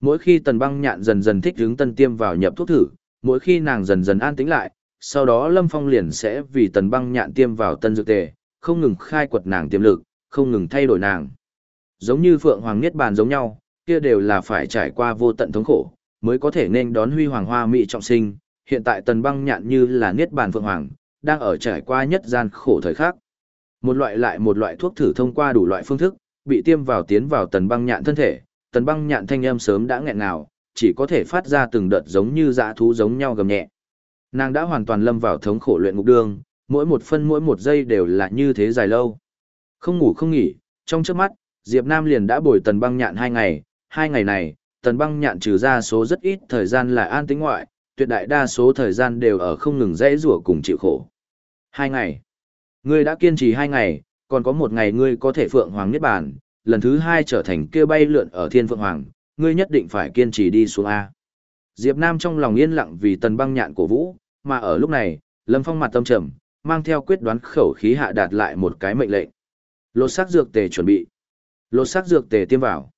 Mỗi khi tần băng nhạn dần dần thích hướng tân tiêm vào nhập thuốc thử, mỗi khi nàng dần dần an tĩnh lại, sau đó Lâm Phong liền sẽ vì tần băng nhạn tiêm vào tân dược tề, không ngừng khai quật nàng tiềm lực, không ngừng thay đổi nàng. Giống như Phượng Hoàng Niết Bàn giống nhau, kia đều là phải trải qua vô tận thống khổ, mới có thể nên đón huy hoàng hoa mỹ trọng sinh, hiện tại tần băng nhạn như là Niết Bàn Phượng Hoàng, đang ở trải qua nhất gian khổ thời khắc. Một loại lại một loại thuốc thử thông qua đủ loại phương thức, bị tiêm vào tiến vào tần băng nhạn thân thể, tần băng nhạn thanh âm sớm đã nghẹn ngào, chỉ có thể phát ra từng đợt giống như dã thú giống nhau gầm nhẹ. Nàng đã hoàn toàn lâm vào thống khổ luyện ngục đường, mỗi một phân mỗi một giây đều là như thế dài lâu. Không ngủ không nghỉ, trong trước mắt, Diệp Nam liền đã bồi tần băng nhạn hai ngày, hai ngày này, tần băng nhạn trừ ra số rất ít thời gian là an tĩnh ngoại, tuyệt đại đa số thời gian đều ở không ngừng dãy rủa cùng chịu khổ. Hai ngày. Ngươi đã kiên trì hai ngày, còn có một ngày ngươi có thể phượng hoàng niết bàn, lần thứ hai trở thành kia bay lượn ở thiên phượng hoàng, ngươi nhất định phải kiên trì đi xuống A. Diệp Nam trong lòng yên lặng vì tần băng nhạn cổ vũ, mà ở lúc này, Lâm Phong mặt tâm trầm, mang theo quyết đoán khẩu khí hạ đạt lại một cái mệnh lệnh. Lột xác dược tề chuẩn bị. Lột xác dược tề tiêm vào.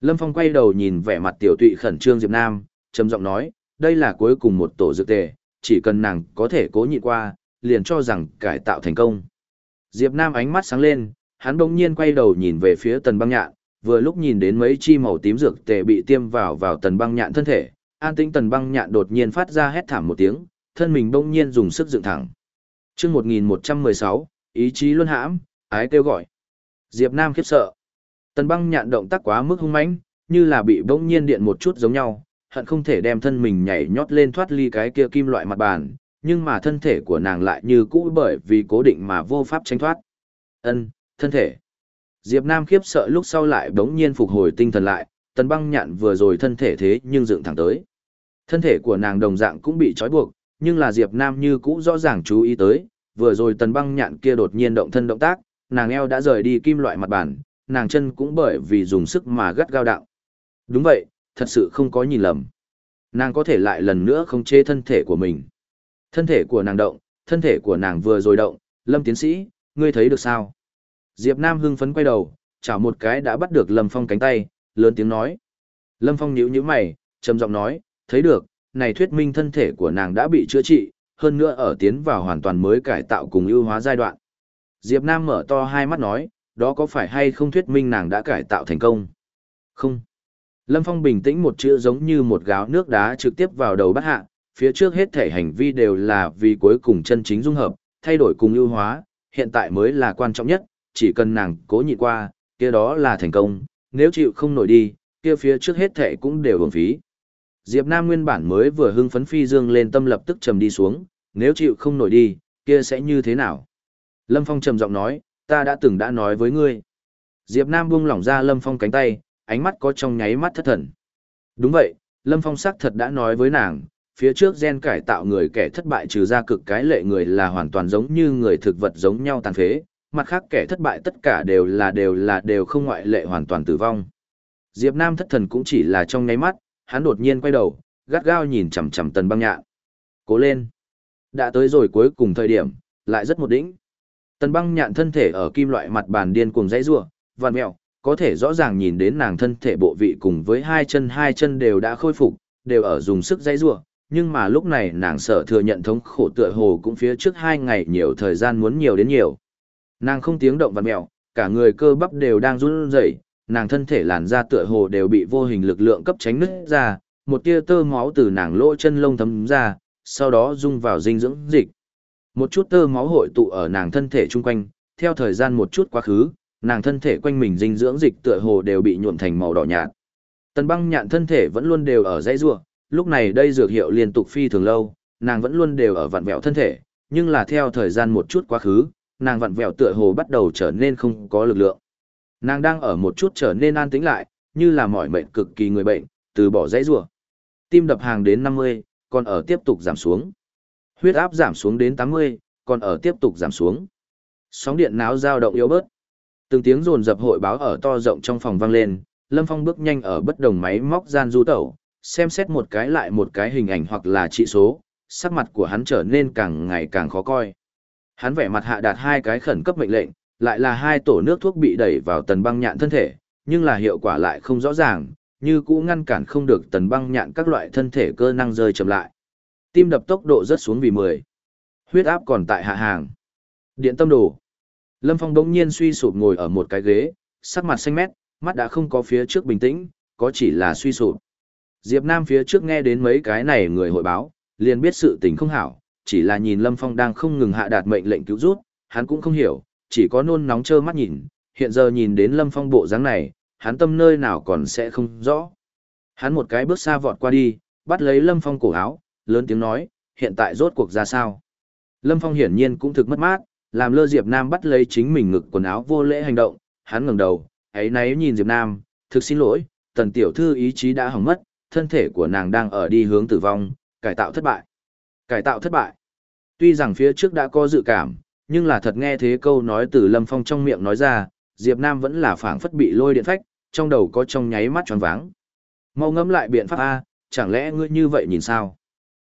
Lâm Phong quay đầu nhìn vẻ mặt tiểu tụy khẩn trương Diệp Nam, trầm giọng nói, đây là cuối cùng một tổ dược tề, chỉ cần nàng có thể cố nhịn qua, liền cho rằng cải tạo thành công. Diệp Nam ánh mắt sáng lên, hắn bỗng nhiên quay đầu nhìn về phía tần băng nhạn, vừa lúc nhìn đến mấy chi màu tím dược tề bị tiêm vào vào tần băng nhạn thân thể, an tĩnh tần băng nhạn đột nhiên phát ra hét thảm một tiếng, thân mình bỗng nhiên dùng sức dựng thẳng. Trước 1116, ý chí luân hãm, ái kêu gọi. Diệp Nam khiếp sợ. Tần băng nhạn động tác quá mức hung mãnh, như là bị bỗng nhiên điện một chút giống nhau, hận không thể đem thân mình nhảy nhót lên thoát ly cái kia kim loại mặt bàn, nhưng mà thân thể của nàng lại như cũ bởi vì cố định mà vô pháp tránh thoát. Ân, thân thể. Diệp Nam khiếp sợ lúc sau lại đống nhiên phục hồi tinh thần lại, tần băng nhạn vừa rồi thân thể thế nhưng dựng thẳng tới. Thân thể của nàng đồng dạng cũng bị trói buộc, nhưng là Diệp Nam như cũ rõ ràng chú ý tới, vừa rồi tần băng nhạn kia đột nhiên động thân động tác, nàng eo đã rời đi kim loại mặt bàn, nàng chân cũng bởi vì dùng sức mà gắt gao đạo. Đúng vậy, thật sự không có nhìn lầm. Nàng có thể lại lần nữa không chế thân thể của mình. Thân thể của nàng động, thân thể của nàng vừa rồi động, Lâm tiến sĩ, ngươi thấy được sao? Diệp Nam hưng phấn quay đầu, chảo một cái đã bắt được Lâm Phong cánh tay, lớn tiếng nói. Lâm Phong nhíu nhíu mày, trầm giọng nói, thấy được, này thuyết minh thân thể của nàng đã bị chữa trị, hơn nữa ở tiến vào hoàn toàn mới cải tạo cùng ưu hóa giai đoạn. Diệp Nam mở to hai mắt nói, đó có phải hay không thuyết minh nàng đã cải tạo thành công? Không. Lâm Phong bình tĩnh một chữ giống như một gáo nước đá trực tiếp vào đầu bắt hạ, phía trước hết thể hành vi đều là vì cuối cùng chân chính dung hợp, thay đổi cùng ưu hóa, hiện tại mới là quan trọng nhất, chỉ cần nàng cố nhịn qua, kia đó là thành công, nếu chịu không nổi đi, kia phía trước hết thệ cũng đều uổng phí. Diệp Nam nguyên bản mới vừa hưng phấn phi dương lên tâm lập tức trầm đi xuống, nếu chịu không nổi đi, kia sẽ như thế nào? Lâm Phong trầm giọng nói, ta đã từng đã nói với ngươi. Diệp Nam buông lỏng ra Lâm Phong cánh tay, ánh mắt có trong nháy mắt thất thần. Đúng vậy, Lâm Phong sắc thật đã nói với nàng, phía trước gen cải tạo người kẻ thất bại trừ ra cực cái lệ người là hoàn toàn giống như người thực vật giống nhau tàn phế, mặt khác kẻ thất bại tất cả đều là đều là đều không ngoại lệ hoàn toàn tử vong. Diệp Nam thất thần cũng chỉ là trong ngáy mắt, hắn đột nhiên quay đầu, gắt gao nhìn chằm chằm tần băng nhạn. Cố lên. Đã tới rồi cuối cùng thời điểm, lại rất một đỉnh. Tần băng nhạn thân thể ở kim loại mặt bàn điên cuồng dãy rua, vặn mèo, có thể rõ ràng nhìn đến nàng thân thể bộ vị cùng với hai chân hai chân đều đã khôi phục, đều ở dùng sức dãy rua, nhưng mà lúc này nàng sợ thừa nhận thống khổ tựa hồ cũng phía trước hai ngày nhiều thời gian muốn nhiều đến nhiều. Nàng không tiếng động vặn mèo, cả người cơ bắp đều đang run rẩy, nàng thân thể làn da tựa hồ đều bị vô hình lực lượng cấp tránh nứt ra, một tia tơ máu từ nàng lỗ chân lông thấm ra, sau đó dung vào dinh dưỡng dịch. Một chút tơ máu hội tụ ở nàng thân thể chung quanh, theo thời gian một chút quá khứ, nàng thân thể quanh mình dinh dưỡng dịch tựa hồ đều bị nhuộm thành màu đỏ nhạt. Tần băng nhạn thân thể vẫn luôn đều ở dãy rua, lúc này đây dược hiệu liên tục phi thường lâu, nàng vẫn luôn đều ở vặn vẹo thân thể, nhưng là theo thời gian một chút quá khứ, nàng vặn vẹo tựa hồ bắt đầu trở nên không có lực lượng. Nàng đang ở một chút trở nên an tĩnh lại, như là mỏi mệt cực kỳ người bệnh, từ bỏ dãy rủa. Tim đập hàng đến 50, còn ở tiếp tục giảm xuống. Huyết áp giảm xuống đến 80, còn ở tiếp tục giảm xuống. Sóng điện náo dao động yếu bớt. Từng tiếng rồn dập hội báo ở to rộng trong phòng vang lên, Lâm Phong bước nhanh ở bất đồng máy móc gian du tẩu, xem xét một cái lại một cái hình ảnh hoặc là trị số, sắc mặt của hắn trở nên càng ngày càng khó coi. Hắn vẻ mặt hạ đạt hai cái khẩn cấp mệnh lệnh, lại là hai tổ nước thuốc bị đẩy vào tần băng nhạn thân thể, nhưng là hiệu quả lại không rõ ràng, như cũ ngăn cản không được tần băng nhạn các loại thân thể cơ năng rơi chậm lại. Tim đập tốc độ rất xuống vì 10. Huyết áp còn tại hạ hàng. Điện tâm đồ. Lâm Phong đống nhiên suy sụp ngồi ở một cái ghế, sắc mặt xanh mét, mắt đã không có phía trước bình tĩnh, có chỉ là suy sụp. Diệp Nam phía trước nghe đến mấy cái này người hội báo, liền biết sự tình không hảo, chỉ là nhìn Lâm Phong đang không ngừng hạ đạt mệnh lệnh cứu rút, hắn cũng không hiểu, chỉ có nôn nóng trơ mắt nhìn, hiện giờ nhìn đến Lâm Phong bộ dáng này, hắn tâm nơi nào còn sẽ không rõ. Hắn một cái bước xa vọt qua đi, bắt lấy Lâm Phong cổ áo, lớn tiếng nói, hiện tại rốt cuộc ra sao. Lâm Phong hiển nhiên cũng thực mất mát, làm lơ Diệp Nam bắt lấy chính mình ngực quần áo vô lễ hành động, hắn ngẩng đầu, ấy náy nhìn Diệp Nam, thực xin lỗi, tần tiểu thư ý chí đã hỏng mất, thân thể của nàng đang ở đi hướng tử vong, cải tạo thất bại. Cải tạo thất bại. Tuy rằng phía trước đã có dự cảm, nhưng là thật nghe thế câu nói từ Lâm Phong trong miệng nói ra, Diệp Nam vẫn là phảng phất bị lôi điện phách, trong đầu có trong nháy mắt tròn váng. Mau ngẫm lại biện pháp A, chẳng lẽ ngươi như vậy nhìn sao?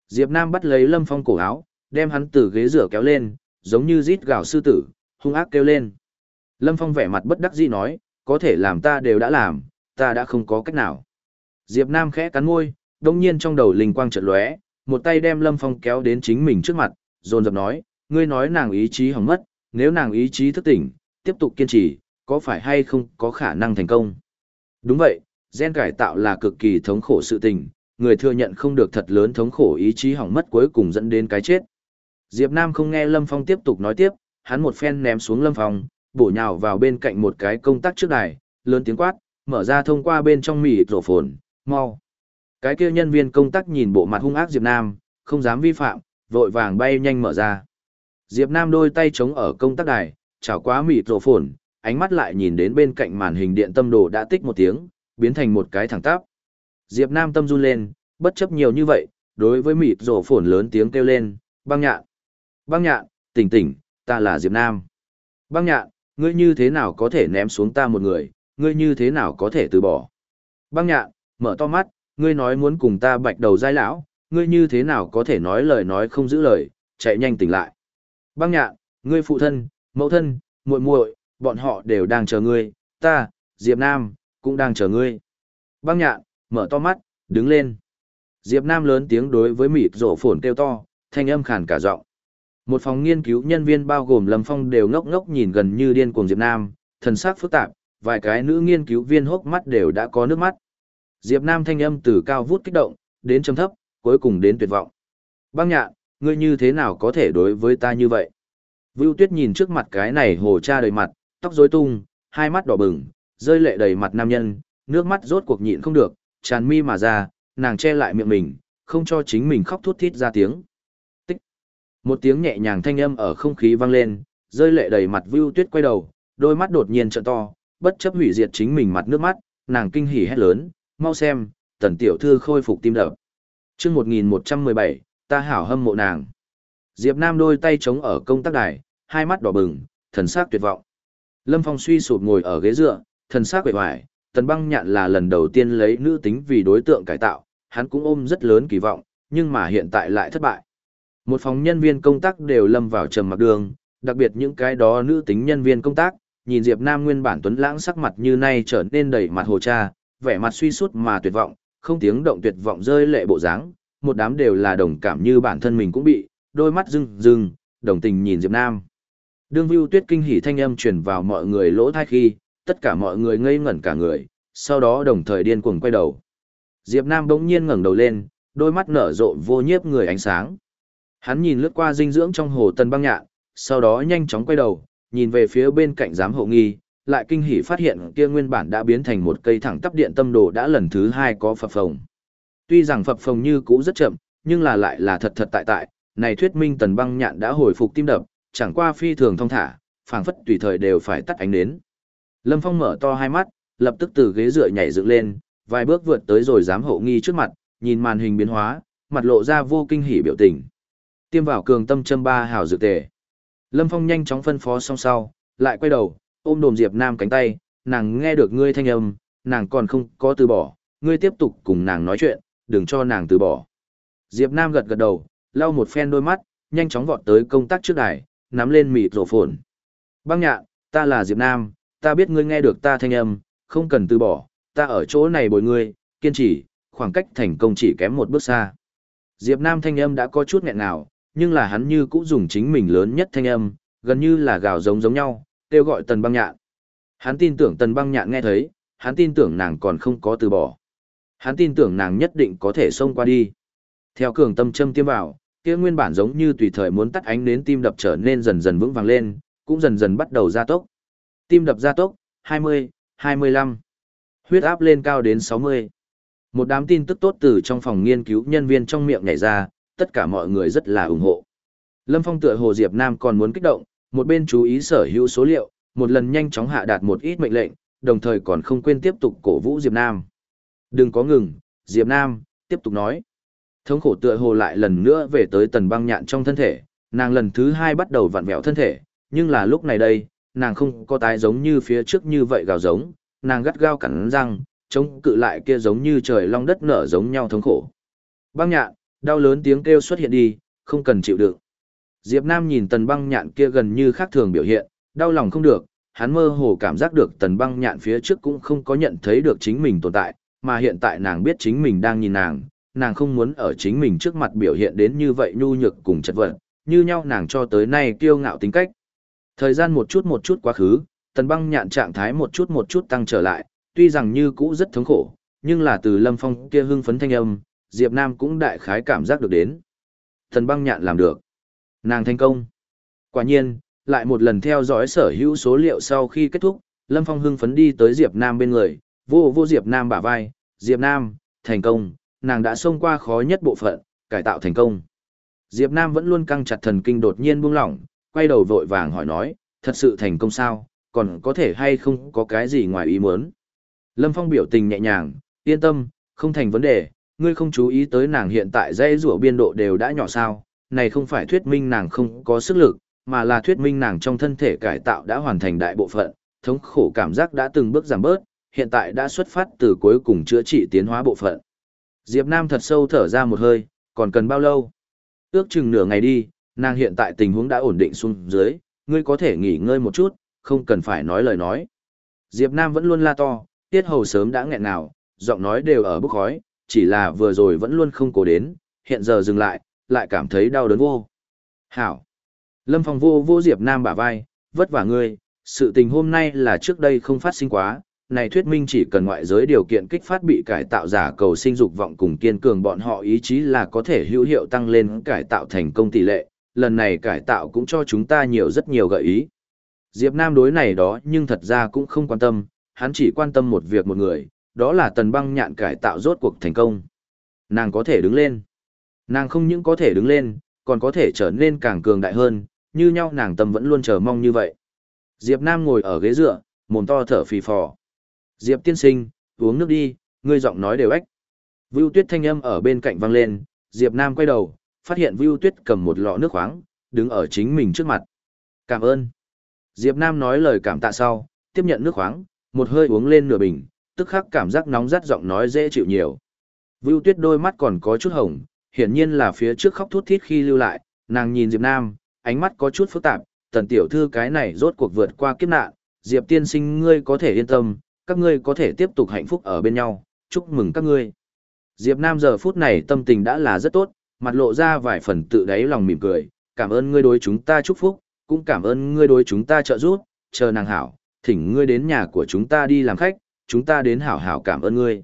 Diệp Nam bắt lấy Lâm Phong cổ áo, đem hắn từ ghế rửa kéo lên, giống như rít gào sư tử, hung ác kêu lên. Lâm Phong vẻ mặt bất đắc dĩ nói, có thể làm ta đều đã làm, ta đã không có cách nào. Diệp Nam khẽ cắn môi, đồng nhiên trong đầu linh quang chợt lóe, một tay đem Lâm Phong kéo đến chính mình trước mặt, dồn dập nói, ngươi nói nàng ý chí hỏng mất, nếu nàng ý chí thức tỉnh, tiếp tục kiên trì, có phải hay không có khả năng thành công? Đúng vậy, gen cải tạo là cực kỳ thống khổ sự tình, người thừa nhận không được thật lớn thống khổ ý chí hỏng mất cuối cùng dẫn đến cái chết. Diệp Nam không nghe Lâm Phong tiếp tục nói tiếp, hắn một phen ném xuống Lâm Phong, bổ nhào vào bên cạnh một cái công tắc trước đài, lớn tiếng quát, mở ra thông qua bên trong mỉ rổ phồn, mau. Cái kia nhân viên công tác nhìn bộ mặt hung ác Diệp Nam, không dám vi phạm, vội vàng bay nhanh mở ra. Diệp Nam đôi tay chống ở công tác đài, chảo quá mịt rổ phồn, ánh mắt lại nhìn đến bên cạnh màn hình điện tâm đồ đã tích một tiếng, biến thành một cái thẳng tắp. Diệp Nam tâm run lên, bất chấp nhiều như vậy, đối với mịt rổ phồn lớn tiếng kêu lên, băng nhạn. Băng nhạn, tỉnh tỉnh, ta là Diệp Nam. Băng nhạn, ngươi như thế nào có thể ném xuống ta một người, ngươi như thế nào có thể từ bỏ. Băng nhạn, mở to mắt, ngươi nói muốn cùng ta bạch đầu giai lão, ngươi như thế nào có thể nói lời nói không giữ lời, chạy nhanh tỉnh lại. Băng nhạn, ngươi phụ thân, mẫu thân, muội muội, bọn họ đều đang chờ ngươi, ta, Diệp Nam, cũng đang chờ ngươi. Băng nhạn, mở to mắt, đứng lên. Diệp Nam lớn tiếng đối với mịt rổ phồn kêu to, thanh âm khàn cả giọng. Một phòng nghiên cứu nhân viên bao gồm Lâm Phong đều ngốc ngốc nhìn gần như điên cuồng Diệp Nam, thần sắc phức tạp, vài cái nữ nghiên cứu viên hốc mắt đều đã có nước mắt. Diệp Nam thanh âm từ cao vút kích động, đến trầm thấp, cuối cùng đến tuyệt vọng. Băng nhạn, ngươi như thế nào có thể đối với ta như vậy? Vưu Tuyết nhìn trước mặt cái này hồ cha đầy mặt, tóc rối tung, hai mắt đỏ bừng, rơi lệ đầy mặt nam nhân, nước mắt rốt cuộc nhịn không được, tràn mi mà ra, nàng che lại miệng mình, không cho chính mình khóc thút thít ra tiếng. Tích. Một tiếng nhẹ nhàng thanh âm ở không khí vang lên, rơi lệ đầy mặt Vưu Tuyết quay đầu, đôi mắt đột nhiên trợn to, bất chấp hủy diệt chính mình mặt nước mắt, nàng kinh hỉ hét lớn, mau xem, tần tiểu thư khôi phục tim đập. Chương 1117, ta hảo hâm mộ nàng. Diệp Nam đôi tay chống ở công tác đài, hai mắt đỏ bừng, thần sắc tuyệt vọng. Lâm Phong suy sụp ngồi ở ghế dựa, thần sắc quệ hoài, tần băng nhạn là lần đầu tiên lấy nữ tính vì đối tượng cải tạo, hắn cũng ôm rất lớn kỳ vọng, nhưng mà hiện tại lại thất bại. Một phòng nhân viên công tác đều lâm vào trầm mặc đường, đặc biệt những cái đó nữ tính nhân viên công tác, nhìn Diệp Nam nguyên bản tuấn lãng sắc mặt như nay trở nên đầy mặt hồ cha, vẻ mặt suy sút mà tuyệt vọng, không tiếng động tuyệt vọng rơi lệ bộ dáng, một đám đều là đồng cảm như bản thân mình cũng bị, đôi mắt rưng rưng, đồng tình nhìn Diệp Nam. Đương Vưu Tuyết kinh hỉ thanh âm truyền vào mọi người lỗ tai khi, tất cả mọi người ngây ngẩn cả người, sau đó đồng thời điên cuồng quay đầu. Diệp Nam bỗng nhiên ngẩng đầu lên, đôi mắt nở rộ vô nhiếp người ánh sáng. Hắn nhìn lướt qua dinh dưỡng trong hồ tân băng nhạn, sau đó nhanh chóng quay đầu, nhìn về phía bên cạnh giám hộ nghi, lại kinh hỉ phát hiện kia nguyên bản đã biến thành một cây thẳng tắp điện tâm đồ đã lần thứ hai có phập phồng. Tuy rằng phập phồng như cũ rất chậm, nhưng là lại là thật thật tại tại, này thuyết minh tần băng nhạn đã hồi phục tim đập, chẳng qua phi thường thông thả, phảng phất tùy thời đều phải tắt ánh nến Lâm Phong mở to hai mắt, lập tức từ ghế dựa nhảy dựng lên, vài bước vượt tới rồi dám hộ nghi trước mặt, nhìn màn hình biến hóa, mặt lộ ra vô kinh hỉ biểu tình. Tiêm vào cường tâm châm ba hào dược tề. Lâm Phong nhanh chóng phân phó xong sau, lại quay đầu, ôm đồm Diệp Nam cánh tay, nàng nghe được ngươi thanh âm, nàng còn không có từ bỏ, ngươi tiếp tục cùng nàng nói chuyện, đừng cho nàng từ bỏ. Diệp Nam gật gật đầu, lau một phen đôi mắt, nhanh chóng vọt tới công tác trước đài, nắm lên mịt rổ phồn. Băng nhạn, ta là Diệp Nam, ta biết ngươi nghe được ta thanh âm, không cần từ bỏ, ta ở chỗ này bồi ngươi, kiên trì, khoảng cách thành công chỉ kém một bước xa. Diệp Nam thanh âm đã có chút nghẹn ngào, nhưng là hắn như cũng dùng chính mình lớn nhất thanh âm, gần như là gào giống giống nhau, kêu gọi tần băng nhạn. Hắn tin tưởng tần băng nhạn nghe thấy, hắn tin tưởng nàng còn không có từ bỏ. Hắn tin tưởng nàng nhất định có thể xông qua đi. Theo cường tâm châm tiêm vào, kia nguyên bản giống như tùy thời muốn tắt ánh đến tim đập trở nên dần dần vững vàng lên, cũng dần dần bắt đầu gia tốc. Tim đập gia tốc, 20, 25. Huyết áp lên cao đến 60. Một đám tin tức tốt từ trong phòng nghiên cứu nhân viên trong miệng nhảy ra, tất cả mọi người rất là ủng hộ. Lâm Phong tựa hồ Diệp Nam còn muốn kích động, một bên chú ý sở hữu số liệu, một lần nhanh chóng hạ đạt một ít mệnh lệnh, đồng thời còn không quên tiếp tục cổ vũ Diệp Nam. Đừng có ngừng, Diệp Nam, tiếp tục nói. Thống khổ tựa hồ lại lần nữa về tới tần băng nhạn trong thân thể, nàng lần thứ hai bắt đầu vặn vẹo thân thể, nhưng là lúc này đây, nàng không có tái giống như phía trước như vậy gào giống, nàng gắt gao cắn răng, chống cự lại kia giống như trời long đất nở giống nhau thống khổ. Băng nhạn, đau lớn tiếng kêu xuất hiện đi, không cần chịu đựng. Diệp Nam nhìn tần băng nhạn kia gần như khác thường biểu hiện, đau lòng không được, hắn mơ hồ cảm giác được tần băng nhạn phía trước cũng không có nhận thấy được chính mình tồn tại, mà hiện tại nàng biết chính mình đang nhìn nàng, nàng không muốn ở chính mình trước mặt biểu hiện đến như vậy nhu nhược cùng chật vật, như nhau nàng cho tới nay kiêu ngạo tính cách. Thời gian một chút một chút quá khứ, tần băng nhạn trạng thái một chút một chút tăng trở lại, tuy rằng như cũ rất thống khổ, nhưng là từ lâm phong kia hưng phấn thanh âm, Diệp Nam cũng đại khái cảm giác được đến. Tần băng nhạn làm được. Nàng thành công. Quả nhiên, lại một lần theo dõi sở hữu số liệu sau khi kết thúc, Lâm Phong hưng phấn đi tới Diệp Nam bên người, vô vô Diệp Nam bả vai, Diệp Nam, thành công, nàng đã xông qua khó nhất bộ phận, cải tạo thành công. Diệp Nam vẫn luôn căng chặt thần kinh đột nhiên buông lỏng, quay đầu vội vàng hỏi nói, thật sự thành công sao, còn có thể hay không có cái gì ngoài ý muốn. Lâm Phong biểu tình nhẹ nhàng, yên tâm, không thành vấn đề, ngươi không chú ý tới nàng hiện tại dây rủa biên độ đều đã nhỏ sao, này không phải thuyết minh nàng không có sức lực, mà là thuyết minh nàng trong thân thể cải tạo đã hoàn thành đại bộ phận, thống khổ cảm giác đã từng bước giảm bớt, hiện tại đã xuất phát từ cuối cùng chữa trị tiến hóa bộ phận. Diệp Nam thật sâu thở ra một hơi, còn cần bao lâu? Ước chừng nửa ngày đi, nàng hiện tại tình huống đã ổn định xuống dưới, ngươi có thể nghỉ ngơi một chút, không cần phải nói lời nói. Diệp Nam vẫn luôn la to, tiết hầu sớm đã nghẹn nào, giọng nói đều ở bức khói, chỉ là vừa rồi vẫn luôn không cố đến, hiện giờ dừng lại, lại cảm thấy đau đớn vô. Hảo! Lâm Phong vô vô Diệp Nam bả vai, vất vả ngươi, sự tình hôm nay là trước đây không phát sinh quá, này thuyết minh chỉ cần ngoại giới điều kiện kích phát bị cải tạo giả cầu sinh dục vọng cùng kiên cường bọn họ ý chí là có thể hữu hiệu tăng lên cải tạo thành công tỷ lệ, lần này cải tạo cũng cho chúng ta nhiều rất nhiều gợi ý. Diệp Nam đối này đó nhưng thật ra cũng không quan tâm, hắn chỉ quan tâm một việc một người, đó là tần băng nhạn cải tạo rốt cuộc thành công. Nàng có thể đứng lên. Nàng không những có thể đứng lên, còn có thể trở nên càng cường đại hơn, như nhau nàng tâm vẫn luôn chờ mong như vậy. Diệp Nam ngồi ở ghế dựa, mồm to thở phì phò. Diệp tiên sinh, uống nước đi, ngươi giọng nói đều ếch. Vưu Tuyết thanh âm ở bên cạnh vang lên, Diệp Nam quay đầu, phát hiện Vưu Tuyết cầm một lọ nước khoáng, đứng ở chính mình trước mặt. Cảm ơn. Diệp Nam nói lời cảm tạ sau, tiếp nhận nước khoáng, một hơi uống lên nửa bình, tức khắc cảm giác nóng rát giọng nói dễ chịu nhiều. Vưu Tuyết đôi mắt còn có chút hồng, hiển nhiên là phía trước khóc thút thít khi lưu lại, nàng nhìn Diệp Nam, ánh mắt có chút phức tạp, tần tiểu thư cái này rốt cuộc vượt qua kiếp nạn, Diệp tiên sinh ngươi có thể yên tâm, các ngươi có thể tiếp tục hạnh phúc ở bên nhau, chúc mừng các ngươi. Diệp Nam giờ phút này tâm tình đã là rất tốt, mặt lộ ra vài phần tự đáy lòng mỉm cười, cảm ơn ngươi đối chúng ta chúc phúc, cũng cảm ơn ngươi đối chúng ta trợ giúp, chờ nàng hảo, thỉnh ngươi đến nhà của chúng ta đi làm khách, chúng ta đến hảo hảo cảm ơn ngươi.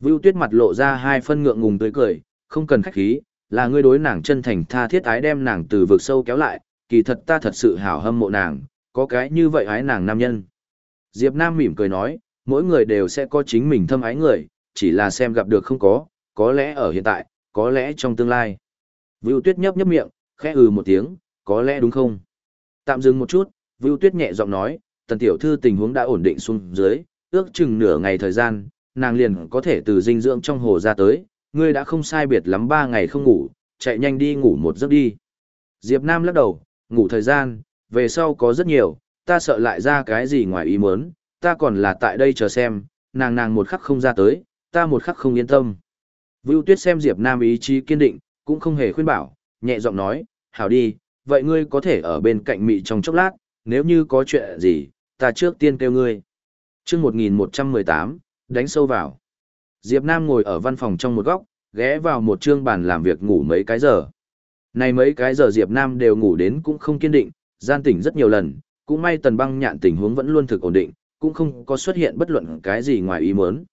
Vưu Tuyết mặt lộ ra hai phân ngượng ngùng tươi cười, không cần khách khí, là ngươi đối nàng chân thành tha thiết ái đem nàng từ vực sâu kéo lại, kỳ thật ta thật sự hảo hâm mộ nàng, có cái như vậy ái nàng nam nhân. Diệp Nam mỉm cười nói, mỗi người đều sẽ có chính mình thâm ái người, chỉ là xem gặp được không có, có lẽ ở hiện tại, có lẽ trong tương lai. Vưu Tuyết nhấp nhấp miệng, khẽ ừ một tiếng, có lẽ đúng không? Tạm dừng một chút, Vưu Tuyết nhẹ giọng nói, tần tiểu thư tình huống đã ổn định xuống dưới, ước chừng nửa ngày thời gian, nàng liền có thể từ dinh dưỡng trong hồ ra tới, ngươi đã không sai biệt lắm ba ngày không ngủ, chạy nhanh đi ngủ một giấc đi. Diệp Nam lắc đầu, ngủ thời gian, về sau có rất nhiều, ta sợ lại ra cái gì ngoài ý muốn, ta còn là tại đây chờ xem, nàng nàng một khắc không ra tới, ta một khắc không yên tâm. Vưu Tuyết xem Diệp Nam ý chí kiên định, cũng không hề khuyên bảo, nhẹ giọng nói, hảo đi, vậy ngươi có thể ở bên cạnh mị trong chốc lát, nếu như có chuyện gì, ta trước tiên kêu ngươi. Chương 1118, đánh sâu vào. Diệp Nam ngồi ở văn phòng trong một góc, ghé vào một trương bàn làm việc ngủ mấy cái giờ. Này mấy cái giờ Diệp Nam đều ngủ đến cũng không kiên định, gian tỉnh rất nhiều lần, cũng may tần băng nhạn tình huống vẫn luôn thực ổn định, cũng không có xuất hiện bất luận cái gì ngoài ý muốn.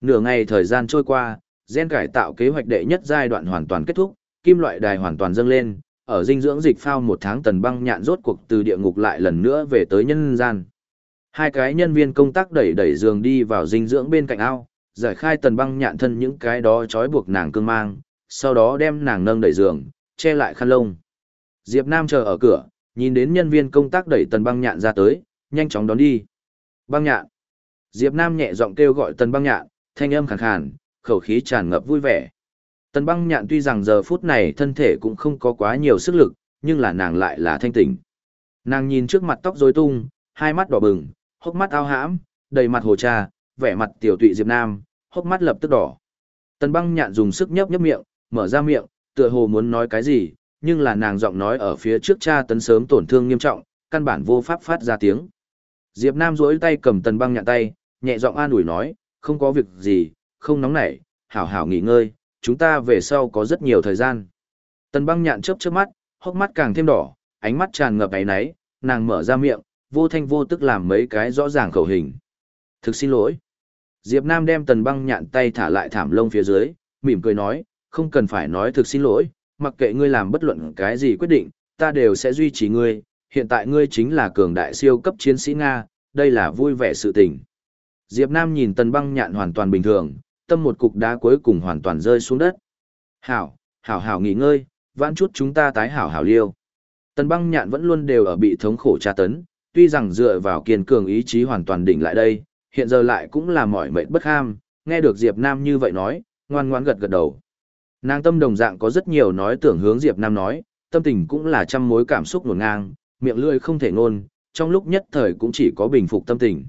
Nửa ngày thời gian trôi qua, gen cải tạo kế hoạch đệ nhất giai đoạn hoàn toàn kết thúc, kim loại đài hoàn toàn dâng lên, ở dinh dưỡng dịch phao một tháng tần băng nhạn rốt cuộc từ địa ngục lại lần nữa về tới nhân gian. Hai cái nhân viên công tác đẩy đẩy giường đi vào dinh dưỡng bên cạnh ao, giải khai tần băng nhạn thân những cái đó trói buộc nàng cương mang, sau đó đem nàng nâng đẩy giường, che lại khăn lông. Diệp Nam chờ ở cửa, nhìn đến nhân viên công tác đẩy tần băng nhạn ra tới, nhanh chóng đón đi. Băng nhạn. Diệp Nam nhẹ giọng kêu gọi tần băng nhạn, thanh âm khàn khàn, khẩu khí tràn ngập vui vẻ. Tần băng nhạn tuy rằng giờ phút này thân thể cũng không có quá nhiều sức lực, nhưng là nàng lại là thanh tỉnh. Nàng nhìn trước mặt tóc rối tung, hai mắt đỏ bừng, hốc mắt ao hãm, đầy mặt hồ trà, vẻ mặt tiểu tụy Diệp Nam, hốc mắt lập tức đỏ. Tần băng nhạn dùng sức nhấp nhấp miệng, mở ra miệng, tựa hồ muốn nói cái gì, nhưng là nàng giọng nói ở phía trước cha tấn sớm tổn thương nghiêm trọng, căn bản vô pháp phát ra tiếng. Diệp Nam duỗi tay cầm tần băng nhạn tay, nhẹ giọng an ủi nói, không có việc gì, không nóng nảy, hảo hảo nghỉ ngơi, chúng ta về sau có rất nhiều thời gian. Tần băng nhạn chớp chớp mắt, hốc mắt càng thêm đỏ, ánh mắt tràn ngập áy náy, nàng mở ra miệng, vô thanh vô tức làm mấy cái rõ ràng khẩu hình. Thực xin lỗi. Diệp Nam đem tần băng nhạn tay thả lại thảm lông phía dưới, mỉm cười nói, không cần phải nói thực xin lỗi, mặc kệ ngươi làm bất luận cái gì quyết định, ta đều sẽ duy trì ngươi, hiện tại ngươi chính là cường đại siêu cấp chiến sĩ Nga, đây là vui vẻ sự tình. Diệp Nam nhìn tần băng nhạn hoàn toàn bình thường, tâm một cục đá cuối cùng hoàn toàn rơi xuống đất. Hảo, hảo hảo nghỉ ngơi, vãn chút chúng ta tái hảo hảo liêu. Tần băng nhạn vẫn luôn đều ở bị thống khổ tra tấn, tuy rằng dựa vào kiên cường ý chí hoàn toàn đỉnh lại đây, hiện giờ lại cũng là mỏi mệt bất ham, nghe được Diệp Nam như vậy nói, ngoan ngoãn gật gật đầu. Nàng tâm đồng dạng có rất nhiều nói tưởng hướng Diệp Nam nói, tâm tình cũng là trăm mối cảm xúc nổn ngang, miệng lưỡi không thể ngôn, trong lúc nhất thời cũng chỉ có bình phục tâm tình.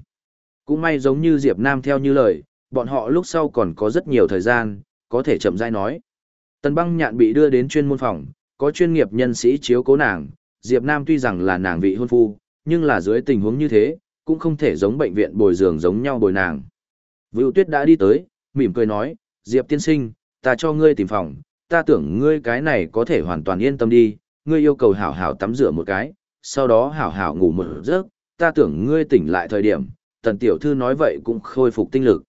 Cũng may giống như Diệp Nam theo như lời, bọn họ lúc sau còn có rất nhiều thời gian, có thể chậm rãi nói. Tần băng nhạn bị đưa đến chuyên môn phòng, có chuyên nghiệp nhân sĩ chiếu cố nàng, Diệp Nam tuy rằng là nàng vị hôn phu, nhưng là dưới tình huống như thế, cũng không thể giống bệnh viện bồi giường giống nhau bồi nàng. Vưu Tuyết đã đi tới, mỉm cười nói, Diệp tiên sinh, ta cho ngươi tìm phòng, ta tưởng ngươi cái này có thể hoàn toàn yên tâm đi, ngươi yêu cầu hảo hảo tắm rửa một cái, sau đó hảo hảo ngủ một giấc, ta tưởng ngươi tỉnh lại thời điểm, tần tiểu thư nói vậy cũng khôi phục tinh lực.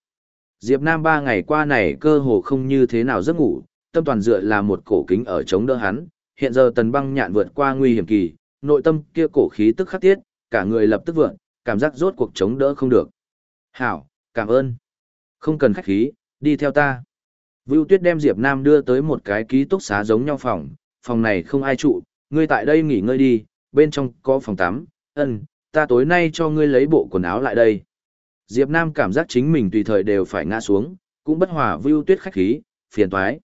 Diệp Nam ba ngày qua này cơ hồ không như thế nào giấc ngủ, tâm toàn dựa là một cổ kính ở chống đỡ hắn, hiện giờ tần băng nhạn vượt qua nguy hiểm kỳ, nội tâm kia cổ khí tức khắc tiết, cả người lập tức vượt, cảm giác rốt cuộc chống đỡ không được. Hảo, cảm ơn. Không cần khách khí, đi theo ta. Vưu Tuyết đem Diệp Nam đưa tới một cái ký túc xá giống nhau phòng, phòng này không ai trụ, ngươi tại đây nghỉ ngơi đi, bên trong có phòng tắm, ơn, ta tối nay cho ngươi lấy bộ quần áo lại đây. Diệp Nam cảm giác chính mình tùy thời đều phải ngã xuống, cũng bất hòa Vưu Tuyết khách khí, phiền toái.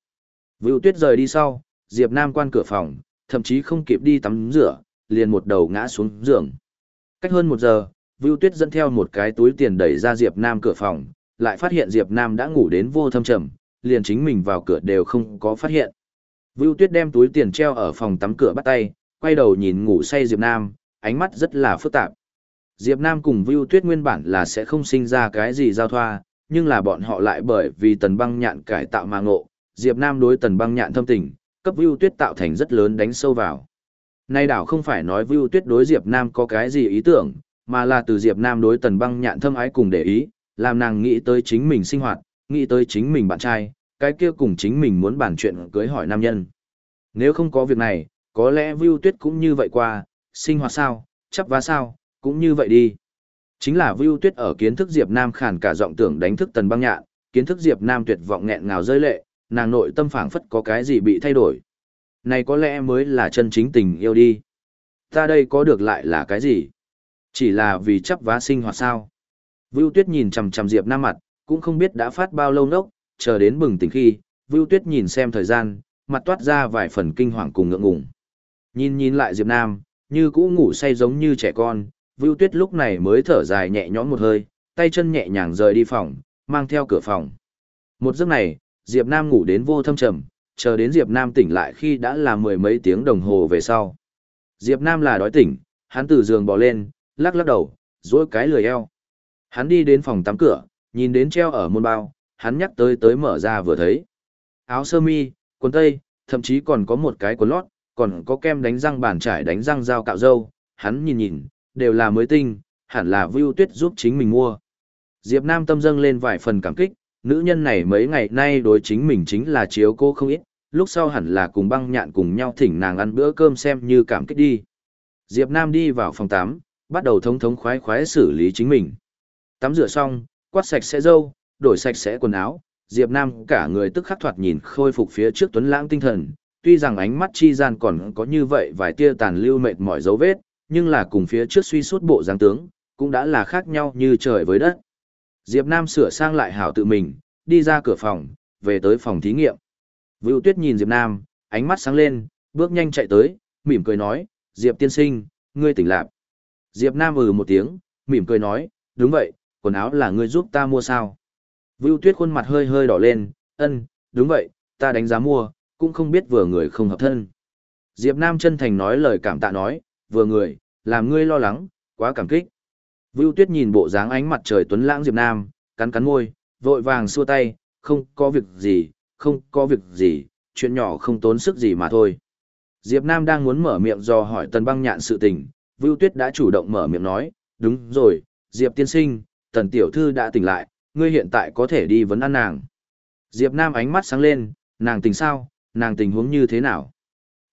Vưu Tuyết rời đi sau, Diệp Nam quan cửa phòng, thậm chí không kịp đi tắm rửa, liền một đầu ngã xuống giường. Cách hơn một giờ, Vưu Tuyết dẫn theo một cái túi tiền đẩy ra Diệp Nam cửa phòng, lại phát hiện Diệp Nam đã ngủ đến vô thâm trầm, liền chính mình vào cửa đều không có phát hiện. Vưu Tuyết đem túi tiền treo ở phòng tắm cửa bắt tay, quay đầu nhìn ngủ say Diệp Nam, ánh mắt rất là phức tạp. Diệp Nam cùng Vưu Tuyết nguyên bản là sẽ không sinh ra cái gì giao thoa, nhưng là bọn họ lại bởi vì tần băng nhạn cải tạo mà ngộ, Diệp Nam đối tần băng nhạn thâm tình, cấp Vưu Tuyết tạo thành rất lớn đánh sâu vào. Nay đảo không phải nói Vưu Tuyết đối Diệp Nam có cái gì ý tưởng, mà là từ Diệp Nam đối tần băng nhạn thâm ái cùng để ý, làm nàng nghĩ tới chính mình sinh hoạt, nghĩ tới chính mình bạn trai, cái kia cùng chính mình muốn bàn chuyện cưới hỏi nam nhân. Nếu không có việc này, có lẽ Vưu Tuyết cũng như vậy qua, sinh hoạt sao, chấp vá sao, cũng như vậy đi. Chính là Vưu Tuyết ở kiến thức Diệp Nam khản cả giọng tưởng đánh thức Tần Băng Nhạn, kiến thức Diệp Nam tuyệt vọng nghẹn ngào rơi lệ, nàng nội tâm phảng phất có cái gì bị thay đổi. Này có lẽ mới là chân chính tình yêu đi. Ta đây có được lại là cái gì? Chỉ là vì chấp vá sinh hoạt sao? Vưu Tuyết nhìn chằm chằm Diệp Nam mặt, cũng không biết đã phát bao lâu nốc, chờ đến bừng tỉnh khi, Vưu Tuyết nhìn xem thời gian, mặt toát ra vài phần kinh hoàng cùng ngượng ngùng. Nhìn nhìn lại Diệp Nam, như cũ ngủ say giống như trẻ con, Vưu Tuyết lúc này mới thở dài nhẹ nhõm một hơi, tay chân nhẹ nhàng rời đi phòng, mang theo cửa phòng. Một giấc này, Diệp Nam ngủ đến vô thâm trầm, chờ đến Diệp Nam tỉnh lại khi đã là mười mấy tiếng đồng hồ về sau. Diệp Nam là đói tỉnh, hắn từ giường bò lên, lắc lắc đầu, duỗi cái lười eo. Hắn đi đến phòng tắm cửa, nhìn đến treo ở môn bao, hắn nhắc tới tới mở ra vừa thấy. Áo sơ mi, quần tây, thậm chí còn có một cái quần lót, còn có kem đánh răng bàn trải đánh răng dao cạo râu, hắn nhìn nhìn, đều là mới tinh, hẳn là Vưu Tuyết giúp chính mình mua. Diệp Nam tâm dâng lên vài phần cảm kích, nữ nhân này mấy ngày nay đối chính mình chính là chiếu cô không ít, lúc sau hẳn là cùng băng nhạn cùng nhau thỉnh nàng ăn bữa cơm xem như cảm kích đi. Diệp Nam đi vào phòng tắm, bắt đầu thống thống khoái khoái xử lý chính mình. Tắm rửa xong, quát sạch sẽ râu, đổi sạch sẽ quần áo, Diệp Nam cả người tức khắc thoạt nhìn khôi phục phía trước tuấn lãng tinh thần, tuy rằng ánh mắt chi gian còn có như vậy vài tia tàn lưu mệt mỏi dấu vết, nhưng là cùng phía trước suy suốt bộ dáng tướng, cũng đã là khác nhau như trời với đất. Diệp Nam sửa sang lại hảo tự mình, đi ra cửa phòng, về tới phòng thí nghiệm. Vưu Tuyết nhìn Diệp Nam, ánh mắt sáng lên, bước nhanh chạy tới, mỉm cười nói, Diệp tiên sinh, ngươi tỉnh lạc. Diệp Nam ừ một tiếng, mỉm cười nói, đúng vậy, quần áo là ngươi giúp ta mua sao. Vưu Tuyết khuôn mặt hơi hơi đỏ lên, ân, đúng vậy, ta đánh giá mua, cũng không biết vừa người không hợp thân. Diệp Nam chân thành nói lời cảm tạ nói, vừa người, làm ngươi lo lắng, quá cảm kích. Vưu Tuyết nhìn bộ dáng ánh mặt trời tuấn lãng Diệp Nam, cắn cắn môi, vội vàng xua tay, không có việc gì, không có việc gì, chuyện nhỏ không tốn sức gì mà thôi. Diệp Nam đang muốn mở miệng do hỏi Tần Băng Nhạn sự tình, Vưu Tuyết đã chủ động mở miệng nói, đúng rồi, Diệp tiên sinh, Tần Tiểu Thư đã tỉnh lại, ngươi hiện tại có thể đi vấn ăn nàng. Diệp Nam ánh mắt sáng lên, nàng tỉnh sao, nàng tình huống như thế nào?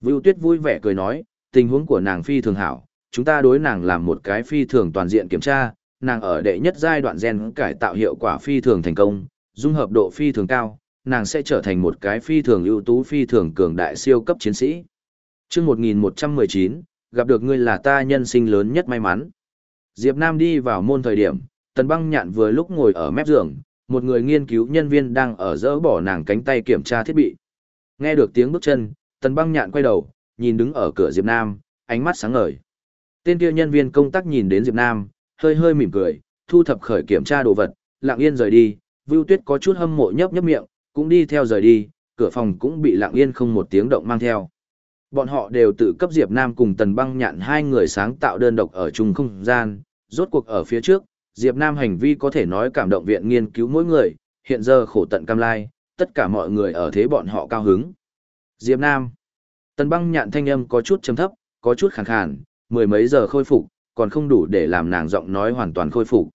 Vưu Tuyết vui vẻ cười nói, tình huống của nàng phi thường hảo, chúng ta đối nàng làm một cái phi thường toàn diện kiểm tra, nàng ở đệ nhất giai đoạn gen cải tạo hiệu quả phi thường thành công, dung hợp độ phi thường cao, nàng sẽ trở thành một cái phi thường ưu tú phi thường cường đại siêu cấp chiến sĩ. Trước 1119, gặp được ngươi là ta nhân sinh lớn nhất may mắn. Diệp Nam đi vào môn thời điểm, Tần Băng Nhạn vừa lúc ngồi ở mép giường, một người nghiên cứu nhân viên đang ở dỡ bỏ nàng cánh tay kiểm tra thiết bị. Nghe được tiếng bước chân, Tần Băng Nhạn quay đầu, nhìn đứng ở cửa Diệp Nam, ánh mắt sáng ngời. Tên kia nhân viên công tác nhìn đến Diệp Nam, hơi hơi mỉm cười, thu thập khởi kiểm tra đồ vật, lặng yên rời đi, Vưu Tuyết có chút hâm mộ nhấp nhấp miệng, cũng đi theo rời đi, cửa phòng cũng bị lặng yên không một tiếng động mang theo. Bọn họ đều tự cấp Diệp Nam cùng Tần Băng Nhạn hai người sáng tạo đơn độc ở chung không gian, rốt cuộc ở phía trước, Diệp Nam hành vi có thể nói cảm động viện nghiên cứu mỗi người, hiện giờ khổ tận cam lai, tất cả mọi người ở thế bọn họ cao hứng. Diệp Nam. Tần Băng Nhạn thanh âm có chút trầm thấp, có chút khàn khàn, mười mấy giờ khôi phục, còn không đủ để làm nàng giọng nói hoàn toàn khôi phục.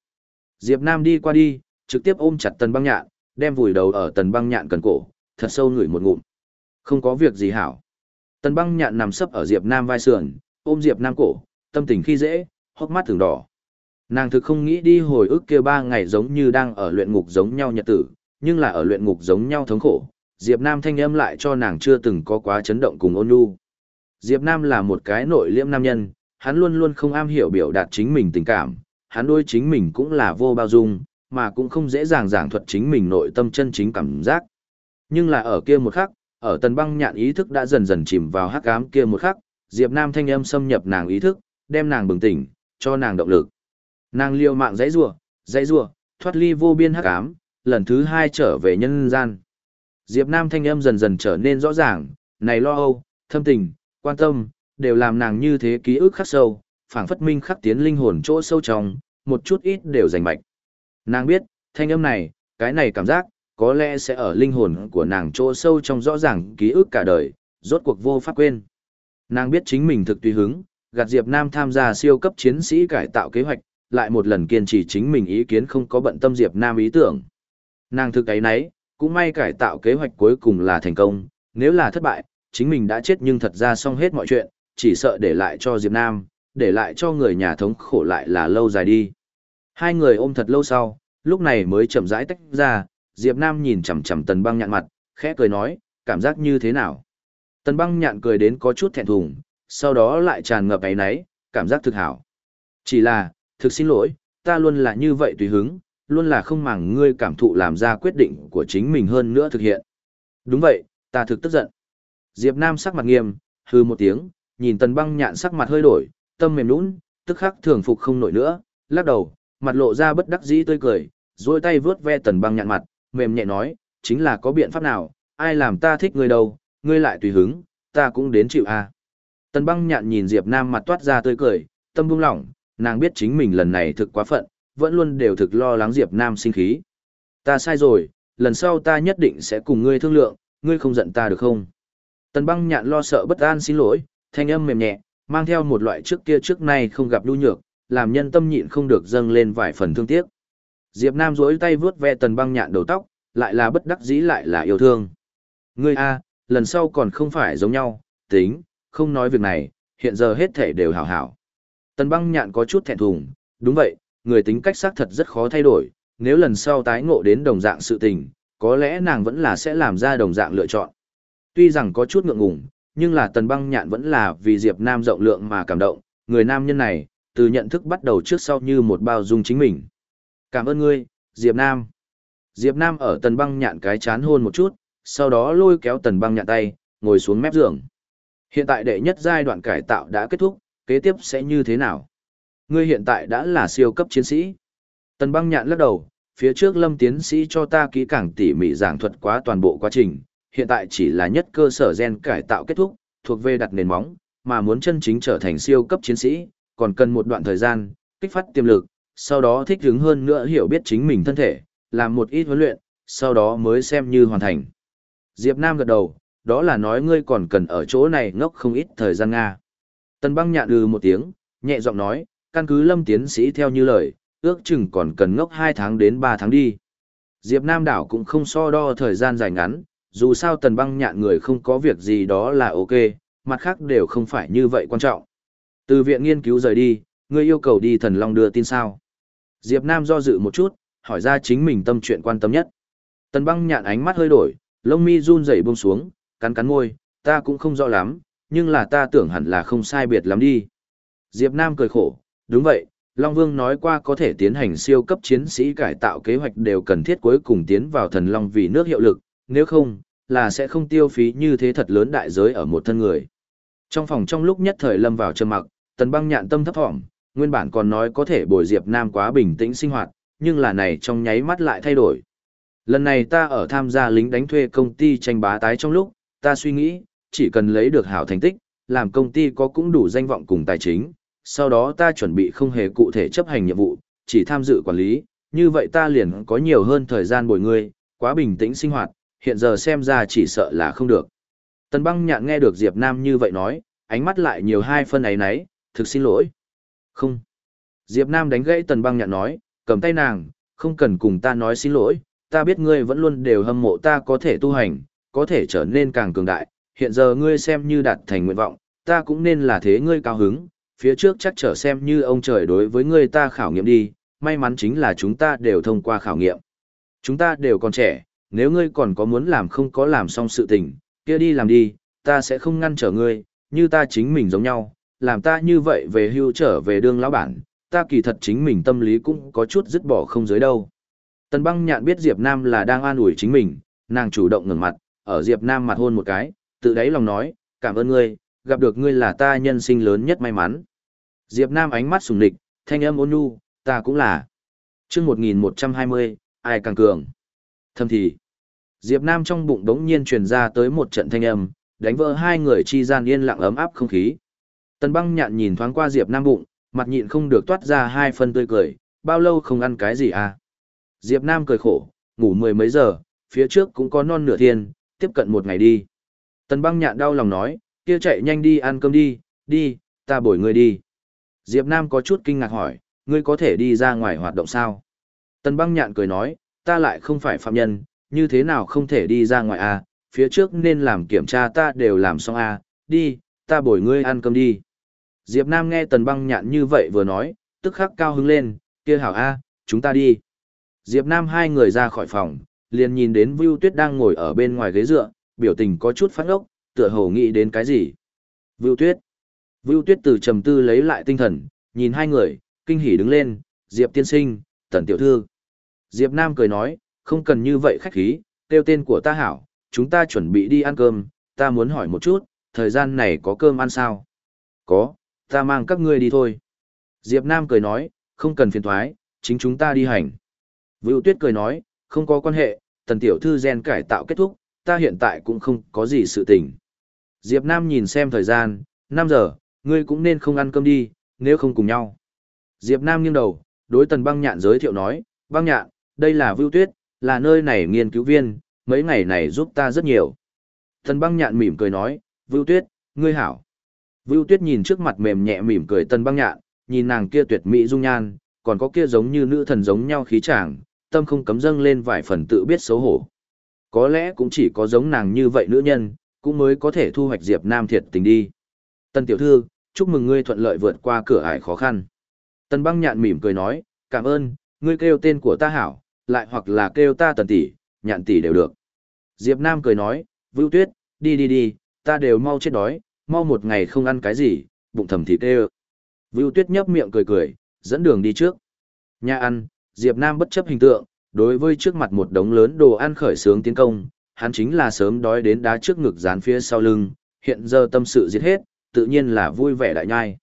Diệp Nam đi qua đi, trực tiếp ôm chặt Tần Băng Nhạn, đem vùi đầu ở Tần Băng Nhạn cần cổ, thật sâu ngửi một ngụm. Không có việc gì hảo. Tần Băng Nhạn nằm sấp ở Diệp Nam vai sườn, ôm Diệp Nam cổ, tâm tình khi dễ, hốc mắt thường đỏ. Nàng thực không nghĩ đi hồi ức kia ba ngày giống như đang ở luyện ngục giống nhau nhật tử, nhưng là ở luyện ngục giống nhau thống khổ. Diệp Nam thanh âm lại cho nàng chưa từng có quá chấn động cùng ôn nhu. Diệp Nam là một cái nội liễm nam nhân, hắn luôn luôn không am hiểu biểu đạt chính mình tình cảm, hắn đối chính mình cũng là vô bao dung, mà cũng không dễ dàng giảng thuật chính mình nội tâm chân chính cảm giác. Nhưng là ở kia một khắc, ở tần băng nhạn ý thức đã dần dần chìm vào hắc ám kia một khắc, Diệp Nam thanh âm xâm nhập nàng ý thức, đem nàng bừng tỉnh, cho nàng động lực. Nàng liều mạng dãy rủa, dãy rủa, thoát ly vô biên hắc ám, lần thứ hai trở về nhân gian. Diệp Nam thanh âm dần dần trở nên rõ ràng, này lo âu, thâm tình, quan tâm, đều làm nàng như thế ký ức khắc sâu, phảng phất minh khắc tiến linh hồn chỗ sâu trong, một chút ít đều rành mạch. Nàng biết, thanh âm này, cái này cảm giác, có lẽ sẽ ở linh hồn của nàng chỗ sâu trong rõ ràng ký ức cả đời, rốt cuộc vô pháp quên. Nàng biết chính mình thực tùy hứng, gạt Diệp Nam tham gia siêu cấp chiến sĩ cải tạo kế hoạch, lại một lần kiên trì chính mình ý kiến không có bận tâm Diệp Nam ý tưởng. Nàng thực ấy nấy, cũng may cải tạo kế hoạch cuối cùng là thành công, nếu là thất bại, chính mình đã chết nhưng thật ra xong hết mọi chuyện, chỉ sợ để lại cho Diệp Nam, để lại cho người nhà thống khổ lại là lâu dài đi. Hai người ôm thật lâu sau, lúc này mới chậm rãi tách ra, Diệp Nam nhìn chằm chằm Tần Băng nhạn mặt, khẽ cười nói, cảm giác như thế nào? Tần Băng nhạn cười đến có chút thẹn thùng, sau đó lại tràn ngập ấy náy, cảm giác thực hảo. Chỉ là, thực xin lỗi, ta luôn là như vậy tùy hứng, luôn là không màng ngươi cảm thụ làm ra quyết định của chính mình hơn nữa thực hiện. Đúng vậy, ta thực tức giận. Diệp Nam sắc mặt nghiêm, hừ một tiếng, nhìn tần băng nhạn sắc mặt hơi đổi, tâm mềm nũng, tức khắc thường phục không nổi nữa, lắc đầu, mặt lộ ra bất đắc dĩ tươi cười, duỗi tay vướt ve tần băng nhạn mặt, mềm nhẹ nói, chính là có biện pháp nào, ai làm ta thích ngươi đâu, ngươi lại tùy hứng, ta cũng đến chịu a. À. Tần băng nhạn nhìn Diệp Nam mặt toát ra tươi cười, tâm buông lỏng, nàng biết chính mình lần này thực quá phận, vẫn luôn đều thực lo lắng Diệp Nam sinh khí. Ta sai rồi, lần sau ta nhất định sẽ cùng ngươi thương lượng, ngươi không giận ta được không? Tần băng nhạn lo sợ bất an xin lỗi, thanh âm mềm nhẹ, mang theo một loại trước kia trước nay không gặp nhu nhược, làm nhân tâm nhịn không được dâng lên vài phần thương tiếc. Diệp Nam duỗi tay vướt ve tần băng nhạn đầu tóc, lại là bất đắc dĩ lại là yêu thương. Ngươi a, lần sau còn không phải giống nhau, tính, không nói việc này, hiện giờ hết thể đều hảo hảo. Tần băng nhạn có chút thẹn thùng, đúng vậy, người tính cách xác thật rất khó thay đổi, nếu lần sau tái ngộ đến đồng dạng sự tình, có lẽ nàng vẫn là sẽ làm ra đồng dạng lựa chọn. Tuy rằng có chút ngượng ngùng, nhưng là tần băng nhạn vẫn là vì Diệp Nam rộng lượng mà cảm động, người nam nhân này, từ nhận thức bắt đầu trước sau như một bao dung chính mình. Cảm ơn ngươi, Diệp Nam. Diệp Nam ở tần băng nhạn cái chán hôn một chút, sau đó lôi kéo tần băng nhạn tay, ngồi xuống mép giường. Hiện tại đệ nhất giai đoạn cải tạo đã kết thúc, kế tiếp sẽ như thế nào? Ngươi hiện tại đã là siêu cấp chiến sĩ. Tần băng nhạn lắc đầu, phía trước lâm tiến sĩ cho ta kỹ càng tỉ mỉ giảng thuật quá toàn bộ quá trình, hiện tại chỉ là nhất cơ sở gen cải tạo kết thúc, thuộc về đặt nền móng, mà muốn chân chính trở thành siêu cấp chiến sĩ, còn cần một đoạn thời gian, kích phát tiềm lực, sau đó thích ứng hơn nữa hiểu biết chính mình thân thể, làm một ít huấn luyện, sau đó mới xem như hoàn thành. Diệp Nam gật đầu, đó là nói ngươi còn cần ở chỗ này ngốc không ít thời gian Nga. Tần băng nhạn ừ một tiếng, nhẹ giọng nói, căn cứ lâm tiến sĩ theo như lời, ước chừng còn cần ngốc 2 tháng đến 3 tháng đi. Diệp Nam đảo cũng không so đo thời gian dài ngắn, dù sao tần băng nhạn người không có việc gì đó là ok, mặt khác đều không phải như vậy quan trọng. Từ viện nghiên cứu rời đi, ngươi yêu cầu đi thần long đưa tin sao. Diệp Nam do dự một chút, hỏi ra chính mình tâm chuyện quan tâm nhất. Tần băng nhạn ánh mắt hơi đổi, lông mi run rẩy buông xuống, cắn cắn môi, ta cũng không rõ lắm, nhưng là ta tưởng hẳn là không sai biệt lắm đi. Diệp Nam cười khổ, đúng vậy, Long Vương nói qua có thể tiến hành siêu cấp chiến sĩ cải tạo kế hoạch đều cần thiết cuối cùng tiến vào thần Long vì nước hiệu lực, nếu không, là sẽ không tiêu phí như thế thật lớn đại giới ở một thân người. Trong phòng trong lúc nhất thời lâm vào trầm mặc, tần băng nhạn tâm thấp thỏm, nguyên bản còn nói có thể bồi Diệp Nam quá bình tĩnh sinh hoạt, nhưng là này trong nháy mắt lại thay đổi. Lần này ta ở tham gia lính đánh thuê công ty tranh bá tái trong lúc, ta suy nghĩ, chỉ cần lấy được hảo thành tích, làm công ty có cũng đủ danh vọng cùng tài chính, sau đó ta chuẩn bị không hề cụ thể chấp hành nhiệm vụ, chỉ tham dự quản lý, như vậy ta liền có nhiều hơn thời gian bồi ngươi, quá bình tĩnh sinh hoạt, hiện giờ xem ra chỉ sợ là không được. Tần băng nhạn nghe được Diệp Nam như vậy nói, ánh mắt lại nhiều hai phân ấy nấy, thực xin lỗi. Không. Diệp Nam đánh gãy tần băng nhạn nói, cầm tay nàng, không cần cùng ta nói xin lỗi, ta biết ngươi vẫn luôn đều hâm mộ ta có thể tu hành, có thể trở nên càng cường đại, hiện giờ ngươi xem như đạt thành nguyện vọng, ta cũng nên là thế ngươi cao hứng, phía trước chắc trở xem như ông trời đối với ngươi ta khảo nghiệm đi, may mắn chính là chúng ta đều thông qua khảo nghiệm. Chúng ta đều còn trẻ, nếu ngươi còn có muốn làm không có làm xong sự tình, kia đi làm đi, ta sẽ không ngăn trở ngươi, như ta chính mình giống nhau, làm ta như vậy về hưu trở về đương lão bản, ta kỳ thật chính mình tâm lý cũng có chút dứt bỏ không dưới đâu. Tần băng nhạn biết Diệp Nam là đang an ủi chính mình, nàng chủ động ngẩng mặt, ở Diệp Nam mặt hôn một cái, tự đáy lòng nói, cảm ơn ngươi, gặp được ngươi là ta nhân sinh lớn nhất may mắn. Diệp Nam ánh mắt sùng địch, thanh âm ôn nhu, ta cũng là. Trước 1120, ai càng cường. Thâm thì. Diệp Nam trong bụng đống nhiên truyền ra tới một trận thanh âm, đánh vỡ hai người chi gian yên lặng ấm áp không khí. Tần băng nhạn nhìn thoáng qua Diệp Nam bụng, mặt nhịn không được toát ra hai phân tươi cười, bao lâu không ăn cái gì à. Diệp Nam cười khổ, ngủ mười mấy giờ, phía trước cũng có non nửa thiên, tiếp cận một ngày đi. Tần băng nhạn đau lòng nói, kia chạy nhanh đi ăn cơm đi, đi, ta bồi ngươi đi. Diệp Nam có chút kinh ngạc hỏi, ngươi có thể đi ra ngoài hoạt động sao? Tần băng nhạn cười nói, ta lại không phải phạm nhân, như thế nào không thể đi ra ngoài à, phía trước nên làm kiểm tra ta đều làm xong à, đi, ta bồi ngươi ăn cơm đi. Diệp Nam nghe tần băng nhạn như vậy vừa nói, tức khắc cao hứng lên, kia hảo a, chúng ta đi. Diệp Nam hai người ra khỏi phòng, liền nhìn đến Vưu Tuyết đang ngồi ở bên ngoài ghế dựa, biểu tình có chút phát ốc, tựa hồ nghĩ đến cái gì. Vưu Tuyết. Vưu Tuyết từ trầm tư lấy lại tinh thần, nhìn hai người, kinh hỉ đứng lên, Diệp tiên sinh, tần tiểu thư. Diệp Nam cười nói, không cần như vậy khách khí, tiêu tên của ta hảo, chúng ta chuẩn bị đi ăn cơm, ta muốn hỏi một chút, thời gian này có cơm ăn sao? Có, ta mang các ngươi đi thôi. Diệp Nam cười nói, không cần phiền thoái, chính chúng ta đi hành. Vưu Tuyết cười nói, không có quan hệ, tần tiểu thư gen cải tạo kết thúc, ta hiện tại cũng không có gì sự tình. Diệp Nam nhìn xem thời gian, 5 giờ, ngươi cũng nên không ăn cơm đi, nếu không cùng nhau. Diệp Nam nghiêng đầu, đối tần băng nhạn giới thiệu nói, băng nhạn, đây là Vưu Tuyết, là nơi này nghiên cứu viên, mấy ngày này giúp ta rất nhiều. Tần băng nhạn mỉm cười nói, Vưu Tuyết, ngươi hảo. Vưu Tuyết nhìn trước mặt mềm nhẹ mỉm cười Tân băng nhạn, nhìn nàng kia tuyệt mỹ dung nhan, còn có kia giống như nữ thần giống nhau khí chàng, tâm không cấm dâng lên vài phần tự biết xấu hổ. Có lẽ cũng chỉ có giống nàng như vậy nữ nhân, cũng mới có thể thu hoạch Diệp Nam thiệt tình đi. Tân tiểu thư, chúc mừng ngươi thuận lợi vượt qua cửa ải khó khăn. Tân băng nhạn mỉm cười nói, cảm ơn, ngươi kêu tên của ta hảo, lại hoặc là kêu ta tần tỷ, nhạn tỷ đều được. Diệp Nam cười nói, Vưu Tuyết, đi đi đi, ta đều mau chết đói, mau một ngày không ăn cái gì, bụng thầm thịt đê Vưu Tuyết nhấp miệng cười cười, dẫn đường đi trước. Nhà ăn, Diệp Nam bất chấp hình tượng, đối với trước mặt một đống lớn đồ ăn khởi sướng tiến công, hắn chính là sớm đói đến đá trước ngực dán phía sau lưng, hiện giờ tâm sự giết hết, tự nhiên là vui vẻ đại nhai.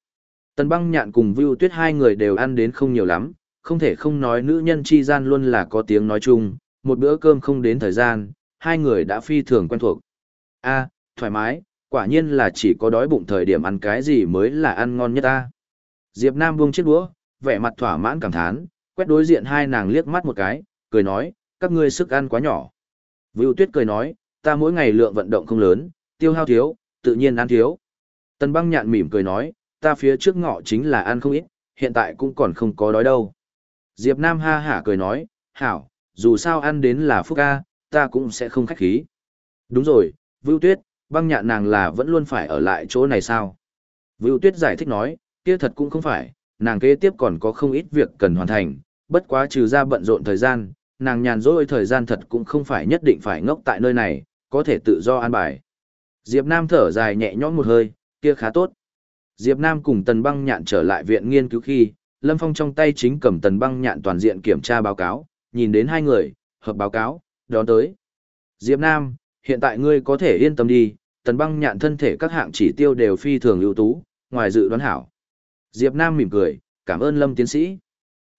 Tần băng nhạn cùng Vưu Tuyết hai người đều ăn đến không nhiều lắm, không thể không nói nữ nhân chi gian luôn là có tiếng nói chung, một bữa cơm không đến thời gian, hai người đã phi thường quen thuộc. A, thoải mái, quả nhiên là chỉ có đói bụng thời điểm ăn cái gì mới là ăn ngon nhất ta. Diệp Nam buông chiếc đũa, vẻ mặt thỏa mãn cảm thán, quét đối diện hai nàng liếc mắt một cái, cười nói, các ngươi sức ăn quá nhỏ. Vưu Tuyết cười nói, ta mỗi ngày lượng vận động không lớn, tiêu hao thiếu, tự nhiên ăn thiếu. Tần băng nhạn mỉm cười nói, ta phía trước ngọ chính là ăn không ít, hiện tại cũng còn không có đói đâu. Diệp Nam ha hả cười nói, hảo, dù sao ăn đến là phúc ca, ta cũng sẽ không khách khí. Đúng rồi, Vưu Tuyết, băng nhạn nàng là vẫn luôn phải ở lại chỗ này sao? Vưu Tuyết giải thích nói, kia thật cũng không phải, nàng kế tiếp còn có không ít việc cần hoàn thành, bất quá trừ ra bận rộn thời gian, nàng nhàn rỗi thời gian thật cũng không phải nhất định phải ngốc tại nơi này, có thể tự do an bài. Diệp Nam thở dài nhẹ nhõm một hơi, kia khá tốt. Diệp Nam cùng Tần Băng Nhạn trở lại viện nghiên cứu khi, Lâm Phong trong tay chính cầm Tần Băng Nhạn toàn diện kiểm tra báo cáo, nhìn đến hai người, hợp báo cáo, đón tới. Diệp Nam, hiện tại ngươi có thể yên tâm đi, Tần Băng Nhạn thân thể các hạng chỉ tiêu đều phi thường ưu tú, ngoài dự đoán hảo. Diệp Nam mỉm cười, cảm ơn Lâm tiến sĩ.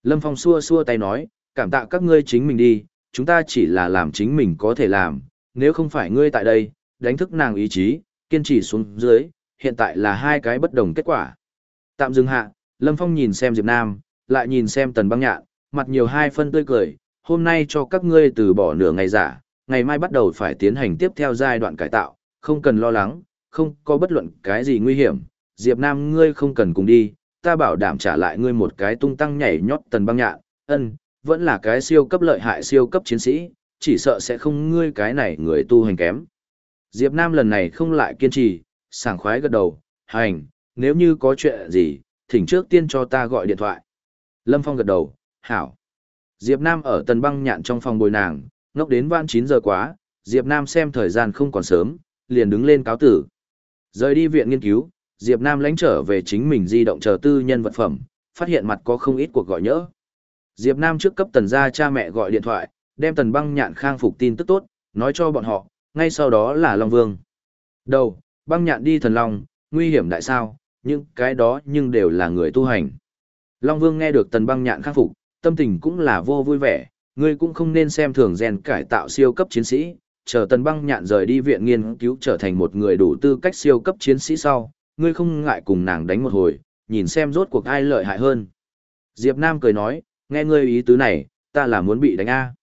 Lâm Phong xua xua tay nói, cảm tạ các ngươi chính mình đi, chúng ta chỉ là làm chính mình có thể làm, nếu không phải ngươi tại đây, đánh thức nàng ý chí, kiên trì xuống dưới, hiện tại là hai cái bất đồng kết quả. Tạm dừng hạ, Lâm Phong nhìn xem Diệp Nam, lại nhìn xem Tần Băng Nhạn, mặt nhiều hai phân tươi cười, hôm nay cho các ngươi từ bỏ nửa ngày giả, ngày mai bắt đầu phải tiến hành tiếp theo giai đoạn cải tạo, không cần lo lắng, không có bất luận cái gì nguy hiểm, Diệp Nam ngươi không cần cùng đi, ta bảo đảm trả lại ngươi một cái tung tăng nhảy nhót Tần Băng Nhạn, ân, vẫn là cái siêu cấp lợi hại siêu cấp chiến sĩ, chỉ sợ sẽ không ngươi cái này người tu hành kém. Diệp Nam lần này không lại kiên trì, sảng khoái gật đầu, hành, nếu như có chuyện gì, thỉnh trước tiên cho ta gọi điện thoại. Lâm Phong gật đầu, hảo. Diệp Nam ở tần băng nhạn trong phòng bồi nàng, ngốc đến van 9 giờ quá, Diệp Nam xem thời gian không còn sớm, liền đứng lên cáo tử. Rời đi viện nghiên cứu, Diệp Nam lánh trở về chính mình di động chờ tư nhân vật phẩm, phát hiện mặt có không ít cuộc gọi nhỡ. Diệp Nam trước cấp tần gia cha mẹ gọi điện thoại, đem tần băng nhạn khang phục tin tức tốt, nói cho bọn họ, ngay sau đó là Long Vương. Đầu, băng nhạn đi thần long, nguy hiểm đại sao, nhưng cái đó nhưng đều là người tu hành. Long Vương nghe được tần băng nhạn khang phục, tâm tình cũng là vô vui vẻ, ngươi cũng không nên xem thường rèn cải tạo siêu cấp chiến sĩ, chờ tần băng nhạn rời đi viện nghiên cứu trở thành một người đủ tư cách siêu cấp chiến sĩ sau, ngươi không ngại cùng nàng đánh một hồi, nhìn xem rốt cuộc ai lợi hại hơn. Diệp Nam cười nói, nghe ngươi ý tứ này, ta là muốn bị đánh A.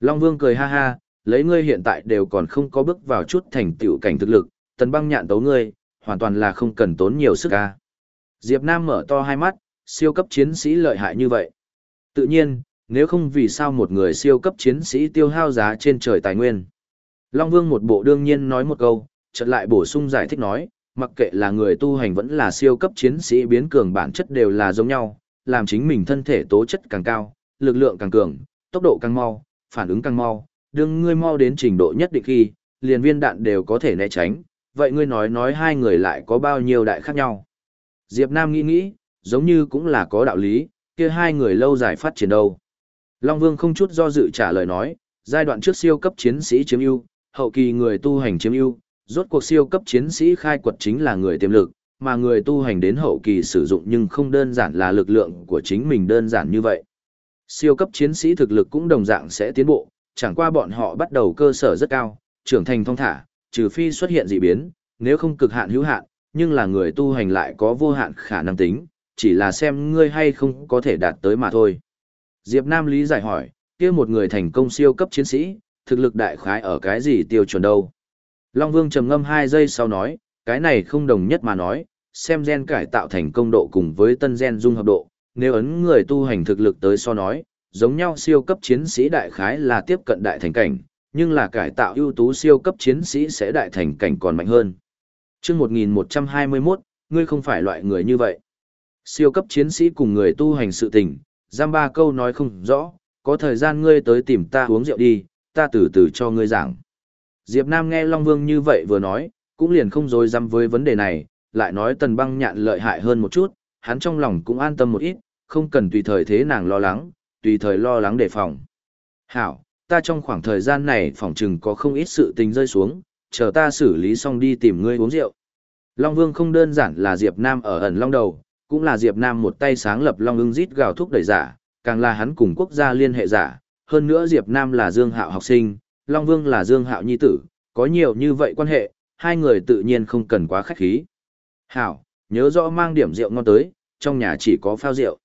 Long Vương cười ha ha, lấy ngươi hiện tại đều còn không có bước vào chút thành tựu cảnh thực lực, tần băng nhạn tấu ngươi, hoàn toàn là không cần tốn nhiều sức A. Diệp Nam mở to hai mắt, siêu cấp chiến sĩ lợi hại như vậy. Tự nhiên, nếu không vì sao một người siêu cấp chiến sĩ tiêu hao giá trên trời tài nguyên. Long Vương một bộ đương nhiên nói một câu, chợt lại bổ sung giải thích nói, mặc kệ là người tu hành vẫn là siêu cấp chiến sĩ biến cường bản chất đều là giống nhau, làm chính mình thân thể tố chất càng cao, lực lượng càng cường, tốc độ càng mau, phản ứng càng mau, đương ngươi mau đến trình độ nhất định khi, liền viên đạn đều có thể né tránh, vậy ngươi nói nói hai người lại có bao nhiêu đại khác nhau. Diệp Nam nghĩ nghĩ, giống như cũng là có đạo lý, kia hai người lâu dài phát triển đâu. Long Vương không chút do dự trả lời nói, giai đoạn trước siêu cấp chiến sĩ chiếm ưu, hậu kỳ người tu hành chiếm ưu, rốt cuộc siêu cấp chiến sĩ khai quật chính là người tiềm lực, mà người tu hành đến hậu kỳ sử dụng nhưng không đơn giản là lực lượng của chính mình đơn giản như vậy. Siêu cấp chiến sĩ thực lực cũng đồng dạng sẽ tiến bộ, chẳng qua bọn họ bắt đầu cơ sở rất cao, trưởng thành thông thả, trừ phi xuất hiện dị biến, nếu không cực hạn hữu hạn, nhưng là người tu hành lại có vô hạn khả năng tính, chỉ là xem ngươi hay không có thể đạt tới mà thôi. Diệp Nam lý giải hỏi, kia một người thành công siêu cấp chiến sĩ, thực lực đại khái ở cái gì tiêu chuẩn đâu. Long Vương trầm ngâm 2 giây sau nói, cái này không đồng nhất mà nói, xem gen cải tạo thành công độ cùng với tân gen dung hợp độ, nếu ấn người tu hành thực lực tới so nói, giống nhau siêu cấp chiến sĩ đại khái là tiếp cận đại thành cảnh, nhưng là cải tạo ưu tú siêu cấp chiến sĩ sẽ đại thành cảnh còn mạnh hơn. Trước 1121, ngươi không phải loại người như vậy. Siêu cấp chiến sĩ cùng người tu hành sự tình, giam ba câu nói không rõ, có thời gian ngươi tới tìm ta uống rượu đi, ta từ từ cho ngươi giảng. Diệp Nam nghe Long Vương như vậy vừa nói, cũng liền không dối dám với vấn đề này, lại nói tần băng nhạn lợi hại hơn một chút, hắn trong lòng cũng an tâm một ít, không cần tùy thời thế nàng lo lắng, tùy thời lo lắng đề phòng. Hảo, ta trong khoảng thời gian này phòng chừng có không ít sự tình rơi xuống, chờ ta xử lý xong đi tìm ngươi uống rượu. Long Vương không đơn giản là Diệp Nam ở ẩn long đầu, cũng là Diệp Nam một tay sáng lập Long ưng Dít gào thúc đẩy giả, càng là hắn cùng quốc gia liên hệ giả, hơn nữa Diệp Nam là Dương Hạo học sinh, Long Vương là Dương Hạo nhi tử, có nhiều như vậy quan hệ, hai người tự nhiên không cần quá khách khí. Hảo, nhớ rõ mang điểm rượu ngon tới, trong nhà chỉ có phao rượu.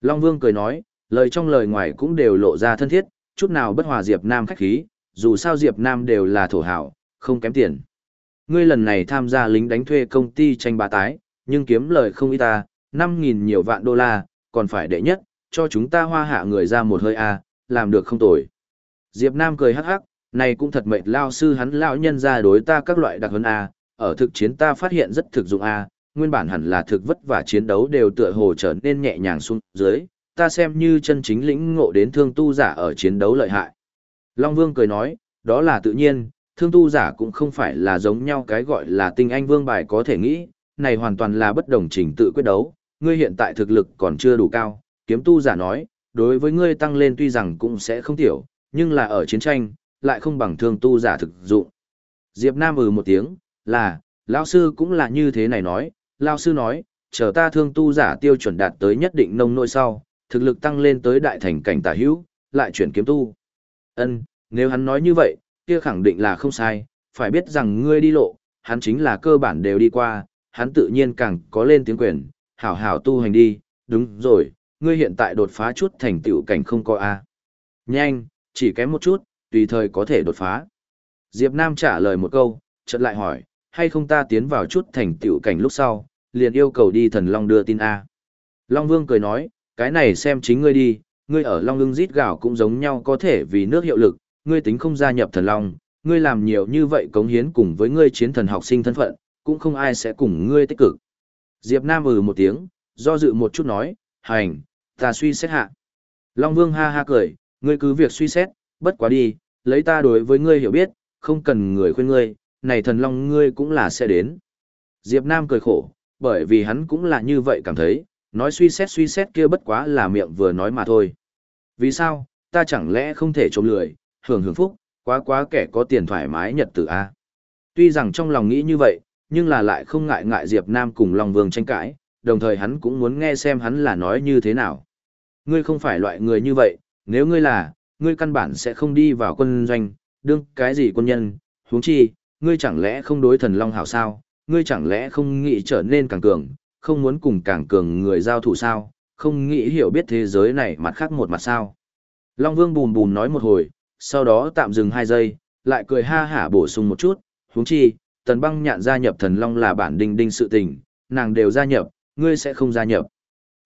Long Vương cười nói, lời trong lời ngoài cũng đều lộ ra thân thiết, chút nào bất hòa Diệp Nam khách khí, dù sao Diệp Nam đều là thổ hảo, không kém tiền. Ngươi lần này tham gia lính đánh thuê công ty tranh bá tái, nhưng kiếm lời không ít ta, 5.000 nhiều vạn đô la, còn phải đệ nhất, cho chúng ta hoa hạ người ra một hơi a, làm được không tồi. Diệp Nam cười hắc hắc, này cũng thật mệt lao sư hắn lão nhân ra đối ta các loại đặc huấn a, ở thực chiến ta phát hiện rất thực dụng a, nguyên bản hẳn là thực vất và chiến đấu đều tựa hồ trở nên nhẹ nhàng xuống dưới, ta xem như chân chính lĩnh ngộ đến thương tu giả ở chiến đấu lợi hại. Long Vương cười nói, đó là tự nhiên, thương tu giả cũng không phải là giống nhau cái gọi là tinh anh vương bài có thể nghĩ, này hoàn toàn là bất đồng trình tự quyết đấu, ngươi hiện tại thực lực còn chưa đủ cao, kiếm tu giả nói, đối với ngươi tăng lên tuy rằng cũng sẽ không tiểu, nhưng là ở chiến tranh, lại không bằng thương tu giả thực dụng. Diệp Nam ừ một tiếng, là, lão sư cũng là như thế này nói, lão sư nói, chờ ta thương tu giả tiêu chuẩn đạt tới nhất định nông nội sau, thực lực tăng lên tới đại thành cảnh tả hữu, lại chuyển kiếm tu. Ân, nếu hắn nói như vậy, kia khẳng định là không sai, phải biết rằng ngươi đi lộ, hắn chính là cơ bản đều đi qua, hắn tự nhiên càng có lên tiếng quyền, hảo hảo tu hành đi, đúng rồi, ngươi hiện tại đột phá chút thành tựu cảnh không có A. Nhanh, chỉ kém một chút, tùy thời có thể đột phá. Diệp Nam trả lời một câu, chợt lại hỏi, hay không ta tiến vào chút thành tựu cảnh lúc sau, liền yêu cầu đi thần Long đưa tin A. Long Vương cười nói, cái này xem chính ngươi đi, ngươi ở Long ưng rít gạo cũng giống nhau có thể vì nước hiệu lực, ngươi tính không gia nhập thần Long, ngươi làm nhiều như vậy cống hiến cùng với ngươi chiến thần học sinh thân phận, cũng không ai sẽ cùng ngươi tích cực. Diệp Nam ừ một tiếng, do dự một chút nói, hành, ta suy xét hạ. Long Vương ha ha cười, ngươi cứ việc suy xét, bất quá đi, lấy ta đối với ngươi hiểu biết, không cần người khuyên ngươi, này thần Long ngươi cũng là sẽ đến. Diệp Nam cười khổ, bởi vì hắn cũng là như vậy cảm thấy, nói suy xét suy xét kia bất quá là miệng vừa nói mà thôi. Vì sao, ta chẳng lẽ không thể trộm lười, hưởng hưởng phúc, quá quá kẻ có tiền thoải mái nhật tử a. Tuy rằng trong lòng nghĩ như vậy, nhưng là lại không ngại ngại Diệp Nam cùng Long Vương tranh cãi, đồng thời hắn cũng muốn nghe xem hắn là nói như thế nào. Ngươi không phải loại người như vậy, nếu ngươi là, ngươi căn bản sẽ không đi vào quân doanh, đương cái gì quân nhân, huống chi, ngươi chẳng lẽ không đối thần Long hảo sao, ngươi chẳng lẽ không nghĩ trở nên càng cường, không muốn cùng càng cường người giao thủ sao, không nghĩ hiểu biết thế giới này mặt khác một mặt sao. Long Vương bùm bùm nói một hồi, sau đó tạm dừng hai giây, lại cười ha hả bổ sung một chút, huống chi, tần băng nhạn gia nhập thần long là bản đinh đinh sự tình, nàng đều gia nhập, ngươi sẽ không gia nhập.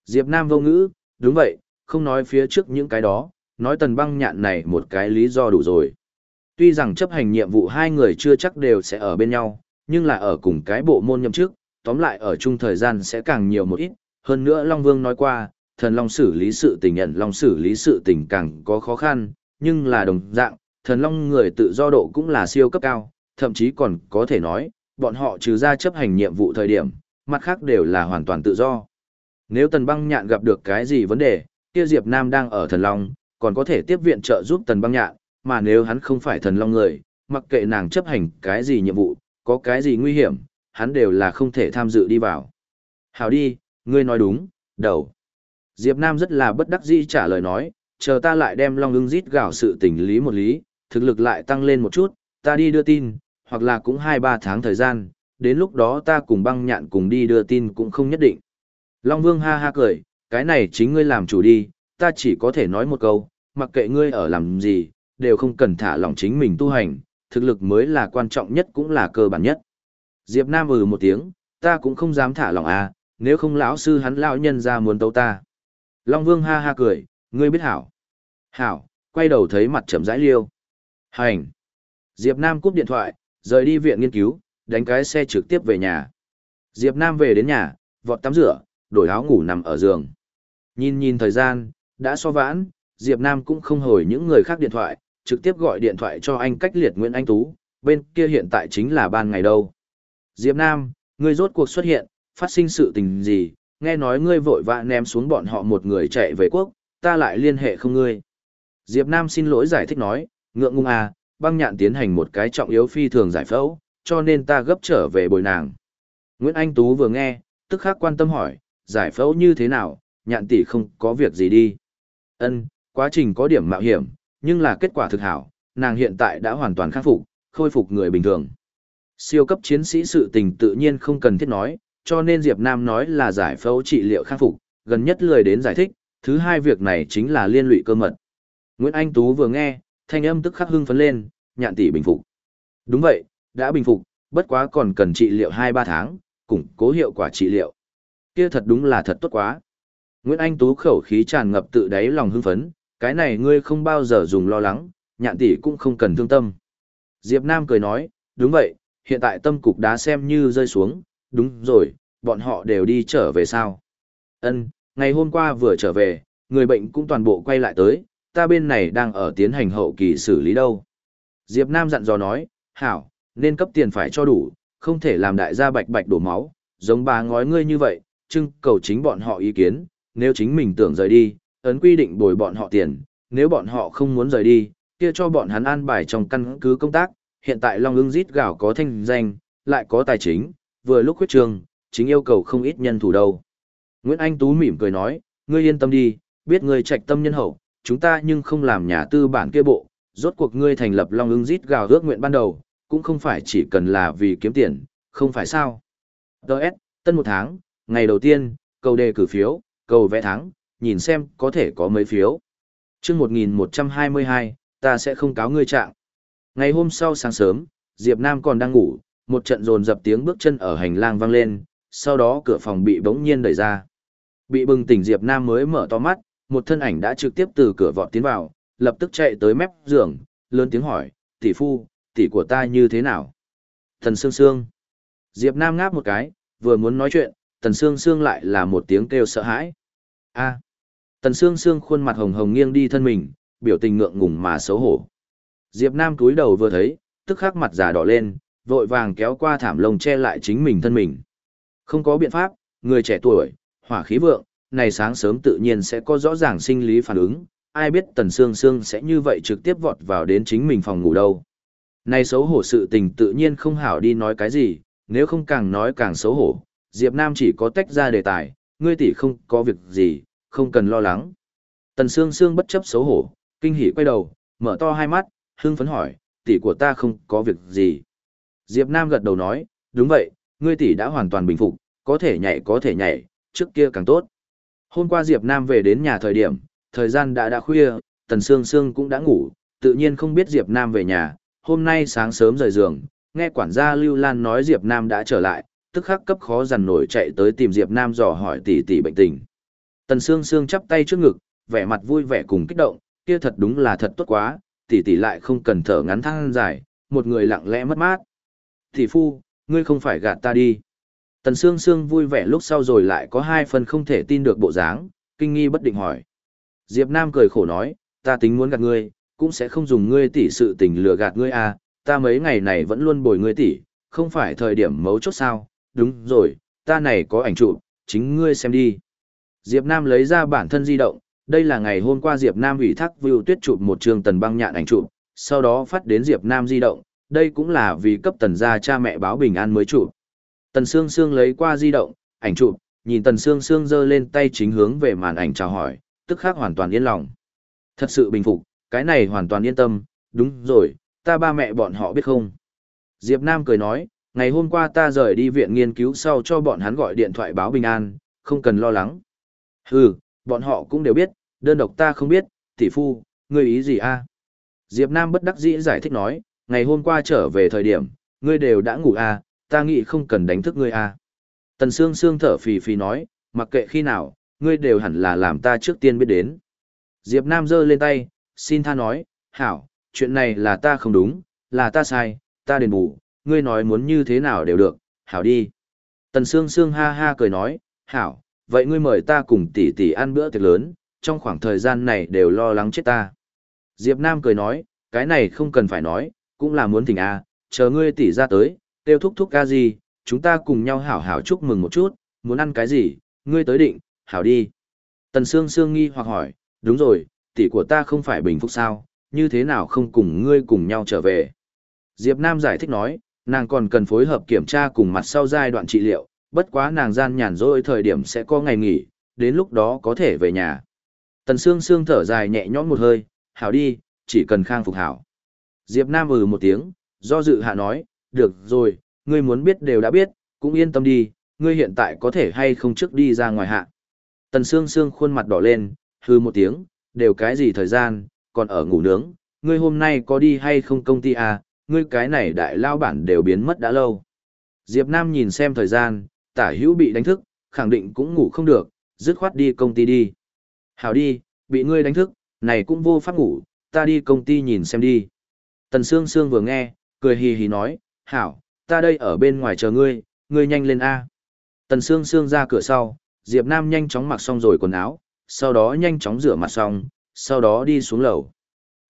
Diệp Nam vô ngữ, đúng vậy, không nói phía trước những cái đó, nói tần băng nhạn này một cái lý do đủ rồi. Tuy rằng chấp hành nhiệm vụ hai người chưa chắc đều sẽ ở bên nhau, nhưng là ở cùng cái bộ môn nhậm chức, tóm lại ở chung thời gian sẽ càng nhiều một ít. Hơn nữa Long Vương nói qua, thần Long xử lý sự tình nhận Long xử lý sự tình càng có khó khăn, nhưng là đồng dạng, thần Long người tự do độ cũng là siêu cấp cao, thậm chí còn có thể nói, bọn họ trừ ra chấp hành nhiệm vụ thời điểm, mặt khác đều là hoàn toàn tự do. Nếu Tần Băng Nhạn gặp được cái gì vấn đề, kia Diệp Nam đang ở Thần Long, còn có thể tiếp viện trợ giúp Tần Băng Nhạn, mà nếu hắn không phải Thần Long người, mặc kệ nàng chấp hành cái gì nhiệm vụ, có cái gì nguy hiểm, hắn đều là không thể tham dự đi vào. Hảo đi, ngươi nói đúng, đầu. Diệp Nam rất là bất đắc dĩ trả lời nói, chờ ta lại đem Long ưng rít gạo sự tình lý một lý, thực lực lại tăng lên một chút, ta đi đưa tin, hoặc là cũng 2-3 tháng thời gian, đến lúc đó ta cùng băng nhạn cùng đi đưa tin cũng không nhất định. Long Vương ha ha cười, cái này chính ngươi làm chủ đi, ta chỉ có thể nói một câu, mặc kệ ngươi ở làm gì, đều không cần thả lỏng chính mình tu hành, thực lực mới là quan trọng nhất cũng là cơ bản nhất. Diệp Nam ừ một tiếng, ta cũng không dám thả lỏng à, nếu không lão sư hắn lão nhân ra muốn tấu ta. Long Vương ha ha cười, ngươi biết hảo. Hảo, quay đầu thấy mặt chậm rãi liêu. Hành. Diệp Nam cúp điện thoại, rời đi viện nghiên cứu, đánh cái xe trực tiếp về nhà. Diệp Nam về đến nhà, vọt tắm rửa, đổi áo ngủ nằm ở giường. Nhìn nhìn thời gian, đã so vãn, Diệp Nam cũng không hồi những người khác điện thoại, trực tiếp gọi điện thoại cho anh cách liệt Nguyễn Anh Tú, bên kia hiện tại chính là ban ngày đâu. Diệp Nam, ngươi rốt cuộc xuất hiện, phát sinh sự tình gì, nghe nói ngươi vội vã ném xuống bọn họ một người chạy về quốc, ta lại liên hệ không ngươi. Diệp Nam xin lỗi giải thích nói, ngượng ngung à, băng nhạn tiến hành một cái trọng yếu phi thường giải phẫu, cho nên ta gấp trở về bồi nàng. Nguyễn Anh Tú vừa nghe, tức khắc quan tâm hỏi, giải phẫu như thế nào, nhạn tỷ không có việc gì đi. Ân, quá trình có điểm mạo hiểm, nhưng là kết quả thực hảo, nàng hiện tại đã hoàn toàn khắc phục, khôi phục người bình thường. Siêu cấp chiến sĩ sự tình tự nhiên không cần thiết nói, cho nên Diệp Nam nói là giải phẫu trị liệu khắc phục, gần nhất lười đến giải thích, thứ hai việc này chính là liên lụy cơ mật. Nguyễn Anh Tú vừa nghe, thanh âm tức khắc hưng phấn lên, nhạn tỷ bình phục. Đúng vậy, đã bình phục, bất quá còn cần trị liệu 2-3 tháng, củng cố hiệu quả trị liệu. Kia thật đúng là thật tốt quá. Nguyễn Anh Tú khẩu khí tràn ngập tự đáy lòng hưng phấn, cái này ngươi không bao giờ dùng lo lắng, nhạn tỷ cũng không cần thương tâm. Diệp Nam cười nói, đúng vậy, hiện tại tâm cục đá xem như rơi xuống, đúng rồi, bọn họ đều đi trở về sao. Ân, ngày hôm qua vừa trở về, người bệnh cũng toàn bộ quay lại tới, ta bên này đang ở tiến hành hậu kỳ xử lý đâu. Diệp Nam dặn dò nói, hảo, nên cấp tiền phải cho đủ, không thể làm đại gia bạch bạch đổ máu, giống bà ngói ngươi như vậy, trưng cầu chính bọn họ ý kiến, nếu chính mình tưởng rời đi, ấn quy định bồi bọn họ tiền, nếu bọn họ không muốn rời đi, kia cho bọn hắn an bài trong căn cứ công tác, hiện tại Long ưng rít gạo có thanh danh, lại có tài chính, vừa lúc huyết trường, chính yêu cầu không ít nhân thủ đâu. Nguyễn Anh Tú mỉm cười nói, ngươi yên tâm đi, biết ngươi trạch tâm nhân hậu, chúng ta nhưng không làm nhà tư bản kia bộ, rốt cuộc ngươi thành lập Long ưng rít gào ước nguyện ban đầu, cũng không phải chỉ cần là vì kiếm tiền, không phải sao. Đợt, tân một tháng, ngày đầu tiên, cầu đề cử phiếu, cầu vẽ thắng, nhìn xem có thể có mấy phiếu. chương 1122, ta sẽ không cáo ngươi trạng. Ngày hôm sau sáng sớm, Diệp Nam còn đang ngủ, một trận rồn dập tiếng bước chân ở hành lang vang lên, sau đó cửa phòng bị bỗng nhiên đẩy ra. Bị bừng tỉnh Diệp Nam mới mở to mắt, một thân ảnh đã trực tiếp từ cửa vọt tiến vào, lập tức chạy tới mép giường, lớn tiếng hỏi, tỷ phu, tỷ của ta như thế nào? Thần Sương Sương. Diệp Nam ngáp một cái, vừa muốn nói chuyện, Tần Sương Sương lại là một tiếng kêu sợ hãi. A. Tần Sương Sương khuôn mặt hồng hồng nghiêng đi thân mình, biểu tình ngượng ngùng mà xấu hổ. Diệp Nam cúi đầu vừa thấy, tức khắc mặt già đỏ lên, vội vàng kéo qua thảm lông che lại chính mình thân mình. Không có biện pháp, người trẻ tuổi, hỏa khí vượng, này sáng sớm tự nhiên sẽ có rõ ràng sinh lý phản ứng, ai biết Tần Sương Sương sẽ như vậy trực tiếp vọt vào đến chính mình phòng ngủ đâu. Này xấu hổ sự tình tự nhiên không hảo đi nói cái gì, nếu không càng nói càng xấu hổ, Diệp Nam chỉ có tách ra đề tài, ngươi tỷ không có việc gì, không cần lo lắng. Tần Sương Sương bất chấp xấu hổ, kinh hỉ quay đầu, mở to hai mắt, hưng phấn hỏi, tỷ của ta không có việc gì. Diệp Nam gật đầu nói, đúng vậy, ngươi tỷ đã hoàn toàn bình phục, có thể nhảy có thể nhảy, trước kia càng tốt. Hôm qua Diệp Nam về đến nhà thời điểm, thời gian đã đã khuya, Tần Sương Sương cũng đã ngủ, tự nhiên không biết Diệp Nam về nhà, hôm nay sáng sớm rời giường, nghe quản gia Lưu Lan nói Diệp Nam đã trở lại, tức khắc cấp khó dằn nổi chạy tới tìm Diệp Nam dò hỏi tỷ tỷ bệnh tình. Tần Sương Sương chắp tay trước ngực, vẻ mặt vui vẻ cùng kích động, kia thật đúng là thật tốt quá, tỷ tỷ lại không cần thở ngắn than dài, một người lặng lẽ mất mát. Tỷ phu, ngươi không phải gạt ta đi. Tần Sương Sương vui vẻ lúc sau rồi lại có hai phần không thể tin được bộ dáng, kinh nghi bất định hỏi. Diệp Nam cười khổ nói, ta tính muốn gạt ngươi, cũng sẽ không dùng ngươi tỷ sự tình lừa gạt ngươi à, ta mấy ngày này vẫn luôn bồi ngươi tỷ, không phải thời điểm mấu chốt sao, đúng rồi, ta này có ảnh chụp, chính ngươi xem đi. Diệp Nam lấy ra bản thân di động, đây là ngày hôm qua Diệp Nam ủy thác Vưu Tuyết chụp một trường tần băng nhạn ảnh chụp, sau đó phát đến Diệp Nam di động, đây cũng là vì cấp tần gia cha mẹ báo bình an mới chụp. Tần Sương Sương lấy qua di động, ảnh chụp, nhìn Tần Sương Sương giơ lên tay chính hướng về màn ảnh chào hỏi, tức khắc hoàn toàn yên lòng. Thật sự bình phục, cái này hoàn toàn yên tâm, đúng rồi, ta ba mẹ bọn họ biết không? Diệp Nam cười nói, ngày hôm qua ta rời đi viện nghiên cứu sau cho bọn hắn gọi điện thoại báo bình an, không cần lo lắng. Hừ, bọn họ cũng đều biết, đơn độc ta không biết, tỷ phu, ngươi ý gì a? Diệp Nam bất đắc dĩ giải thích nói, ngày hôm qua trở về thời điểm, ngươi đều đã ngủ a, ta nghĩ không cần đánh thức ngươi a. Tần Sương Sương thở phì phì nói, mặc kệ khi nào, ngươi đều hẳn là làm ta trước tiên biết đến. Diệp Nam giơ lên tay, xin tha nói, hảo, chuyện này là ta không đúng, là ta sai, ta đền bù, ngươi nói muốn như thế nào đều được, hảo đi. Tần Sương Sương ha ha cười nói, hảo, vậy ngươi mời ta cùng tỷ tỷ ăn bữa tiệc lớn, trong khoảng thời gian này đều lo lắng chết ta. Diệp Nam cười nói, cái này không cần phải nói, cũng là muốn thỉnh a, chờ ngươi tỷ ra tới, tiêu thúc thúc ca gì, chúng ta cùng nhau hảo hảo chúc mừng một chút, muốn ăn cái gì, ngươi tới định, hảo đi. Tần Sương Sương nghi hoặc hỏi, đúng rồi, tỷ của ta không phải bình phúc sao, như thế nào không cùng ngươi cùng nhau trở về. Diệp Nam giải thích nói, nàng còn cần phối hợp kiểm tra cùng mặt sau giai đoạn trị liệu, bất quá nàng gian nhàn rỗi thời điểm sẽ có ngày nghỉ, đến lúc đó có thể về nhà. Tần Sương Sương thở dài nhẹ nhõm một hơi, hảo đi, chỉ cần khang phục hảo. Diệp Nam ừ một tiếng, do dự hạ nói, được rồi, ngươi muốn biết đều đã biết, cũng yên tâm đi, ngươi hiện tại có thể hay không trước đi ra ngoài hạ. Tần Sương Sương khuôn mặt đỏ lên, hư một tiếng, đều cái gì thời gian, còn ở ngủ nướng, ngươi hôm nay có đi hay không công ty à, ngươi cái này đại lao bản đều biến mất đã lâu. Diệp Nam nhìn xem thời gian, tả hữu bị đánh thức, khẳng định cũng ngủ không được, dứt khoát đi công ty đi. Hảo đi, bị ngươi đánh thức, này cũng vô pháp ngủ, ta đi công ty nhìn xem đi. Tần Sương Sương vừa nghe, cười hì hì nói, Hảo, ta đây ở bên ngoài chờ ngươi, ngươi nhanh lên A. Tần Sương Sương ra cửa sau, Diệp Nam nhanh chóng mặc xong rồi quần áo, sau đó nhanh chóng rửa mặt xong, sau đó đi xuống lầu.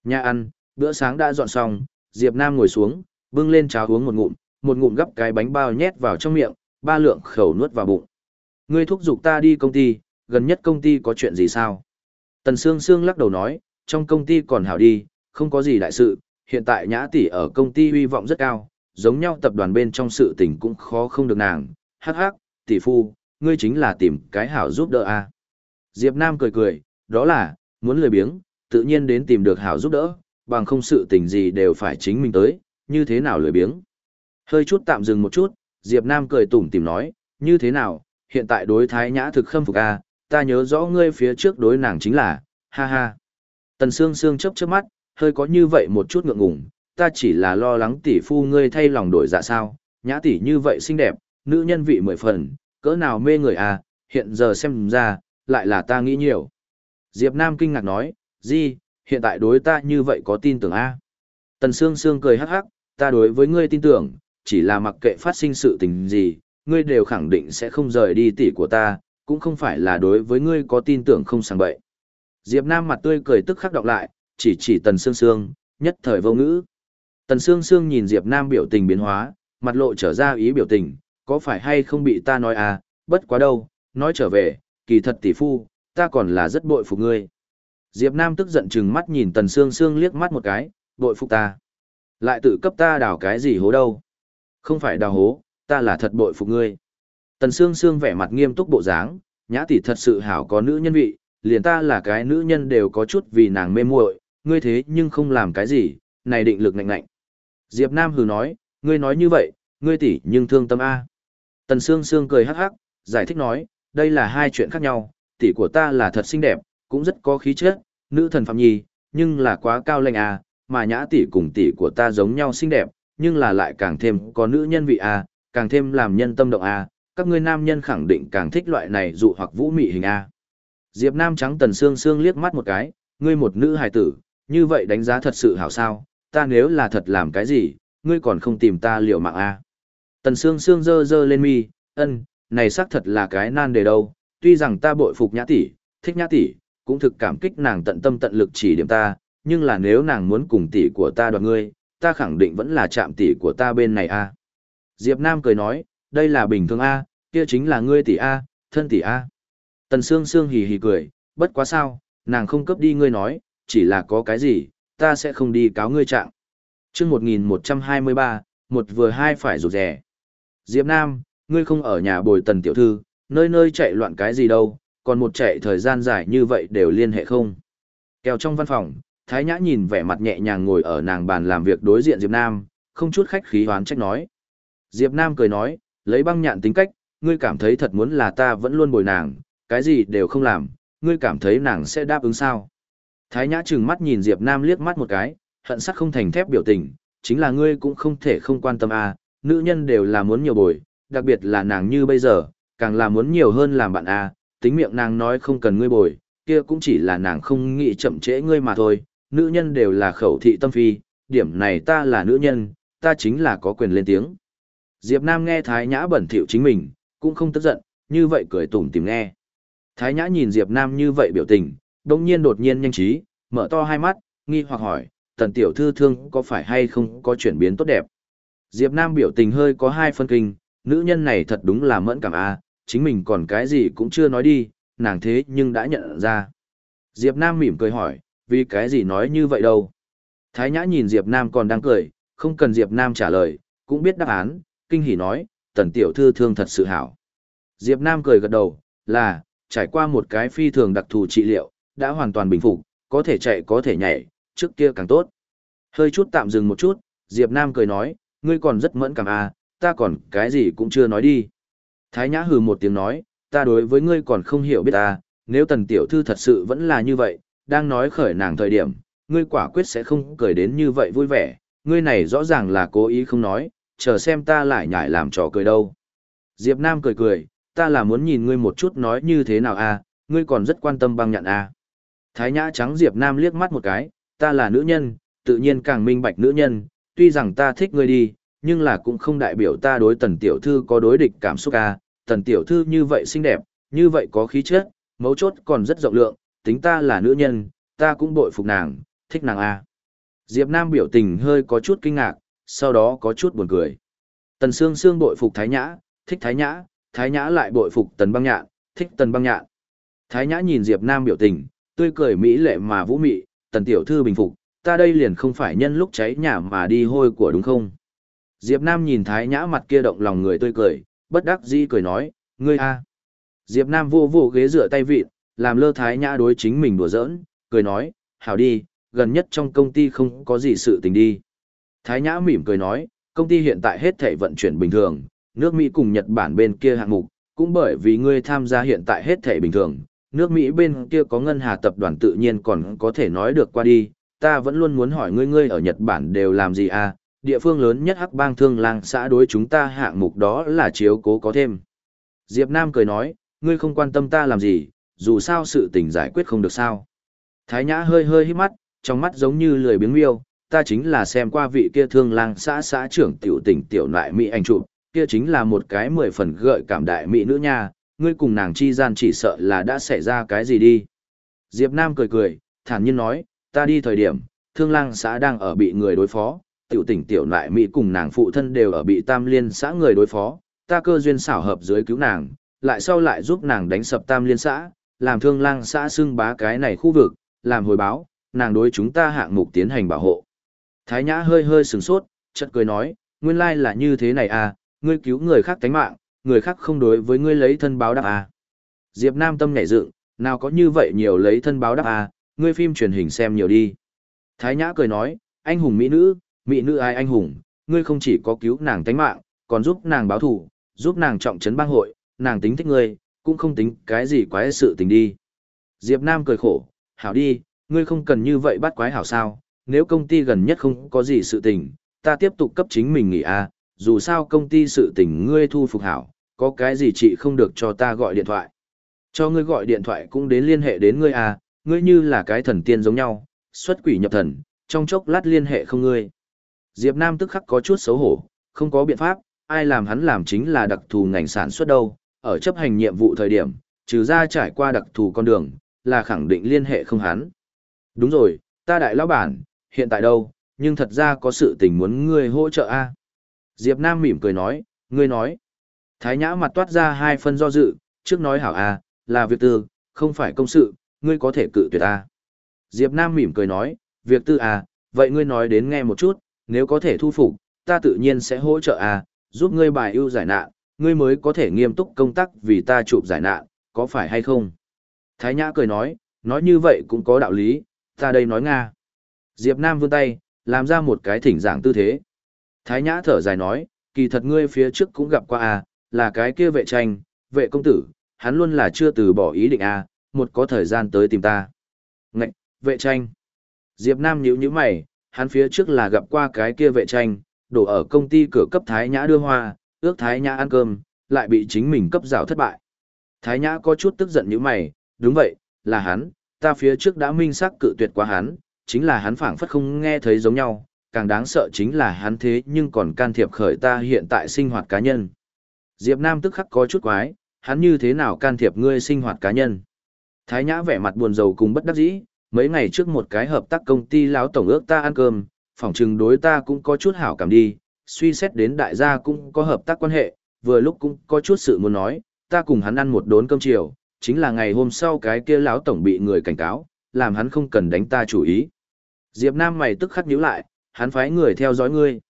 Nhà ăn, bữa sáng đã dọn xong, Diệp Nam ngồi xuống, bưng lên cháo uống một ngụm, một ngụm gấp cái bánh bao nhét vào trong miệng, ba lượng khẩu nuốt vào bụng. Ngươi thúc giục ta đi công ty, gần nhất công ty có chuyện gì sao? Tần Sương Sương lắc đầu nói, trong công ty còn hảo đi, không có gì đại sự, hiện tại nhã tỷ ở công ty hy vọng rất cao, giống nhau tập đoàn bên trong sự tình cũng khó không được nàng, hắc hắc, tỷ phu, ngươi chính là tìm cái hảo giúp đỡ a. À. Diệp Nam cười cười, đó là, muốn lười biếng, tự nhiên đến tìm được hảo giúp đỡ, bằng không sự tình gì đều phải chính mình tới, như thế nào lười biếng. Hơi chút tạm dừng một chút, Diệp Nam cười tủm tỉm nói, như thế nào, hiện tại đối thái nhã thực khâm phục a, ta nhớ rõ ngươi phía trước đối nàng chính là, ha ha. Tần Sương Sương chớp chớp mắt, hơi có như vậy một chút ngượng ngùng, ta chỉ là lo lắng tỷ phu ngươi thay lòng đổi dạ sao, nhã tỷ như vậy xinh đẹp, nữ nhân vị mười phần, cỡ nào mê người à, hiện giờ xem ra, lại là ta nghĩ nhiều. Diệp Nam kinh ngạc nói, gì, hiện tại đối ta như vậy có tin tưởng a? À? Tần Sương Sương cười hắc hắc, ta đối với ngươi tin tưởng, chỉ là mặc kệ phát sinh sự tình gì, ngươi đều khẳng định sẽ không rời đi tỷ của ta, cũng không phải là đối với ngươi có tin tưởng không sang bậy. Diệp Nam mặt tươi cười tức khắc đọc lại, chỉ chỉ Tần Sương Sương, nhất thời vô ngữ. Tần Sương Sương nhìn Diệp Nam biểu tình biến hóa, mặt lộ trở ra ý biểu tình, có phải hay không bị ta nói à, bất quá đâu, nói trở về, kỳ thật tỷ phu, ta còn là rất bội phục ngươi. Diệp Nam tức giận chừng mắt nhìn Tần Sương Sương liếc mắt một cái, bội phục ta. Lại tự cấp ta đào cái gì hố đâu. Không phải đào hố, ta là thật bội phục ngươi. Tần Sương Sương vẻ mặt nghiêm túc bộ dáng, nhã tỷ thật sự hảo có nữ nhân vị, liền ta là cái nữ nhân đều có chút vì nàng mê muội, ngươi thế nhưng không làm cái gì, này định lực ngạnh ngạnh. Diệp Nam hừ nói, ngươi nói như vậy, ngươi tỷ nhưng thương tâm A. Tần Sương Sương cười hắc hắc, giải thích nói, đây là hai chuyện khác nhau, tỷ của ta là thật xinh đẹp, cũng rất có khí chất, nữ thần Phạm Nhi, nhưng là quá cao lệnh A, mà nhã tỷ cùng tỷ của ta giống nhau xinh đẹp, nhưng là lại càng thêm có nữ nhân vị A, càng thêm làm nhân tâm động A, các ngươi nam nhân khẳng định càng thích loại này dụ hoặc vũ mị hình A. Diệp Nam trắng Tần Sương Sương liếc mắt một cái, ngươi một nữ hài tử, như vậy đánh giá thật sự hảo sao, ta nếu là thật làm cái gì, ngươi còn không tìm ta liều mạng a? Tần Sương Sương dơ dơ lên mi, ân, này xác thật là cái nan đề đâu, tuy rằng ta bội phục nhã tỷ, thích nhã tỷ, cũng thực cảm kích nàng tận tâm tận lực chỉ điểm ta, nhưng là nếu nàng muốn cùng tỷ của ta đoạt ngươi, ta khẳng định vẫn là chạm tỷ của ta bên này a. Diệp Nam cười nói, đây là bình thường a, kia chính là ngươi tỷ a, thân tỷ a. Tần Sương Sương hì hì cười, bất quá sao, nàng không cấp đi ngươi nói, chỉ là có cái gì, ta sẽ không đi cáo ngươi trạng. chương 1123, một vừa hai phải rụt rẻ. Diệp Nam, ngươi không ở nhà bồi tần tiểu thư, nơi nơi chạy loạn cái gì đâu, còn một chạy thời gian dài như vậy đều liên hệ không. Kèo trong văn phòng, Thái Nhã nhìn vẻ mặt nhẹ nhàng ngồi ở nàng bàn làm việc đối diện Diệp Nam, không chút khách khí hoán trách nói. Diệp Nam cười nói, lấy băng nhạn tính cách, ngươi cảm thấy thật muốn là ta vẫn luôn bồi nàng, cái gì đều không làm, ngươi cảm thấy nàng sẽ đáp ứng sao? Thái Nhã trừng mắt nhìn Diệp Nam liếc mắt một cái, hận sắc không thành thép biểu tình, chính là ngươi cũng không thể không quan tâm à, nữ nhân đều là muốn nhiều bồi, đặc biệt là nàng như bây giờ, càng là muốn nhiều hơn làm bạn à, tính miệng nàng nói không cần ngươi bồi, kia cũng chỉ là nàng không nghĩ chậm trễ ngươi mà thôi, nữ nhân đều là khẩu thị tâm phi, điểm này ta là nữ nhân, ta chính là có quyền lên tiếng. Diệp Nam nghe Thái Nhã bẩn thỉu chính mình, cũng không tức giận, như vậy cười tủm tỉm nghe. Thái Nhã nhìn Diệp Nam như vậy biểu tình, đông nhiên đột nhiên nhanh trí, mở to hai mắt, nghi hoặc hỏi, tần tiểu thư thương có phải hay không có chuyển biến tốt đẹp. Diệp Nam biểu tình hơi có hai phân kinh, nữ nhân này thật đúng là mẫn cảm a, chính mình còn cái gì cũng chưa nói đi, nàng thế nhưng đã nhận ra. Diệp Nam mỉm cười hỏi, vì cái gì nói như vậy đâu. Thái Nhã nhìn Diệp Nam còn đang cười, không cần Diệp Nam trả lời, cũng biết đáp án, kinh hỉ nói, tần tiểu thư thương thật sự hảo. Diệp Nam cười gật đầu, là, trải qua một cái phi thường đặc thù trị liệu, đã hoàn toàn bình phục, có thể chạy có thể nhảy, trước kia càng tốt. Hơi chút tạm dừng một chút, Diệp Nam cười nói, ngươi còn rất mẫn cảm à, ta còn cái gì cũng chưa nói đi. Thái Nhã hừ một tiếng nói, ta đối với ngươi còn không hiểu biết ta, nếu tần tiểu thư thật sự vẫn là như vậy, đang nói khởi nàng thời điểm, ngươi quả quyết sẽ không cười đến như vậy vui vẻ, ngươi này rõ ràng là cố ý không nói, chờ xem ta lại nhảy làm trò cười đâu. Diệp Nam cười cười, ta là muốn nhìn ngươi một chút nói như thế nào à, ngươi còn rất quan tâm băng nhận à. Thái Nhã trắng Diệp Nam liếc mắt một cái, ta là nữ nhân, tự nhiên càng minh bạch nữ nhân, tuy rằng ta thích ngươi đi, nhưng là cũng không đại biểu ta đối tần tiểu thư có đối địch cảm xúc à, tần tiểu thư như vậy xinh đẹp, như vậy có khí chất, mấu chốt còn rất rộng lượng, tính ta là nữ nhân, ta cũng bội phục nàng, thích nàng à. Diệp Nam biểu tình hơi có chút kinh ngạc, sau đó có chút buồn cười. Tần Sương Sương bội phục Thái Nhã, thích Thái Nhã, Thái Nhã lại bội phục Tần Băng Nhạn, thích Tần Băng Nhạn. Thái Nhã nhìn Diệp Nam biểu tình, tươi cười mỹ lệ mà vũ mị, Tần tiểu thư bình phục, ta đây liền không phải nhân lúc cháy nhà mà đi hôi của đúng không? Diệp Nam nhìn Thái Nhã mặt kia động lòng người tươi cười, bất đắc dĩ cười nói, ngươi a. Diệp Nam vô vô ghế dựa tay vịt, làm lơ Thái Nhã đối chính mình đùa giỡn, cười nói, hảo đi, gần nhất trong công ty không có gì sự tình đi. Thái Nhã mỉm cười nói, công ty hiện tại hết thảy vận chuyển bình thường, nước Mỹ cùng Nhật Bản bên kia hạng mục, cũng bởi vì ngươi tham gia hiện tại hết thảy bình thường, nước Mỹ bên kia có ngân hà tập đoàn tự nhiên còn có thể nói được qua đi, ta vẫn luôn muốn hỏi ngươi ngươi ở Nhật Bản đều làm gì à, địa phương lớn nhất hắc bang thương lang xã đối chúng ta hạng mục đó là chiếu cố có thêm. Diệp Nam cười nói, ngươi không quan tâm ta làm gì, dù sao sự tình giải quyết không được sao. Thái Nhã hơi hơi hít mắt, trong mắt giống như lười biếng miêu, ta chính là xem qua vị kia thương lang xã xã trưởng tiểu tỉnh tiểu nại mỹ anh chụp, kia chính là một cái mười phần gợi cảm đại mỹ nữ nha, ngươi cùng nàng chi gian chỉ sợ là đã xảy ra cái gì đi. Diệp Nam cười cười, thản nhiên nói, ta đi thời điểm, thương lang xã đang ở bị người đối phó, tiểu tỉnh tiểu nại mỹ cùng nàng phụ thân đều ở bị tam liên xã người đối phó, ta cơ duyên xảo hợp dưới cứu nàng, lại sau lại giúp nàng đánh sập tam liên xã, làm thương lang xã xưng bá cái này khu vực, làm hồi báo, nàng đối chúng ta hạng mục tiến hành bảo hộ. Thái Nhã hơi hơi sừng sốt, chợt cười nói, nguyên lai là như thế này à, ngươi cứu người khác tánh mạng, người khác không đối với ngươi lấy thân báo đáp à. Diệp Nam tâm nhảy dựng, nào có như vậy nhiều lấy thân báo đáp à, ngươi phim truyền hình xem nhiều đi. Thái Nhã cười nói, anh hùng mỹ nữ, mỹ nữ ai anh hùng, ngươi không chỉ có cứu nàng tánh mạng, còn giúp nàng báo thù, giúp nàng trọng trấn bang hội, nàng tính thích ngươi, cũng không tính cái gì quái sự tình đi. Diệp Nam cười khổ, hảo đi, ngươi không cần như vậy bắt quái hảo sao, nếu công ty gần nhất không có gì sự tình, ta tiếp tục cấp chính mình nghỉ à? dù sao công ty sự tình ngươi thu phục hảo, có cái gì chị không được cho ta gọi điện thoại. Cho ngươi gọi điện thoại cũng đến liên hệ đến ngươi à? ngươi như là cái thần tiên giống nhau, xuất quỷ nhập thần, trong chốc lát liên hệ không ngươi. Diệp Nam tức khắc có chút xấu hổ, không có biện pháp, ai làm hắn làm chính là đặc thù ngành sản xuất đâu, ở chấp hành nhiệm vụ thời điểm, trừ ra trải qua đặc thù con đường, là khẳng định liên hệ không hắn. Đúng rồi, ta đại lão bản, hiện tại đâu, nhưng thật ra có sự tình muốn ngươi hỗ trợ a. Diệp Nam mỉm cười nói, ngươi nói. Thái Nhã mặt toát ra hai phân do dự, trước nói hảo a, là việc tư, không phải công sự, ngươi có thể cự tuyệt ta. Diệp Nam mỉm cười nói, việc tư à, vậy ngươi nói đến nghe một chút, nếu có thể thu phục, ta tự nhiên sẽ hỗ trợ a, giúp ngươi bài ưu giải nạn, ngươi mới có thể nghiêm túc công tác vì ta chụp giải nạn, có phải hay không? Thái Nhã cười nói, nói như vậy cũng có đạo lý, ta đây nói Nga. Diệp Nam vươn tay, làm ra một cái thỉnh giảng tư thế. Thái Nhã thở dài nói, kỳ thật ngươi phía trước cũng gặp qua à, là cái kia vệ tranh, vệ công tử, hắn luôn là chưa từ bỏ ý định à, một có thời gian tới tìm ta. Ngạch, vệ tranh. Diệp Nam nhíu nhíu mày, hắn phía trước là gặp qua cái kia vệ tranh, đổ ở công ty cửa cấp Thái Nhã đưa hoa, ước Thái Nhã ăn cơm, lại bị chính mình cấp rào thất bại. Thái Nhã có chút tức giận như mày, đúng vậy, là hắn, ta phía trước đã minh xác cự tuyệt quá hắn, chính là hắn phảng phất không nghe thấy giống nhau, càng đáng sợ chính là hắn thế nhưng còn can thiệp khởi ta hiện tại sinh hoạt cá nhân. Diệp Nam tức khắc có chút quái, hắn như thế nào can thiệp ngươi sinh hoạt cá nhân. Thái Nhã vẻ mặt buồn rầu cùng bất đắc dĩ, mấy ngày trước một cái hợp tác công ty láo tổng ước ta ăn cơm, phỏng chừng đối ta cũng có chút hảo cảm đi, suy xét đến đại gia cũng có hợp tác quan hệ, vừa lúc cũng có chút sự muốn nói, ta cùng hắn ăn một đốn cơm chiều, chính là ngày hôm sau cái kia láo tổng bị người cảnh cáo, làm hắn không cần đánh ta chủ ý. Diệp Nam mày tức khắc nhíu lại, hắn phái người theo dõi ngươi.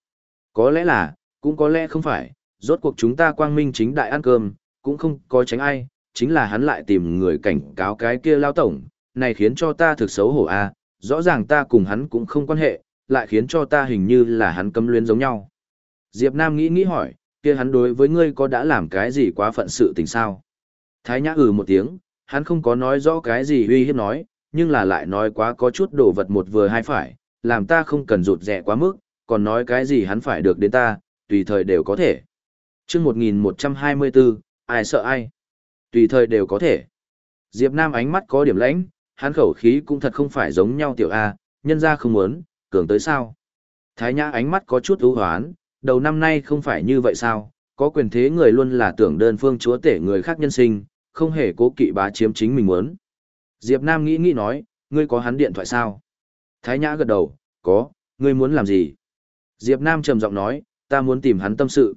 Có lẽ là, cũng có lẽ không phải, rốt cuộc chúng ta quang minh chính đại ăn cơm, cũng không có tránh ai, chính là hắn lại tìm người cảnh cáo cái kia lão tổng, này khiến cho ta thực xấu hổ a, rõ ràng ta cùng hắn cũng không quan hệ, lại khiến cho ta hình như là hắn cấm luyến giống nhau. Diệp Nam nghĩ nghĩ hỏi, kia hắn đối với ngươi có đã làm cái gì quá phận sự tình sao? Thái Nhã ừ một tiếng, hắn không có nói rõ cái gì uy hiếp nói, nhưng là lại nói quá có chút đồ vật một vừa hai phải, làm ta không cần rụt rẻ quá mức, còn nói cái gì hắn phải được đến ta, tùy thời đều có thể. Trước 1124, ai sợ ai? Tùy thời đều có thể. Diệp Nam ánh mắt có điểm lãnh, hắn khẩu khí cũng thật không phải giống nhau tiểu A, nhân ra không muốn, cường tới sao. Thái Nhã ánh mắt có chút ưu hoán, đầu năm nay không phải như vậy sao, có quyền thế người luôn là tưởng đơn phương chúa tể người khác nhân sinh, không hề cố kỵ bá chiếm chính mình muốn. Diệp Nam nghĩ nghĩ nói, ngươi có hắn điện thoại sao? Thái Nhã gật đầu, có, ngươi muốn làm gì? Diệp Nam trầm giọng nói, ta muốn tìm hắn tâm sự.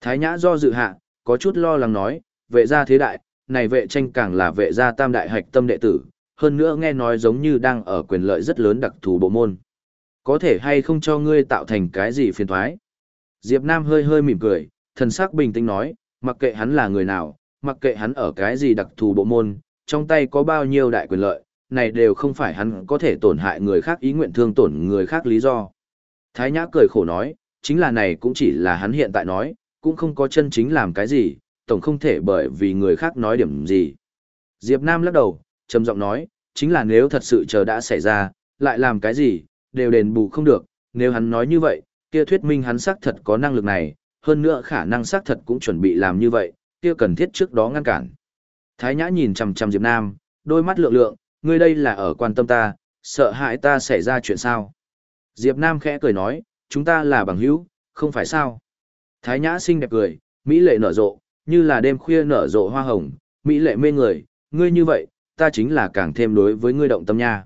Thái Nhã do dự hạ, có chút lo lắng nói, vệ gia thế đại, này vệ tranh càng là vệ gia tam đại hạch tâm đệ tử, hơn nữa nghe nói giống như đang ở quyền lợi rất lớn đặc thù bộ môn. Có thể hay không cho ngươi tạo thành cái gì phiền thoái? Diệp Nam hơi hơi mỉm cười, thần sắc bình tĩnh nói, mặc kệ hắn là người nào, mặc kệ hắn ở cái gì đặc thù bộ môn, trong tay có bao nhiêu đại quyền lợi, này đều không phải hắn có thể tổn hại người khác ý nguyện thương tổn người khác lý do. Thái Nhã cười khổ nói, chính là này cũng chỉ là hắn hiện tại nói, cũng không có chân chính làm cái gì, tổng không thể bởi vì người khác nói điểm gì. Diệp Nam lắc đầu, trầm giọng nói, chính là nếu thật sự chờ đã xảy ra, lại làm cái gì, đều đền bù không được, nếu hắn nói như vậy, kia thuyết minh hắn xác thật có năng lực này, hơn nữa khả năng xác thật cũng chuẩn bị làm như vậy, kia cần thiết trước đó ngăn cản. Thái Nhã nhìn chằm chằm Diệp Nam, đôi mắt lượng lượng, ngươi đây là ở quan tâm ta, sợ hại ta xảy ra chuyện sao? Diệp Nam khẽ cười nói, chúng ta là bằng hữu, không phải sao? Thái Nhã xinh đẹp cười, mỹ lệ nở rộ, như là đêm khuya nở rộ hoa hồng, mỹ lệ mê người, ngươi như vậy, ta chính là càng thêm đối với ngươi động tâm nha.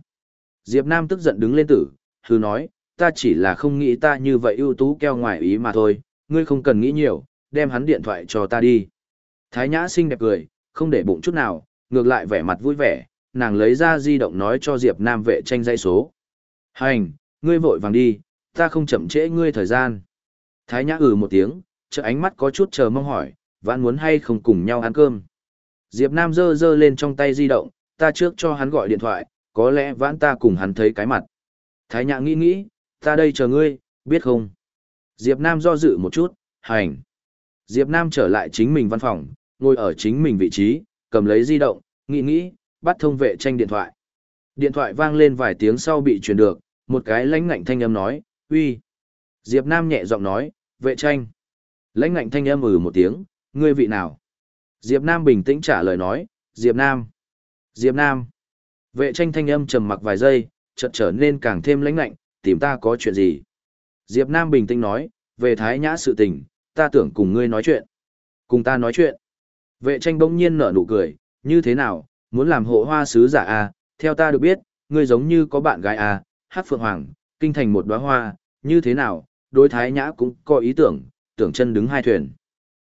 Diệp Nam tức giận đứng lên tử, hư nói, ta chỉ là không nghĩ ta như vậy ưu tú keo ngoài ý mà thôi, ngươi không cần nghĩ nhiều, đem hắn điện thoại cho ta đi. Thái Nhã xinh đẹp cười, không để bụng chút nào, ngược lại vẻ mặt vui vẻ, nàng lấy ra di động nói cho Diệp Nam vệ tranh dây số. Hành, ngươi vội vàng đi, ta không chậm trễ ngươi thời gian. Thái Nhã ừ một tiếng, trợ ánh mắt có chút chờ mong hỏi, vãn muốn hay không cùng nhau ăn cơm. Diệp Nam giơ giơ lên trong tay di động, ta trước cho hắn gọi điện thoại, có lẽ vãn ta cùng hắn thấy cái mặt. Thái Nhã nghĩ nghĩ, ta đây chờ ngươi, biết không? Diệp Nam do dự một chút, hành. Diệp Nam trở lại chính mình văn phòng, ngồi ở chính mình vị trí, cầm lấy di động, nghĩ nghĩ, bắt thông vệ tranh điện thoại. Điện thoại vang lên vài tiếng sau bị truyền được, một cái lãnh ngạnh thanh âm nói, uy. Diệp Nam nhẹ giọng nói, vệ tranh. Lãnh ngạnh thanh âm ừ một tiếng, ngươi vị nào? Diệp Nam bình tĩnh trả lời nói, Diệp Nam. Diệp Nam. Vệ tranh thanh âm trầm mặc vài giây, chợt trở nên càng thêm lãnh ngạnh, tìm ta có chuyện gì? Diệp Nam bình tĩnh nói, về thái nhã sự tình, ta tưởng cùng ngươi nói chuyện. Cùng ta nói chuyện. Vệ tranh bỗng nhiên nở nụ cười, như thế nào, muốn làm hộ hoa sứ giả à, theo ta được biết, ngươi giống như có bạn gái à, hát phượng hoàng, kinh thành một đóa hoa, như thế nào, đối thái nhã cũng có ý tưởng, tưởng chân đứng hai thuyền.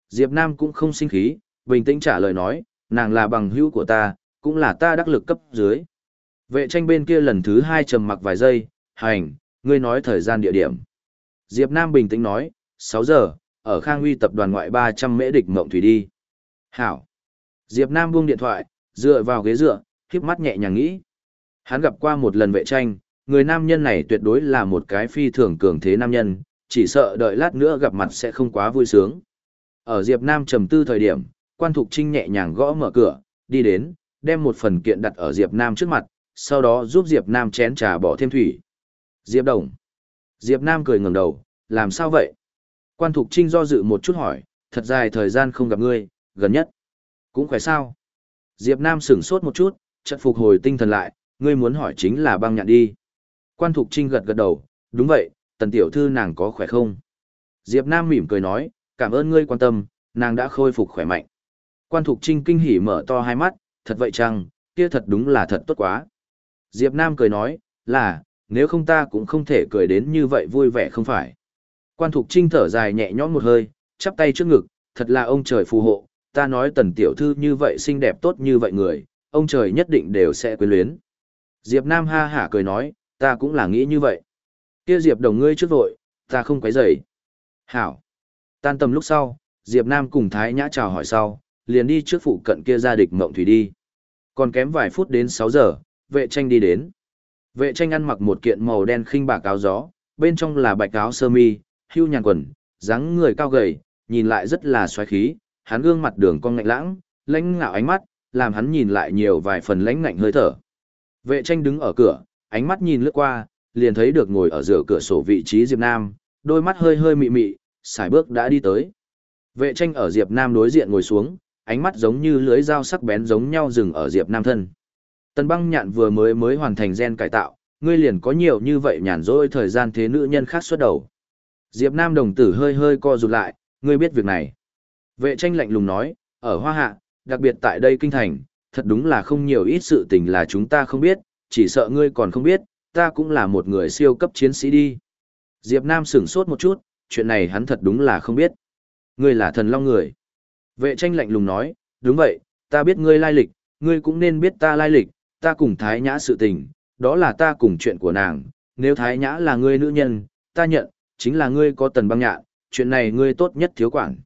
Diệp Nam cũng không sinh khí, bình tĩnh trả lời nói, nàng là bằng hữu của ta, cũng là ta đắc lực cấp dưới. Vệ tranh bên kia lần thứ hai trầm mặc vài giây, hành, ngươi nói thời gian địa điểm. Diệp Nam bình tĩnh nói, 6 giờ, ở Khang Huy tập đoàn ngoại 300 mễ địch mộng thủy đi. Hảo. Diệp Nam buông điện thoại, dựa vào ghế dựa, khiếp mắt nhẹ nhàng nghĩ. Hắn gặp qua một lần vệ tranh, người nam nhân này tuyệt đối là một cái phi thường cường thế nam nhân, chỉ sợ đợi lát nữa gặp mặt sẽ không quá vui sướng. Ở Diệp Nam trầm tư thời điểm, quan thục trinh nhẹ nhàng gõ mở cửa, đi đến, đem một phần kiện đặt ở Diệp Nam trước mặt, sau đó giúp Diệp Nam chén trà bỏ thêm thủy. Diệp Đồng. Diệp Nam cười ngẩng đầu, làm sao vậy? Quan Thục Trinh do dự một chút hỏi, thật dài thời gian không gặp ngươi, gần nhất. Cũng khỏe sao? Diệp Nam sững sốt một chút, chợt phục hồi tinh thần lại, ngươi muốn hỏi chính là băng nhạn đi. Quan Thục Trinh gật gật đầu, đúng vậy, tần tiểu thư nàng có khỏe không? Diệp Nam mỉm cười nói, cảm ơn ngươi quan tâm, nàng đã khôi phục khỏe mạnh. Quan Thục Trinh kinh hỉ mở to hai mắt, thật vậy chăng, kia thật đúng là thật tốt quá. Diệp Nam cười nói, là, nếu không ta cũng không thể cười đến như vậy vui vẻ không phải. Quan Thục Trinh thở dài nhẹ nhõm một hơi, chắp tay trước ngực, thật là ông trời phù hộ, ta nói tần tiểu thư như vậy xinh đẹp tốt như vậy người, ông trời nhất định đều sẽ quyến luyến. Diệp Nam ha hả cười nói, ta cũng là nghĩ như vậy. Kia Diệp đồng ngươi trước vội, ta không quấy rầy. Hảo. Tan tầm lúc sau, Diệp Nam cùng Thái Nhã chào hỏi sau, liền đi trước phụ cận kia ra địch mộng thủy đi. Còn kém vài phút đến 6 giờ, vệ tranh đi đến. Vệ tranh ăn mặc một kiện màu đen khinh bạc áo gió, bên trong là bạch áo sơ mi, hưu nhàn quần, dáng người cao gầy, nhìn lại rất là xoáy khí, hắn gương mặt đường cong ngạnh lãng, lãnh ngạo ánh mắt, làm hắn nhìn lại nhiều vài phần lãnh ngạnh hơi thở. Vệ tranh đứng ở cửa, ánh mắt nhìn lướt qua, liền thấy được ngồi ở giữa cửa sổ vị trí Diệp Nam, đôi mắt hơi hơi mị mị, xài bước đã đi tới. Vệ tranh ở Diệp Nam đối diện ngồi xuống, ánh mắt giống như lưới dao sắc bén giống nhau dừng ở Diệp Nam thân. Tần băng nhạn vừa mới mới hoàn thành gen cải tạo, ngươi liền có nhiều như vậy nhàn rỗi thời gian thế nữ nhân khác xuất đầu. Diệp Nam đồng tử hơi hơi co rụt lại, ngươi biết việc này. Vệ tranh lạnh lùng nói, ở Hoa Hạ, đặc biệt tại đây kinh thành, thật đúng là không nhiều ít sự tình là chúng ta không biết, chỉ sợ ngươi còn không biết, ta cũng là một người siêu cấp chiến sĩ đi. Diệp Nam sửng sốt một chút, chuyện này hắn thật đúng là không biết. Ngươi là thần long người. Vệ tranh lạnh lùng nói, đúng vậy, ta biết ngươi lai lịch, ngươi cũng nên biết ta lai lịch, ta cùng Thái Nhã sự tình, đó là ta cùng chuyện của nàng, nếu Thái Nhã là ngươi nữ nhân, ta nhận, chính là ngươi có tần băng nhạn, chuyện này ngươi tốt nhất thiếu quản.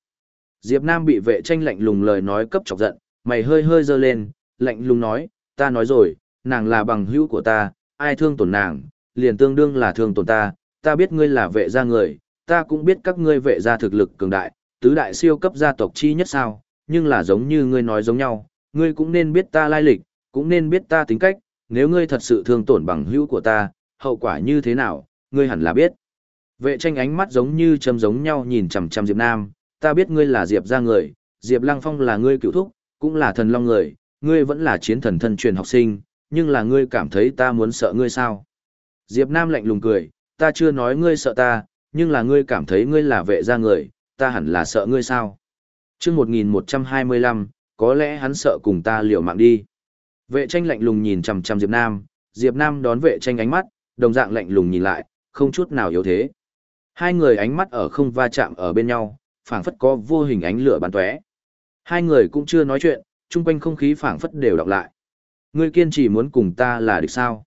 Diệp Nam bị vệ tranh lạnh lùng lời nói cấp chọc giận, mày hơi hơi dơ lên, lạnh lùng nói, ta nói rồi, nàng là bằng hữu của ta, ai thương tổn nàng, liền tương đương là thương tổn ta, ta biết ngươi là vệ gia người, ta cũng biết các ngươi vệ gia thực lực cường đại, tứ đại siêu cấp gia tộc chi nhất sao, nhưng là giống như ngươi nói giống nhau, ngươi cũng nên biết ta lai lịch, cũng nên biết ta tính cách, nếu ngươi thật sự thương tổn bằng hữu của ta, hậu quả như thế nào, ngươi hẳn là biết. Vệ tranh ánh mắt giống như châm giống nhau nhìn chằm chằm Diệp Nam, ta biết ngươi là Diệp gia người, Diệp Lăng Phong là ngươi cựu thúc, cũng là thần long người, ngươi vẫn là chiến thần thân truyền học sinh, nhưng là ngươi cảm thấy ta muốn sợ ngươi sao? Diệp Nam lạnh lùng cười, ta chưa nói ngươi sợ ta, nhưng là ngươi cảm thấy ngươi là vệ gia người, ta hẳn là sợ ngươi sao? Trước 1125, có lẽ hắn sợ cùng ta liều mạng đi. Vệ tranh lạnh lùng nhìn chằm chằm Diệp Nam, Diệp Nam đón vệ tranh ánh mắt, đồng dạng lạnh lùng nhìn lại, không chút nào yếu thế. Hai người ánh mắt ở không va chạm ở bên nhau, phảng phất có vô hình ánh lửa bắn tóe. Hai người cũng chưa nói chuyện, chung quanh không khí phảng phất đều đọc lại. Ngươi kiên trì muốn cùng ta là được sao?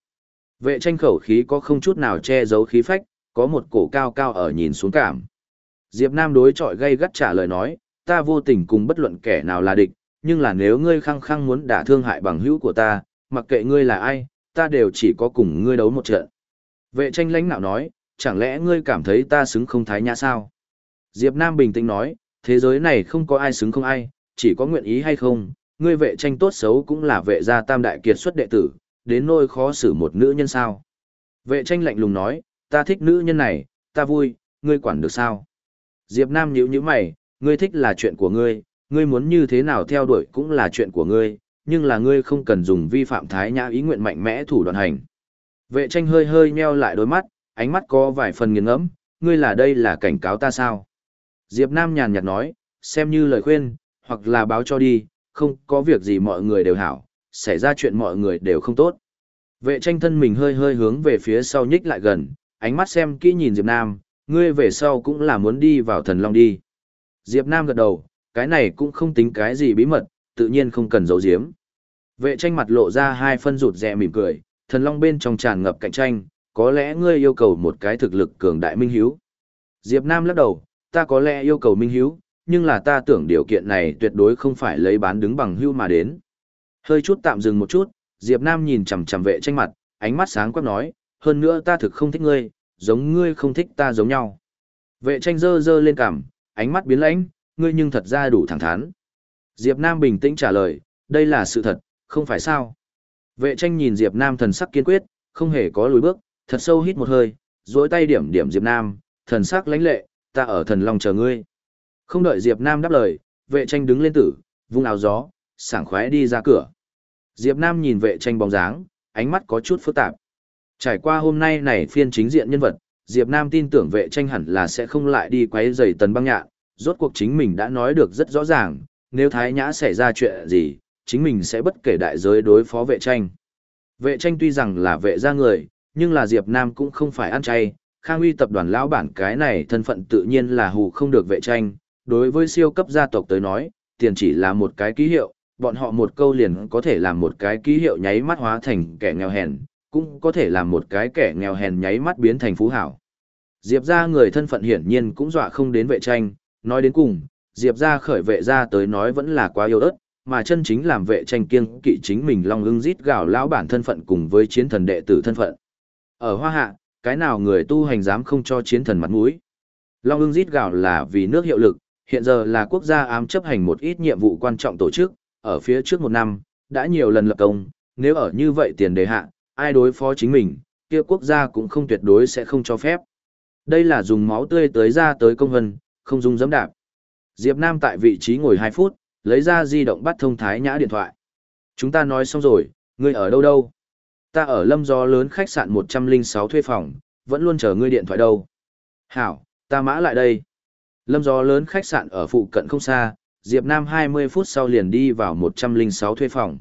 Vệ tranh khẩu khí có không chút nào che giấu khí phách, có một cổ cao cao ở nhìn xuống cảm. Diệp Nam đối chọi gây gắt trả lời nói, ta vô tình cùng bất luận kẻ nào là địch, nhưng là nếu ngươi khăng khăng muốn đả thương hại bằng hữu của ta, mặc kệ ngươi là ai, ta đều chỉ có cùng ngươi đấu một trận. Vệ tranh lãnh nạo nói, chẳng lẽ ngươi cảm thấy ta xứng không thái nhã sao? Diệp Nam bình tĩnh nói, thế giới này không có ai xứng không ai, chỉ có nguyện ý hay không, ngươi vệ tranh tốt xấu cũng là vệ gia tam đại kiệt xuất đệ tử, đến nỗi khó xử một nữ nhân sao. Vệ tranh lạnh lùng nói, ta thích nữ nhân này, ta vui, ngươi quản được sao? Diệp Nam nhíu nhíu mày, ngươi thích là chuyện của ngươi, ngươi muốn như thế nào theo đuổi cũng là chuyện của ngươi, nhưng là ngươi không cần dùng vi phạm thái nhã ý nguyện mạnh mẽ thủ đoạn hành. Vệ tranh hơi hơi nheo lại đôi mắt, ánh mắt có vài phần nghiền ngẫm, ngươi là đây là cảnh cáo ta sao? Diệp Nam nhàn nhạt nói, xem như lời khuyên, hoặc là báo cho đi, không có việc gì mọi người đều hảo, xảy ra chuyện mọi người đều không tốt. Vệ tranh thân mình hơi hơi hướng về phía sau nhích lại gần, ánh mắt xem kỹ nhìn Diệp Nam, ngươi về sau cũng là muốn đi vào thần long đi. Diệp Nam gật đầu, cái này cũng không tính cái gì bí mật, tự nhiên không cần giấu giếm. Vệ tranh mặt lộ ra hai phân rụt rè mỉm cười, thần long bên trong tràn ngập cạnh tranh, có lẽ ngươi yêu cầu một cái thực lực cường đại minh hiếu. Diệp Nam lắc đầu, ta có lẽ yêu cầu minh hiếu, nhưng là ta tưởng điều kiện này tuyệt đối không phải lấy bán đứng bằng hưu mà đến. Hơi chút tạm dừng một chút, Diệp Nam nhìn chằm chằm vệ tranh mặt, ánh mắt sáng quắc nói, hơn nữa ta thực không thích ngươi, giống ngươi không thích ta giống nhau. Vệ tranh dơ dơ lên cằm, ánh mắt biến lãnh, ngươi nhưng thật ra đủ thẳng thắn. Diệp Nam bình tĩnh trả lời, đây là sự thật, không phải sao. Vệ tranh nhìn Diệp Nam thần sắc kiên quyết, không hề có lùi bước, thật sâu hít một hơi, duỗi tay điểm điểm Diệp Nam, thần sắc lãnh lệ, ta ở thần long chờ ngươi. Không đợi Diệp Nam đáp lời, vệ tranh đứng lên tử, vung áo gió, sảng khoái đi ra cửa. Diệp Nam nhìn vệ tranh bóng dáng, ánh mắt có chút phức tạp. Trải qua hôm nay này phiên chính diện nhân vật, Diệp Nam tin tưởng vệ tranh hẳn là sẽ không lại đi quấy rầy tần băng nhạn, rốt cuộc chính mình đã nói được rất rõ ràng, nếu Thái Nhã xảy ra chuyện gì, chính mình sẽ bất kể đại giới đối phó vệ tranh. Vệ tranh tuy rằng là vệ gia người, nhưng là Diệp Nam cũng không phải ăn chay, Khang Uy tập đoàn lão bản cái này thân phận tự nhiên là hù không được vệ tranh, đối với siêu cấp gia tộc tới nói, tiền chỉ là một cái ký hiệu, bọn họ một câu liền có thể làm một cái ký hiệu nháy mắt hóa thành kẻ nghèo hèn, cũng có thể làm một cái kẻ nghèo hèn nháy mắt biến thành phú hảo. Diệp gia người thân phận hiển nhiên cũng dọa không đến vệ tranh, nói đến cùng, Diệp gia khởi vệ gia tới nói vẫn là quá yếu ớt, mà chân chính làm vệ tranh kiêng kỵ chính mình long ưng rít gào lão bản thân phận cùng với chiến thần đệ tử thân phận. Ở Hoa Hạ, cái nào người tu hành dám không cho chiến thần mặt mũi? Long ưng rít gào là vì nước hiệu lực, hiện giờ là quốc gia ám chấp hành một ít nhiệm vụ quan trọng tổ chức, ở phía trước một năm, đã nhiều lần lập công, nếu ở như vậy tiền đề hạ, ai đối phó chính mình, kia quốc gia cũng không tuyệt đối sẽ không cho phép. Đây là dùng máu tươi tới ra tới công vân, không dùng giấm đạp. Diệp Nam tại vị trí ngồi 2 phút, lấy ra di động bắt thông thái nhã điện thoại. Chúng ta nói xong rồi, ngươi ở đâu đâu? Ta ở lâm gió lớn khách sạn 106 thuê phòng, vẫn luôn chờ ngươi điện thoại đâu. Hảo, ta mã lại đây. Lâm gió lớn khách sạn ở phụ cận không xa, Diệp Nam 20 phút sau liền đi vào 106 thuê phòng.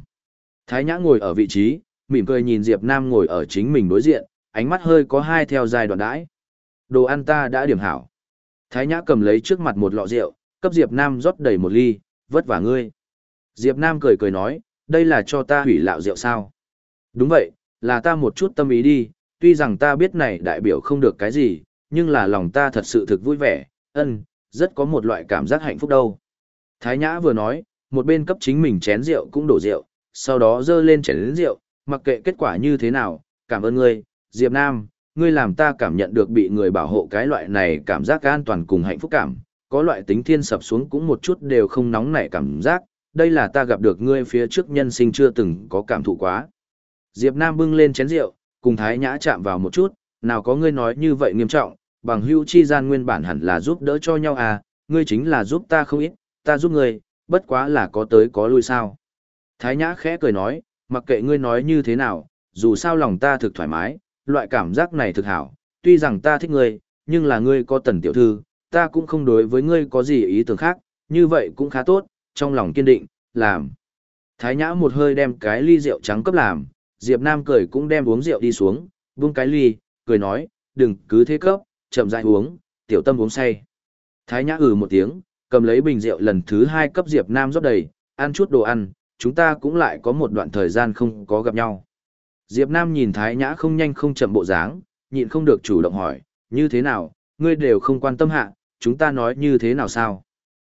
Thái Nhã ngồi ở vị trí, mỉm cười nhìn Diệp Nam ngồi ở chính mình đối diện, ánh mắt hơi có hai theo dài đoạn đãi. Đồ ăn ta đã điểm hảo. Thái Nhã cầm lấy trước mặt một lọ rượu, cấp Diệp Nam rót đầy một ly, vất vả ngươi. Diệp Nam cười cười nói, đây là cho ta hủy lạo rượu sao? Đúng vậy, là ta một chút tâm ý đi, tuy rằng ta biết này đại biểu không được cái gì, nhưng là lòng ta thật sự thực vui vẻ, ân, rất có một loại cảm giác hạnh phúc đâu. Thái Nhã vừa nói, một bên cấp chính mình chén rượu cũng đổ rượu, sau đó dơ lên chén lớn rượu, mặc kệ kết quả như thế nào, cảm ơn ngươi, Diệp Nam, ngươi làm ta cảm nhận được bị người bảo hộ cái loại này cảm giác an toàn cùng hạnh phúc cảm, có loại tính thiên sập xuống cũng một chút đều không nóng nảy cảm giác, đây là ta gặp được ngươi phía trước nhân sinh chưa từng có cảm thụ quá. Diệp Nam bưng lên chén rượu, cùng Thái Nhã chạm vào một chút, nào có ngươi nói như vậy nghiêm trọng, bằng hữu chi gian nguyên bản hẳn là giúp đỡ cho nhau à, ngươi chính là giúp ta không ít, ta giúp ngươi, bất quá là có tới có lui sao. Thái Nhã khẽ cười nói, mặc kệ ngươi nói như thế nào, dù sao lòng ta thực thoải mái, loại cảm giác này thực hảo, tuy rằng ta thích ngươi, nhưng là ngươi có tần tiểu thư, ta cũng không đối với ngươi có gì ý tưởng khác, như vậy cũng khá tốt, trong lòng kiên định, làm. Thái Nhã một hơi đem cái ly rượu trắng cấp làm, Diệp Nam cười cũng đem uống rượu đi xuống, buông cái ly, cười nói, đừng cứ thế cấp, chậm rãi uống, tiểu tâm uống say. Thái Nhã ừ một tiếng, cầm lấy bình rượu lần thứ hai cấp Diệp Nam rót đầy, ăn chút đồ ăn, chúng ta cũng lại có một đoạn thời gian không có gặp nhau. Diệp Nam nhìn Thái Nhã không nhanh không chậm bộ dáng, nhịn không được chủ động hỏi, như thế nào, ngươi đều không quan tâm hạ, chúng ta nói như thế nào sao?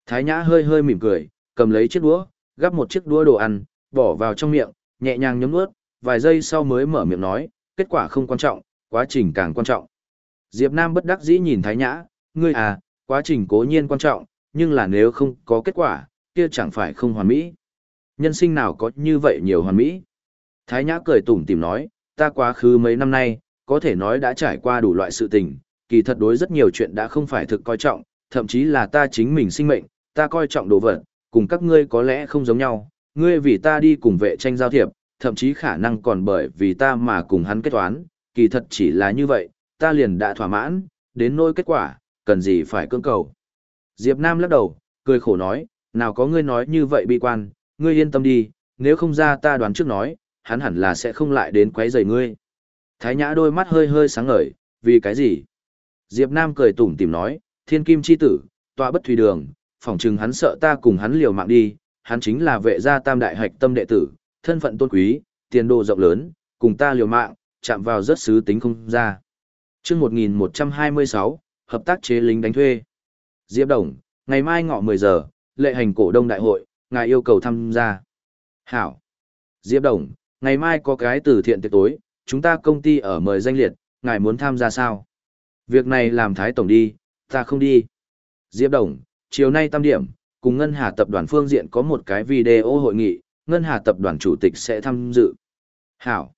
Thái Nhã hơi hơi mỉm cười, cầm lấy chiếc đũa, gắp một chiếc đũa đồ ăn, bỏ vào trong miệng, nhẹ nhàng nhấm nuốt, vài giây sau mới mở miệng nói, kết quả không quan trọng, quá trình càng quan trọng. Diệp Nam bất đắc dĩ nhìn Thái Nhã, ngươi à, quá trình cố nhiên quan trọng, nhưng là nếu không có kết quả, kia chẳng phải không hoàn mỹ. Nhân sinh nào có như vậy nhiều hoàn mỹ. Thái Nhã cười tủm tỉm nói, ta quá khứ mấy năm nay, có thể nói đã trải qua đủ loại sự tình, kỳ thật đối rất nhiều chuyện đã không phải thực coi trọng, thậm chí là ta chính mình sinh mệnh, ta coi trọng đồ vật, cùng các ngươi có lẽ không giống nhau, ngươi vì ta đi cùng vệ tranh giao thiệp, thậm chí khả năng còn bởi vì ta mà cùng hắn kết toán, kỳ thật chỉ là như vậy, ta liền đã thỏa mãn, đến nỗi kết quả, cần gì phải cưỡng cầu. Diệp Nam lắc đầu, cười khổ nói, nào có ngươi nói như vậy bi quan, ngươi yên tâm đi, nếu không ra ta đoán trước nói, hắn hẳn là sẽ không lại đến quấy rầy ngươi. Thái Nhã đôi mắt hơi hơi sáng ngời, vì cái gì? Diệp Nam cười tủm tỉm nói, thiên kim chi tử, tọa bất thủy đường, phỏng chừng hắn sợ ta cùng hắn liều mạng đi, hắn chính là vệ gia tam đại hạch tâm đệ tử, thân phận tôn quý, tiền đồ rộng lớn, cùng ta liều mạng, chạm vào rất sứ tính không ra. Trước 1126, hợp tác chế lính đánh thuê. Diệp Đồng, ngày mai ngọ 10 giờ, lệ hành cổ đông đại hội, ngài yêu cầu tham gia. Hảo. Diệp Đồng, ngày mai có cái từ thiện tiệc tối, chúng ta công ty ở mời danh liệt, ngài muốn tham gia sao? Việc này làm Thái Tổng đi, ta không đi. Diệp Đồng, chiều nay tam điểm, cùng Ngân Hà Tập đoàn phương diện có một cái video hội nghị, Ngân Hà Tập đoàn Chủ tịch sẽ tham dự. Hảo.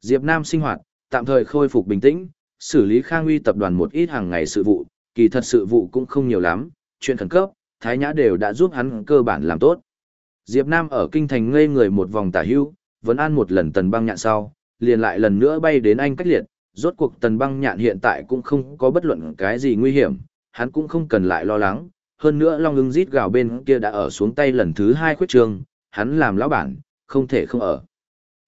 Diệp Nam sinh hoạt, tạm thời khôi phục bình tĩnh, xử lý Khang Uy tập đoàn một ít hàng ngày sự vụ, kỳ thật sự vụ cũng không nhiều lắm, chuyện khẩn cấp, Thái Nhã đều đã giúp hắn cơ bản làm tốt. Diệp Nam ở kinh thành ngây người một vòng tả hưu, vẫn ăn một lần tần băng nhạn sau, liền lại lần nữa bay đến Anh cách liệt, rốt cuộc tần băng nhạn hiện tại cũng không có bất luận cái gì nguy hiểm, hắn cũng không cần lại lo lắng, hơn nữa Long ưng rít gào bên kia đã ở xuống tay lần thứ hai khuyết trường, hắn làm lão bản, không thể không ở.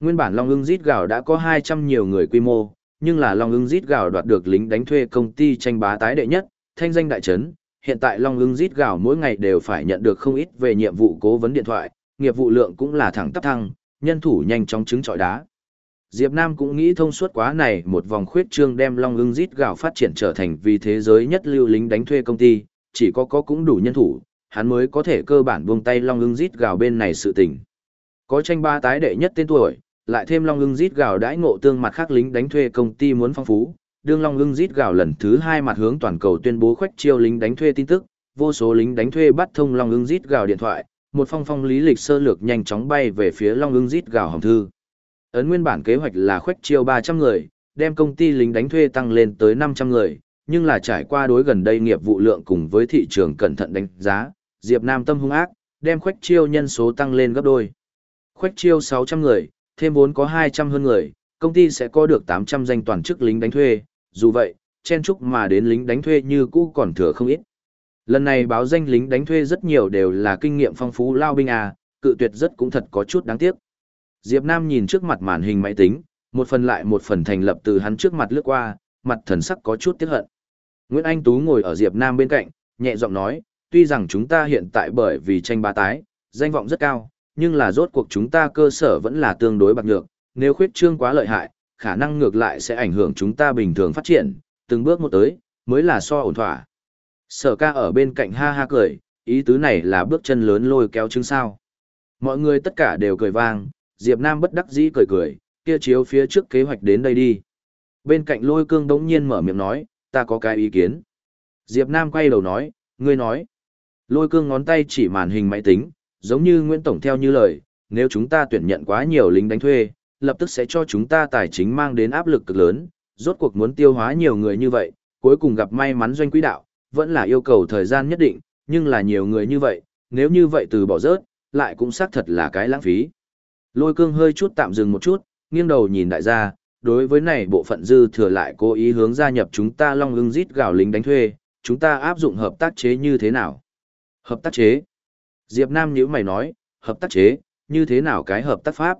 Nguyên bản Long ưng rít gào đã có 200 nhiều người quy mô, nhưng là Long ưng rít gào đoạt được lính đánh thuê công ty tranh bá tái đệ nhất, thanh danh đại trấn, hiện tại Long ưng rít gào mỗi ngày đều phải nhận được không ít về nhiệm vụ cố vấn điện thoại, nghiệp vụ lượng cũng là thẳng tắp thăng, nhân thủ nhanh chóng trứng trọi đá. Diệp Nam cũng nghĩ thông suốt quá này một vòng khuyết trương đem Long ưng rít gào phát triển trở thành vì thế giới nhất lưu lính đánh thuê công ty, chỉ có có cũng đủ nhân thủ, hắn mới có thể cơ bản buông tay Long ưng rít gào bên này sự tình. Có tranh ba tái đệ nhất tên tuổi, lại thêm Long ưng rít gào đãi ngộ tương mặt khác lính đánh thuê công ty muốn phong phú, đương Long ưng rít gào lần thứ hai mặt hướng toàn cầu tuyên bố khoách chiêu lính đánh thuê tin tức, vô số lính đánh thuê bắt thông Long ưng rít gào điện thoại, một phong phong lý lịch sơ lược nhanh chóng bay về phía Long ưng rít gào hồng thư. Ấn nguyên bản kế hoạch là khoách chiêu 300 người, đem công ty lính đánh thuê tăng lên tới 500 người, nhưng là trải qua đối gần đây nghiệp vụ lượng cùng với thị trường cẩn thận đánh giá, Diệp Nam tâm hung ác, đem khoách chiêu nhân số tăng lên gấp đôi. Khoách chiêu 600 người, thêm vốn có 200 hơn người, công ty sẽ có được 800 danh toàn chức lính đánh thuê, dù vậy, chen chúc mà đến lính đánh thuê như cũ còn thừa không ít. Lần này báo danh lính đánh thuê rất nhiều đều là kinh nghiệm phong phú lao binh à, cự tuyệt rất cũng thật có chút đáng tiếc. Diệp Nam nhìn trước mặt màn hình máy tính, một phần lại một phần thành lập từ hắn trước mặt lướt qua, mặt thần sắc có chút tiếc hận. Nguyễn Anh Tú ngồi ở Diệp Nam bên cạnh, nhẹ giọng nói, tuy rằng chúng ta hiện tại bởi vì tranh bá tái, danh vọng rất cao, nhưng là rốt cuộc chúng ta cơ sở vẫn là tương đối bạc nhược, nếu khuyết trương quá lợi hại, khả năng ngược lại sẽ ảnh hưởng chúng ta bình thường phát triển, từng bước một tới, mới là so ổn thỏa. Sở ca ở bên cạnh ha ha cười, ý tứ này là bước chân lớn lôi kéo chứng sao. Mọi người tất cả đều cười vang, Diệp Nam bất đắc dĩ cười cười, kia chiếu phía trước kế hoạch đến đây đi. Bên cạnh lôi cương đống nhiên mở miệng nói, ta có cái ý kiến. Diệp Nam quay đầu nói, ngươi nói. Lôi cương ngón tay chỉ màn hình máy tính, giống như Nguyễn Tổng theo như lời, nếu chúng ta tuyển nhận quá nhiều lính đánh thuê, lập tức sẽ cho chúng ta tài chính mang đến áp lực cực lớn, rốt cuộc muốn tiêu hóa nhiều người như vậy, cuối cùng gặp may mắn doanh quỹ đạo, vẫn là yêu cầu thời gian nhất định, nhưng là nhiều người như vậy, nếu như vậy từ bỏ rớt, lại cũng xác thật là cái lãng phí. Lôi cương hơi chút tạm dừng một chút, nghiêng đầu nhìn đại gia, đối với này bộ phận dư thừa lại cố ý hướng gia nhập chúng ta long ưng rít gào lính đánh thuê, chúng ta áp dụng hợp tác chế như thế nào? Hợp tác chế? Diệp Nam nhíu mày nói, hợp tác chế, như thế nào cái hợp tác pháp?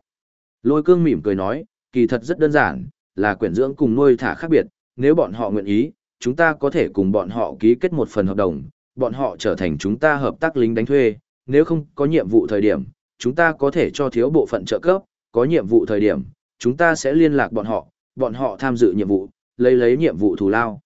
Lôi cương mỉm cười nói, kỳ thật rất đơn giản, là quyển dưỡng cùng nuôi thả khác biệt, nếu bọn họ nguyện ý, chúng ta có thể cùng bọn họ ký kết một phần hợp đồng, bọn họ trở thành chúng ta hợp tác lính đánh thuê, nếu không có nhiệm vụ thời điểm, chúng ta có thể cho thiếu bộ phận trợ cấp, có nhiệm vụ thời điểm, chúng ta sẽ liên lạc bọn họ, bọn họ tham dự nhiệm vụ, lấy lấy nhiệm vụ thù lao.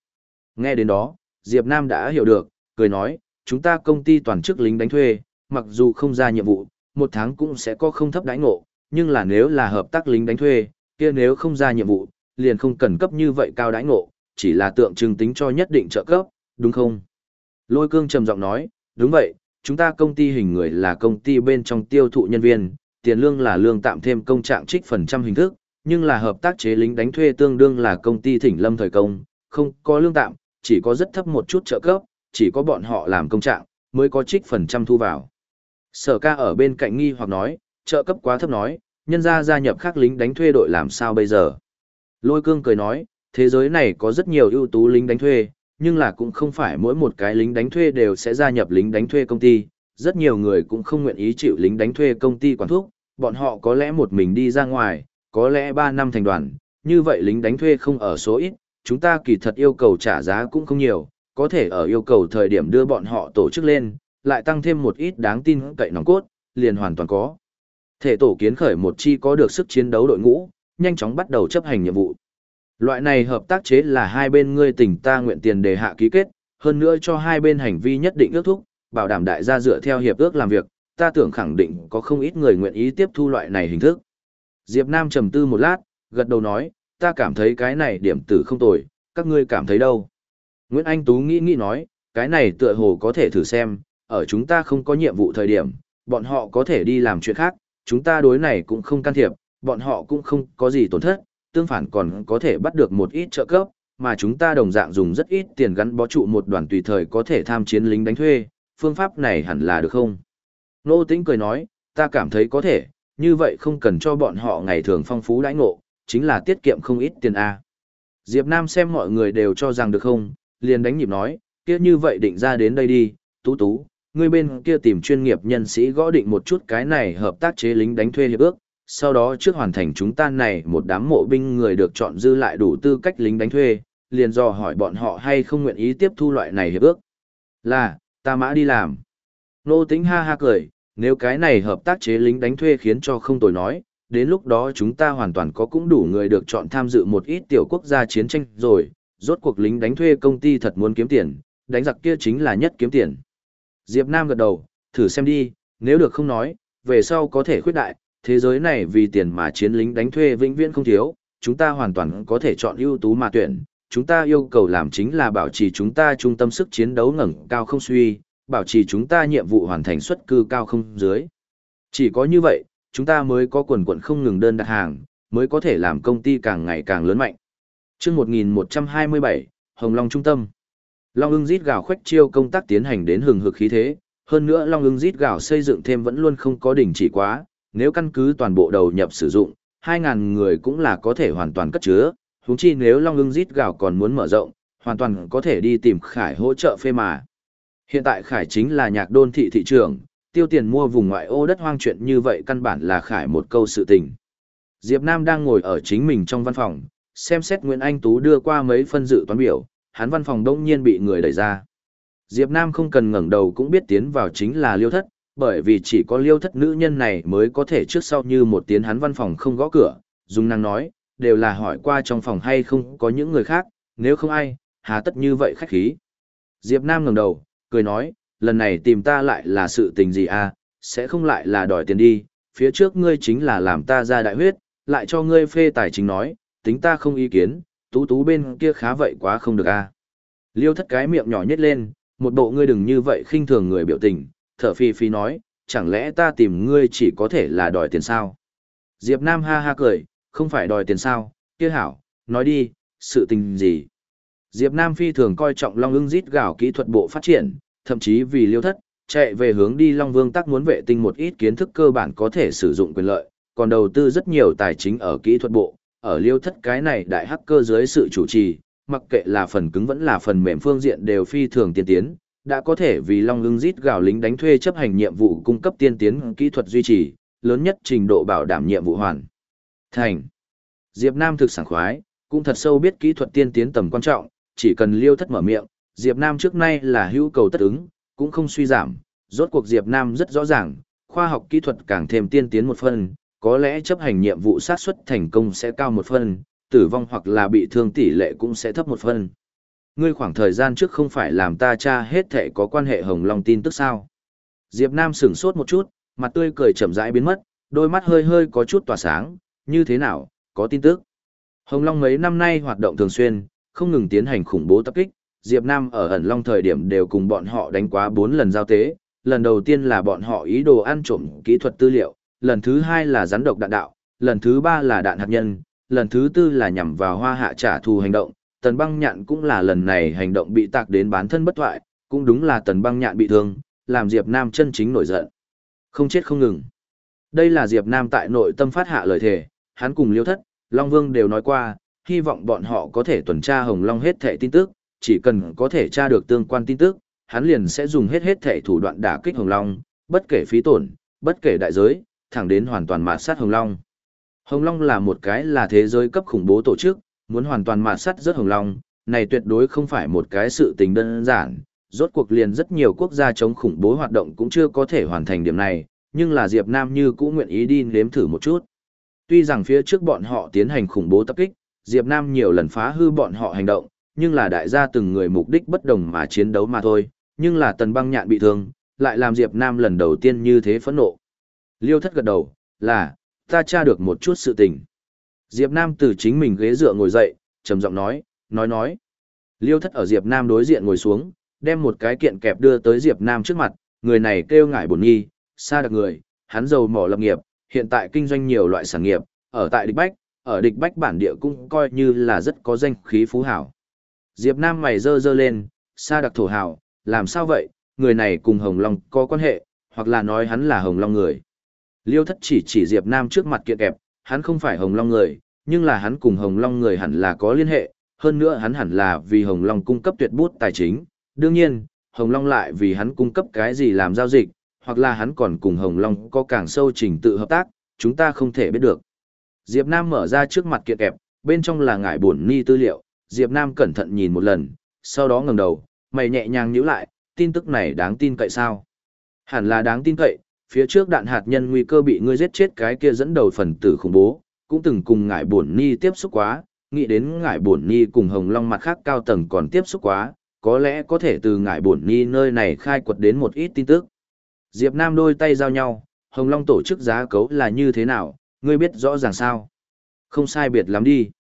Nghe đến đó, Diệp Nam đã hiểu được, cười nói, chúng ta công ty toàn chức lính đánh thuê, mặc dù không ra nhiệm vụ, một tháng cũng sẽ có không thấp đãi ngộ, nhưng là nếu là hợp tác lính đánh thuê, kia nếu không ra nhiệm vụ, liền không cần cấp như vậy cao đãi ngộ, chỉ là tượng trưng tính cho nhất định trợ cấp, đúng không? Lôi cương trầm giọng nói, đúng vậy, chúng ta công ty hình người là công ty bên trong tiêu thụ nhân viên, tiền lương là lương tạm thêm công trạng trích phần trăm hình thức, nhưng là hợp tác chế lính đánh thuê tương đương là công ty thỉnh lâm thời công, không có lương tạm, chỉ có rất thấp một chút trợ cấp, chỉ có bọn họ làm công trạng, mới có trích phần trăm thu vào. Sở ca ở bên cạnh nghi hoặc nói, trợ cấp quá thấp nói, nhân ra gia nhập khác lính đánh thuê đội làm sao bây giờ. Lôi cương cười nói, thế giới này có rất nhiều ưu tú lính đánh thuê, nhưng là cũng không phải mỗi một cái lính đánh thuê đều sẽ gia nhập lính đánh thuê công ty, rất nhiều người cũng không nguyện ý chịu lính đánh thuê công ty quản thúc, bọn họ có lẽ một mình đi ra ngoài, có lẽ 3 năm thành đoàn, như vậy lính đánh thuê không ở số ít, chúng ta kỳ thật yêu cầu trả giá cũng không nhiều, có thể ở yêu cầu thời điểm đưa bọn họ tổ chức lên, lại tăng thêm một ít đáng tin cậy nòng cốt, liền hoàn toàn có. Thể tổ kiến khởi một chi có được sức chiến đấu đội ngũ, nhanh chóng bắt đầu chấp hành nhiệm vụ. Loại này hợp tác chế là hai bên ngươi tỉnh ta nguyện tiền đề hạ ký kết, hơn nữa cho hai bên hành vi nhất định ước thúc, bảo đảm đại gia dựa theo hiệp ước làm việc, ta tưởng khẳng định có không ít người nguyện ý tiếp thu loại này hình thức. Diệp Nam trầm tư một lát, gật đầu nói, ta cảm thấy cái này điểm tử không tồi, các ngươi cảm thấy đâu? Nguyễn Anh Tú nghĩ nghĩ nói, cái này tựa hồ có thể thử xem, ở chúng ta không có nhiệm vụ thời điểm, bọn họ có thể đi làm chuyện khác, chúng ta đối này cũng không can thiệp, bọn họ cũng không có gì tổn thất, tương phản còn có thể bắt được một ít trợ cấp, mà chúng ta đồng dạng dùng rất ít tiền gắn bó trụ một đoàn tùy thời có thể tham chiến lính đánh thuê, phương pháp này hẳn là được không? Nô Tĩnh cười nói, ta cảm thấy có thể, như vậy không cần cho bọn họ ngày thường phong phú đãi ngộ, chính là tiết kiệm không ít tiền A. Diệp Nam xem mọi người đều cho rằng được không, liền đánh nhịp nói, kia như vậy định ra đến đây đi, tú tú, ngươi bên kia tìm chuyên nghiệp nhân sĩ gõ định một chút cái này hợp tác chế lính đánh thuê hiệp ước, sau đó trước hoàn thành chúng ta này một đám mộ binh người được chọn dư lại đủ tư cách lính đánh thuê, liền dò hỏi bọn họ hay không nguyện ý tiếp thu loại này hiệp ước. Là, ta mã đi làm. Nô tính ha ha cười, nếu cái này hợp tác chế lính đánh thuê khiến cho không tồi nói, đến lúc đó chúng ta hoàn toàn có cũng đủ người được chọn tham dự một ít tiểu quốc gia chiến tranh rồi, rốt cuộc lính đánh thuê công ty thật muốn kiếm tiền, đánh giặc kia chính là nhất kiếm tiền. Diệp Nam gật đầu, thử xem đi, nếu được không nói, về sau có thể khuyết đại, thế giới này vì tiền mà chiến lính đánh thuê vĩnh viễn không thiếu, chúng ta hoàn toàn có thể chọn ưu tú mà tuyển, chúng ta yêu cầu làm chính là bảo trì chúng ta trung tâm sức chiến đấu ngẩng cao không suy, bảo trì chúng ta nhiệm vụ hoàn thành suất cư cao không dưới. Chỉ có như vậy, chúng ta mới có quần quần không ngừng đơn đặt hàng, mới có thể làm công ty càng ngày càng lớn mạnh. Trước 1127, Hồng Long Trung tâm. Long ưng rít gào khoách chiêu công tác tiến hành đến hừng hực khí thế, hơn nữa Long ưng rít gào xây dựng thêm vẫn luôn không có đỉnh chỉ quá, nếu căn cứ toàn bộ đầu nhập sử dụng, 2.000 người cũng là có thể hoàn toàn cất chứa, huống chi nếu Long ưng rít gào còn muốn mở rộng, hoàn toàn có thể đi tìm Khải hỗ trợ phê mà. Hiện tại Khải chính là nhạc đôn thị thị trường, tiêu tiền mua vùng ngoại ô đất hoang chuyện như vậy căn bản là Khải một câu sự tình. Diệp Nam đang ngồi ở chính mình trong văn phòng, xem xét Nguyễn Anh Tú đưa qua mấy phân dự toán biểu, hắn văn phòng đông nhiên bị người đẩy ra. Diệp Nam không cần ngẩng đầu cũng biết tiến vào chính là liêu thất, bởi vì chỉ có liêu thất nữ nhân này mới có thể trước sau như một tiếng hắn văn phòng không gõ cửa, dùng năng nói, đều là hỏi qua trong phòng hay không có những người khác, nếu không ai, hà tất như vậy khách khí. Diệp Nam ngẩng đầu, cười nói, lần này tìm ta lại là sự tình gì à, sẽ không lại là đòi tiền đi, phía trước ngươi chính là làm ta ra đại huyết, lại cho ngươi phê tài chính nói, tính ta không ý kiến, tú tú bên kia khá vậy quá không được à. Liêu thất cái miệng nhỏ nhất lên, một bộ ngươi đừng như vậy khinh thường người biểu tình, thở phi phi nói, chẳng lẽ ta tìm ngươi chỉ có thể là đòi tiền sao? Diệp Nam ha ha cười, không phải đòi tiền sao, kia hảo, nói đi, sự tình gì? Diệp Nam phi thường coi trọng Long ưng rít gạo kỹ thuật bộ phát triển, thậm chí vì liêu thất, chạy về hướng đi Long Vương tắc muốn vệ tinh một ít kiến thức cơ bản có thể sử dụng quyền lợi, còn đầu tư rất nhiều tài chính ở kỹ thuật bộ, ở liêu thất cái này đại hacker dưới sự chủ trì, mặc kệ là phần cứng vẫn là phần mềm phương diện đều phi thường tiên tiến, đã có thể vì Long ưng rít gạo lính đánh thuê chấp hành nhiệm vụ cung cấp tiên tiến kỹ thuật duy trì, lớn nhất trình độ bảo đảm nhiệm vụ hoàn. Thành. Diệp Nam thực sảng khoái, cũng thật sâu biết kỹ thuật tiên tiến tầm quan trọng, chỉ cần liêu thất mở miệng, Diệp Nam trước nay là hữu cầu tất ứng, cũng không suy giảm, rốt cuộc Diệp Nam rất rõ ràng, khoa học kỹ thuật càng thêm tiên tiến một phần, có lẽ chấp hành nhiệm vụ sát xuất thành công sẽ cao một phần, tử vong hoặc là bị thương tỷ lệ cũng sẽ thấp một phần. Ngươi khoảng thời gian trước không phải làm ta cha hết thể có quan hệ hồng long tin tức sao? Diệp Nam sững sốt một chút, mặt tươi cười chậm rãi biến mất, đôi mắt hơi hơi có chút tỏa sáng, như thế nào, có tin tức. Hồng Long mấy năm nay hoạt động thường xuyên, không ngừng tiến hành khủng bố tập kích, Diệp Nam ở ẩn long thời điểm đều cùng bọn họ đánh quá 4 lần giao tế, lần đầu tiên là bọn họ ý đồ ăn trộm kỹ thuật tư liệu, lần thứ hai là rắn độc đạn đạo, lần thứ ba là đạn hạt nhân, lần thứ tư là nhằm vào hoa hạ trả thù hành động, tần băng nhạn cũng là lần này hành động bị tạc đến bán thân bất thoại, cũng đúng là tần băng nhạn bị thương, làm Diệp Nam chân chính nổi giận. Không chết không ngừng. Đây là Diệp Nam tại nội tâm phát hạ lời thề, hắn cùng Liêu Thất, Long Vương đều nói qua, hy vọng bọn họ có thể tuần tra Hồng Long hết thảy tin tức, chỉ cần có thể tra được tương quan tin tức, hắn liền sẽ dùng hết hết thể thủ đoạn đả kích Hồng Long, bất kể phí tổn, bất kể đại giới, thẳng đến hoàn toàn mạt sát Hồng Long. Hồng Long là một cái là thế giới cấp khủng bố tổ chức, muốn hoàn toàn mạt sát rất Hồng Long, này tuyệt đối không phải một cái sự tình đơn giản. Rốt cuộc liền rất nhiều quốc gia chống khủng bố hoạt động cũng chưa có thể hoàn thành điểm này, nhưng là Diệp Nam như cũng nguyện ý đi nếm thử một chút. Tuy rằng phía trước bọn họ tiến hành khủng bố tập kích, Diệp Nam nhiều lần phá hư bọn họ hành động, nhưng là đại gia từng người mục đích bất đồng mà chiến đấu mà thôi, nhưng là tần băng nhạn bị thương, lại làm Diệp Nam lần đầu tiên như thế phẫn nộ. Liêu thất gật đầu, là, ta tra được một chút sự tình. Diệp Nam từ chính mình ghế dựa ngồi dậy, trầm giọng nói, nói nói. Liêu thất ở Diệp Nam đối diện ngồi xuống, đem một cái kiện kẹp đưa tới Diệp Nam trước mặt, người này kêu ngải bổn nghi, xa đặc người, hắn giàu mỏ lập nghiệp, hiện tại kinh doanh nhiều loại sản nghiệp, ở tại địch bách, ở địch bách bản địa cũng coi như là rất có danh khí phú hảo. Diệp Nam mày dơ dơ lên, xa đặc thổ hảo, làm sao vậy, người này cùng Hồng Long có quan hệ, hoặc là nói hắn là Hồng Long người. Liêu thất chỉ chỉ Diệp Nam trước mặt kiện kẹp, hắn không phải Hồng Long người, nhưng là hắn cùng Hồng Long người hẳn là có liên hệ, hơn nữa hắn hẳn là vì Hồng Long cung cấp tuyệt bút tài chính. Đương nhiên, Hồng Long lại vì hắn cung cấp cái gì làm giao dịch, hoặc là hắn còn cùng Hồng Long có càng sâu trình tự hợp tác, chúng ta không thể biết được. Diệp Nam mở ra trước mặt kiện kẹp, bên trong là ngải buồn ni tư liệu, Diệp Nam cẩn thận nhìn một lần, sau đó ngẩng đầu, mày nhẹ nhàng nhíu lại, tin tức này đáng tin cậy sao? Hẳn là đáng tin cậy, phía trước đạn hạt nhân nguy cơ bị ngươi giết chết cái kia dẫn đầu phần tử khủng bố, cũng từng cùng ngải buồn ni tiếp xúc quá, nghĩ đến ngải buồn ni cùng Hồng Long mặt khác cao tầng còn tiếp xúc quá, có lẽ có thể từ ngải buồn ni nơi này khai quật đến một ít tin tức. Diệp Nam đôi tay giao nhau, Hồng Long tổ chức giá cấu là như thế nào, ngươi biết rõ ràng sao? Không sai biệt lắm đi.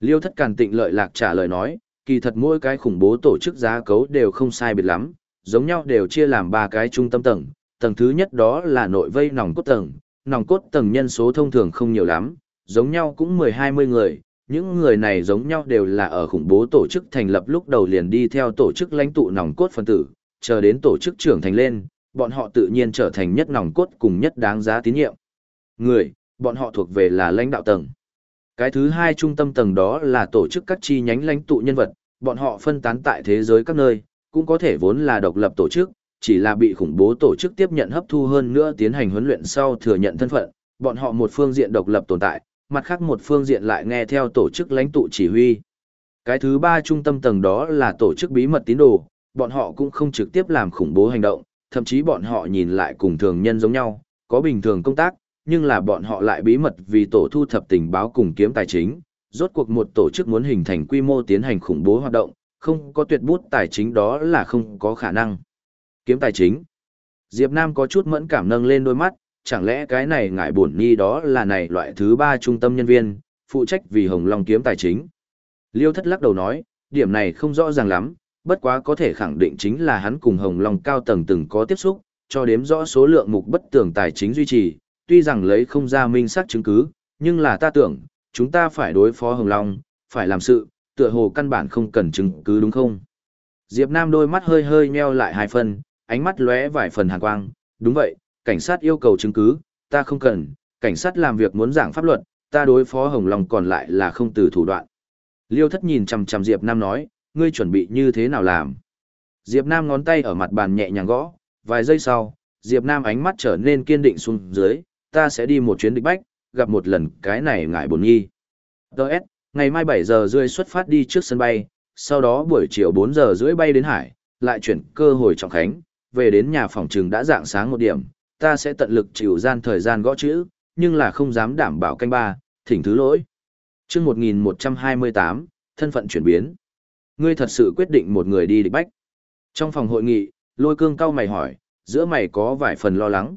Liêu thất càn tịnh lợi lạc trả lời nói, kỳ thật mỗi cái khủng bố tổ chức giá cấu đều không sai biệt lắm, giống nhau đều chia làm ba cái trung tâm tầng. Tầng thứ nhất đó là nội vây nòng cốt tầng, nòng cốt tầng nhân số thông thường không nhiều lắm, giống nhau cũng 10-20 người, những người này giống nhau đều là ở khủng bố tổ chức thành lập lúc đầu liền đi theo tổ chức lãnh tụ nòng cốt phân tử, chờ đến tổ chức trưởng thành lên, bọn họ tự nhiên trở thành nhất nòng cốt cùng nhất đáng giá tín nhiệm. Người, bọn họ thuộc về là lãnh đạo tầng. Cái thứ hai trung tâm tầng đó là tổ chức các chi nhánh lãnh tụ nhân vật, bọn họ phân tán tại thế giới các nơi, cũng có thể vốn là độc lập tổ chức, chỉ là bị khủng bố tổ chức tiếp nhận hấp thu hơn nữa tiến hành huấn luyện sau thừa nhận thân phận, bọn họ một phương diện độc lập tồn tại, mặt khác một phương diện lại nghe theo tổ chức lãnh tụ chỉ huy. Cái thứ ba trung tâm tầng đó là tổ chức bí mật tín đồ, bọn họ cũng không trực tiếp làm khủng bố hành động, thậm chí bọn họ nhìn lại cùng thường nhân giống nhau, có bình thường công tác, nhưng là bọn họ lại bí mật vì tổ thu thập tình báo cùng kiếm tài chính. Rốt cuộc một tổ chức muốn hình thành quy mô tiến hành khủng bố hoạt động, không có tuyệt bút tài chính đó là không có khả năng. Kiếm tài chính. Diệp Nam có chút mẫn cảm nâng lên đôi mắt, chẳng lẽ cái này ngại buồn nhi đó là này loại thứ ba trung tâm nhân viên, phụ trách vì Hồng Long kiếm tài chính. Liêu thất lắc đầu nói, điểm này không rõ ràng lắm, bất quá có thể khẳng định chính là hắn cùng Hồng Long cao tầng từng có tiếp xúc, cho đếm rõ số lượng mục bất tường tài chính duy trì, tuy rằng lấy không ra minh xác chứng cứ, nhưng là ta tưởng, chúng ta phải đối phó Hồng Long, phải làm sự, tựa hồ căn bản không cần chứng cứ đúng không? Diệp Nam đôi mắt hơi hơi nheo lại hai phần, ánh mắt lóe vài phần hàn quang, đúng vậy, cảnh sát yêu cầu chứng cứ, ta không cần, cảnh sát làm việc muốn giảng pháp luật, ta đối phó Hồng Long còn lại là không từ thủ đoạn. Liêu thất nhìn chằm chằm Diệp Nam nói, ngươi chuẩn bị như thế nào làm? Diệp Nam ngón tay ở mặt bàn nhẹ nhàng gõ, vài giây sau, Diệp Nam ánh mắt trở nên kiên định xuống dưới, ta sẽ đi một chuyến địch bách, gặp một lần cái này ngại buồn nghi. Đợt, ngày mai 7 giờ rưỡi xuất phát đi trước sân bay, sau đó buổi chiều 4 giờ rưỡi bay đến hải, lại chuyển cơ hội trọng khánh, về đến nhà phòng trừng đã dạng sáng một điểm, ta sẽ tận lực chịu gian thời gian gõ chữ, nhưng là không dám đảm bảo canh ba, thỉnh thứ lỗi. Trước 1128, thân phận chuyển biến. Ngươi thật sự quyết định một người đi địch bách. Trong phòng hội nghị, lôi cương cao mày hỏi, giữa mày có vài phần lo lắng.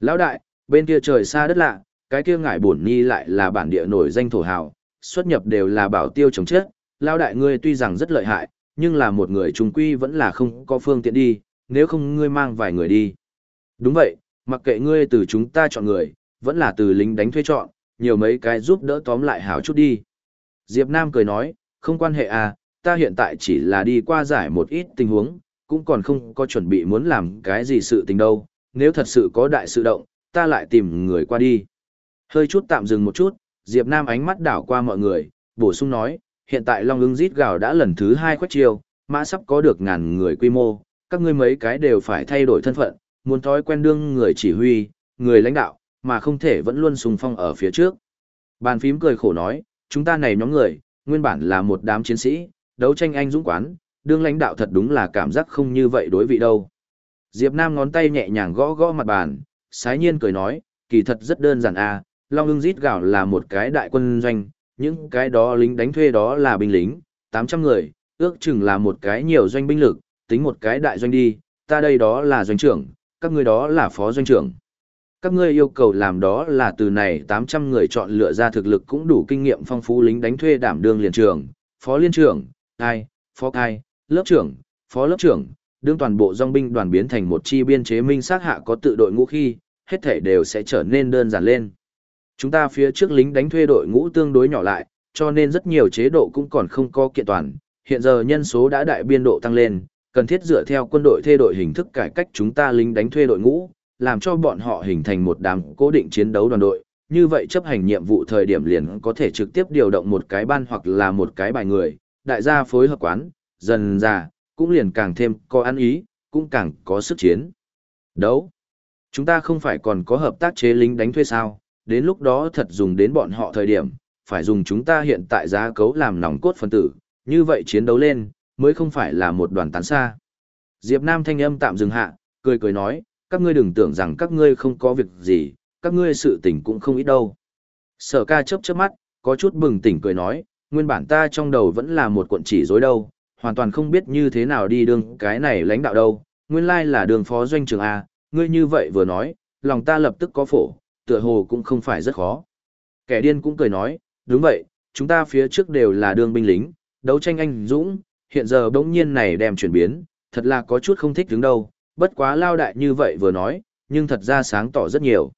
Lão đại, bên kia trời xa đất lạ, cái kia ngải bổn nhi lại là bản địa nổi danh thổ hào, xuất nhập đều là bảo tiêu chống chết. Lão đại ngươi tuy rằng rất lợi hại, nhưng là một người trung quy vẫn là không có phương tiện đi, nếu không ngươi mang vài người đi. Đúng vậy, mặc kệ ngươi từ chúng ta chọn người, vẫn là từ lính đánh thuê chọn, nhiều mấy cái giúp đỡ tóm lại hảo chút đi. Diệp Nam cười nói, không quan hệ à, ta hiện tại chỉ là đi qua giải một ít tình huống, cũng còn không có chuẩn bị muốn làm cái gì sự tình đâu, nếu thật sự có đại sự động, ta lại tìm người qua đi. Hơi chút tạm dừng một chút, Diệp Nam ánh mắt đảo qua mọi người, bổ sung nói, hiện tại Long ưng rít gào đã lần thứ hai khoét chiêu, mã sắp có được ngàn người quy mô, các ngươi mấy cái đều phải thay đổi thân phận, muốn thói quen đương người chỉ huy, người lãnh đạo, mà không thể vẫn luôn sùng phong ở phía trước. Bàn phím cười khổ nói, chúng ta này nhóm người, nguyên bản là một đám chiến sĩ, đấu tranh anh dũng quán, đương lãnh đạo thật đúng là cảm giác không như vậy đối vị đâu. Diệp Nam ngón tay nhẹ nhàng gõ gõ mặt bàn, sái nhiên cười nói, kỳ thật rất đơn giản a, à, Long ưng rít gạo là một cái đại quân doanh, những cái đó lính đánh thuê đó là binh lính, 800 người, ước chừng là một cái nhiều doanh binh lực, tính một cái đại doanh đi, ta đây đó là doanh trưởng, các ngươi đó là phó doanh trưởng. Các ngươi yêu cầu làm đó là từ này 800 người chọn lựa ra thực lực cũng đủ kinh nghiệm phong phú lính đánh thuê đảm đương liền trưởng, phó liên trưởng, ai, phó cai, lớp trưởng, phó lớp trưởng, đương toàn bộ dòng binh đoàn biến thành một chi biên chế minh xác hạ có tự đội ngũ khi, hết thể đều sẽ trở nên đơn giản lên. Chúng ta phía trước lính đánh thuê đội ngũ tương đối nhỏ lại, cho nên rất nhiều chế độ cũng còn không có kiện toàn. Hiện giờ nhân số đã đại biên độ tăng lên, cần thiết dựa theo quân đội thê đội hình thức cải cách chúng ta lính đánh thuê đội ngũ, làm cho bọn họ hình thành một đám cố định chiến đấu đoàn đội. Như vậy chấp hành nhiệm vụ thời điểm liền có thể trực tiếp điều động một cái ban hoặc là một cái bài người, đại gia phối hợp quán, dần ra, cũng liền càng thêm có ăn ý, cũng càng có sức chiến. Đấu. Chúng ta không phải còn có hợp tác chế lính đánh thuê sao, đến lúc đó thật dùng đến bọn họ thời điểm, phải dùng chúng ta hiện tại giá cấu làm nòng cốt phân tử, như vậy chiến đấu lên, mới không phải là một đoàn tán xa. Diệp Nam thanh âm tạm dừng hạ, cười cười nói, các ngươi đừng tưởng rằng các ngươi không có việc gì, các ngươi sự tình cũng không ít đâu. Sở ca chớp chớp mắt, có chút bừng tỉnh cười nói, nguyên bản ta trong đầu vẫn là một cuộn chỉ rối đâu, hoàn toàn không biết như thế nào đi đường cái này lãnh đạo đâu, nguyên lai là đường phó doanh trường A, ngươi như vậy vừa nói, lòng ta lập tức có phổ, tựa hồ cũng không phải rất khó. Kẻ điên cũng cười nói, đúng vậy, chúng ta phía trước đều là đường binh lính, đấu tranh anh dũng, hiện giờ bỗng nhiên này đem chuyển biến, thật là có chút không thích đứng đâu, bất quá lao đại như vậy vừa nói, nhưng thật ra sáng tỏ rất nhiều.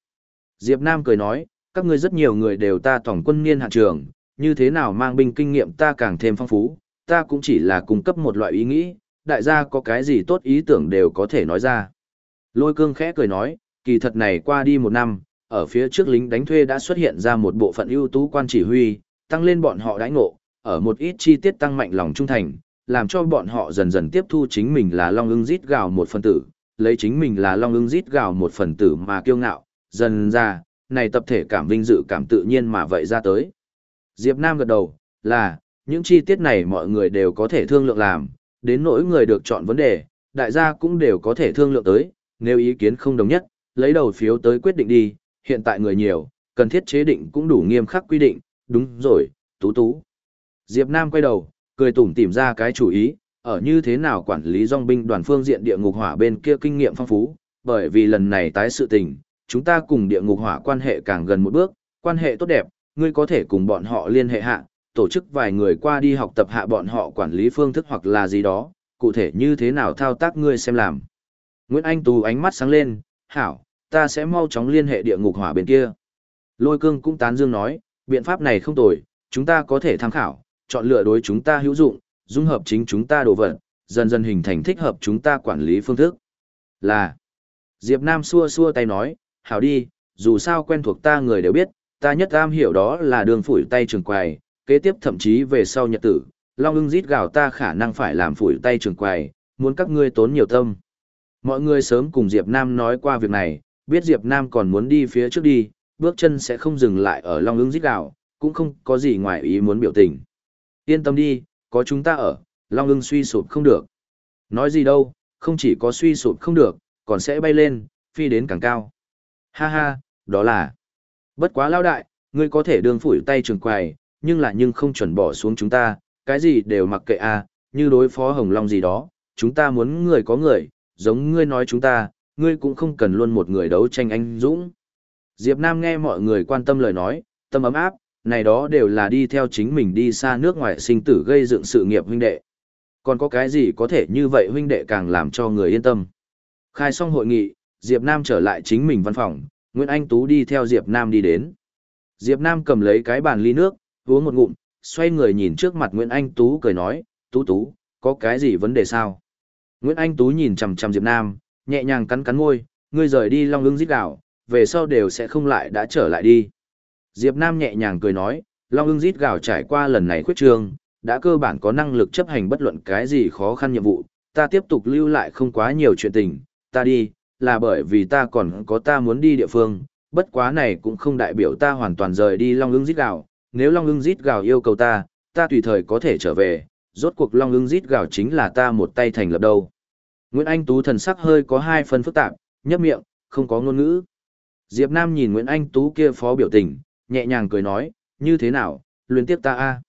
Diệp Nam cười nói, các ngươi rất nhiều người đều ta tổng quân niên hạn trường, như thế nào mang binh kinh nghiệm ta càng thêm phong phú, ta cũng chỉ là cung cấp một loại ý nghĩ, đại gia có cái gì tốt ý tưởng đều có thể nói ra. Lôi cương khẽ cười nói, kỳ thật này qua đi một năm, ở phía trước lính đánh thuê đã xuất hiện ra một bộ phận ưu tú quan chỉ huy, tăng lên bọn họ đãi ngộ, ở một ít chi tiết tăng mạnh lòng trung thành, làm cho bọn họ dần dần tiếp thu chính mình là long ưng rít gào một phần tử, lấy chính mình là long ưng rít gào một phần tử mà kiêu ngạo, dần ra, này tập thể cảm vinh dự cảm tự nhiên mà vậy ra tới. Diệp Nam gật đầu, là, những chi tiết này mọi người đều có thể thương lượng làm, đến nỗi người được chọn vấn đề, đại gia cũng đều có thể thương lượng tới, nếu ý kiến không đồng nhất, lấy đầu phiếu tới quyết định đi, hiện tại người nhiều, cần thiết chế định cũng đủ nghiêm khắc quy định, đúng rồi, tú tú. Diệp Nam quay đầu, cười tủm tìm ra cái chủ ý, ở như thế nào quản lý dòng binh đoàn phương diện địa ngục hỏa bên kia kinh nghiệm phong phú, bởi vì lần này tái sự tình, chúng ta cùng địa ngục hỏa quan hệ càng gần một bước, quan hệ tốt đẹp, ngươi có thể cùng bọn họ liên hệ hạ, tổ chức vài người qua đi học tập hạ bọn họ quản lý phương thức hoặc là gì đó, cụ thể như thế nào thao tác ngươi xem làm. Nguyễn Anh Tú ánh mắt sáng lên, hảo, ta sẽ mau chóng liên hệ địa ngục hỏa bên kia. Lôi cương cũng tán dương nói, biện pháp này không tồi, chúng ta có thể tham khảo, chọn lựa đối chúng ta hữu dụng, dung hợp chính chúng ta đồ vật, dần dần hình thành thích hợp chúng ta quản lý phương thức. Là, Diệp Nam xua xua tay nói, hảo đi, dù sao quen thuộc ta người đều biết, ta nhất am hiểu đó là đường phủi tay trường quài, kế tiếp thậm chí về sau nhật tử, Long ưng rít gào ta khả năng phải làm phủi tay trường quài, muốn các ngươi tốn nhiều tâm. Mọi người sớm cùng Diệp Nam nói qua việc này, biết Diệp Nam còn muốn đi phía trước đi, bước chân sẽ không dừng lại ở Long ưng rít gào, cũng không có gì ngoài ý muốn biểu tình. Yên tâm đi, có chúng ta ở, Long ưng suy sụp không được. Nói gì đâu, không chỉ có suy sụp không được, còn sẽ bay lên, phi đến càng cao. Ha ha, đó là. Bất quá lao đại, ngươi có thể đường phủi tay trường quài, nhưng là nhưng không chuẩn bỏ xuống chúng ta, cái gì đều mặc kệ à, như đối phó Hồng Long gì đó, chúng ta muốn người có người, giống ngươi nói chúng ta, ngươi cũng không cần luôn một người đấu tranh anh dũng. Diệp Nam nghe mọi người quan tâm lời nói, tâm ấm áp, này đó đều là đi theo chính mình đi xa nước ngoài sinh tử gây dựng sự nghiệp huynh đệ. Còn có cái gì có thể như vậy huynh đệ càng làm cho người yên tâm. Khai xong hội nghị, Diệp Nam trở lại chính mình văn phòng, Nguyễn Anh Tú đi theo Diệp Nam đi đến. Diệp Nam cầm lấy cái bàn ly nước, uống một ngụm, xoay người nhìn trước mặt Nguyễn Anh Tú cười nói, Tú Tú, có cái gì vấn đề sao? Nguyễn Anh Tú nhìn chằm chằm Diệp Nam, nhẹ nhàng cắn cắn môi, ngươi rời đi long ưng giết gạo, về sau đều sẽ không lại đã trở lại đi. Diệp Nam nhẹ nhàng cười nói, long ưng giết gạo trải qua lần này khuyết trương, đã cơ bản có năng lực chấp hành bất luận cái gì khó khăn nhiệm vụ, ta tiếp tục lưu lại không quá nhiều chuyện tình, ta đi, là bởi vì ta còn có ta muốn đi địa phương, bất quá này cũng không đại biểu ta hoàn toàn rời đi long ưng giết gạo, nếu long ưng rít gào yêu cầu ta, ta tùy thời có thể trở về, rốt cuộc long ưng rít gào chính là ta một tay thành lập đâu. Nguyễn Anh Tú thần sắc hơi có hai phần phức tạp, nhấp miệng, không có ngôn ngữ. Diệp Nam nhìn Nguyễn Anh Tú kia phó biểu tình, nhẹ nhàng cười nói, như thế nào, luyến tiếp ta a.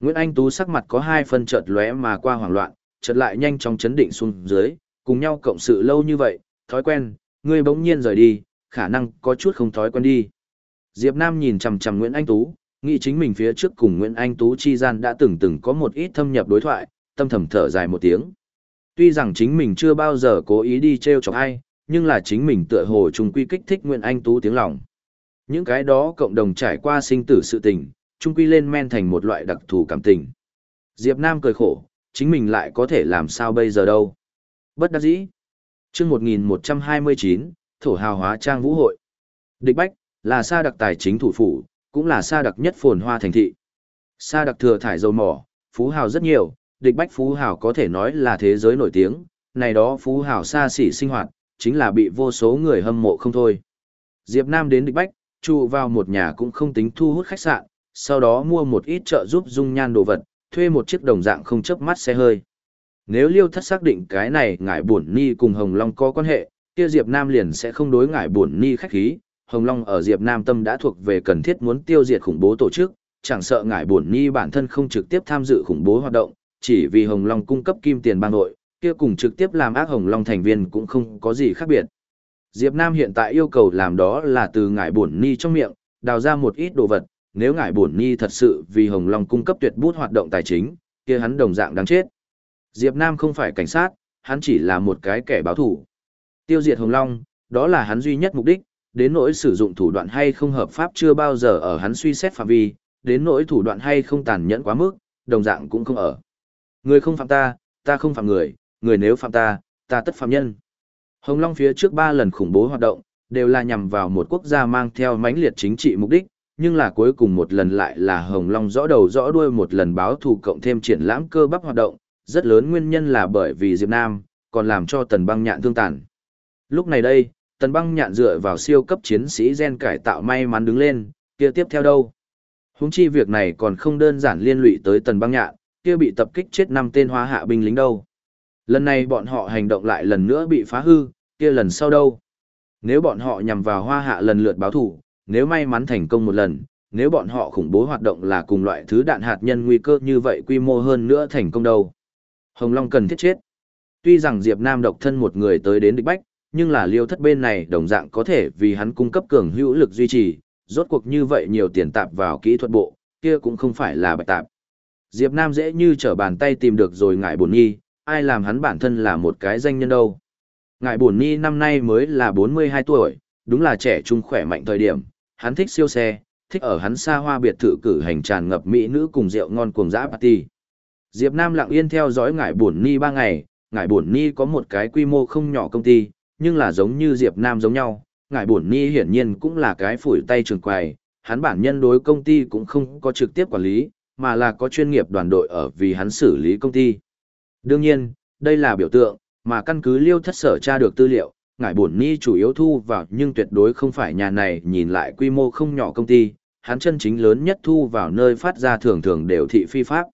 Nguyễn Anh Tú sắc mặt có hai phần chợt lóe mà qua hoảng loạn, chợt lại nhanh chóng chấn định xuống dưới, cùng nhau cộng sự lâu như vậy, thói quen, ngươi bỗng nhiên rời đi, khả năng có chút không thói quen đi. Diệp Nam nhìn chằm chằm Nguyễn Anh Tú, nghĩ chính mình phía trước cùng Nguyễn Anh Tú chi gian đã từng từng có một ít thâm nhập đối thoại, tâm thầm thở dài một tiếng. Tuy rằng chính mình chưa bao giờ cố ý đi treo chọc ai, nhưng là chính mình tựa hồ trùng quy kích thích Nguyễn Anh Tú tiếng lòng. Những cái đó cộng đồng trải qua sinh tử sự tình, chung quy lên men thành một loại đặc thù cảm tình. Diệp Nam cười khổ, chính mình lại có thể làm sao bây giờ đâu. Bất đắc dĩ. Chương 1129, Thổ hào hóa trang vũ hội. Địch Bách, là sa đặc tài chính thủ phủ, cũng là sa đặc nhất phồn hoa thành thị. Sa đặc thừa thải dầu mỏ, phú hào rất nhiều, địch Bách phú hào có thể nói là thế giới nổi tiếng, này đó phú hào xa xỉ sinh hoạt, chính là bị vô số người hâm mộ không thôi. Diệp Nam đến địch Bách, trụ vào một nhà cũng không tính thu hút khách sạn, sau đó mua một ít trợ giúp dung nhan đồ vật, thuê một chiếc đồng dạng không chấp mắt xe hơi. Nếu Liêu Thất xác định cái này ngải buồn ni cùng Hồng Long có quan hệ, kia Diệp Nam liền sẽ không đối ngải buồn ni khách khí. Hồng Long ở Diệp Nam tâm đã thuộc về cần thiết muốn tiêu diệt khủng bố tổ chức, chẳng sợ ngải buồn ni bản thân không trực tiếp tham dự khủng bố hoạt động, chỉ vì Hồng Long cung cấp kim tiền bang nội, kia cùng trực tiếp làm ác Hồng Long thành viên cũng không có gì khác biệt. Diệp Nam hiện tại yêu cầu làm đó là từ ngải bổn ni trong miệng, đào ra một ít đồ vật, nếu ngải bổn ni thật sự vì Hồng Long cung cấp tuyệt bút hoạt động tài chính, kia hắn đồng dạng đáng chết. Diệp Nam không phải cảnh sát, hắn chỉ là một cái kẻ báo thủ. Tiêu diệt Hồng Long, đó là hắn duy nhất mục đích, đến nỗi sử dụng thủ đoạn hay không hợp pháp chưa bao giờ ở hắn suy xét phạm vi, đến nỗi thủ đoạn hay không tàn nhẫn quá mức, đồng dạng cũng không ở. Người không phạm ta, ta không phạm người, người nếu phạm ta, ta tất phạm nhân. Hồng Long phía trước ba lần khủng bố hoạt động, đều là nhằm vào một quốc gia mang theo mãnh liệt chính trị mục đích, nhưng là cuối cùng một lần lại là Hồng Long rõ đầu rõ đuôi một lần báo thù cộng thêm triển lãm cơ bắp hoạt động, rất lớn nguyên nhân là bởi vì Diệp Nam, còn làm cho tần băng nhạn thương tàn. Lúc này đây, tần băng nhạn dựa vào siêu cấp chiến sĩ gen cải tạo may mắn đứng lên, kia tiếp theo đâu? Húng chi việc này còn không đơn giản liên lụy tới tần băng nhạn, kia bị tập kích chết năm tên hóa hạ binh lính đâu. Lần này bọn họ hành động lại lần nữa bị phá hư, kia lần sau đâu? Nếu bọn họ nhằm vào hoa hạ lần lượt báo thủ, nếu may mắn thành công một lần, nếu bọn họ khủng bố hoạt động là cùng loại thứ đạn hạt nhân nguy cơ như vậy quy mô hơn nữa thành công đâu. Hồng Long cần thiết chết. Tuy rằng Diệp Nam độc thân một người tới đến địch bách, nhưng là liêu thất bên này đồng dạng có thể vì hắn cung cấp cường hữu lực duy trì, rốt cuộc như vậy nhiều tiền tạp vào kỹ thuật bộ, kia cũng không phải là bạch tạp. Diệp Nam dễ như trở bàn tay tìm được rồi ngại bổn nhi, ai làm hắn bản thân là một cái danh nhân đâu. Ngại buồn Ni năm nay mới là 42 tuổi, đúng là trẻ trung khỏe mạnh thời điểm, hắn thích siêu xe, thích ở hắn xa hoa biệt thự cử hành tràn ngập mỹ nữ cùng rượu ngon cuồng dã party. Diệp Nam lặng yên theo dõi ngải buồn ni ba ngày, ngải buồn ni có một cái quy mô không nhỏ công ty, nhưng là giống như Diệp Nam giống nhau, ngải buồn ni hiển nhiên cũng là cái phủi tay trường quầy, hắn bản nhân đối công ty cũng không có trực tiếp quản lý, mà là có chuyên nghiệp đoàn đội ở vì hắn xử lý công ty. Đương nhiên, đây là biểu tượng, mà căn cứ liêu thất sở tra được tư liệu, ngải buồn ni chủ yếu thu vào nhưng tuyệt đối không phải nhà này nhìn lại quy mô không nhỏ công ty, hắn chân chính lớn nhất thu vào nơi phát ra thường thường đều thị phi pháp.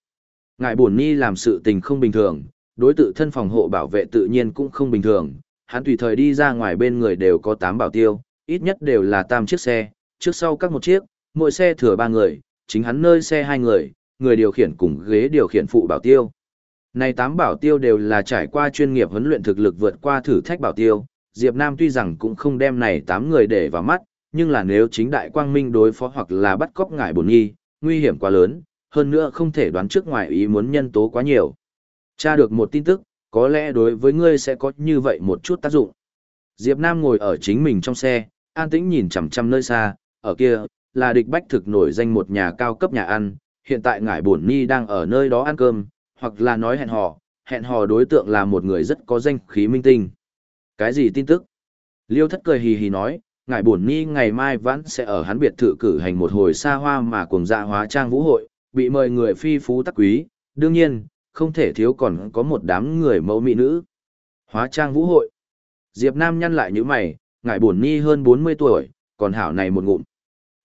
Ngài buồn ni làm sự tình không bình thường, đối tự thân phòng hộ bảo vệ tự nhiên cũng không bình thường, hắn tùy thời đi ra ngoài bên người đều có 8 bảo tiêu, ít nhất đều là tam chiếc xe, trước sau các một chiếc, mỗi xe thừa 3 người, chính hắn nơi xe hai người, người điều khiển cùng ghế điều khiển phụ bảo tiêu. Này tám bảo tiêu đều là trải qua chuyên nghiệp huấn luyện thực lực vượt qua thử thách bảo tiêu, Diệp Nam tuy rằng cũng không đem này tám người để vào mắt, nhưng là nếu chính đại quang minh đối phó hoặc là bắt cóc ngải bổn nhi, nguy hiểm quá lớn, hơn nữa không thể đoán trước ngoài ý muốn nhân tố quá nhiều. Tra được một tin tức, có lẽ đối với ngươi sẽ có như vậy một chút tác dụng. Diệp Nam ngồi ở chính mình trong xe, an tĩnh nhìn chằm chằm nơi xa, ở kia, là địch bách thực nổi danh một nhà cao cấp nhà ăn, hiện tại ngải bổn Nhi đang ở nơi đó ăn cơm, hoặc là nói hẹn hò, hẹn hò đối tượng là một người rất có danh khí minh tinh. Cái gì tin tức? Liêu thất cười hì hì nói, ngài bổn ni ngày mai vẫn sẽ ở hắn biệt thự cử hành một hồi xa hoa mà cùng dạ hóa trang vũ hội, bị mời người phi phú tắc quý, đương nhiên, không thể thiếu còn có một đám người mẫu mỹ nữ. Hóa trang vũ hội. Diệp Nam nhăn lại như mày, ngài buồn ni hơn 40 tuổi, còn hảo này một ngụm.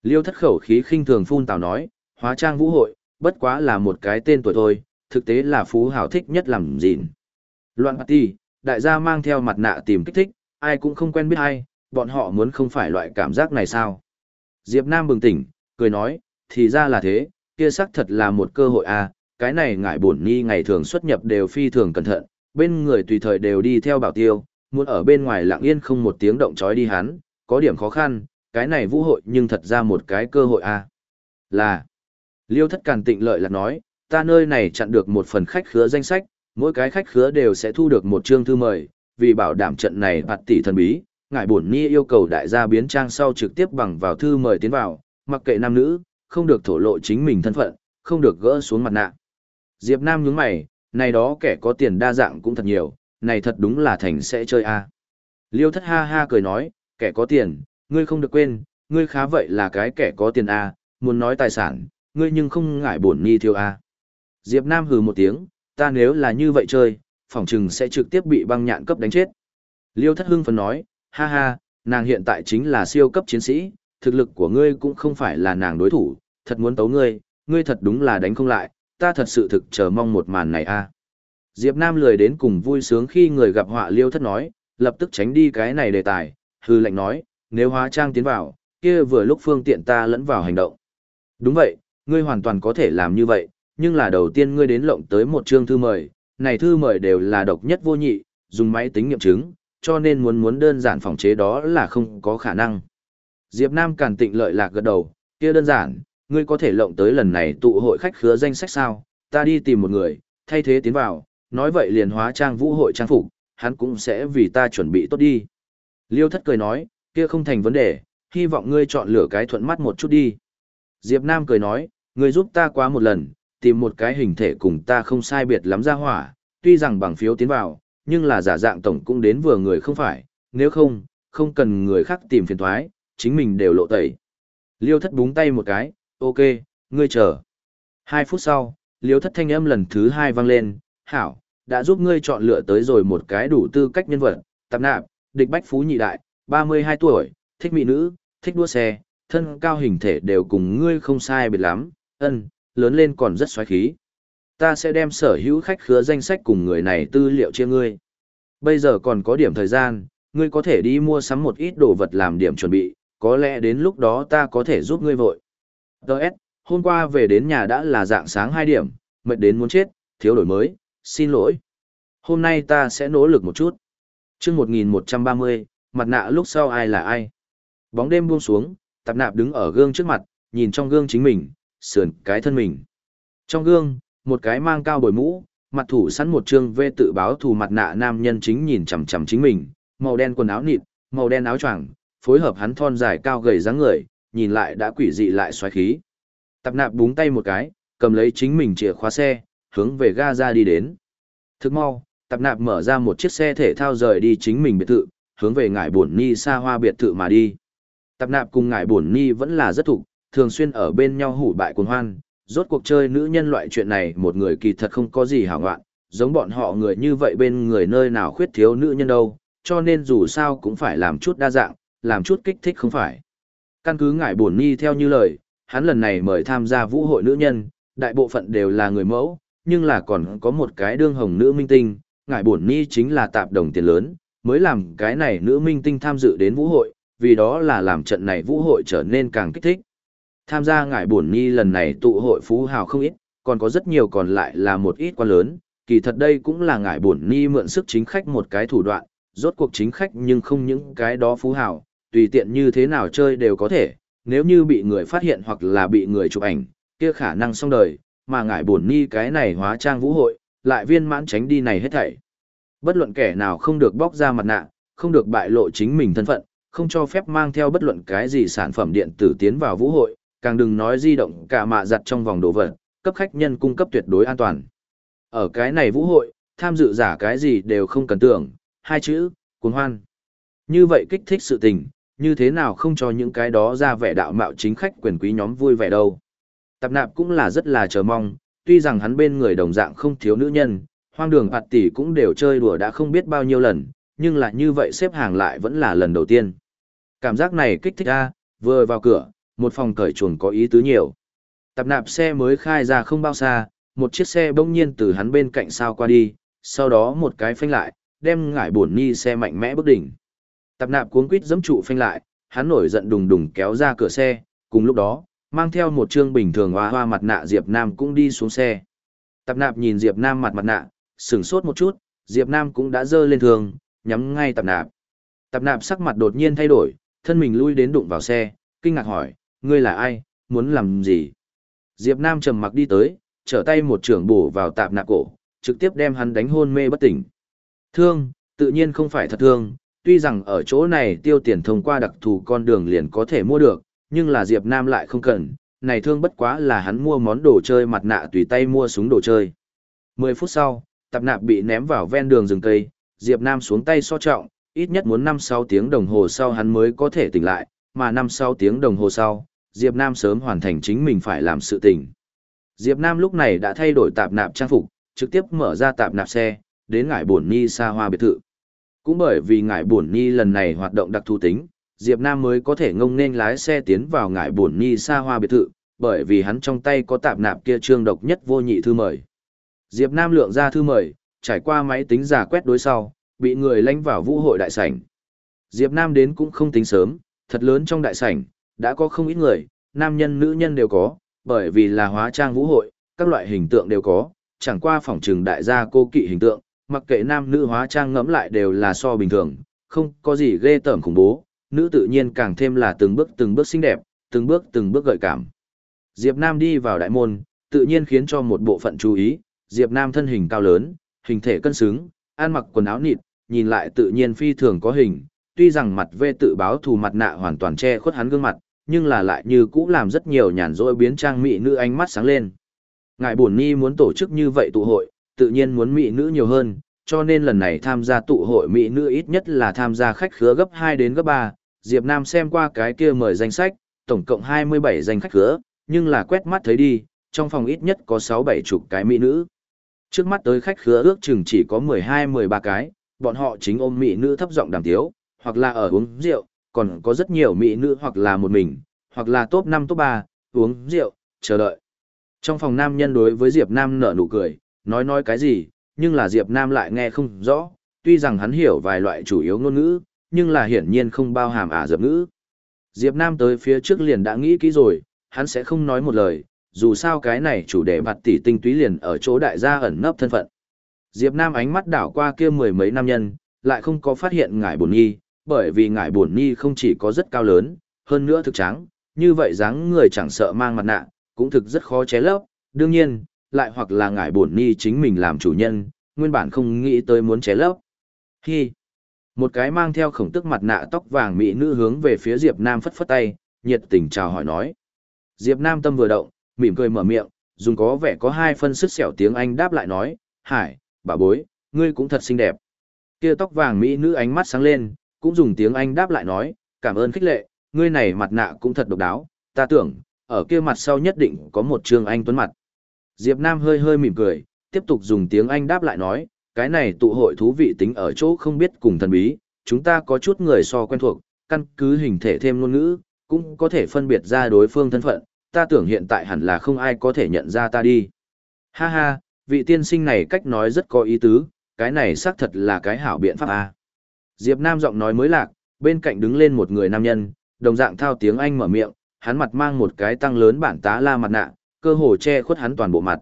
Liêu thất khẩu khí khinh thường phun tào nói, hóa trang vũ hội, bất quá là một cái tên tuổi thôi, thực tế là phú hảo thích nhất làm gìn. Loạn party, đại gia mang theo mặt nạ tìm kích thích, ai cũng không quen biết ai, bọn họ muốn không phải loại cảm giác này sao. Diệp Nam bừng tỉnh, cười nói, thì ra là thế, kia xác thật là một cơ hội à, cái này ngại buồn nghi ngày thường xuất nhập đều phi thường cẩn thận, bên người tùy thời đều đi theo bảo tiêu, muốn ở bên ngoài lặng yên không một tiếng động chói đi hắn, có điểm khó khăn, cái này vũ hội nhưng thật ra một cái cơ hội à. Là, liêu thất càn tịnh lợi là nói, ta nơi này chặn được một phần khách khứa danh sách, mỗi cái khách khứa đều sẽ thu được một chương thư mời, vì bảo đảm trận này bạt tỷ thần bí, ngài bổn ni yêu cầu đại gia biến trang sau trực tiếp bằng vào thư mời tiến vào, mặc kệ nam nữ, không được thổ lộ chính mình thân phận, không được gỡ xuống mặt nạ. Diệp Nam nhướng mày, này đó kẻ có tiền đa dạng cũng thật nhiều, này thật đúng là thành sẽ chơi a. Liêu thất ha ha cười nói, kẻ có tiền, ngươi không được quên, ngươi khá vậy là cái kẻ có tiền a, muốn nói tài sản, ngươi nhưng không ngại bổn ni thiếu a. Diệp Nam hừ một tiếng, ta nếu là như vậy chơi, phỏng chừng sẽ trực tiếp bị băng nhạn cấp đánh chết. Liêu thất hưng phấn nói, ha ha, nàng hiện tại chính là siêu cấp chiến sĩ, thực lực của ngươi cũng không phải là nàng đối thủ, thật muốn tấu ngươi, ngươi thật đúng là đánh không lại, ta thật sự thực chờ mong một màn này a. Diệp Nam lười đến cùng vui sướng khi người gặp họa liêu thất nói, lập tức tránh đi cái này đề tài, hư lệnh nói, nếu hóa trang tiến vào, kia vừa lúc phương tiện ta lẫn vào hành động. Đúng vậy, ngươi hoàn toàn có thể làm như vậy, nhưng là đầu tiên ngươi đến lộng tới một chương thư mời, này thư mời đều là độc nhất vô nhị, dùng máy tính nghiệm chứng, cho nên muốn muốn đơn giản phòng chế đó là không có khả năng. Diệp Nam càn tịnh lợi lạc gật đầu, kia đơn giản, ngươi có thể lộng tới lần này tụ hội khách khứa danh sách sao, ta đi tìm một người, thay thế tiến vào, nói vậy liền hóa trang vũ hội trang phục, hắn cũng sẽ vì ta chuẩn bị tốt đi. Liêu thất cười nói, kia không thành vấn đề, hy vọng ngươi chọn lựa cái thuận mắt một chút đi. Diệp Nam cười nói, ngươi giúp ta quá một lần, tìm một cái hình thể cùng ta không sai biệt lắm ra hỏa, tuy rằng bằng phiếu tiến vào, nhưng là giả dạng tổng cũng đến vừa người không phải, nếu không, không cần người khác tìm phiền thoái, chính mình đều lộ tẩy. Liêu thất búng tay một cái, ok, ngươi chờ. Hai phút sau, liêu thất thanh âm lần thứ hai vang lên, hảo, đã giúp ngươi chọn lựa tới rồi một cái đủ tư cách nhân vật, tạp nạp, địch bách phú nhị đại, 32 tuổi, thích mỹ nữ, thích đua xe, thân cao hình thể đều cùng ngươi không sai biệt lắm, ân, lớn lên còn rất xoáy khí. Ta sẽ đem sở hữu khách khứa danh sách cùng người này tư liệu chia ngươi. Bây giờ còn có điểm thời gian, ngươi có thể đi mua sắm một ít đồ vật làm điểm chuẩn bị, có lẽ đến lúc đó ta có thể giúp ngươi vội. Đợt, hôm qua về đến nhà đã là dạng sáng 2 điểm, mệt đến muốn chết, thiếu đổi mới, xin lỗi. Hôm nay ta sẽ nỗ lực một chút. chương 1130, mặt nạ lúc sau ai là ai. Bóng đêm buông xuống, tạp nạp đứng ở gương trước mặt, nhìn trong gương chính mình, sườn cái thân mình. Trong gương, một cái mang cao bồi mũ, mặt thủ sẵn một trương vê tự báo thù mặt nạ nam nhân chính nhìn chằm chằm chính mình, màu đen quần áo nịt, màu đen áo choàng, phối hợp hắn thon dài cao gầy dáng người, nhìn lại đã quỷ dị lại xoáy khí. Tạp nạp búng tay một cái, cầm lấy chính mình chìa khóa xe, hướng về ga ra đi đến. Thức mau, tạp nạp mở ra một chiếc xe thể thao rời đi chính mình biệt thự, hướng về ngải buồn ni xa hoa biệt thự mà đi. Tạp nạp cùng ngải buồn ni vẫn là rất thục, thường xuyên ở bên nhau hủ bại cuồng hoan, rốt cuộc chơi nữ nhân loại chuyện này một người kỳ thật không có gì hảo ngoạn, giống bọn họ người như vậy bên người nơi nào khuyết thiếu nữ nhân đâu, cho nên dù sao cũng phải làm chút đa dạng, làm chút kích thích không phải. Căn cứ ngải buồn ni theo như lời, hắn lần này mời tham gia vũ hội nữ nhân, đại bộ phận đều là người mẫu, nhưng là còn có một cái đương hồng nữ minh tinh, ngải buồn ni chính là tạp đồng tiền lớn, mới làm cái này nữ minh tinh tham dự đến vũ hội, vì đó là làm trận này vũ hội trở nên càng kích thích. Tham gia ngải bổn ni lần này tụ hội phú hào không ít, còn có rất nhiều còn lại là một ít quan lớn, kỳ thật đây cũng là ngải bổn ni mượn sức chính khách một cái thủ đoạn, rốt cuộc chính khách nhưng không những cái đó phú hào, tùy tiện như thế nào chơi đều có thể, nếu như bị người phát hiện hoặc là bị người chụp ảnh, kia khả năng xong đời, mà ngải bổn ni cái này hóa trang vũ hội, lại viên mãn tránh đi này hết thảy. Bất luận kẻ nào không được bóc ra mặt nạ, không được bại lộ chính mình thân phận, không cho phép mang theo bất luận cái gì sản phẩm điện tử tiến vào vũ hội, càng đừng nói di động cả mạ giặt trong vòng đồ vật, cấp khách nhân cung cấp tuyệt đối an toàn. Ở cái này vũ hội, tham dự giả cái gì đều không cần tưởng, hai chữ, cuồng hoan. Như vậy kích thích sự tình, như thế nào không cho những cái đó ra vẻ đạo mạo chính khách quyền quý nhóm vui vẻ đâu. Tạp nạp cũng là rất là chờ mong, tuy rằng hắn bên người đồng dạng không thiếu nữ nhân, hoang đường hạt tỷ cũng đều chơi đùa đã không biết bao nhiêu lần, nhưng là như vậy xếp hàng lại vẫn là lần đầu tiên. Cảm giác này kích thích a, vừa vào cửa, một phòng cởi chuồng có ý tứ nhiều. Tạp nạp xe mới khai ra không bao xa, một chiếc xe bỗng nhiên từ hắn bên cạnh sao qua đi, sau đó một cái phanh lại, đem ngải buồn ni xe mạnh mẽ bước đỉnh. Tạp nạp cuống quýt giẫm trụ phanh lại, hắn nổi giận đùng đùng kéo ra cửa xe, cùng lúc đó, mang theo một trương bình thường hoa hoa mặt nạ Diệp Nam cũng đi xuống xe. Tạp nạp nhìn Diệp Nam mặt mặt nạ, sửng sốt một chút, Diệp Nam cũng đã dơ lên thường, nhắm ngay tạp nạp. Tạp nạp sắc mặt đột nhiên thay đổi, thân mình lui đến đụng vào xe, kinh ngạc hỏi, ngươi là ai, muốn làm gì? Diệp Nam trầm mặc đi tới, trở tay một trưởng bổ vào tạp nạp cổ, trực tiếp đem hắn đánh hôn mê bất tỉnh. Thương, tự nhiên không phải thật thương, tuy rằng ở chỗ này tiêu tiền thông qua đặc thù con đường liền có thể mua được, nhưng là Diệp Nam lại không cần, này thương bất quá là hắn mua món đồ chơi mặt nạ tùy tay mua súng đồ chơi. 10 phút sau, tạp nạp bị ném vào ven đường rừng cây, Diệp Nam xuống tay so trọng, ít nhất muốn 5-6 tiếng đồng hồ sau hắn mới có thể tỉnh lại, mà 5-6 tiếng đồng hồ sau, Diệp Nam sớm hoàn thành chính mình phải làm sự tình. Diệp Nam lúc này đã thay đổi tạp nạp trang phục, trực tiếp mở ra tạp nạp xe, đến ngải buồn ni xa hoa biệt thự. Cũng bởi vì ngải buồn ni lần này hoạt động đặc thù tính, Diệp Nam mới có thể ngông nên lái xe tiến vào ngải buồn ni xa hoa biệt thự, bởi vì hắn trong tay có tạp nạp kia trương độc nhất vô nhị thư mời. Diệp Nam lượng ra thư mời, trải qua máy tính giả quét đối sau, bị người lánh vào vũ hội đại sảnh. Diệp Nam đến cũng không tính sớm, thật lớn trong đại sảnh, đã có không ít người, nam nhân nữ nhân đều có, bởi vì là hóa trang vũ hội, các loại hình tượng đều có, chẳng qua phòng trừng đại gia cô kỵ hình tượng, mặc kệ nam nữ hóa trang ngẫm lại đều là so bình thường, không có gì ghê tởm khủng bố, nữ tự nhiên càng thêm là từng bước từng bước xinh đẹp, từng bước từng bước gợi cảm. Diệp Nam đi vào đại môn, tự nhiên khiến cho một bộ phận chú ý, Diệp Nam thân hình cao lớn, hình thể cân xứng, ăn mặc quần áo nịt, nhìn lại tự nhiên phi thường có hình, tuy rằng mặt vê tự báo thù mặt nạ hoàn toàn che khuất hắn gương mặt, nhưng là lại như cũ làm rất nhiều nhàn rỗi biến trang mỹ nữ ánh mắt sáng lên. Ngài buồn ni muốn tổ chức như vậy tụ hội, tự nhiên muốn mỹ nữ nhiều hơn, cho nên lần này tham gia tụ hội mỹ nữ ít nhất là tham gia khách khứa gấp 2 đến gấp 3. Diệp Nam xem qua cái kia mời danh sách, tổng cộng 27 danh khách khứa, nhưng là quét mắt thấy đi, trong phòng ít nhất có 6-7 chục cái mỹ nữ. Trước mắt tới khách khứa ước chừng chỉ có 12-13 cái, bọn họ chính ôm mỹ nữ thấp giọng đàm tiếu, hoặc là ở uống rượu, còn có rất nhiều mỹ nữ hoặc là một mình, hoặc là top 5 top 3, uống rượu, chờ đợi. Trong phòng nam nhân đối với Diệp Nam nở nụ cười, nói nói cái gì, nhưng là Diệp Nam lại nghe không rõ, tuy rằng hắn hiểu vài loại chủ yếu ngôn ngữ, nhưng là hiển nhiên không bao hàm ả dập ngữ. Diệp Nam tới phía trước liền đã nghĩ kỹ rồi, hắn sẽ không nói một lời, dù sao cái này chủ đề mặt tỷ tinh túy liền ở chỗ đại gia ẩn nấp thân phận. Diệp Nam ánh mắt đảo qua kia mười mấy nam nhân, lại không có phát hiện ngải buồn nhi, bởi vì ngải bổn nhi không chỉ có rất cao lớn, hơn nữa thực trắng, như vậy dáng người chẳng sợ mang mặt nạ, cũng thực rất khó ché lấp, đương nhiên, lại hoặc là ngải bổn nhi chính mình làm chủ nhân, nguyên bản không nghĩ tới muốn ché lấp. Hi! Một cái mang theo khổng tức mặt nạ tóc vàng mỹ nữ hướng về phía Diệp Nam phất phất tay, nhiệt tình chào hỏi nói. Diệp Nam tâm vừa động, mỉm cười mở miệng, dùng có vẻ có hai phân sức sẹo tiếng Anh đáp lại nói, Hải, bà bối, ngươi cũng thật xinh đẹp. Kia tóc vàng mỹ nữ ánh mắt sáng lên, cũng dùng tiếng Anh đáp lại nói, cảm ơn khích lệ, ngươi này mặt nạ cũng thật độc đáo, ta tưởng, ở kia mặt sau nhất định có một trương anh tuấn mặt. Diệp Nam hơi hơi mỉm cười, tiếp tục dùng tiếng Anh đáp lại nói, cái này tụ hội thú vị tính ở chỗ không biết cùng thần bí, chúng ta có chút người so quen thuộc, căn cứ hình thể thêm ngôn ngữ, cũng có thể phân biệt ra đối phương thân phận, ta tưởng hiện tại hẳn là không ai có thể nhận ra ta đi. Ha ha, vị tiên sinh này cách nói rất có ý tứ, cái này xác thật là cái hảo biện pháp a. Diệp Nam giọng nói mới lạc, bên cạnh đứng lên một người nam nhân, đồng dạng thao tiếng Anh mở miệng, hắn mặt mang một cái tăng lớn bản tá la mặt nạ, cơ hồ che khuất hắn toàn bộ mặt.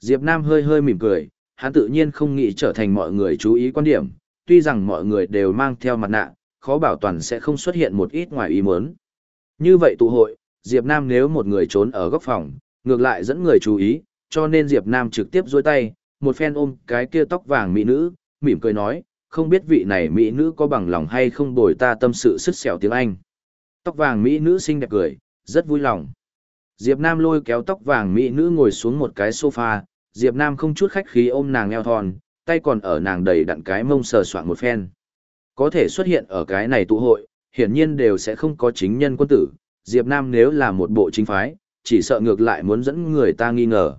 Diệp Nam hơi hơi mỉm cười, hắn tự nhiên không nghĩ trở thành mọi người chú ý quan điểm, tuy rằng mọi người đều mang theo mặt nạ, khó bảo toàn sẽ không xuất hiện một ít ngoài ý muốn. Như vậy tụ hội, Diệp Nam nếu một người trốn ở góc phòng, ngược lại dẫn người chú ý, cho nên Diệp Nam trực tiếp duỗi tay, một phen ôm cái kia tóc vàng mỹ nữ, mỉm cười nói, không biết vị này mỹ nữ có bằng lòng hay không bồi ta tâm sự sứt sẹo tiếng Anh. Tóc vàng mỹ nữ xinh đẹp cười, rất vui lòng. Diệp Nam lôi kéo tóc vàng mỹ nữ ngồi xuống một cái sofa, Diệp Nam không chút khách khí ôm nàng eo thon, tay còn ở nàng đầy đặn cái mông sờ soạn một phen. Có thể xuất hiện ở cái này tụ hội, hiển nhiên đều sẽ không có chính nhân quân tử, Diệp Nam nếu là một bộ chính phái, chỉ sợ ngược lại muốn dẫn người ta nghi ngờ.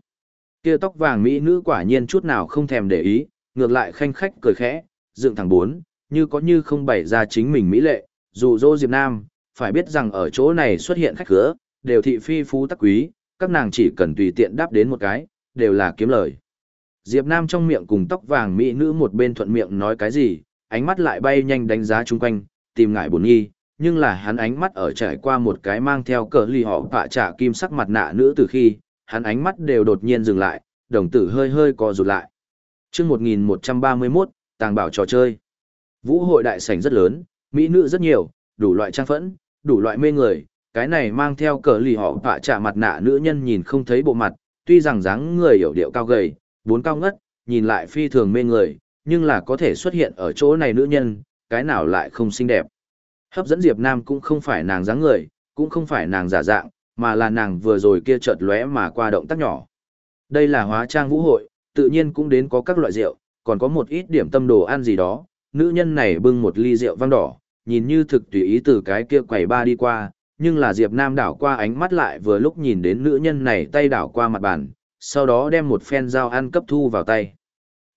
Kia tóc vàng mỹ nữ quả nhiên chút nào không thèm để ý, ngược lại khanh khách cười khẽ, dựng thẳng bốn, như có như không bày ra chính mình mỹ lệ, dù dô Diệp Nam, phải biết rằng ở chỗ này xuất hiện khách khứa, đều thị phi phú tắc quý, các nàng chỉ cần tùy tiện đáp đến một cái, đều là kiếm lời. Diệp Nam trong miệng cùng tóc vàng mỹ nữ một bên thuận miệng nói cái gì, ánh mắt lại bay nhanh đánh giá chung quanh, tìm ngại buồn nghi, nhưng là hắn ánh mắt ở trải qua một cái mang theo cờ lì họ phạ trả kim sắc mặt nạ nữ từ khi, hắn ánh mắt đều đột nhiên dừng lại, đồng tử hơi hơi co rụt lại. Trước 1131, tàng bảo trò chơi. Vũ hội đại sảnh rất lớn, mỹ nữ rất nhiều, đủ loại trang phẫn, đủ loại mê người, cái này mang theo cờ lì họ vạ trả mặt nạ nữ nhân nhìn không thấy bộ mặt, tuy rằng dáng người hiểu điệu cao gầy, bốn cao ngất, nhìn lại phi thường mê người, nhưng là có thể xuất hiện ở chỗ này nữ nhân, cái nào lại không xinh đẹp. Hấp dẫn Diệp Nam cũng không phải nàng dáng người, cũng không phải nàng giả dạng, mà là nàng vừa rồi kia chợt lóe mà qua động tác nhỏ. Đây là hóa trang vũ hội, tự nhiên cũng đến có các loại rượu, còn có một ít điểm tâm đồ ăn gì đó. Nữ nhân này bưng một ly rượu vang đỏ, nhìn như thực tùy ý từ cái kia quầy ba đi qua, nhưng là Diệp Nam đảo qua ánh mắt lại vừa lúc nhìn đến nữ nhân này tay đảo qua mặt bàn, sau đó đem một phen dao ăn cấp thu vào tay.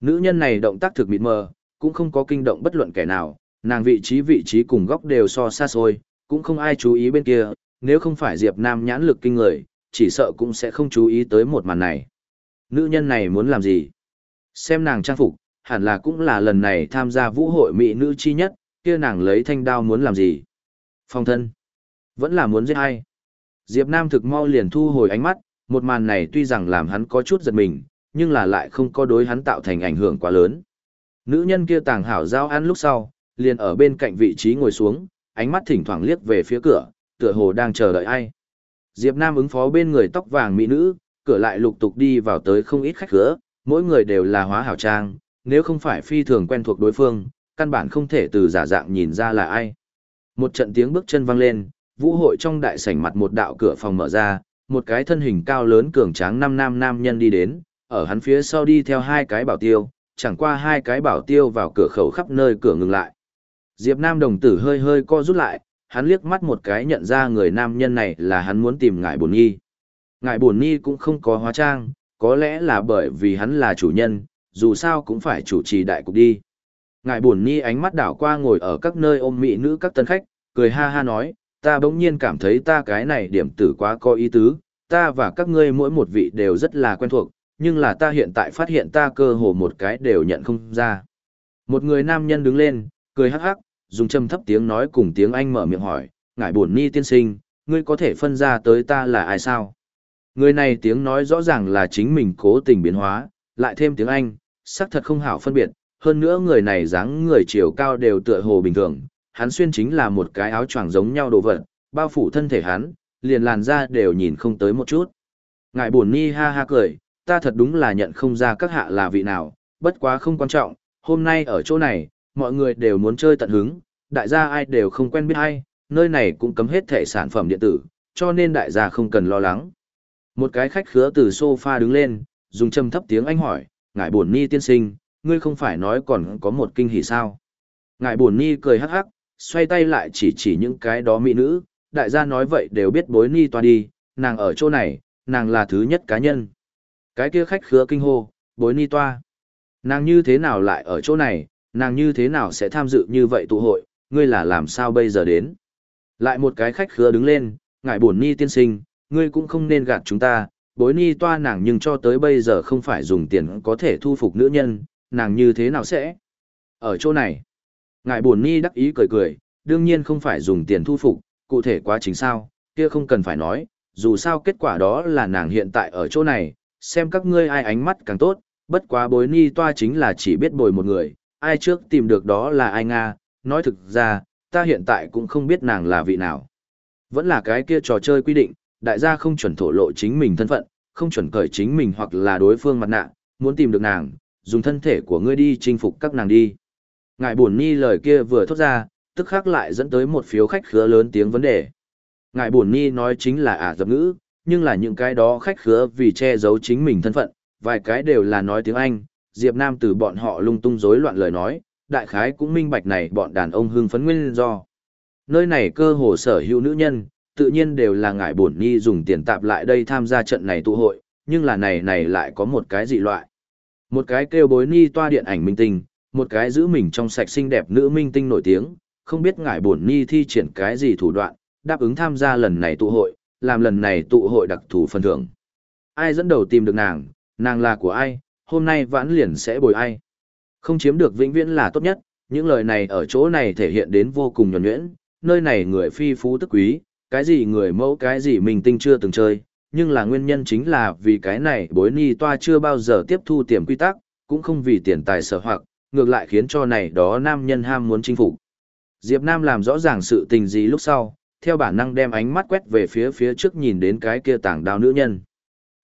Nữ nhân này động tác thực mịt mờ, cũng không có kinh động bất luận kẻ nào, nàng vị trí vị trí cùng góc đều so xa xôi, cũng không ai chú ý bên kia, nếu không phải Diệp Nam nhãn lực kinh người, chỉ sợ cũng sẽ không chú ý tới một màn này. Nữ nhân này muốn làm gì? Xem nàng trang phục, hẳn là cũng là lần này tham gia vũ hội mỹ nữ chi nhất, kia nàng lấy thanh đao muốn làm gì? Phong thân. Vẫn là muốn giết ai? Diệp Nam thực mau liền thu hồi ánh mắt, một màn này tuy rằng làm hắn có chút giật mình, nhưng là lại không có đối hắn tạo thành ảnh hưởng quá lớn. Nữ nhân kia tàng hảo giao ăn lúc sau, liền ở bên cạnh vị trí ngồi xuống, ánh mắt thỉnh thoảng liếc về phía cửa, tựa hồ đang chờ đợi ai. Diệp Nam ứng phó bên người tóc vàng mỹ nữ, cửa lại lục tục đi vào tới không ít khách khứa, mỗi người đều là hóa hảo trang, nếu không phải phi thường quen thuộc đối phương, căn bản không thể từ giả dạng nhìn ra là ai. Một trận tiếng bước chân vang lên, vũ hội trong đại sảnh mặt một đạo cửa phòng mở ra, một cái thân hình cao lớn cường tráng năm nam nam nhân đi đến, ở hắn phía sau đi theo hai cái bảo tiêu, chẳng qua hai cái bảo tiêu vào cửa khẩu khắp nơi cửa ngừng lại. Diệp Nam đồng tử hơi hơi co rút lại, hắn liếc mắt một cái nhận ra người nam nhân này là hắn muốn tìm ngải bổn nhi. Ngải bổn nhi cũng không có hóa trang, có lẽ là bởi vì hắn là chủ nhân, dù sao cũng phải chủ trì đại cục đi. Ngải buồn nhi ánh mắt đảo qua ngồi ở các nơi ôm mỹ nữ các tân khách, cười ha ha nói, ta bỗng nhiên cảm thấy ta cái này điểm tử quá có ý tứ, ta và các ngươi mỗi một vị đều rất là quen thuộc, nhưng là ta hiện tại phát hiện ta cơ hồ một cái đều nhận không ra. Một người nam nhân đứng lên, cười hắc hắc, dùng châm thấp tiếng nói cùng tiếng Anh mở miệng hỏi, ngài buồn ni tiên sinh, ngươi có thể phân ra tới ta là ai sao? Người này tiếng nói rõ ràng là chính mình cố tình biến hóa, lại thêm tiếng Anh, xác thật không hảo phân biệt, hơn nữa người này dáng người chiều cao đều tựa hồ bình thường, hắn xuyên chính là một cái áo choàng giống nhau đồ vật, bao phủ thân thể hắn, liền làn da đều nhìn không tới một chút. Ngài buồn ni ha ha cười, ta thật đúng là nhận không ra các hạ là vị nào, bất quá không quan trọng, hôm nay ở chỗ này, mọi người đều muốn chơi tận hứng, đại gia ai đều không quen biết ai, nơi này cũng cấm hết thể sản phẩm điện tử, cho nên đại gia không cần lo lắng. Một cái khách khứa từ sofa đứng lên, dùng châm thấp tiếng anh hỏi, ngài buồn ni tiên sinh, ngươi không phải nói còn có một kinh hỉ sao. Ngài buồn ni cười hắc hắc, xoay tay lại chỉ chỉ những cái đó mỹ nữ, đại gia nói vậy đều biết bối ni toa đi, nàng ở chỗ này, nàng là thứ nhất cá nhân. Cái kia khách khứa kinh hô, bối ni toa. Nàng như thế nào lại ở chỗ này, nàng như thế nào sẽ tham dự như vậy tụ hội, ngươi là làm sao bây giờ đến. Lại một cái khách khứa đứng lên, ngại buồn ni tiên sinh, ngươi cũng không nên gạt chúng ta, bối ni toa nàng nhưng cho tới bây giờ không phải dùng tiền có thể thu phục nữ nhân, nàng như thế nào sẽ. Ở chỗ này, ngài buồn ni đắc ý cười cười, đương nhiên không phải dùng tiền thu phục, cụ thể quá trình sao, kia không cần phải nói, dù sao kết quả đó là nàng hiện tại ở chỗ này, xem các ngươi ai ánh mắt càng tốt, bất quá bối ni toa chính là chỉ biết bồi một người, ai trước tìm được đó là ai Nga, nói thực ra, ta hiện tại cũng không biết nàng là vị nào. Vẫn là cái kia trò chơi quy định, đại gia không chuẩn thổ lộ chính mình thân phận, không chuẩn cởi chính mình hoặc là đối phương mặt nạ, muốn tìm được nàng, dùng thân thể của ngươi đi chinh phục các nàng đi. Ngài buồn ni lời kia vừa thốt ra, tức khắc lại dẫn tới một phiếu khách khứa lớn tiếng vấn đề. Ngài buồn ni nói chính là ả dập ngữ, nhưng là những cái đó khách khứa vì che giấu chính mình thân phận, vài cái đều là nói tiếng Anh, Diệp Nam từ bọn họ lung tung rối loạn lời nói, đại khái cũng minh bạch này bọn đàn ông hưng phấn nguyên do. Nơi này cơ hồ sở hữu nữ nhân, tự nhiên đều là ngại bổn nhi dùng tiền tạp lại đây tham gia trận này tụ hội, nhưng là này này lại có một cái dị loại. Một cái kêu bối ni toa điện ảnh minh tinh, một cái giữ mình trong sạch xinh đẹp nữ minh tinh nổi tiếng, không biết ngại bổn ni thi triển cái gì thủ đoạn, đáp ứng tham gia lần này tụ hội, làm lần này tụ hội đặc thù phần thưởng. Ai dẫn đầu tìm được nàng, nàng là của ai, hôm nay vãn liền sẽ bồi ai. Không chiếm được vĩnh viễn là tốt nhất, những lời này ở chỗ này thể hiện đến vô cùng nhuẩn nhuyễn, nơi này người phi phú tức quý, cái gì người mẫu cái gì mình tinh chưa từng chơi, nhưng là nguyên nhân chính là vì cái này bối ni toa chưa bao giờ tiếp thu tiềm quy tắc, cũng không vì tiền tài sở hoặc, ngược lại khiến cho này đó nam nhân ham muốn chinh phục. Diệp Nam làm rõ ràng sự tình gì lúc sau, theo bản năng đem ánh mắt quét về phía phía trước nhìn đến cái kia tảng đao nữ nhân.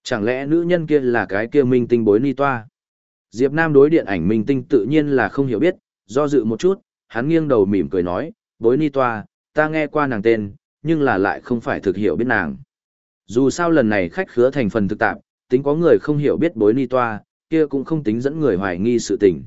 Chẳng lẽ nữ nhân kia là cái kia minh tinh bối ni toa? Diệp Nam đối điện ảnh minh tinh tự nhiên là không hiểu biết, do dự một chút, hắn nghiêng đầu mỉm cười nói, bối ni toa, ta nghe qua nàng tên, nhưng là lại không phải thực hiểu biết nàng. Dù sao lần này khách khứa thành phần thực tạp, tính có người không hiểu biết bối ni toa, kia cũng không tính dẫn người hoài nghi sự tình.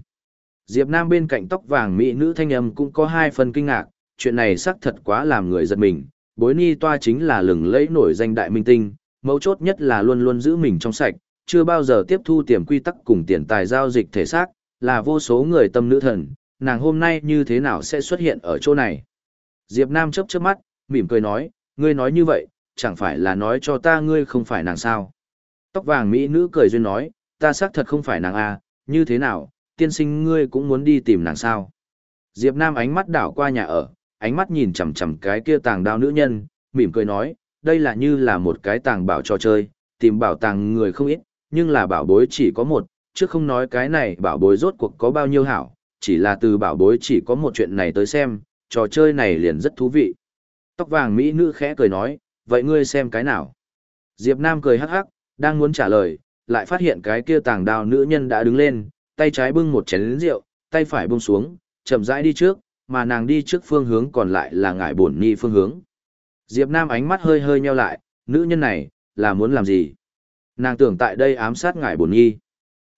Diệp Nam bên cạnh tóc vàng mỹ nữ thanh âm cũng có hai phần kinh ngạc, chuyện này xác thật quá làm người giật mình, bối ni toa chính là lừng lẫy nổi danh đại minh tinh, mấu chốt nhất là luôn luôn giữ mình trong sạch, chưa bao giờ tiếp thu tiềm quy tắc cùng tiền tài giao dịch thể xác, là vô số người tâm nữ thần, nàng hôm nay như thế nào sẽ xuất hiện ở chỗ này. Diệp Nam chớp chớp mắt, mỉm cười nói, ngươi nói như vậy, chẳng phải là nói cho ta ngươi không phải nàng sao. Tóc vàng mỹ nữ cười duyên nói, ta xác thật không phải nàng a, à, như thế nào, tiên sinh ngươi cũng muốn đi tìm nàng sao. Diệp Nam ánh mắt đảo qua nhà ở, ánh mắt nhìn chằm chằm cái kia tàng đao nữ nhân, mỉm cười nói, đây là như là một cái tàng bảo trò chơi, tìm bảo tàng người không ít, nhưng là bảo bối chỉ có một, chứ không nói cái này bảo bối rốt cuộc có bao nhiêu hảo, chỉ là từ bảo bối chỉ có một chuyện này tới xem, trò chơi này liền rất thú vị. Tóc vàng mỹ nữ khẽ cười nói, vậy ngươi xem cái nào? Diệp Nam cười hắc hắc, đang muốn trả lời, lại phát hiện cái kia tàng đào nữ nhân đã đứng lên, tay trái bưng một chén rượu, tay phải buông xuống, chậm rãi đi trước, mà nàng đi trước phương hướng còn lại là ngải bổn ni phương hướng. Diệp Nam ánh mắt hơi hơi nheo lại, nữ nhân này, là muốn làm gì? Nàng tưởng tại đây ám sát ngải bổn ni.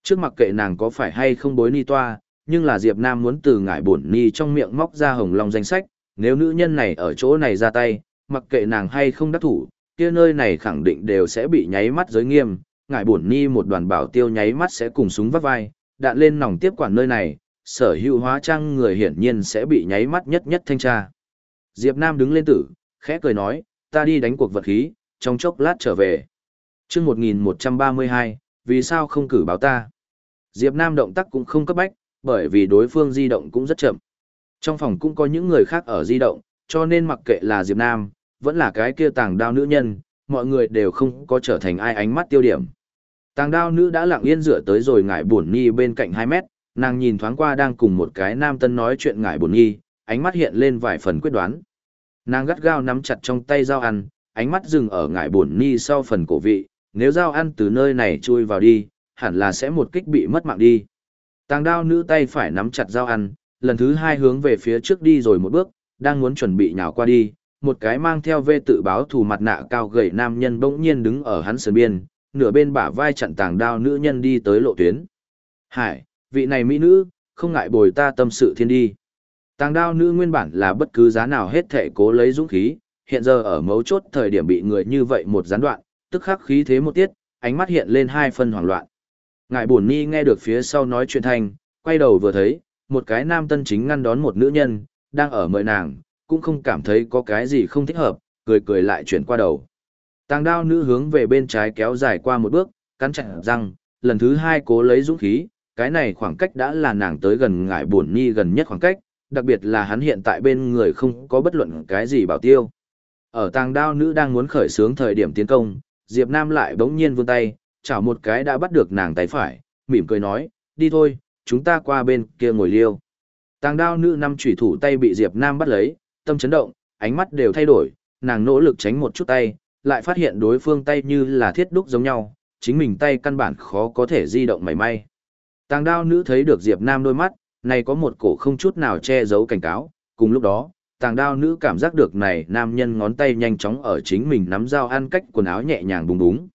Trước mặc kệ nàng có phải hay không bối ni toa, nhưng là Diệp Nam muốn từ ngải bổn ni trong miệng móc ra hồng long danh sách, nếu nữ nhân này ở chỗ này ra tay, mặc kệ nàng hay không đắc thủ, kia nơi này khẳng định đều sẽ bị nháy mắt giới nghiêm, ngải bổn ni một đoàn bảo tiêu nháy mắt sẽ cùng súng vắt vai, đạn lên nòng tiếp quản nơi này, sở hữu hóa trang người hiển nhiên sẽ bị nháy mắt nhất nhất thanh tra. Diệp Nam đứng lên tử, khẽ cười nói, ta đi đánh cuộc vật khí, trong chốc lát trở về. Trước 1132, vì sao không cử báo ta? Diệp Nam động tác cũng không cấp bách, bởi vì đối phương di động cũng rất chậm. Trong phòng cũng có những người khác ở di động, cho nên mặc kệ là Diệp Nam, vẫn là cái kia tàng đao nữ nhân, mọi người đều không có trở thành ai ánh mắt tiêu điểm. Tàng đao nữ đã lặng yên dựa tới rồi ngải buồn nhi bên cạnh 2 mét, nàng nhìn thoáng qua đang cùng một cái nam tân nói chuyện ngải buồn nhi, ánh mắt hiện lên vài phần quyết đoán. Nàng gắt gao nắm chặt trong tay dao ăn, ánh mắt dừng ở ngải buồn nhi sau phần cổ vị, nếu dao ăn từ nơi này chui vào đi, hẳn là sẽ một kích bị mất mạng đi. Tàng đao nữ tay phải nắm chặt dao ăn, lần thứ hai hướng về phía trước đi rồi một bước, đang muốn chuẩn bị nhào qua đi, một cái mang theo vê tự báo thù mặt nạ cao gầy nam nhân bỗng nhiên đứng ở hắn sườn biên, nửa bên bả vai chặn tàng đao nữ nhân đi tới lộ tuyến. Hải, vị này mỹ nữ, không ngại bồi ta tâm sự thiên đi. Tàng đao nữ nguyên bản là bất cứ giá nào hết thể cố lấy dũng khí, hiện giờ ở mấu chốt thời điểm bị người như vậy một gián đoạn, tức khắc khí thế một tiết, ánh mắt hiện lên hai phân hoảng loạn. Ngài buồn ni nghe được phía sau nói chuyện thành, quay đầu vừa thấy, một cái nam tân chính ngăn đón một nữ nhân, đang ở mời nàng, cũng không cảm thấy có cái gì không thích hợp, cười cười lại chuyển qua đầu. Tàng đao nữ hướng về bên trái kéo dài qua một bước, cắn chặt răng, lần thứ hai cố lấy dũng khí, cái này khoảng cách đã là nàng tới gần ngải buồn nhi gần nhất khoảng cách, đặc biệt là hắn hiện tại bên người không có bất luận cái gì bảo tiêu. Ở tàng đao nữ đang muốn khởi xướng thời điểm tiến công, Diệp Nam lại bỗng nhiên vươn tay, chảo một cái đã bắt được nàng tay phải, mỉm cười nói, đi thôi, chúng ta qua bên kia ngồi liêu. Tàng đao nữ năm chủy thủ tay bị Diệp Nam bắt lấy, tâm chấn động, ánh mắt đều thay đổi, nàng nỗ lực tránh một chút tay, lại phát hiện đối phương tay như là thiết đúc giống nhau, chính mình tay căn bản khó có thể di động mảy may. Tàng đao nữ thấy được Diệp Nam đôi mắt, này có một cổ không chút nào che giấu cảnh cáo, cùng lúc đó, tàng đao nữ cảm giác được này nam nhân ngón tay nhanh chóng ở chính mình nắm dao ăn cách quần áo nhẹ nhàng búng búng.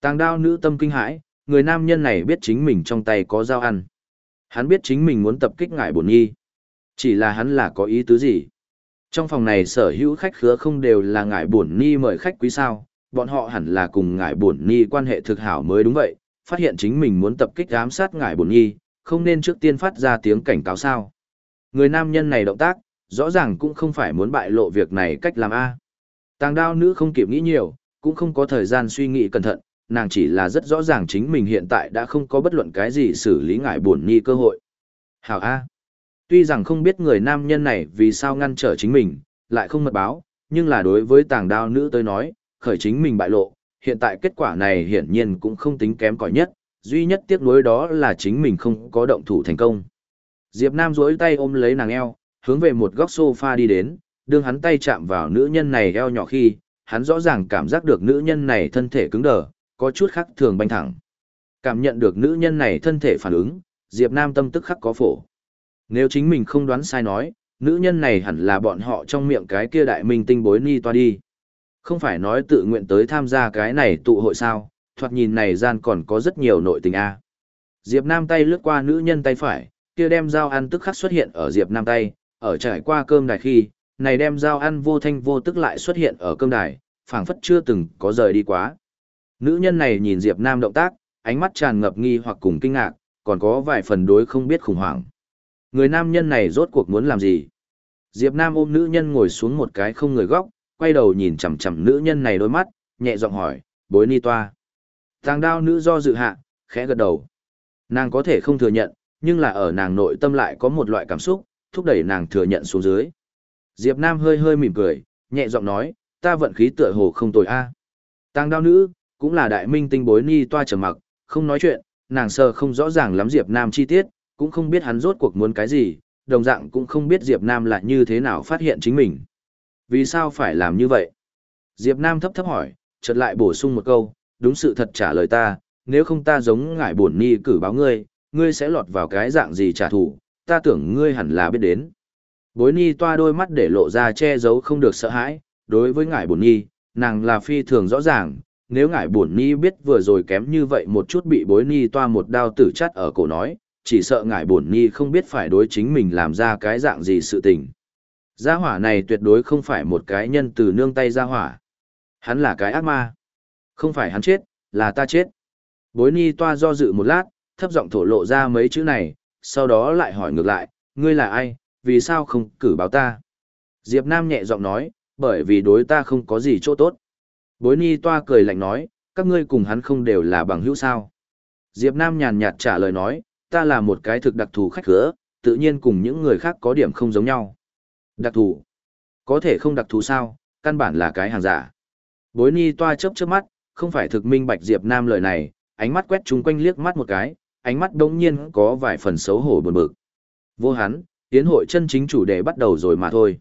Tàng đao nữ tâm kinh hãi, người nam nhân này biết chính mình trong tay có dao ăn. Hắn biết chính mình muốn tập kích ngải bổn nhi. Chỉ là hắn là có ý tứ gì? Trong phòng này sở hữu khách khứa không đều là ngải bổn ni mời khách quý sao, bọn họ hẳn là cùng ngải bổn ni quan hệ thực hảo mới đúng vậy, phát hiện chính mình muốn tập kích ám sát ngải bổn nhi, không nên trước tiên phát ra tiếng cảnh cáo sao. Người nam nhân này động tác, rõ ràng cũng không phải muốn bại lộ việc này cách làm A. Tàng đao nữ không kịp nghĩ nhiều, cũng không có thời gian suy nghĩ cẩn thận, nàng chỉ là rất rõ ràng chính mình hiện tại đã không có bất luận cái gì xử lý ngại buồn nhi cơ hội. Hảo A. Tuy rằng không biết người nam nhân này vì sao ngăn trở chính mình, lại không mật báo, nhưng là đối với tàng đao nữ tới nói, khởi chính mình bại lộ, hiện tại kết quả này hiển nhiên cũng không tính kém cỏi nhất, duy nhất tiếc nuối đó là chính mình không có động thủ thành công. Diệp Nam duỗi tay ôm lấy nàng eo, hướng về một góc sofa đi đến, đương hắn tay chạm vào nữ nhân này eo nhỏ khi, hắn rõ ràng cảm giác được nữ nhân này thân thể cứng đờ, có chút khác thường banh thẳng. Cảm nhận được nữ nhân này thân thể phản ứng, Diệp Nam tâm tức khắc có phổ. Nếu chính mình không đoán sai nói, nữ nhân này hẳn là bọn họ trong miệng cái kia đại minh tinh bối ni toa đi. Không phải nói tự nguyện tới tham gia cái này tụ hội sao, thoạt nhìn này gian còn có rất nhiều nội tình a. Diệp Nam tay lướt qua nữ nhân tay phải, kia đem dao ăn tức khắc xuất hiện ở Diệp Nam tay, ở trải qua cơm đài khi, này đem dao ăn vô thanh vô tức lại xuất hiện ở cơm đài, phảng phất chưa từng có rời đi quá. Nữ nhân này nhìn Diệp Nam động tác, ánh mắt tràn ngập nghi hoặc cùng kinh ngạc, còn có vài phần đối không biết khủng hoảng. Người nam nhân này rốt cuộc muốn làm gì? Diệp Nam ôm nữ nhân ngồi xuống một cái không người góc, quay đầu nhìn chằm chằm nữ nhân này đôi mắt, nhẹ giọng hỏi, bối ni toa. Tàng đao nữ do dự hạ, khẽ gật đầu. Nàng có thể không thừa nhận, nhưng là ở nàng nội tâm lại có một loại cảm xúc, thúc đẩy nàng thừa nhận xuống dưới. Diệp Nam hơi hơi mỉm cười, nhẹ giọng nói, ta vận khí tựa hồ không tồi a. Tàng đao nữ, cũng là đại minh tinh bối ni toa trầm mặc, không nói chuyện, nàng sơ không rõ ràng lắm Diệp Nam chi tiết, cũng không biết hắn rốt cuộc muốn cái gì, đồng dạng cũng không biết Diệp Nam là như thế nào phát hiện chính mình. Vì sao phải làm như vậy? Diệp Nam thấp thấp hỏi, chợt lại bổ sung một câu, đúng sự thật trả lời ta, nếu không ta giống ngải buồn ni cử báo ngươi, ngươi sẽ lọt vào cái dạng gì trả thù, ta tưởng ngươi hẳn là biết đến. Bối ni toa đôi mắt để lộ ra che giấu không được sợ hãi, đối với ngải buồn ni, nàng là phi thường rõ ràng, nếu ngải buồn ni biết vừa rồi kém như vậy một chút bị bối ni toa một đao tử chắt ở cổ nói, chỉ sợ ngải buồn ni không biết phải đối chính mình làm ra cái dạng gì sự tình. Gia hỏa này tuyệt đối không phải một cái nhân từ nương tay gia hỏa. Hắn là cái ác ma. Không phải hắn chết, là ta chết. Bối ni toa do dự một lát, thấp giọng thổ lộ ra mấy chữ này, sau đó lại hỏi ngược lại, ngươi là ai, vì sao không cử báo ta? Diệp Nam nhẹ giọng nói, bởi vì đối ta không có gì chỗ tốt. Bối ni toa cười lạnh nói, các ngươi cùng hắn không đều là bằng hữu sao. Diệp Nam nhàn nhạt trả lời nói, ta là một cái thực đặc thù khách khứa, tự nhiên cùng những người khác có điểm không giống nhau. Đặc thù? Có thể không đặc thù sao, căn bản là cái hàng giả. Bối ni toa chớp chớp mắt, không phải thực minh bạch Diệp Nam lời này, ánh mắt quét chung quanh liếc mắt một cái, ánh mắt đống nhiên có vài phần xấu hổ buồn bực. Vô hắn, tiến hội chân chính chủ đề bắt đầu rồi mà thôi.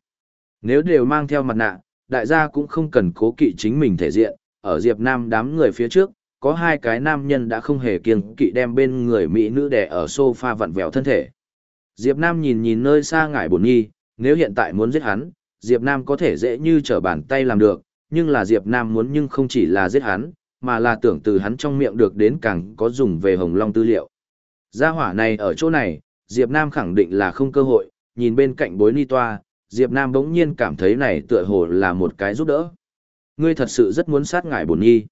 Nếu đều mang theo mặt nạ, đại gia cũng không cần cố kỵ chính mình thể diện, ở Diệp Nam đám người phía trước, có hai cái nam nhân đã không hề kiêng kỵ đem bên người mỹ nữ đè ở sofa vặn vẹo thân thể. Diệp Nam nhìn nhìn nơi xa ngải buồn nghi, nếu hiện tại muốn giết hắn, Diệp Nam có thể dễ như trở bàn tay làm được, nhưng là Diệp Nam muốn nhưng không chỉ là giết hắn, mà là tưởng từ hắn trong miệng được đến càng có dùng về hồng long tư liệu. Gia hỏa này ở chỗ này, Diệp Nam khẳng định là không cơ hội, nhìn bên cạnh bối ni toa, Diệp Nam bỗng nhiên cảm thấy này tựa hồ là một cái giúp đỡ. Ngươi thật sự rất muốn sát ngải bổn nhi.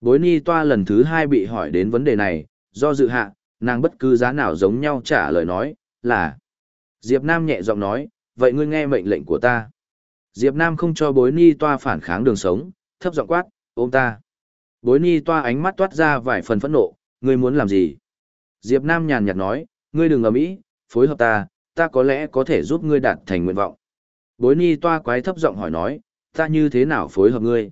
Bối ni toa lần thứ hai bị hỏi đến vấn đề này, do dự hạ, nàng bất cứ giá nào giống nhau trả lời nói, là. Diệp Nam nhẹ giọng nói, vậy ngươi nghe mệnh lệnh của ta. Diệp Nam không cho bối ni toa phản kháng đường sống, thấp giọng quát, ôm ta. Bối ni toa ánh mắt toát ra vài phần phẫn nộ, ngươi muốn làm gì? Diệp Nam nhàn nhạt nói, ngươi đừng ầm ĩ, phối hợp ta, ta có lẽ có thể giúp ngươi đạt thành nguyện vọng. Bối ni toa quái thấp giọng hỏi nói, ta như thế nào phối hợp ngươi?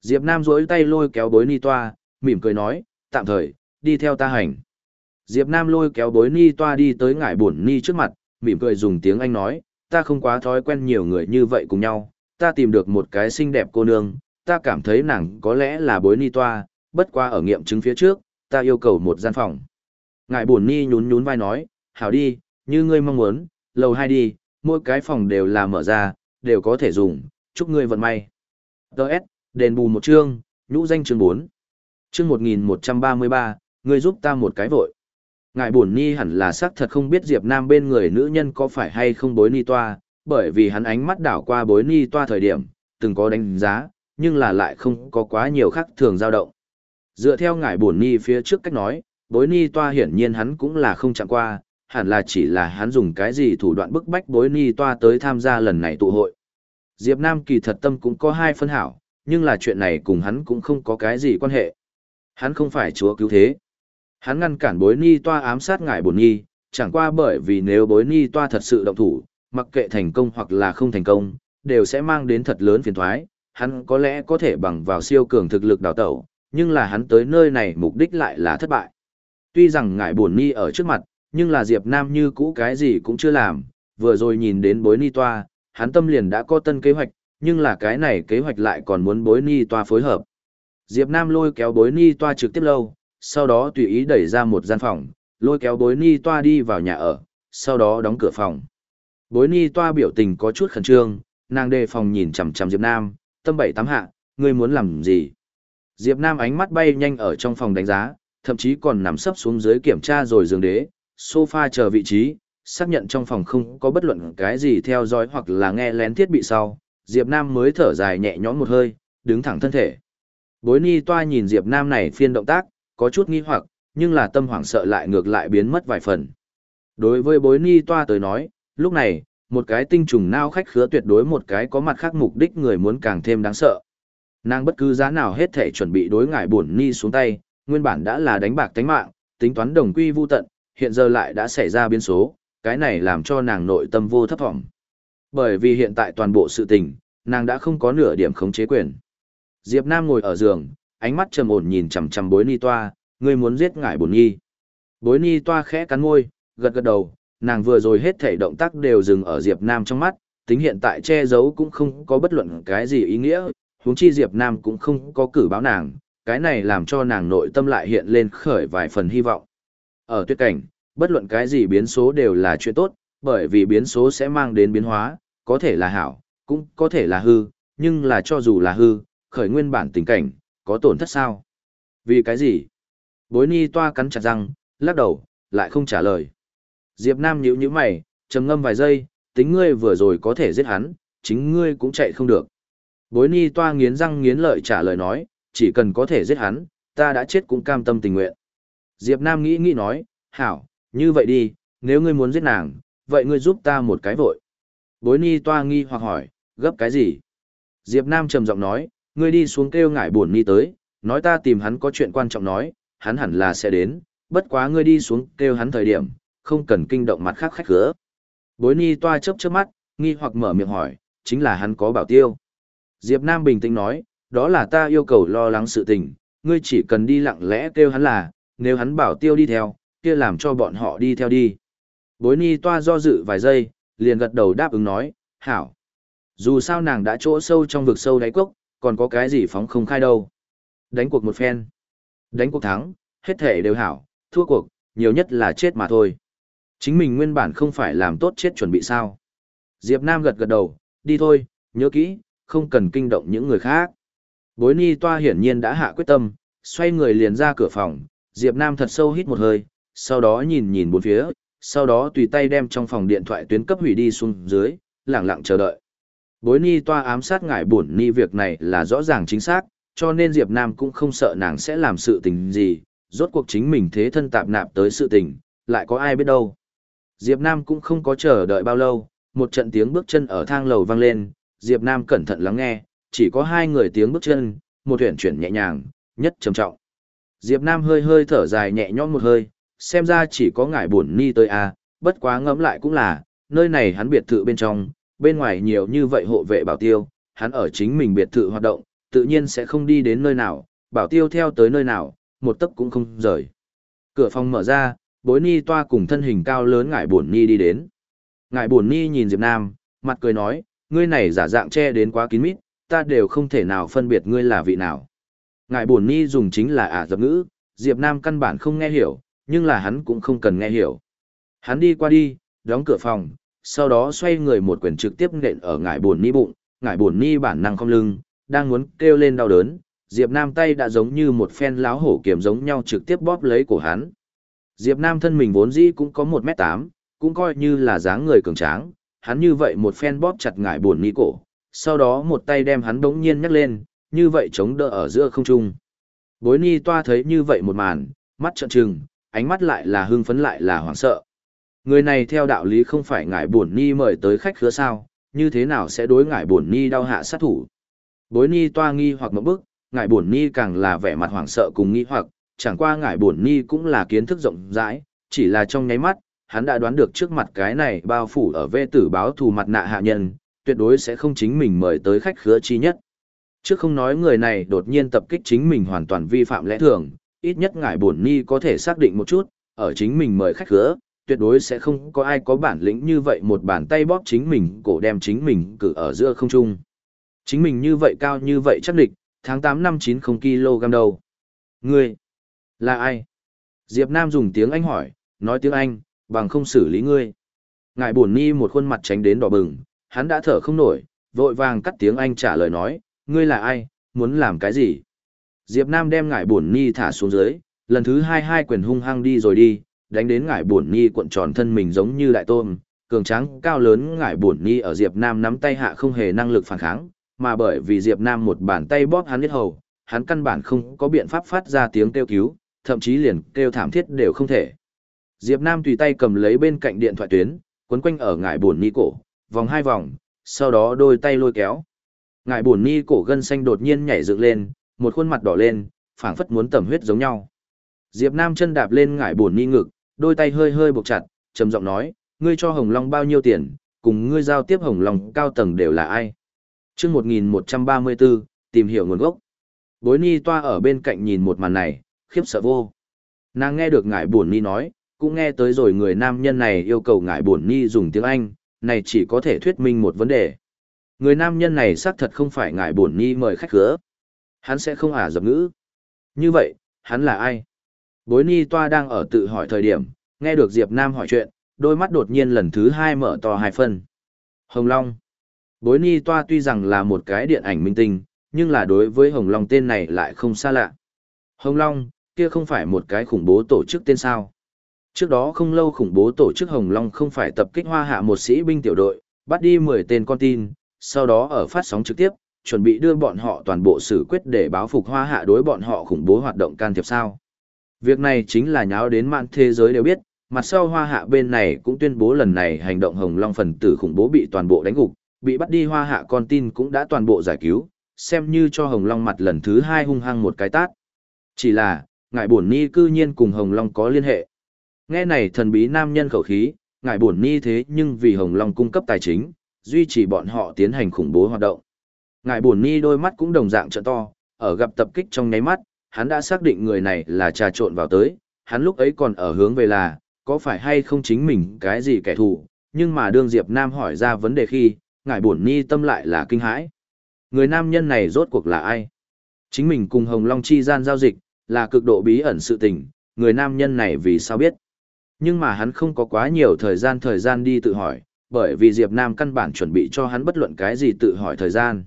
Diệp Nam duỗi tay lôi kéo bối ni toa, mỉm cười nói, tạm thời, đi theo ta hành. Diệp Nam lôi kéo bối ni toa đi tới ngải buồn ni trước mặt, mỉm cười dùng tiếng Anh nói, ta không quá thói quen nhiều người như vậy cùng nhau, ta tìm được một cái xinh đẹp cô nương, ta cảm thấy nàng có lẽ là bối ni toa, bất qua ở nghiệm chứng phía trước, ta yêu cầu một gian phòng. Ngải buồn ni nhún nhún vai nói, hảo đi, như ngươi mong muốn, lầu hai đi, mỗi cái phòng đều là mở ra, đều có thể dùng, chúc ngươi vận may. Đợt, đền bù một chương, nhũ danh chương 4. Chương 1133, ngươi giúp ta một cái vội. Ngài buồn ni hẳn là xác thật không biết Diệp Nam bên người nữ nhân có phải hay không bối ni toa, bởi vì hắn ánh mắt đảo qua bối ni toa thời điểm, từng có đánh giá, nhưng là lại không có quá nhiều khác thường dao động. Dựa theo ngài buồn ni phía trước cách nói, bối ni toa hiển nhiên hắn cũng là không chạm qua, hẳn là chỉ là hắn dùng cái gì thủ đoạn bức bách bối ni toa tới tham gia lần này tụ hội. Diệp Nam kỳ thật tâm cũng có hai phân hảo, nhưng là chuyện này cùng hắn cũng không có cái gì quan hệ. Hắn không phải chúa cứu thế. Hắn ngăn cản bối ni toa ám sát ngại bổn nhi, chẳng qua bởi vì nếu bối ni toa thật sự động thủ, mặc kệ thành công hoặc là không thành công, đều sẽ mang đến thật lớn phiền toái Hắn có lẽ có thể bằng vào siêu cường thực lực đào tẩu, nhưng là hắn tới nơi này mục đích lại là thất bại. Tuy rằng ngại bổn nhi ở trước mặt, nhưng là Diệp Nam như cũ cái gì cũng chưa làm, vừa rồi nhìn đến bối ni toa, hắn tâm liền đã có tân kế hoạch, nhưng là cái này kế hoạch lại còn muốn bối ni toa phối hợp. Diệp Nam lôi kéo bối ni toa trực tiếp lâu, sau đó tùy ý đẩy ra một gian phòng, lôi kéo bối ni toa đi vào nhà ở, sau đó đóng cửa phòng. Bối ni toa biểu tình có chút khẩn trương, nàng đề phòng nhìn chằm chằm Diệp Nam, tâm bảy tám hạ, ngươi muốn làm gì? Diệp Nam ánh mắt bay nhanh ở trong phòng đánh giá, thậm chí còn nằm sấp xuống dưới kiểm tra rồi giường đế, sofa chờ vị trí, xác nhận trong phòng không có bất luận cái gì theo dõi hoặc là nghe lén thiết bị sau, Diệp Nam mới thở dài nhẹ nhõm một hơi, đứng thẳng thân thể. Bối ni toa nhìn Diệp Nam này phiên động tác, có chút nghi hoặc, nhưng là tâm hoảng sợ lại ngược lại biến mất vài phần. Đối với bối ni toa tới nói, lúc này, một cái tinh trùng nao khách khứa tuyệt đối một cái có mặt khác mục đích người muốn càng thêm đáng sợ. Nàng bất cứ giá nào hết thể chuẩn bị đối ngại buồn ni xuống tay, nguyên bản đã là đánh bạc tánh mạng, tính toán đồng quy vu tận, hiện giờ lại đã xảy ra biến số, cái này làm cho nàng nội tâm vô thấp thỏm. Bởi vì hiện tại toàn bộ sự tình, nàng đã không có nửa điểm khống chế quyền. Diệp Nam ngồi ở giường, ánh mắt trầm ổn nhìn chằm chằm bối ni toa, ngươi muốn giết ngải bổn nhi. Bối ni toa khẽ cắn môi, gật gật đầu, nàng vừa rồi hết thể động tác đều dừng ở Diệp Nam trong mắt, tính hiện tại che giấu cũng không có bất luận cái gì ý nghĩa, huống chi Diệp Nam cũng không có cử báo nàng, cái này làm cho nàng nội tâm lại hiện lên khởi vài phần hy vọng. Ở tuyệt cảnh, bất luận cái gì biến số đều là chuyện tốt, bởi vì biến số sẽ mang đến biến hóa, có thể là hảo, cũng có thể là hư, nhưng là cho dù là hư, khởi nguyên bản tình cảnh, có tổn thất sao? Vì cái gì? Bối ni toa cắn chặt răng, lắc đầu, lại không trả lời. Diệp Nam nhíu nhíu mày, trầm ngâm vài giây, tính ngươi vừa rồi có thể giết hắn, chính ngươi cũng chạy không được. Bối ni toa nghiến răng nghiến lợi trả lời nói, chỉ cần có thể giết hắn, ta đã chết cũng cam tâm tình nguyện. Diệp Nam nghĩ nghĩ nói, hảo, như vậy đi, nếu ngươi muốn giết nàng, vậy ngươi giúp ta một cái vội. Bối ni toa nghi hoặc hỏi, gấp cái gì? Diệp Nam trầm giọng nói, ngươi đi xuống kêu ngải buồn ni tới, nói ta tìm hắn có chuyện quan trọng nói, hắn hẳn là sẽ đến, bất quá ngươi đi xuống kêu hắn thời điểm, không cần kinh động mặt khác khách khứa. Bối ni toa chớp chớp mắt, nghi hoặc mở miệng hỏi, chính là hắn có bảo tiêu. Diệp Nam bình tĩnh nói, đó là ta yêu cầu lo lắng sự tình, ngươi chỉ cần đi lặng lẽ kêu hắn là, nếu hắn bảo tiêu đi theo, kia làm cho bọn họ đi theo đi. Bối ni toa do dự vài giây, liền gật đầu đáp ứng nói, hảo. Dù sao nàng đã chỗ sâu trong vực sâu đáy cốc, còn có cái gì phóng không khai đâu. Đánh cuộc một phen. Đánh cuộc thắng, hết thể đều hảo, thua cuộc, nhiều nhất là chết mà thôi. Chính mình nguyên bản không phải làm tốt chết chuẩn bị sao. Diệp Nam gật gật đầu, đi thôi, nhớ kỹ, không cần kinh động những người khác. Bối ni toa hiển nhiên đã hạ quyết tâm, xoay người liền ra cửa phòng, Diệp Nam thật sâu hít một hơi, sau đó nhìn nhìn bốn phía, sau đó tùy tay đem trong phòng điện thoại tuyến cấp hủy đi xuống dưới, lặng lặng chờ đợi. Bối ni toa ám sát ngải buồn ni việc này là rõ ràng chính xác, cho nên Diệp Nam cũng không sợ nàng sẽ làm sự tình gì, rốt cuộc chính mình thế thân tạp nạp tới sự tình, lại có ai biết đâu. Diệp Nam cũng không có chờ đợi bao lâu, một trận tiếng bước chân ở thang lầu vang lên, Diệp Nam cẩn thận lắng nghe, chỉ có hai người tiếng bước chân, một tuyển chuyển nhẹ nhàng, nhất trầm trọng. Diệp Nam hơi hơi thở dài nhẹ nhõm một hơi, xem ra chỉ có ngải buồn ni tới a, à, bất quá ngẫm lại cũng là, nơi này hắn biệt thự bên trong, bên ngoài nhiều như vậy hộ vệ bảo tiêu, hắn ở chính mình biệt thự hoạt động, tự nhiên sẽ không đi đến nơi nào, bảo tiêu theo tới nơi nào, một tấc cũng không rời. Cửa phòng mở ra, bối ni toa cùng thân hình cao lớn ngải buồn ni đi đến. Ngải buồn ni nhìn Diệp Nam, mặt cười nói, ngươi này giả dạng che đến quá kín mít, ta đều không thể nào phân biệt ngươi là vị nào. Ngải buồn ni dùng chính là ả dập ngữ, Diệp Nam căn bản không nghe hiểu, nhưng là hắn cũng không cần nghe hiểu. Hắn đi qua đi, đóng cửa phòng, sau đó xoay người một quyền trực tiếp nện ở ngải buồn ni bụng, ngải buồn ni bản năng không lưng, đang muốn kêu lên đau đớn, Diệp Nam tay đã giống như một phen láo hổ kiếm giống nhau trực tiếp bóp lấy cổ hắn. Diệp Nam thân mình vốn dĩ cũng có 1m8, cũng coi như là dáng người cường tráng, hắn như vậy một phen bóp chặt ngải buồn ni cổ, sau đó một tay đem hắn đống nhiên nhắc lên, như vậy chống đỡ ở giữa không trung. Bối ni toa thấy như vậy một màn, mắt trợn trừng, ánh mắt lại là hưng phấn lại là hoảng sợ. Người này theo đạo lý không phải ngải buồn ni mời tới khách khứa sao, như thế nào sẽ đối ngải buồn ni đau hạ sát thủ. Bối ni toa nghi hoặc một bức, ngải buồn ni càng là vẻ mặt hoảng sợ cùng nghi hoặc, chẳng qua ngải buồn ni cũng là kiến thức rộng rãi, chỉ là trong nháy mắt, hắn đã đoán được trước mặt cái này bao phủ ở vê tử báo thù mặt nạ hạ nhân, tuyệt đối sẽ không chính mình mời tới khách khứa chi nhất. Trước không nói người này đột nhiên tập kích chính mình hoàn toàn vi phạm lẽ thường, ít nhất ngài buồn ni có thể xác định một chút, ở chính mình mời khách khứa, tuyệt đối sẽ không có ai có bản lĩnh như vậy một bàn tay bóp chính mình cổ đem chính mình cử ở giữa không trung. Chính mình như vậy cao như vậy chắc địch, tháng 8 năm 90 kg đầu. Ngươi, là ai? Diệp Nam dùng tiếng Anh hỏi, nói tiếng Anh, bằng không xử lý ngươi. Ngài buồn ni một khuôn mặt tránh đến đỏ bừng, hắn đã thở không nổi, vội vàng cắt tiếng Anh trả lời nói, ngươi là ai, muốn làm cái gì? Diệp Nam đem ngải buồn ni thả xuống dưới, lần thứ hai hai quyền hung hăng đi rồi đi, đánh đến ngải buồn ni cuộn tròn thân mình giống như đại tôm, cường tráng cao lớn ngải buồn ni ở Diệp Nam nắm tay hạ không hề năng lực phản kháng, mà bởi vì Diệp Nam một bàn tay bóp hắn hết hầu, hắn căn bản không có biện pháp phát ra tiếng kêu cứu, thậm chí liền kêu thảm thiết đều không thể. Diệp Nam tùy tay cầm lấy bên cạnh điện thoại tuyến, quấn quanh ở ngải buồn ni cổ, vòng hai vòng, sau đó đôi tay lôi kéo. Ngải buồn ni cổ gân xanh đột nhiên nhảy dựng lên, một khuôn mặt đỏ lên, phảng phất muốn tẩm huyết giống nhau. Diệp Nam chân đạp lên ngải buồn ni ngực, đôi tay hơi hơi buộc chặt, trầm giọng nói, ngươi cho Hồng Long bao nhiêu tiền, cùng ngươi giao tiếp Hồng Long cao tầng đều là ai? Chương 1134, tìm hiểu nguồn gốc. Bối Ni toa ở bên cạnh nhìn một màn này, khiếp sợ vô. Nàng nghe được ngải buồn ni nói, cũng nghe tới rồi người nam nhân này yêu cầu ngải buồn ni dùng tiếng Anh, này chỉ có thể thuyết minh một vấn đề. Người nam nhân này xác thật không phải ngài bổn ni mời khách khứa. Hắn sẽ không ả dập ngữ. Như vậy, hắn là ai? Bối ni toa đang ở tự hỏi thời điểm, nghe được Diệp Nam hỏi chuyện, đôi mắt đột nhiên lần thứ hai mở to hai phân. Hồng Long. Bối ni toa tuy rằng là một cái điện ảnh minh tinh, nhưng là đối với Hồng Long tên này lại không xa lạ. Hồng Long, kia không phải một cái khủng bố tổ chức tên sao. Trước đó không lâu khủng bố tổ chức Hồng Long không phải tập kích hoa hạ một sĩ binh tiểu đội, bắt đi 10 tên con tin, sau đó ở phát sóng trực tiếp, chuẩn bị đưa bọn họ toàn bộ xử quyết để báo phục hoa hạ đối bọn họ khủng bố hoạt động can thiệp sao. Việc này chính là nháo đến mạng thế giới đều biết, mặt sau hoa hạ bên này cũng tuyên bố lần này hành động Hồng Long phần tử khủng bố bị toàn bộ đánh gục, bị bắt đi hoa hạ con tin cũng đã toàn bộ giải cứu, xem như cho Hồng Long mặt lần thứ hai hung hăng một cái tát. Chỉ là, ngài bổn ni cư nhiên cùng Hồng Long có liên hệ. Nghe này thần bí nam nhân khẩu khí, ngài bổn ni thế nhưng vì Hồng Long cung cấp tài chính, duy trì bọn họ tiến hành khủng bố hoạt động. Ngài bổn ni đôi mắt cũng đồng dạng trợ to, ở gặp tập kích trong nháy mắt, hắn đã xác định người này là trà trộn vào tới, hắn lúc ấy còn ở hướng về là, có phải hay không chính mình cái gì kẻ thù, nhưng mà đương Diệp Nam hỏi ra vấn đề khi, ngài bổn ni tâm lại là kinh hãi. Người nam nhân này rốt cuộc là ai? Chính mình cùng Hồng Long chi gian giao dịch, là cực độ bí ẩn sự tình, người nam nhân này vì sao biết. Nhưng mà hắn không có quá nhiều thời gian thời gian đi tự hỏi, bởi vì Diệp Nam căn bản chuẩn bị cho hắn bất luận cái gì tự hỏi thời gian.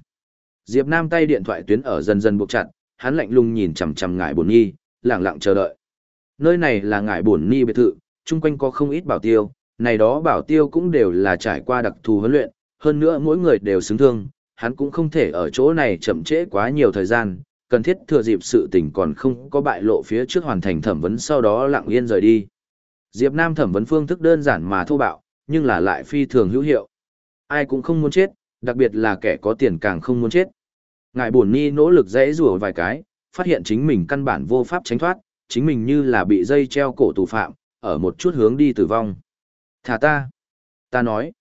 Diệp Nam tay điện thoại tuyến ở dần dần buộc chặt, hắn lạnh lùng nhìn chằm chằm ngải buồn nhi, lặng lặng chờ đợi. Nơi này là ngải buồn nhi biệt thự, chung quanh có không ít bảo tiêu, này đó bảo tiêu cũng đều là trải qua đặc thù huấn luyện, hơn nữa mỗi người đều xứng thương, hắn cũng không thể ở chỗ này chậm trễ quá nhiều thời gian, cần thiết thừa dịp sự tình còn không có bại lộ phía trước hoàn thành thẩm vấn sau đó lặng yên rời đi. Diệp Nam thẩm vấn phương thức đơn giản mà thô bạo, nhưng là lại phi thường hữu hiệu. Ai cũng không muốn chết, đặc biệt là kẻ có tiền càng không muốn chết. Ngài buồn ni nỗ lực dãy rủa vài cái, phát hiện chính mình căn bản vô pháp tránh thoát, chính mình như là bị dây treo cổ tù phạm, ở một chút hướng đi tử vong. Thả ta. Ta nói.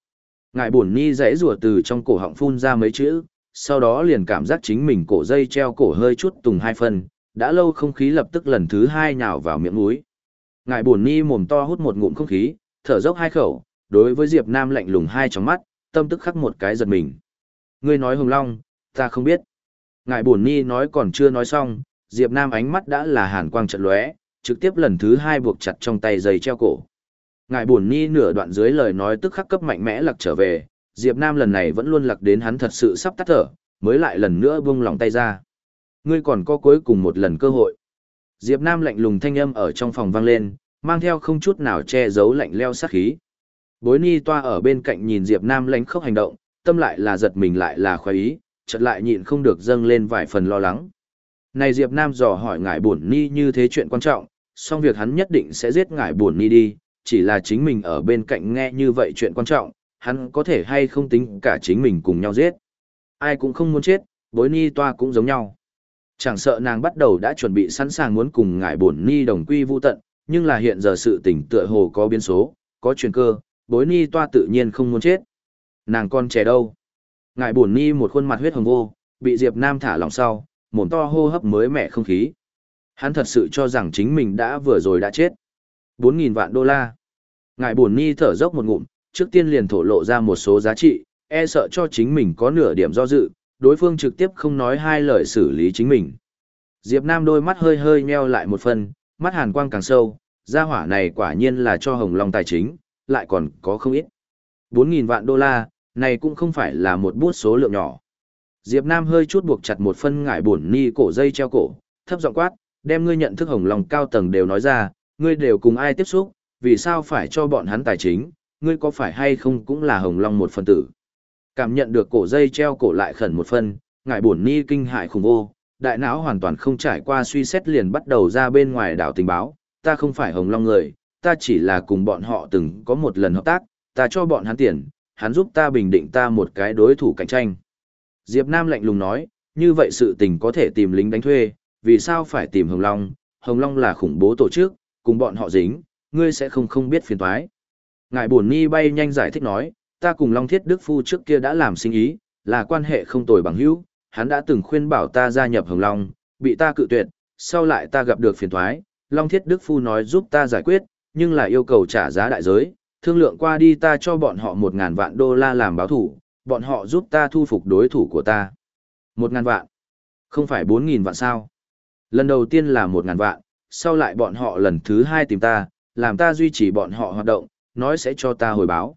Ngài buồn ni dãy rủa từ trong cổ họng phun ra mấy chữ, sau đó liền cảm giác chính mình cổ dây treo cổ hơi chút tùng hai phần, đã lâu không khí lập tức lần thứ hai nhào vào miệng mũi. Ngài buồn ni mồm to hút một ngụm không khí, thở dốc hai khẩu, đối với Diệp Nam lạnh lùng hai tròng mắt, tâm tức khắc một cái giật mình. Ngươi nói Hồng Long, ta không biết. Ngài buồn ni nói còn chưa nói xong, Diệp Nam ánh mắt đã là hàn quang trận lóe, trực tiếp lần thứ hai buộc chặt trong tay dây treo cổ. Ngài buồn ni nửa đoạn dưới lời nói tức khắc cấp mạnh mẽ lặc trở về, Diệp Nam lần này vẫn luôn lặc đến hắn thật sự sắp tắt thở, mới lại lần nữa buông lòng tay ra. Ngươi còn có cuối cùng một lần cơ hội. Diệp Nam lạnh lùng thanh âm ở trong phòng vang lên, mang theo không chút nào che giấu lạnh leo sát khí. Bối Ni toa ở bên cạnh nhìn Diệp Nam lánh khóc hành động, tâm lại là giật mình lại là khoái ý, chợt lại nhịn không được dâng lên vài phần lo lắng. Này Diệp Nam dò hỏi ngài buồn Ni như thế chuyện quan trọng, song việc hắn nhất định sẽ giết ngài buồn Ni đi, chỉ là chính mình ở bên cạnh nghe như vậy chuyện quan trọng, hắn có thể hay không tính cả chính mình cùng nhau giết. Ai cũng không muốn chết, bối Ni toa cũng giống nhau. Chẳng sợ nàng bắt đầu đã chuẩn bị sẵn sàng muốn cùng ngài buồn Ni đồng quy vu tận, nhưng là hiện giờ sự tình tựa hồ có biến số, có chuyển cơ, bối Ni toa tự nhiên không muốn chết. Nàng con trẻ đâu? Ngài buồn Ni một khuôn mặt huyết hồng vô, bị Diệp Nam thả lòng sau, mồm to hô hấp mới mẻ không khí. Hắn thật sự cho rằng chính mình đã vừa rồi đã chết. 4.000 vạn đô la. Ngài buồn Ni thở dốc một ngụm, trước tiên liền thổ lộ ra một số giá trị, e sợ cho chính mình có nửa điểm do dự, đối phương trực tiếp không nói hai lời xử lý chính mình. Diệp Nam đôi mắt hơi hơi nheo lại một phần, mắt hàn quang càng sâu, gia hỏa này quả nhiên là cho Hồng Long tài chính, lại còn có không ít. 4.000 vạn đô la, này cũng không phải là một bút số lượng nhỏ. Diệp Nam hơi chút buộc chặt một phân ngải buồn ni cổ dây treo cổ, thấp giọng quát, đem ngươi nhận thức hồng lòng cao tầng đều nói ra, ngươi đều cùng ai tiếp xúc, vì sao phải cho bọn hắn tài chính, ngươi có phải hay không cũng là hồng long một phần tử. Cảm nhận được cổ dây treo cổ lại khẩn một phân, ngải buồn ni kinh hại khủng vô, đại não hoàn toàn không trải qua suy xét liền bắt đầu ra bên ngoài đảo tình báo, ta không phải hồng long người, ta chỉ là cùng bọn họ từng có một lần hợp tác, ta cho bọn hắn tiền, hắn giúp ta bình định ta một cái đối thủ cạnh tranh. Diệp Nam lạnh lùng nói, như vậy sự tình có thể tìm lính đánh thuê, vì sao phải tìm Hồng Long, Hồng Long là khủng bố tổ chức, cùng bọn họ dính, ngươi sẽ không không biết phiền toái. Ngài buồn ni bay nhanh giải thích nói, ta cùng Long Thiết Đức Phu trước kia đã làm sinh ý, là quan hệ không tồi bằng hữu, hắn đã từng khuyên bảo ta gia nhập Hồng Long, bị ta cự tuyệt, sau lại ta gặp được phiền toái, Long Thiết Đức Phu nói giúp ta giải quyết, nhưng là yêu cầu trả giá đại giới, thương lượng qua đi ta cho bọn họ một ngàn vạn đô la làm báo thủ, bọn họ giúp ta thu phục đối thủ của ta. Một ngàn vạn, không phải bốn nghìn vạn sao. Lần đầu tiên là một ngàn vạn, sau lại bọn họ lần thứ hai tìm ta, làm ta duy trì bọn họ hoạt động, nói sẽ cho ta hồi báo.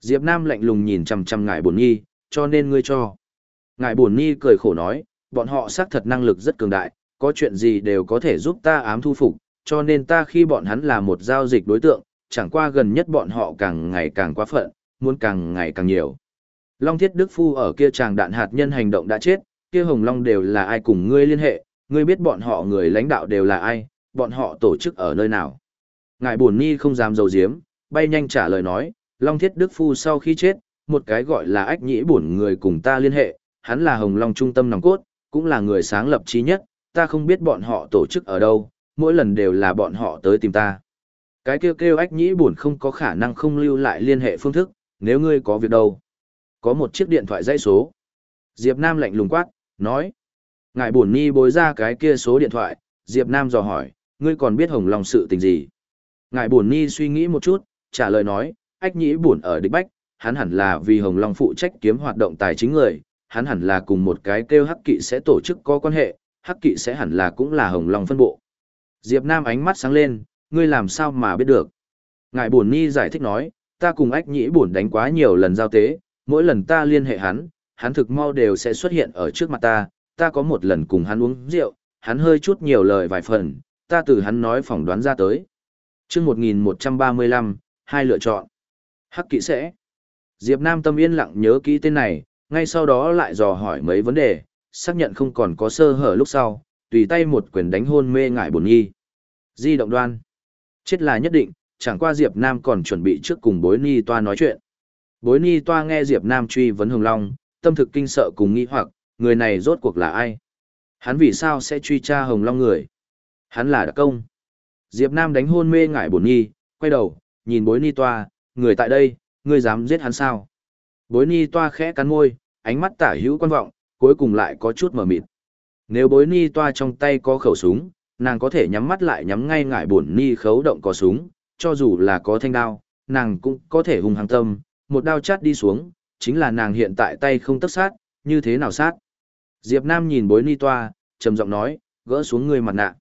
Diệp Nam lạnh lùng nhìn chằm chằm ngài bổn nhi, cho nên ngươi cho. Ngài bổn nhi cười khổ nói, bọn họ xác thật năng lực rất cường đại, có chuyện gì đều có thể giúp ta ám thu phục, cho nên ta khi bọn hắn là một giao dịch đối tượng, chẳng qua gần nhất bọn họ càng ngày càng quá phận, muốn càng ngày càng nhiều. Long Thiết Đức Phu ở kia chàng đạn hạt nhân hành động đã chết, kia Hồng Long đều là ai cùng ngươi liên hệ, ngươi biết bọn họ người lãnh đạo đều là ai, bọn họ tổ chức ở nơi nào. Ngài buồn ni không dám dầu diếm, bay nhanh trả lời nói, Long Thiết Đức Phu sau khi chết, một cái gọi là ách nhĩ buồn người cùng ta liên hệ, hắn là Hồng Long trung tâm nòng cốt, cũng là người sáng lập trí nhất, ta không biết bọn họ tổ chức ở đâu, mỗi lần đều là bọn họ tới tìm ta. Cái kêu kêu ách nhĩ buồn không có khả năng không lưu lại liên hệ phương thức, nếu ngươi có việc đâu. Có một chiếc điện thoại dãy số. Diệp Nam lạnh lùng quát, nói. Ngài buồn ni bối ra cái kia số điện thoại, Diệp Nam dò hỏi, ngươi còn biết Hồng Long sự tình gì? Ngài buồn ni suy nghĩ một chút, trả lời nói, ách nhĩ buồn ở địch bách, hắn hẳn là vì Hồng Long phụ trách kiếm hoạt động tài chính người, hắn hẳn là cùng một cái kêu hắc kỵ sẽ tổ chức có quan hệ, hắc kỵ sẽ hẳn là cũng là Hồng Long phân bộ. Diệp Nam ánh mắt sáng lên, ngươi làm sao mà biết được? Ngài buồn ni giải thích nói, ta cùng ách nhĩ buồn đánh quá nhiều lần giao tế, mỗi lần ta liên hệ hắn, hắn thực mau đều sẽ xuất hiện ở trước mặt ta, ta có một lần cùng hắn uống rượu, hắn hơi chút nhiều lời vài phần, ta từ hắn nói phỏng đoán ra tới. Trước 1135, hai lựa chọn. Hắc kỵ sẽ. Diệp Nam tâm yên lặng nhớ kỹ tên này, ngay sau đó lại dò hỏi mấy vấn đề, xác nhận không còn có sơ hở lúc sau, tùy tay một quyền đánh hôn mê ngại buồn nghi. Di động đoan. Chết là nhất định, chẳng qua Diệp Nam còn chuẩn bị trước cùng bối ni toa nói chuyện. Bối ni toa nghe Diệp Nam truy vấn Hồng Long, tâm thực kinh sợ cùng nghi hoặc, người này rốt cuộc là ai? Hắn vì sao sẽ truy tra Hồng Long người? Hắn là đặc công. Diệp Nam đánh hôn mê ngải bổn nhi, quay đầu, nhìn bối ni toa, người tại đây, ngươi dám giết hắn sao? Bối ni toa khẽ cắn môi, ánh mắt tả hữu quan vọng, cuối cùng lại có chút mở mịt. Nếu bối ni toa trong tay có khẩu súng, nàng có thể nhắm mắt lại nhắm ngay ngải bổn ni khấu động có súng, cho dù là có thanh đao, nàng cũng có thể hung hăng tâm, một đao chát đi xuống, chính là nàng hiện tại tay không tất sát, như thế nào sát. Diệp Nam nhìn bối ni toa, trầm giọng nói, gỡ xuống người mặt nạ.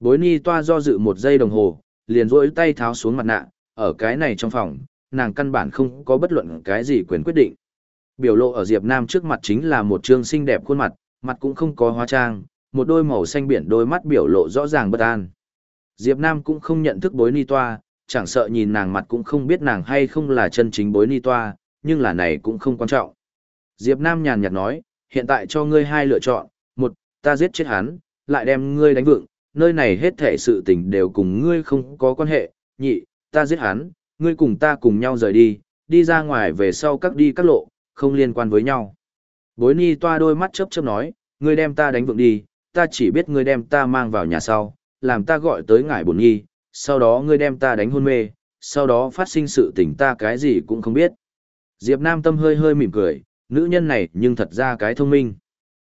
Bối ni toa do dự một giây đồng hồ, liền rỗi tay tháo xuống mặt nạ, ở cái này trong phòng, nàng căn bản không có bất luận cái gì quyền quyết định. Biểu lộ ở Diệp Nam trước mặt chính là một trương xinh đẹp khuôn mặt, mặt cũng không có hóa trang, một đôi màu xanh biển đôi mắt biểu lộ rõ ràng bất an. Diệp Nam cũng không nhận thức bối ni toa, chẳng sợ nhìn nàng mặt cũng không biết nàng hay không là chân chính bối ni toa, nhưng là này cũng không quan trọng. Diệp Nam nhàn nhạt nói, hiện tại cho ngươi hai lựa chọn, một, ta giết chết hắn, lại đem ngươi đánh vượng, nơi này hết thể sự tình đều cùng ngươi không có quan hệ, nhị, ta giết hắn, ngươi cùng ta cùng nhau rời đi, đi ra ngoài về sau các đi các lộ, không liên quan với nhau. Bối ni toa đôi mắt chớp chớp nói, ngươi đem ta đánh vượng đi, ta chỉ biết ngươi đem ta mang vào nhà sau, làm ta gọi tới ngải bổn nhi, sau đó ngươi đem ta đánh hôn mê, sau đó phát sinh sự tình ta cái gì cũng không biết. Diệp Nam tâm hơi hơi mỉm cười, nữ nhân này nhưng thật ra cái thông minh.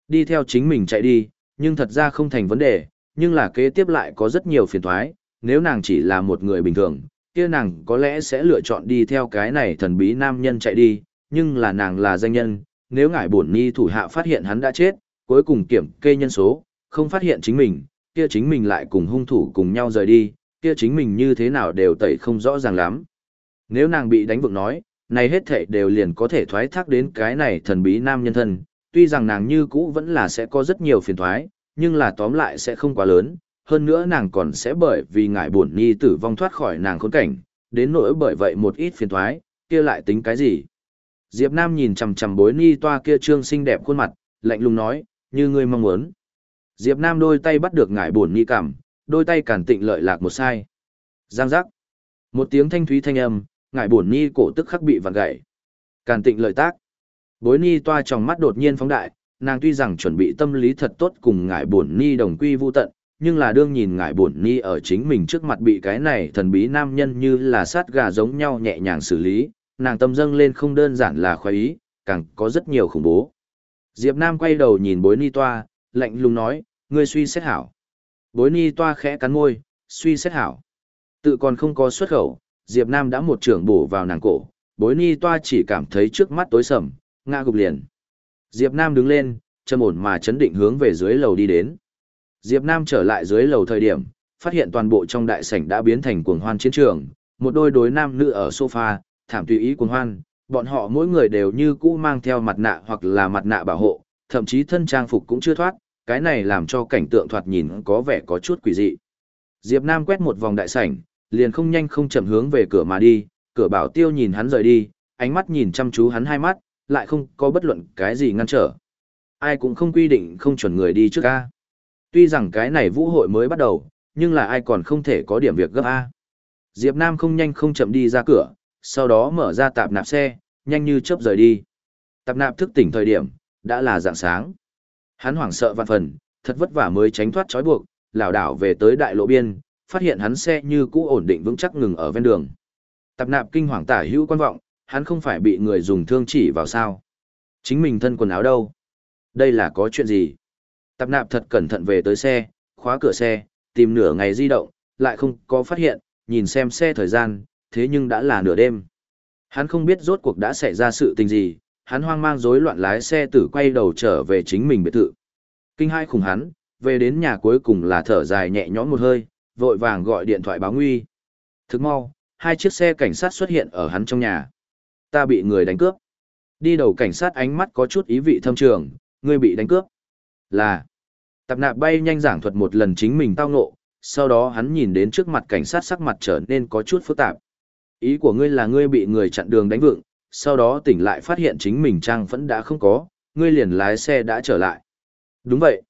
Đi theo chính mình chạy đi, nhưng thật ra không thành vấn đề, nhưng là kế tiếp lại có rất nhiều phiền toái, nếu nàng chỉ là một người bình thường, kia nàng có lẽ sẽ lựa chọn đi theo cái này thần bí nam nhân chạy đi, nhưng là nàng là danh nhân, nếu ngải bổn nhi thủ hạ phát hiện hắn đã chết, cuối cùng kiểm kê nhân số, không phát hiện chính mình, kia chính mình lại cùng hung thủ cùng nhau rời đi, kia chính mình như thế nào đều tẩy không rõ ràng lắm. Nếu nàng bị đánh vượng nói, này hết thảy đều liền có thể thoái thác đến cái này thần bí nam nhân thân, tuy rằng nàng như cũ vẫn là sẽ có rất nhiều phiền thoái, nhưng là tóm lại sẽ không quá lớn, hơn nữa nàng còn sẽ bởi vì ngại buồn nhi tử vong thoát khỏi nàng khốn cảnh, đến nỗi bởi vậy một ít phiền thoái, kia lại tính cái gì. Diệp Nam nhìn chằm chằm bối ni toa kia trương xinh đẹp khuôn mặt, lạnh lùng nói, như ngươi mong muốn. Diệp Nam đôi tay bắt được ngải buồn nghi cảm, đôi tay cản tịnh lợi lạc một sai. Giang giác. Một tiếng thanh thúy thanh âm, ngải buồn nghi cổ tức khắc bị vặn gãy. Càn tịnh lợi tác. Bối ni toa trong mắt đột nhiên phóng đại, nàng tuy rằng chuẩn bị tâm lý thật tốt cùng ngải buồn ni đồng quy vu tận, nhưng là đương nhìn ngải buồn ni ở chính mình trước mặt bị cái này thần bí nam nhân như là sát gà giống nhau nhẹ nhàng xử lý, nàng tâm dâng lên không đơn giản là khoái ý, càng có rất nhiều khủng bố. Diệp Nam quay đầu nhìn bối ni toa, lạnh lùng nói, ngươi suy xét hảo. Bối ni toa khẽ cắn môi, suy xét hảo. Tự còn không có xuất khẩu, Diệp Nam đã một trưởng bổ vào nàng cổ, bối ni toa chỉ cảm thấy trước mắt tối sầm, ngã gục liền. Diệp Nam đứng lên, trầm ổn mà chấn định hướng về dưới lầu đi đến. Diệp Nam trở lại dưới lầu thời điểm, phát hiện toàn bộ trong đại sảnh đã biến thành cuồng hoan chiến trường, một đôi đối nam nữ ở sofa, thảm tùy ý cuồng hoan, bọn họ mỗi người đều như cũ mang theo mặt nạ hoặc là mặt nạ bảo hộ, thậm chí thân trang phục cũng chưa thoát, cái này làm cho cảnh tượng thoạt nhìn có vẻ có chút quỷ dị. Diệp Nam quét một vòng đại sảnh, liền không nhanh không chậm hướng về cửa mà đi, cửa bảo tiêu nhìn hắn rời đi, ánh mắt nhìn chăm chú hắn hai mắt, lại không có bất luận cái gì ngăn trở. Ai cũng không quy định không chuẩn người đi trước A. Tuy rằng cái này vũ hội mới bắt đầu, nhưng là ai còn không thể có điểm việc gấp A. Diệp Nam không nhanh không chậm đi ra cửa, sau đó mở ra tạp nạp xe, nhanh như chớp rời đi. Tạp nạp thức tỉnh thời điểm, đã là dạng sáng. Hắn hoảng sợ vạn phần, thật vất vả mới tránh thoát trói buộc, lảo đảo về tới đại lộ biên, phát hiện hắn xe như cũ ổn định vững chắc ngừng ở ven đường. Tạp nạp kinh hoàng tả hữu quan vọng, hắn không phải bị người dùng thương chỉ vào sao. Chính mình thân quần áo đâu? Đây là có chuyện gì? Tạp nạp thật cẩn thận về tới xe, khóa cửa xe, tìm nửa ngày di động, lại không có phát hiện, nhìn xem xe thời gian, thế nhưng đã là nửa đêm. Hắn không biết rốt cuộc đã xảy ra sự tình gì, hắn hoang mang rối loạn lái xe tử quay đầu trở về chính mình biệt thự. Kinh hai khủng hắn, về đến nhà cuối cùng là thở dài nhẹ nhõm một hơi, vội vàng gọi điện thoại báo nguy. Thức mau, hai chiếc xe cảnh sát xuất hiện ở hắn trong nhà. Ta bị người đánh cướp. Đi đầu cảnh sát ánh mắt có chút ý vị thâm trường, ngươi bị đánh cướp. Là. Tạp nạp bay nhanh giảng thuật một lần chính mình tao ngộ, sau đó hắn nhìn đến trước mặt cảnh sát sắc mặt trở nên có chút phức tạp. Ý của ngươi là ngươi bị người chặn đường đánh vượng? Sau đó tỉnh lại phát hiện chính mình trang vẫn đã không có, ngươi liền lái xe đã trở lại. Đúng vậy.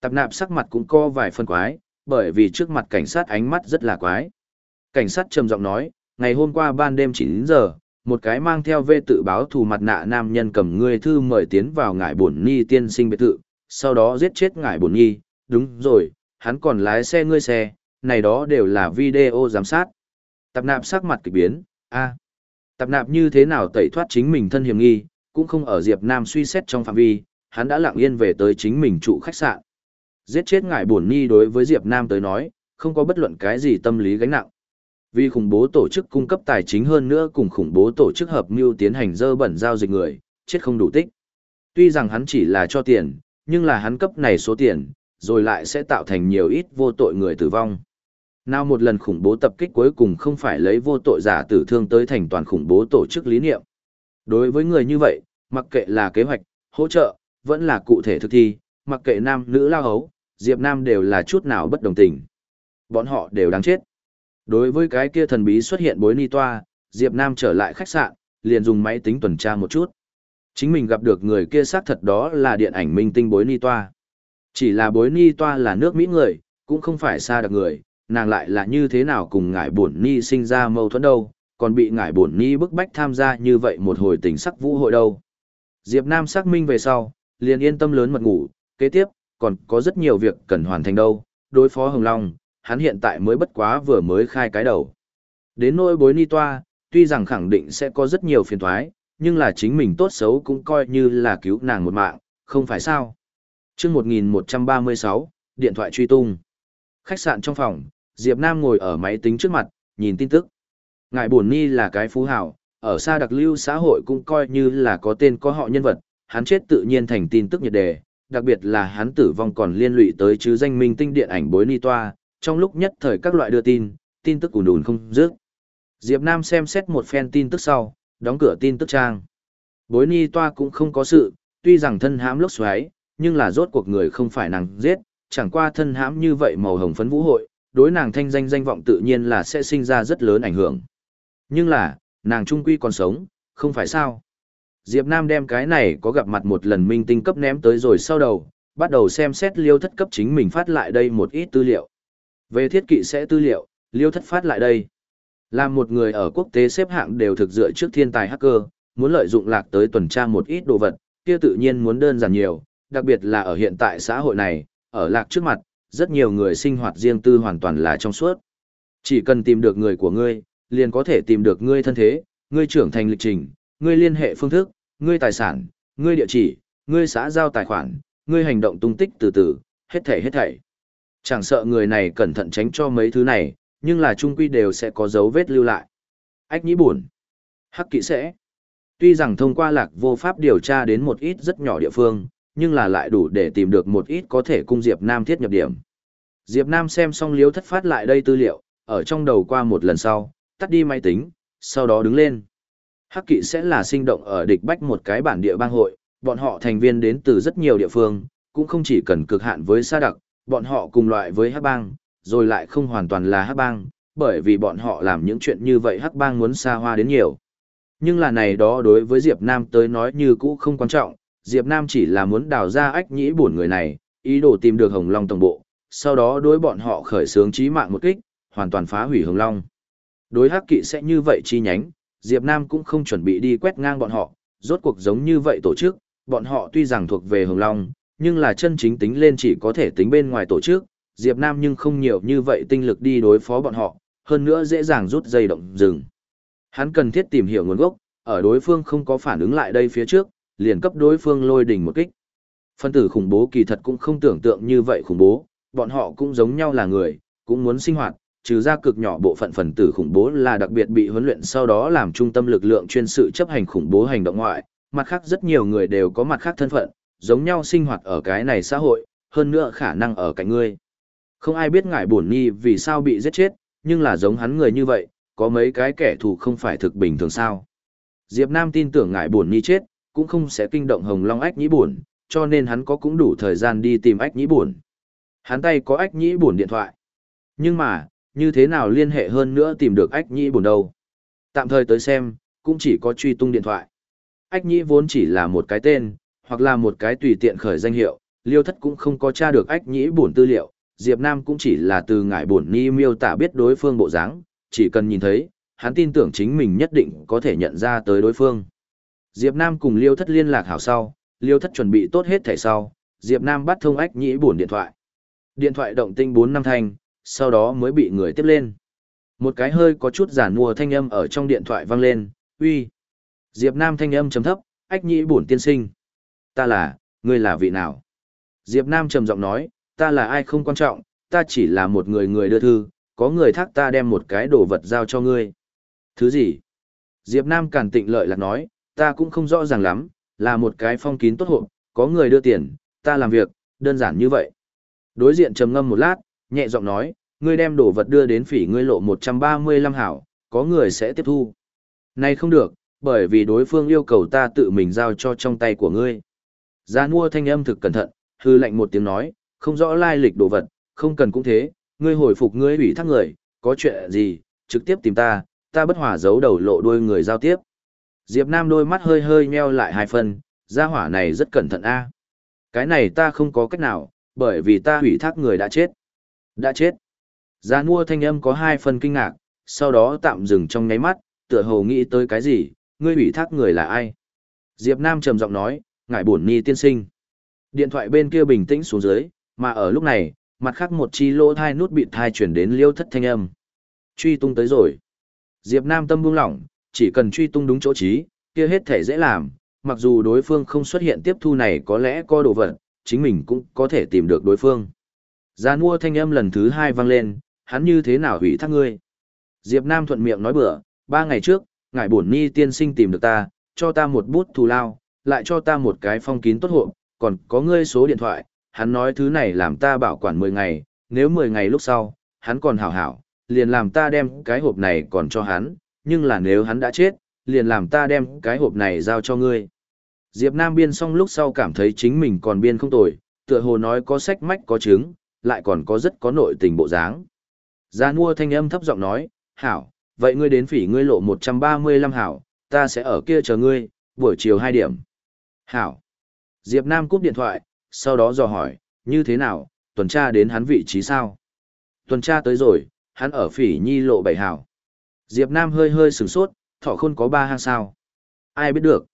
Tạp nạp sắc mặt cũng co vài phân quái, bởi vì trước mặt cảnh sát ánh mắt rất là quái. Cảnh sát trầm giọng nói, ngày hôm qua ban đêm 9 giờ, một cái mang theo vê tự báo thù mặt nạ nam nhân cầm ngươi thư mời tiến vào ngải bổn nhi tiên sinh biệt thự, sau đó giết chết ngải bổn nhi, đúng rồi, hắn còn lái xe ngươi xe, này đó đều là video giám sát. Tạp nạp sắc mặt kịch biến, a Tạp nạp như thế nào tẩy thoát chính mình thân hiểm nghi, cũng không ở Diệp Nam suy xét trong phạm vi, hắn đã lặng yên về tới chính mình trụ khách sạn. Giết chết ngải buồn ni đối với Diệp Nam tới nói, không có bất luận cái gì tâm lý gánh nặng. Vì khủng bố tổ chức cung cấp tài chính hơn nữa cùng khủng bố tổ chức hợp mưu tiến hành dơ bẩn giao dịch người, chết không đủ tích. Tuy rằng hắn chỉ là cho tiền, nhưng là hắn cấp này số tiền, rồi lại sẽ tạo thành nhiều ít vô tội người tử vong. Nào một lần khủng bố tập kích cuối cùng không phải lấy vô tội giả tử thương tới thành toàn khủng bố tổ chức lý niệm. Đối với người như vậy, mặc kệ là kế hoạch, hỗ trợ, vẫn là cụ thể thực thi, mặc kệ nam nữ lao hấu, Diệp Nam đều là chút nào bất đồng tình. Bọn họ đều đáng chết. Đối với cái kia thần bí xuất hiện bối ni toa, Diệp Nam trở lại khách sạn, liền dùng máy tính tuần tra một chút. Chính mình gặp được người kia xác thật đó là điện ảnh minh tinh bối ni toa. Chỉ là bối ni toa là nước Mỹ người, cũng không phải xa đặc người, nàng lại là như thế nào cùng ngải bổn ni sinh ra mâu thuẫn đâu, còn bị ngải bổn ni bức bách tham gia như vậy một hồi tình sắc vũ hội đâu. Diệp Nam xác minh về sau, liền yên tâm lớn mật ngủ, kế tiếp, còn có rất nhiều việc cần hoàn thành đâu, đối phó Hồng Long, hắn hiện tại mới bất quá vừa mới khai cái đầu. Đến nỗi bối ni toa, tuy rằng khẳng định sẽ có rất nhiều phiền toái, nhưng là chính mình tốt xấu cũng coi như là cứu nàng một mạng, không phải sao. Trước 1136, điện thoại truy tung. Khách sạn trong phòng, Diệp Nam ngồi ở máy tính trước mặt, nhìn tin tức. Ngài Bổn Ni là cái phú hào, ở xa đặc lưu xã hội cũng coi như là có tên có họ nhân vật, hắn chết tự nhiên thành tin tức nhiệt đề, đặc biệt là hắn tử vong còn liên lụy tới chứ danh minh tinh điện ảnh bối ni toa, trong lúc nhất thời các loại đưa tin, tin tức ùn ùn không dứt. Diệp Nam xem xét một phen tin tức sau, đóng cửa tin tức trang. Bối ni toa cũng không có sự, tuy rằng thân hãm lốc xoáy, nhưng là rốt cuộc người không phải nàng giết, chẳng qua thân hãm như vậy màu hồng phấn vũ hội, đối nàng thanh danh danh vọng tự nhiên là sẽ sinh ra rất lớn ảnh hưởng. Nhưng là, nàng trung quy còn sống, không phải sao. Diệp Nam đem cái này có gặp mặt một lần minh tinh cấp ném tới rồi sau đầu, bắt đầu xem xét liêu thất cấp chính mình phát lại đây một ít tư liệu. Về thiết kỵ sẽ tư liệu, liêu thất phát lại đây. Là một người ở quốc tế xếp hạng đều thực dựa trước thiên tài hacker, muốn lợi dụng lạc tới tuần tra một ít đồ vật, kia tự nhiên muốn đơn giản nhiều, đặc biệt là ở hiện tại xã hội này, ở lạc trước mặt, rất nhiều người sinh hoạt riêng tư hoàn toàn là trong suốt. Chỉ cần tìm được người của ngươi, liền có thể tìm được ngươi thân thế, ngươi trưởng thành lịch trình, ngươi liên hệ phương thức, ngươi tài sản, ngươi địa chỉ, ngươi xã giao tài khoản, ngươi hành động tung tích từ từ, hết thảy hết thảy. Chẳng sợ người này cẩn thận tránh cho mấy thứ này, nhưng là trung quy đều sẽ có dấu vết lưu lại. Ách nhĩ buồn. Hắc kỵ sẽ. Tuy rằng thông qua lạc vô pháp điều tra đến một ít rất nhỏ địa phương, nhưng là lại đủ để tìm được một ít có thể cung Diệp Nam thiết nhập điểm. Diệp Nam xem xong liếu thất phát lại đây tư liệu, ở trong đầu qua một lần sau, tắt đi máy tính, sau đó đứng lên. Hắc kỵ sẽ là sinh động ở địch bách một cái bản địa bang hội, bọn họ thành viên đến từ rất nhiều địa phương, cũng không chỉ cần cực hạn với sa đặc, bọn họ cùng loại với hắc bang, rồi lại không hoàn toàn là hắc bang, bởi vì bọn họ làm những chuyện như vậy hắc bang muốn xa hoa đến nhiều. Nhưng là này đó đối với Diệp Nam tới nói như cũ không quan trọng, Diệp Nam chỉ là muốn đào ra ách nhĩ buồn người này, ý đồ tìm được Hồng Long tổng bộ, sau đó đối bọn họ khởi xướng chí mạng một kích, hoàn toàn phá hủy Hồng Long. Đối hắc kỵ sẽ như vậy chi nhánh, Diệp Nam cũng không chuẩn bị đi quét ngang bọn họ, rốt cuộc giống như vậy tổ chức, bọn họ tuy rằng thuộc về Hồng Long, nhưng là chân chính tính lên chỉ có thể tính bên ngoài tổ chức, Diệp Nam nhưng không nhiều như vậy tinh lực đi đối phó bọn họ, hơn nữa dễ dàng rút dây động dừng. Hắn cần thiết tìm hiểu nguồn gốc, ở đối phương không có phản ứng lại đây phía trước, liền cấp đối phương lôi đỉnh một kích. Phân tử khủng bố kỳ thật cũng không tưởng tượng như vậy khủng bố, bọn họ cũng giống nhau là người, cũng muốn sinh hoạt, trừ ra cực nhỏ bộ phận phần tử khủng bố là đặc biệt bị huấn luyện sau đó làm trung tâm lực lượng chuyên sự chấp hành khủng bố hành động ngoại, mặt khác rất nhiều người đều có mặt khác thân phận, giống nhau sinh hoạt ở cái này xã hội, hơn nữa khả năng ở cạnh ngươi. Không ai biết ngại buồn nhi vì sao bị giết chết, nhưng là giống hắn người như vậy, có mấy cái kẻ thù không phải thực bình thường sao. Diệp Nam tin tưởng ngại buồn nhi chết, cũng không sẽ kinh động hồng long ách nhĩ buồn, cho nên hắn có cũng đủ thời gian đi tìm ách nhĩ buồn. Hắn tay có ách nhĩ buồn điện thoại. Nhưng mà, như thế nào liên hệ hơn nữa tìm được ách nhĩ buồn đâu. Tạm thời tới xem, cũng chỉ có truy tung điện thoại. Ách nhĩ vốn chỉ là một cái tên, hoặc là một cái tùy tiện khởi danh hiệu, liêu thất cũng không có tra được ách nhĩ buồn tư liệu. Diệp Nam cũng chỉ là từ ngải buồn ni miêu tả biết đối phương bộ dáng, chỉ cần nhìn thấy, hắn tin tưởng chính mình nhất định có thể nhận ra tới đối phương. Diệp Nam cùng Liêu Thất liên lạc hảo sau, Liêu Thất chuẩn bị tốt hết thẻ sau, Diệp Nam bắt thông ách nhĩ buồn điện thoại. Điện thoại động tinh 4 năm thanh, sau đó mới bị người tiếp lên. Một cái hơi có chút giản mùa thanh âm ở trong điện thoại vang lên, uy. Diệp Nam thanh âm trầm thấp, ách nhĩ buồn tiên sinh. Ta là, ngươi là vị nào? Diệp Nam trầm giọng nói, ta là ai không quan trọng, ta chỉ là một người người đưa thư, có người thác ta đem một cái đồ vật giao cho ngươi. Thứ gì? Diệp Nam cản tịnh lợi lạc nói, ta cũng không rõ ràng lắm, là một cái phong kín tốt hộp, có người đưa tiền, ta làm việc, đơn giản như vậy. Đối diện trầm ngâm một lát, nhẹ giọng nói, ngươi đem đồ vật đưa đến phỉ ngươi lộ 135 hảo, có người sẽ tiếp thu. Này không được, bởi vì đối phương yêu cầu ta tự mình giao cho trong tay của ngươi. Gia mua thanh âm thực cẩn thận, hư lệnh một tiếng nói, không rõ lai lịch đồ vật, không cần cũng thế, ngươi hồi phục ngươi ủy thác người, có chuyện gì, trực tiếp tìm ta, ta bất hòa giấu đầu lộ đuôi người giao tiếp. Diệp Nam đôi mắt hơi hơi nheo lại hai phần, gia hỏa này rất cẩn thận a. Cái này ta không có cách nào, bởi vì ta hủy thác người đã chết. Đã chết. Gia mua thanh âm có hai phần kinh ngạc, sau đó tạm dừng trong nháy mắt, tựa hồ nghĩ tới cái gì, ngươi hủy thác người là ai? Diệp Nam trầm giọng nói, ngại buồn ni tiên sinh. Điện thoại bên kia bình tĩnh xuống dưới, mà ở lúc này, mặt khác một chi lỗ thai nút bị thai chuyển đến liêu thất thanh âm. Truy tung tới rồi. Diệp Nam tâm buông lỏng, chỉ cần truy tung đúng chỗ trí, kia hết thể dễ làm, mặc dù đối phương không xuất hiện tiếp thu này có lẽ có đồ vật, chính mình cũng có thể tìm được đối phương. Gia mua thanh âm lần thứ hai vang lên, hắn như thế nào hủy thác ngươi. Diệp Nam thuận miệng nói bừa, ba ngày trước, ngài bổn ni tiên sinh tìm được ta, cho ta một bút thù lao, lại cho ta một cái phong kín tốt hộ, còn có ngươi số điện thoại, hắn nói thứ này làm ta bảo quản 10 ngày, nếu 10 ngày lúc sau, hắn còn hảo hảo, liền làm ta đem cái hộp này còn cho hắn, nhưng là nếu hắn đã chết, liền làm ta đem cái hộp này giao cho ngươi. Diệp Nam biên xong lúc sau cảm thấy chính mình còn biên không tồi, tựa hồ nói có sách mách có chứng, lại còn có rất có nội tình bộ dáng. Gia Nua thanh âm thấp giọng nói, hảo, vậy ngươi đến phỉ ngươi lộ 135 hảo, ta sẽ ở kia chờ ngươi, buổi chiều 2 điểm. Hảo. Diệp Nam cúp điện thoại, sau đó dò hỏi, như thế nào, tuần tra đến hắn vị trí sao? Tuần tra tới rồi, hắn ở phỉ nhi lộ 7 hảo. Diệp Nam hơi hơi sửng sốt, thọ khôn có ba hang sao. Ai biết được.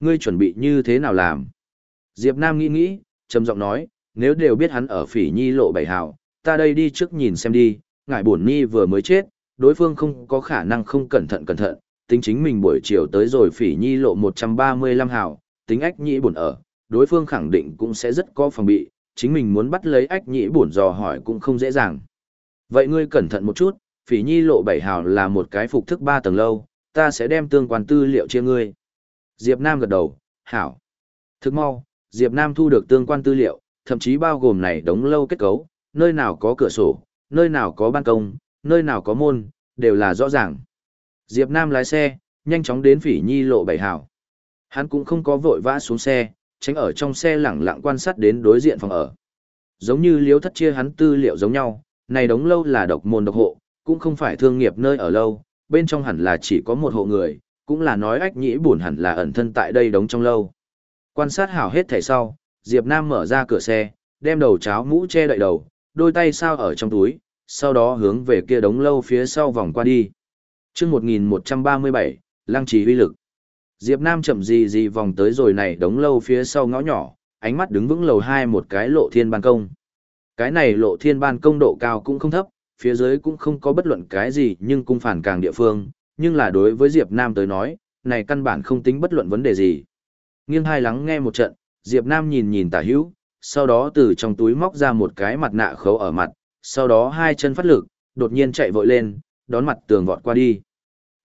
Ngươi chuẩn bị như thế nào làm? Diệp Nam nghĩ nghĩ, trầm giọng nói, nếu đều biết hắn ở phỉ nhi lộ bảy hào, ta đây đi trước nhìn xem đi, ngại buồn nhi vừa mới chết, đối phương không có khả năng không cẩn thận cẩn thận, tính chính mình buổi chiều tới rồi phỉ nhi lộ 135 hào, tính ách nhĩ buồn ở, đối phương khẳng định cũng sẽ rất có phòng bị, chính mình muốn bắt lấy ách nhĩ buồn dò hỏi cũng không dễ dàng. Vậy ngươi cẩn thận một chút, phỉ nhi lộ bảy hào là một cái phục thức ba tầng lâu, ta sẽ đem tương quan tư liệu chia ngươi. Diệp Nam gật đầu, hảo. Thức mau, Diệp Nam thu được tương quan tư liệu, thậm chí bao gồm này đống lâu kết cấu, nơi nào có cửa sổ, nơi nào có ban công, nơi nào có môn, đều là rõ ràng. Diệp Nam lái xe, nhanh chóng đến phỉ nhi lộ bảy hảo. Hắn cũng không có vội vã xuống xe, tránh ở trong xe lẳng lặng quan sát đến đối diện phòng ở. Giống như liếu thất chia hắn tư liệu giống nhau, này đống lâu là độc môn độc hộ, cũng không phải thương nghiệp nơi ở lâu, bên trong hẳn là chỉ có một hộ người, cũng là nói ách nhĩ buồn hẳn là ẩn thân tại đây đống trong lâu. Quan sát hảo hết thảy sau, Diệp Nam mở ra cửa xe, đem đầu cháo mũ che đậy đầu, đôi tay sao ở trong túi, sau đó hướng về kia đống lâu phía sau vòng qua đi. Chương 1137, Lăng Trì uy lực. Diệp Nam chậm gì gì vòng tới rồi này đống lâu phía sau ngõ nhỏ, ánh mắt đứng vững lầu hai một cái lộ thiên ban công. Cái này lộ thiên ban công độ cao cũng không thấp, phía dưới cũng không có bất luận cái gì nhưng cung phản càng địa phương, nhưng là đối với Diệp Nam tới nói, này căn bản không tính bất luận vấn đề gì. Nghiêng hai lắng nghe một trận, Diệp Nam nhìn nhìn tả hữu, sau đó từ trong túi móc ra một cái mặt nạ khấu ở mặt, sau đó hai chân phát lực, đột nhiên chạy vội lên, đón mặt tường vọt qua đi.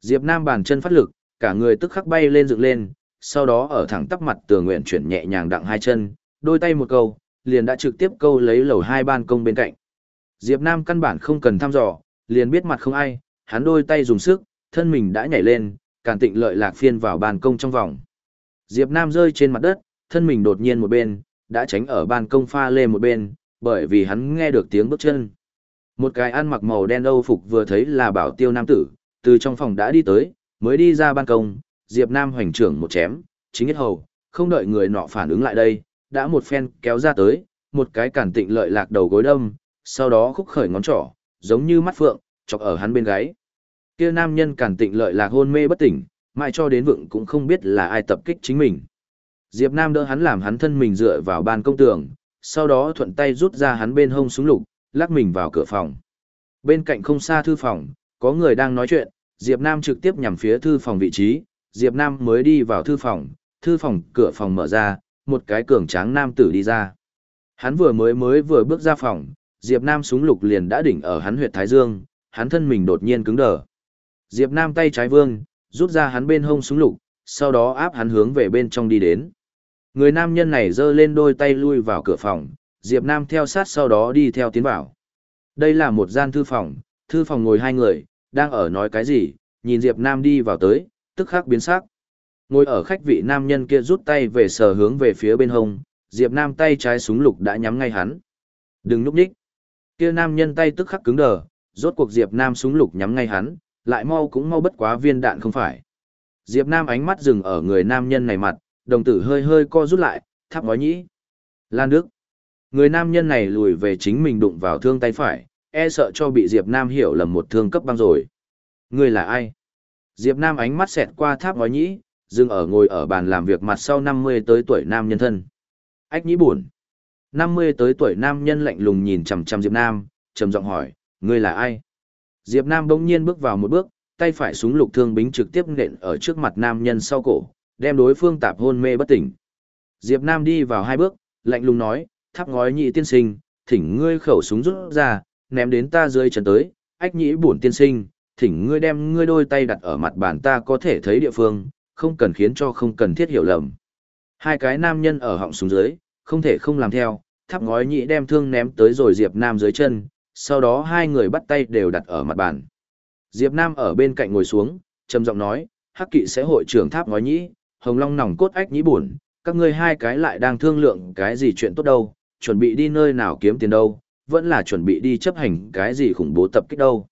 Diệp Nam bàn chân phát lực, cả người tức khắc bay lên dựng lên, sau đó ở thẳng tắp mặt tường nguyện chuyển nhẹ nhàng đặng hai chân, đôi tay một câu, liền đã trực tiếp câu lấy lầu hai ban công bên cạnh. Diệp Nam căn bản không cần thăm dò, liền biết mặt không ai, hắn đôi tay dùng sức, thân mình đã nhảy lên, càn tịnh lợi lạc phiên vào ban công trong vòng. Diệp Nam rơi trên mặt đất, thân mình đột nhiên một bên, đã tránh ở ban công pha lê một bên, bởi vì hắn nghe được tiếng bước chân. Một cái ăn mặc màu đen âu phục vừa thấy là bảo tiêu nam tử, từ trong phòng đã đi tới, mới đi ra ban công, Diệp Nam hoành trưởng một chém, chính hết hầu, không đợi người nọ phản ứng lại đây, đã một phen kéo ra tới, một cái cản tịnh lợi lạc đầu gối đâm, sau đó khúc khởi ngón trỏ, giống như mắt phượng, chọc ở hắn bên gáy. Kia nam nhân cản tịnh lợi lạc hôn mê bất tỉnh, mãi cho đến vựng cũng không biết là ai tập kích chính mình. Diệp Nam đỡ hắn làm hắn thân mình dựa vào ban công tường, sau đó thuận tay rút ra hắn bên hông súng lục, lắc mình vào cửa phòng. Bên cạnh không xa thư phòng, có người đang nói chuyện, Diệp Nam trực tiếp nhằm phía thư phòng vị trí, Diệp Nam mới đi vào thư phòng, thư phòng cửa phòng mở ra, một cái cường tráng nam tử đi ra. Hắn vừa mới mới vừa bước ra phòng, Diệp Nam súng lục liền đã đỉnh ở hắn huyệt thái dương, hắn thân mình đột nhiên cứng đờ. Diệp Nam tay trái vương, rút ra hắn bên hông súng lục, sau đó áp hắn hướng về bên trong đi đến. Người nam nhân này giơ lên đôi tay lui vào cửa phòng, Diệp Nam theo sát sau đó đi theo tiến vào. Đây là một gian thư phòng, thư phòng ngồi hai người, đang ở nói cái gì, nhìn Diệp Nam đi vào tới, tức khắc biến sắc. Ngồi ở khách vị nam nhân kia rút tay về sờ hướng về phía bên hông, Diệp Nam tay trái súng lục đã nhắm ngay hắn. Đừng núp nhích. Kia nam nhân tay tức khắc cứng đờ, rốt cuộc Diệp Nam súng lục nhắm ngay hắn, lại mau cũng mau bất quá viên đạn không phải. Diệp Nam ánh mắt dừng ở người nam nhân này mặt, đồng tử hơi hơi co rút lại, tháp ngói nhĩ. Lan Đức. Người nam nhân này lùi về chính mình đụng vào thương tay phải, e sợ cho bị Diệp Nam hiểu lầm một thương cấp băng rồi. Người là ai? Diệp Nam ánh mắt xẹt qua tháp ngói nhĩ, dừng ở ngồi ở bàn làm việc mặt sau 50 tới tuổi nam nhân thân. Ách nhĩ buồn. 50 tới tuổi nam nhân lạnh lùng nhìn chằm chằm Diệp Nam, trầm giọng hỏi, ngươi là ai? Diệp Nam bỗng nhiên bước vào một bước, tay phải súng lục thương bính trực tiếp nện ở trước mặt nam nhân sau cổ, đem đối phương tạp hôn mê bất tỉnh. Diệp Nam đi vào hai bước, lạnh lùng nói, tháp ngói nhị tiên sinh, thỉnh ngươi khẩu súng rút ra, ném đến ta dưới chân tới, ách nhĩ bổn tiên sinh, thỉnh ngươi đem ngươi đôi tay đặt ở mặt bàn ta có thể thấy địa phương, không cần khiến cho không cần thiết hiểu lầm. Hai cái nam nhân ở họng súng dưới, không thể không làm theo, tháp ngói nhị đem thương ném tới rồi Diệp Nam dưới chân, sau đó hai người bắt tay đều đặt ở mặt bàn. Diệp Nam ở bên cạnh ngồi xuống, trầm giọng nói, hắc kỵ sẽ hội trưởng tháp ngói nhĩ, hồng long nòng cốt ách nhĩ buồn, các ngươi hai cái lại đang thương lượng cái gì chuyện tốt đâu, chuẩn bị đi nơi nào kiếm tiền đâu, vẫn là chuẩn bị đi chấp hành cái gì khủng bố tập kích đâu.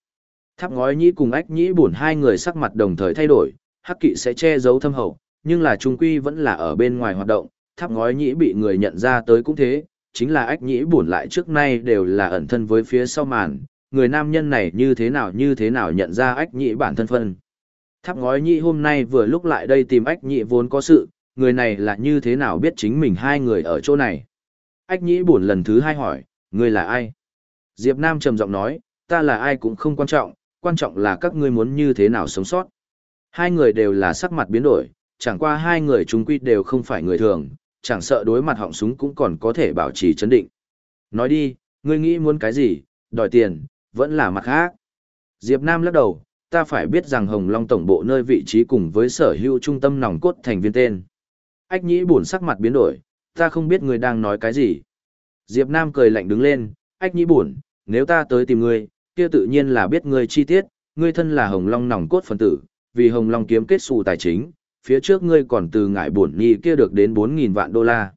Tháp ngói nhĩ cùng ách nhĩ buồn hai người sắc mặt đồng thời thay đổi, hắc kỵ sẽ che giấu thâm hậu, nhưng là trung quy vẫn là ở bên ngoài hoạt động, tháp ngói nhĩ bị người nhận ra tới cũng thế, chính là ách nhĩ buồn lại trước nay đều là ẩn thân với phía sau màn, người nam nhân này như thế nào như thế nào nhận ra ách nhĩ bản thân phân. Tháp ngói nhĩ hôm nay vừa lúc lại đây tìm ách nhĩ vốn có sự, người này là như thế nào biết chính mình hai người ở chỗ này. Ách nhĩ buồn lần thứ hai hỏi, người là ai? Diệp Nam trầm giọng nói, ta là ai cũng không quan trọng, quan trọng là các ngươi muốn như thế nào sống sót. Hai người đều là sắc mặt biến đổi, chẳng qua hai người chúng quy đều không phải người thường, chẳng sợ đối mặt họng súng cũng còn có thể bảo trì chấn định. Nói đi, ngươi nghĩ muốn cái gì, đòi tiền, vẫn là mặt khác. Diệp Nam lắc đầu, ta phải biết rằng Hồng Long tổng bộ nơi vị trí cùng với sở hữu trung tâm nòng cốt thành viên tên. Ách nhĩ buồn sắc mặt biến đổi, ta không biết ngươi đang nói cái gì. Diệp Nam cười lạnh đứng lên, ách nhĩ buồn, nếu ta tới tìm ngươi, kia tự nhiên là biết ngươi chi tiết, ngươi thân là Hồng Long nòng cốt phần tử, vì Hồng Long kiếm kết xù tài chính, phía trước ngươi còn từ ngại buồn nhi kia được đến 4.000 vạn đô la.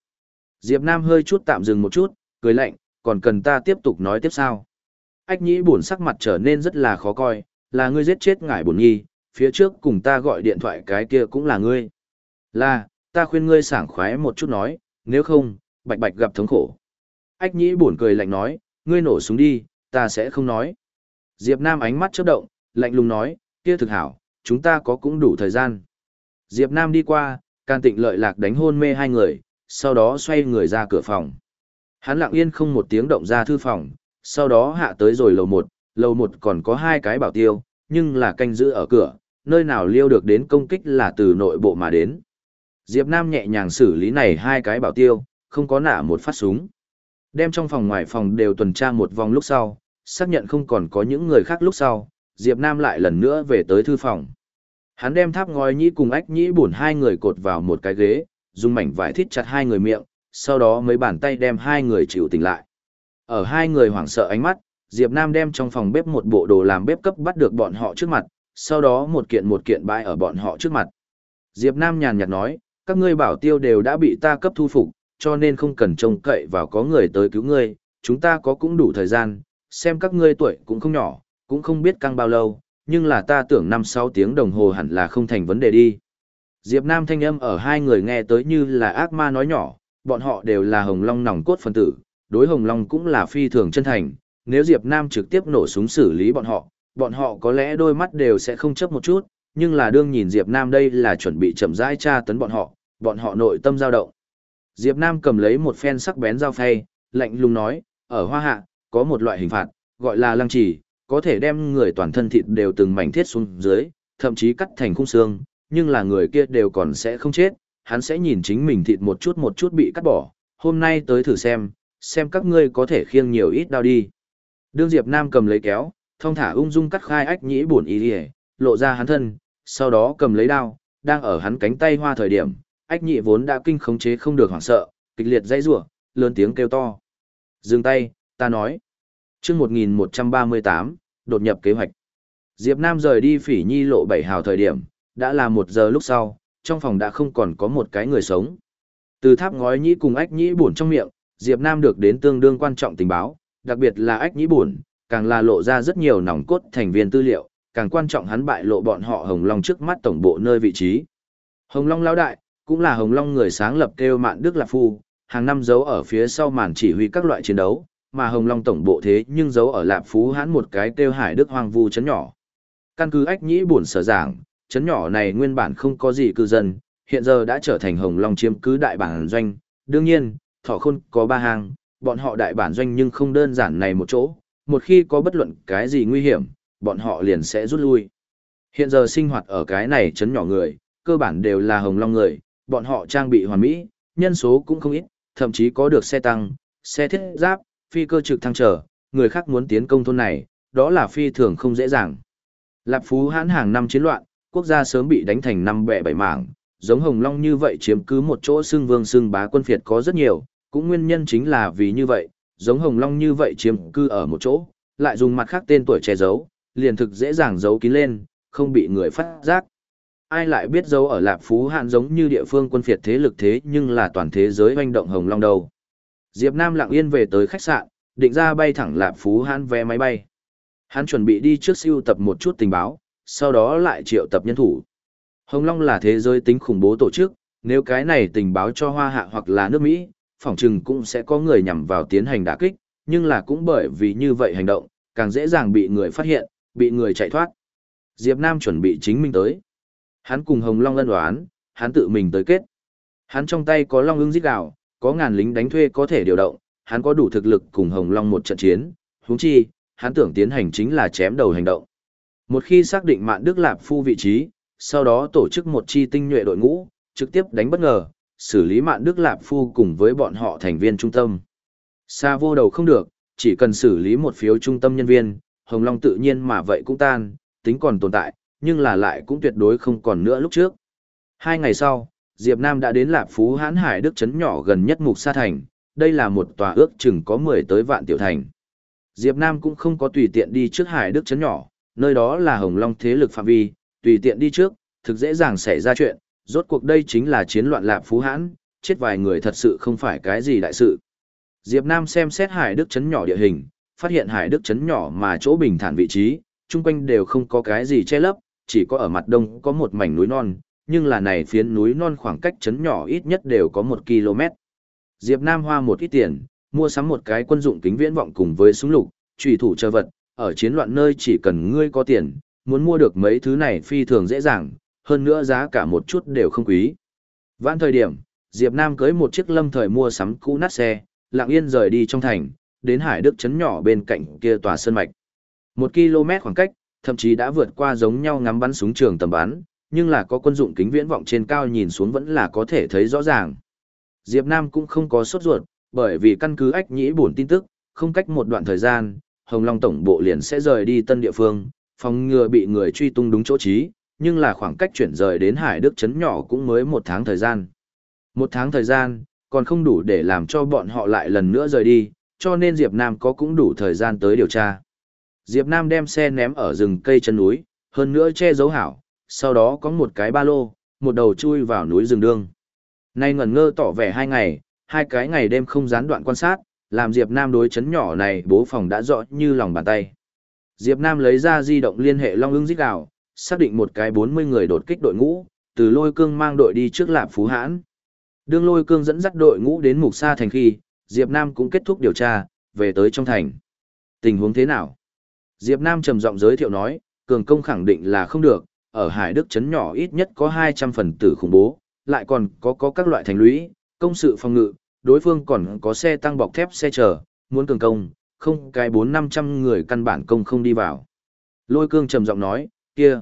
Diệp Nam hơi chút tạm dừng một chút, cười lạnh, còn cần ta tiếp tục nói tiếp sao? Ách nhĩ buồn sắc mặt trở nên rất là khó coi, là ngươi giết chết ngại buồn nhi, phía trước cùng ta gọi điện thoại cái kia cũng là ngươi. Là, ta khuyên ngươi sảng khoái một chút nói, nếu không, bạch bạch gặp thống khổ. Ách nhĩ buồn cười lạnh nói, ngươi nổ súng đi, ta sẽ không nói. Diệp Nam ánh mắt chớp động, lạnh lùng nói, kia thực hảo, chúng ta có cũng đủ thời gian. Diệp Nam đi qua, can tịnh lợi lạc đánh hôn mê hai người, sau đó xoay người ra cửa phòng. Hắn lặng yên không một tiếng động ra thư phòng, sau đó hạ tới rồi lầu một, lầu một còn có hai cái bảo tiêu, nhưng là canh giữ ở cửa, nơi nào liêu được đến công kích là từ nội bộ mà đến. Diệp Nam nhẹ nhàng xử lý này hai cái bảo tiêu, không có nả một phát súng. Đem trong phòng ngoài phòng đều tuần tra một vòng lúc sau, xác nhận không còn có những người khác lúc sau, Diệp Nam lại lần nữa về tới thư phòng. Hắn đem tháp ngói nhĩ cùng ách nhĩ bổn hai người cột vào một cái ghế, dùng mảnh vải thít chặt hai người miệng, sau đó mấy bàn tay đem hai người chịu tỉnh lại. Ở hai người hoảng sợ ánh mắt, Diệp Nam đem trong phòng bếp một bộ đồ làm bếp cấp bắt được bọn họ trước mặt, sau đó một kiện một kiện bãi ở bọn họ trước mặt. Diệp Nam nhàn nhạt nói, các ngươi bảo tiêu đều đã bị ta cấp thu phục, cho nên không cần trông cậy vào có người tới cứu ngươi, chúng ta có cũng đủ thời gian, xem các ngươi tuổi cũng không nhỏ, cũng không biết căng bao lâu, nhưng là ta tưởng 5-6 tiếng đồng hồ hẳn là không thành vấn đề đi. Diệp Nam thanh âm ở hai người nghe tới như là ác ma nói nhỏ, bọn họ đều là Hồng Long nòng cốt phân tử, đối Hồng Long cũng là phi thường chân thành, nếu Diệp Nam trực tiếp nổ súng xử lý bọn họ, bọn họ có lẽ đôi mắt đều sẽ không chấp một chút, nhưng là đương nhìn Diệp Nam đây là chuẩn bị chậm rãi tra tấn bọn họ, bọn họ nội tâm dao động. Diệp Nam cầm lấy một phen sắc bén dao phay, lạnh lùng nói, ở Hoa Hạ, có một loại hình phạt, gọi là lăng trì, có thể đem người toàn thân thịt đều từng mảnh thiết xuống dưới, thậm chí cắt thành khung xương, nhưng là người kia đều còn sẽ không chết, hắn sẽ nhìn chính mình thịt một chút một chút bị cắt bỏ, hôm nay tới thử xem, xem các ngươi có thể khiêng nhiều ít đau đi. Đương Diệp Nam cầm lấy kéo, thông thả ung dung cắt khai ách nhĩ buồn ý đi lộ ra hắn thân, sau đó cầm lấy đao, đang ở hắn cánh tay hoa thời điểm, ách nhị vốn đã kinh khống chế không được hoảng sợ, kịch liệt dây rủa, lớn tiếng kêu to. Dừng tay, ta nói. Chương 1138, đột nhập kế hoạch. Diệp Nam rời đi Phỉ Nhi lộ bảy hào thời điểm, đã là một giờ lúc sau, trong phòng đã không còn có một cái người sống. Từ tháp ngói nhĩ cùng ách nhĩ buồn trong miệng, Diệp Nam được đến tương đương quan trọng tình báo, đặc biệt là ách nhĩ buồn, càng là lộ ra rất nhiều nòng cốt thành viên tư liệu, càng quan trọng hắn bại lộ bọn họ Hồng Long trước mắt tổng bộ nơi vị trí. Hồng Long lão đại, cũng là Hồng Long người sáng lập kêu Mạn Đức Lạp Phu, hàng năm giấu ở phía sau màn chỉ huy các loại chiến đấu, mà Hồng Long tổng bộ thế nhưng giấu ở Lạp Phú hãn một cái kêu Hải Đức Hoang Vu chấn nhỏ. Căn cứ ách nhĩ buồn sở giảng, chấn nhỏ này nguyên bản không có gì cư dân, hiện giờ đã trở thành Hồng Long chiếm cứ đại bản doanh. Đương nhiên, thọ khôn có ba hàng, bọn họ đại bản doanh nhưng không đơn giản này một chỗ, một khi có bất luận cái gì nguy hiểm, bọn họ liền sẽ rút lui. Hiện giờ sinh hoạt ở cái này chấn nhỏ người, cơ bản đều là Hồng Long người, bọn họ trang bị hoàn mỹ, nhân số cũng không ít, thậm chí có được xe tăng, xe thiết giáp, phi cơ trực thăng trở, người khác muốn tiến công thôn này, đó là phi thường không dễ dàng. Lạp Phú hãn hàng năm chiến loạn, quốc gia sớm bị đánh thành năm bẻ bảy mảng, giống Hồng Long như vậy chiếm cứ một chỗ xưng vương xưng bá quân phiệt có rất nhiều, cũng nguyên nhân chính là vì như vậy, giống Hồng Long như vậy chiếm cư ở một chỗ, lại dùng mặt khác tên tuổi che giấu, liền thực dễ dàng giấu kín lên, không bị người phát giác. ai lại biết dấu ở Lạp Phú Hãn giống như địa phương quân phiệt thế lực thế nhưng là toàn thế giới hoành động hồng long đâu. Diệp Nam lặng yên về tới khách sạn, định ra bay thẳng Lạp Phú Hãn vé máy bay. Hắn chuẩn bị đi trước siêu tập một chút tình báo, sau đó lại triệu tập nhân thủ. Hồng Long là thế giới tính khủng bố tổ chức, nếu cái này tình báo cho Hoa Hạ hoặc là nước Mỹ, phỏng chừng cũng sẽ có người nhằm vào tiến hành đả kích, nhưng là cũng bởi vì như vậy hành động, càng dễ dàng bị người phát hiện, bị người chạy thoát. Diệp Nam chuẩn bị chính mình tới. Hắn cùng Hồng Long lân đoán, hắn tự mình tới kết. Hắn trong tay có Long ưng giết gạo, có ngàn lính đánh thuê có thể điều động, hắn có đủ thực lực cùng Hồng Long một trận chiến, huống chi, hắn tưởng tiến hành chính là chém đầu hành động. Một khi xác định Mạn Đức Lạp Phu vị trí, sau đó tổ chức một chi tinh nhuệ đội ngũ, trực tiếp đánh bất ngờ, xử lý Mạn Đức Lạp Phu cùng với bọn họ thành viên trung tâm. Xa vô đầu không được, chỉ cần xử lý một phiếu trung tâm nhân viên, Hồng Long tự nhiên mà vậy cũng tan, tính còn tồn tại, nhưng là lại cũng tuyệt đối không còn nữa lúc trước. Hai ngày sau, Diệp Nam đã đến Lạp Phú Hán Hải Đức Trấn nhỏ gần nhất Mục Sa Thành, đây là một tòa ước chừng có 10 tới vạn tiểu thành. Diệp Nam cũng không có tùy tiện đi trước Hải Đức Trấn nhỏ, nơi đó là Hồng Long thế lực phạm vi, tùy tiện đi trước, thực dễ dàng xảy ra chuyện, rốt cuộc đây chính là chiến loạn Lạp Phú Hán, chết vài người thật sự không phải cái gì đại sự. Diệp Nam xem xét Hải Đức Trấn nhỏ địa hình, phát hiện Hải Đức Trấn nhỏ mà chỗ bình thản vị trí, chung quanh đều không có cái gì che lấp, chỉ có ở mặt đông có một mảnh núi non, nhưng là này phiến núi non khoảng cách chấn nhỏ ít nhất đều có một km. Diệp Nam hoa một ít tiền, mua sắm một cái quân dụng kính viễn vọng cùng với súng lục, trùy thủ chờ vật, ở chiến loạn nơi chỉ cần ngươi có tiền, muốn mua được mấy thứ này phi thường dễ dàng, hơn nữa giá cả một chút đều không quý. Vãn thời điểm, Diệp Nam cưới một chiếc lâm thời mua sắm cũ nát xe, lặng yên rời đi trong thành, đến Hải Đức trấn nhỏ bên cạnh kia tòa sơn mạch. Một km khoảng cách, thậm chí đã vượt qua giống nhau ngắm bắn súng trường tầm bắn, nhưng là có quân dụng kính viễn vọng trên cao nhìn xuống vẫn là có thể thấy rõ ràng. Diệp Nam cũng không có sốt ruột, bởi vì căn cứ ách nhĩ buồn tin tức, không cách một đoạn thời gian, Hồng Long tổng bộ liền sẽ rời đi tân địa phương, phòng ngừa bị người truy tung đúng chỗ trí, nhưng là khoảng cách chuyển rời đến Hải Đức Trấn nhỏ cũng mới một tháng thời gian. Một tháng thời gian, còn không đủ để làm cho bọn họ lại lần nữa rời đi, cho nên Diệp Nam có cũng đủ thời gian tới điều tra. Diệp Nam đem xe ném ở rừng cây chân núi, hơn nữa che giấu hảo, sau đó có một cái ba lô, một đầu chui vào núi rừng đương. Nay ngẩn ngơ tỏ vẻ hai ngày, hai cái ngày đêm không gián đoạn quan sát, làm Diệp Nam đối chấn nhỏ này bố phòng đã rõ như lòng bàn tay. Diệp Nam lấy ra di động liên hệ Long ưng dít gạo, xác định một cái 40 người đột kích đội ngũ, từ lôi cương mang đội đi trước lạp phú hãn. Đương lôi cương dẫn dắt đội ngũ đến mục sa thành khi, Diệp Nam cũng kết thúc điều tra, về tới trong thành. Tình huống thế nào? Diệp Nam trầm giọng giới thiệu nói, cường công khẳng định là không được, ở Hải Đức trấn nhỏ ít nhất có 200 phần tử khủng bố, lại còn có có các loại thành lũy, công sự phòng ngự, đối phương còn có xe tăng bọc thép xe chở, muốn cường công, không cái 4-500 người căn bản công không đi vào. Lôi cương trầm giọng nói, kia,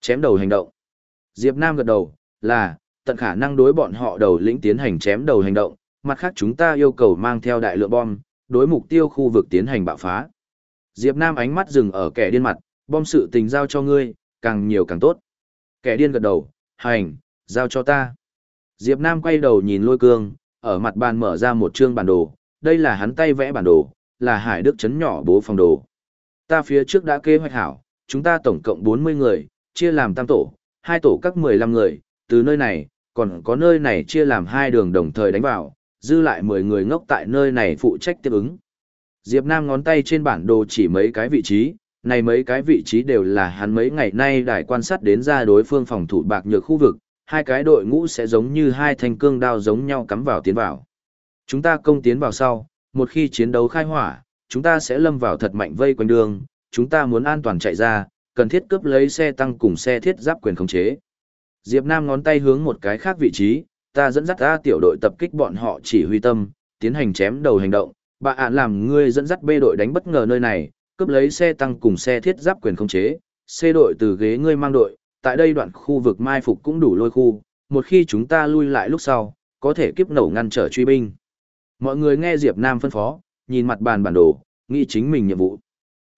chém đầu hành động. Diệp Nam gật đầu, là, tận khả năng đối bọn họ đầu lĩnh tiến hành chém đầu hành động, mặt khác chúng ta yêu cầu mang theo đại lượng bom, đối mục tiêu khu vực tiến hành bạo phá. Diệp Nam ánh mắt dừng ở kẻ điên mặt, bom sự tình giao cho ngươi, càng nhiều càng tốt. Kẻ điên gật đầu, hành, giao cho ta. Diệp Nam quay đầu nhìn lôi cương, ở mặt bàn mở ra một chương bản đồ, đây là hắn tay vẽ bản đồ, là hải đức chấn nhỏ bố phòng đồ. Ta phía trước đã kế hoạch hảo, chúng ta tổng cộng 40 người, chia làm tam tổ, hai tổ các 15 người, từ nơi này, còn có nơi này chia làm hai đường đồng thời đánh vào, dư lại 10 người ngốc tại nơi này phụ trách tiếp ứng. Diệp Nam ngón tay trên bản đồ chỉ mấy cái vị trí, này mấy cái vị trí đều là hắn mấy ngày nay đài quan sát đến ra đối phương phòng thủ bạc nhược khu vực, hai cái đội ngũ sẽ giống như hai thanh cương đao giống nhau cắm vào tiến vào. Chúng ta công tiến vào sau, một khi chiến đấu khai hỏa, chúng ta sẽ lâm vào thật mạnh vây quanh đường, chúng ta muốn an toàn chạy ra, cần thiết cướp lấy xe tăng cùng xe thiết giáp quyền khống chế. Diệp Nam ngón tay hướng một cái khác vị trí, ta dẫn dắt ra tiểu đội tập kích bọn họ chỉ huy tâm, tiến hành chém đầu hành động, bà ạn làm ngươi dẫn dắt bê đội đánh bất ngờ nơi này, cướp lấy xe tăng cùng xe thiết giáp quyền khống chế, xe đội từ ghế ngươi mang đội, tại đây đoạn khu vực mai phục cũng đủ lôi khu, một khi chúng ta lui lại lúc sau, có thể kiếp nổ ngăn trở truy binh. Mọi người nghe Diệp Nam phân phó, nhìn mặt bàn bản đồ, nghĩ chính mình nhiệm vụ.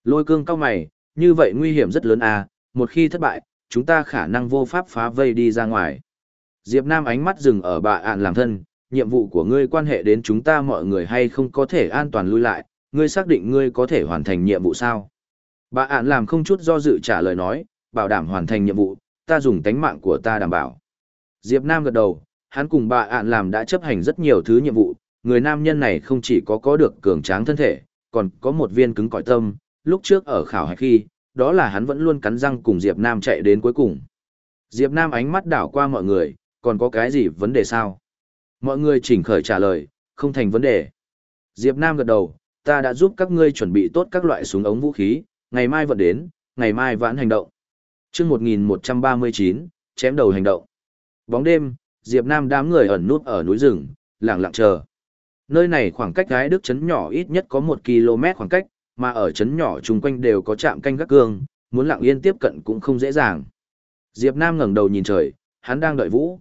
Lôi cương cao mày, như vậy nguy hiểm rất lớn à, một khi thất bại, chúng ta khả năng vô pháp phá vây đi ra ngoài. Diệp Nam ánh mắt dừng ở bà ạn làm thân, nhiệm vụ của ngươi quan hệ đến chúng ta mọi người hay không có thể an toàn lui lại, ngươi xác định ngươi có thể hoàn thành nhiệm vụ sao? Bà ạn làm không chút do dự trả lời nói, bảo đảm hoàn thành nhiệm vụ, ta dùng tánh mạng của ta đảm bảo. Diệp Nam gật đầu, hắn cùng bà ạn làm đã chấp hành rất nhiều thứ nhiệm vụ, người nam nhân này không chỉ có có được cường tráng thân thể, còn có một viên cứng cỏi tâm, lúc trước ở khảo hạch khi, đó là hắn vẫn luôn cắn răng cùng Diệp Nam chạy đến cuối cùng. Diệp Nam ánh mắt đảo qua mọi người, còn có cái gì vấn đề sao? Mọi người chỉnh khởi trả lời, không thành vấn đề. Diệp Nam gật đầu, ta đã giúp các ngươi chuẩn bị tốt các loại súng ống vũ khí, ngày mai vận đến, ngày mai vãn hành động. Chương 1139, chém đầu hành động. Bóng đêm, Diệp Nam đám người ẩn nút ở núi rừng, lặng lặng chờ. Nơi này khoảng cách gái đức chấn nhỏ ít nhất có 1 km khoảng cách, mà ở chấn nhỏ chung quanh đều có trạm canh gác cương, muốn lặng yên tiếp cận cũng không dễ dàng. Diệp Nam ngẩng đầu nhìn trời, hắn đang đợi vũ.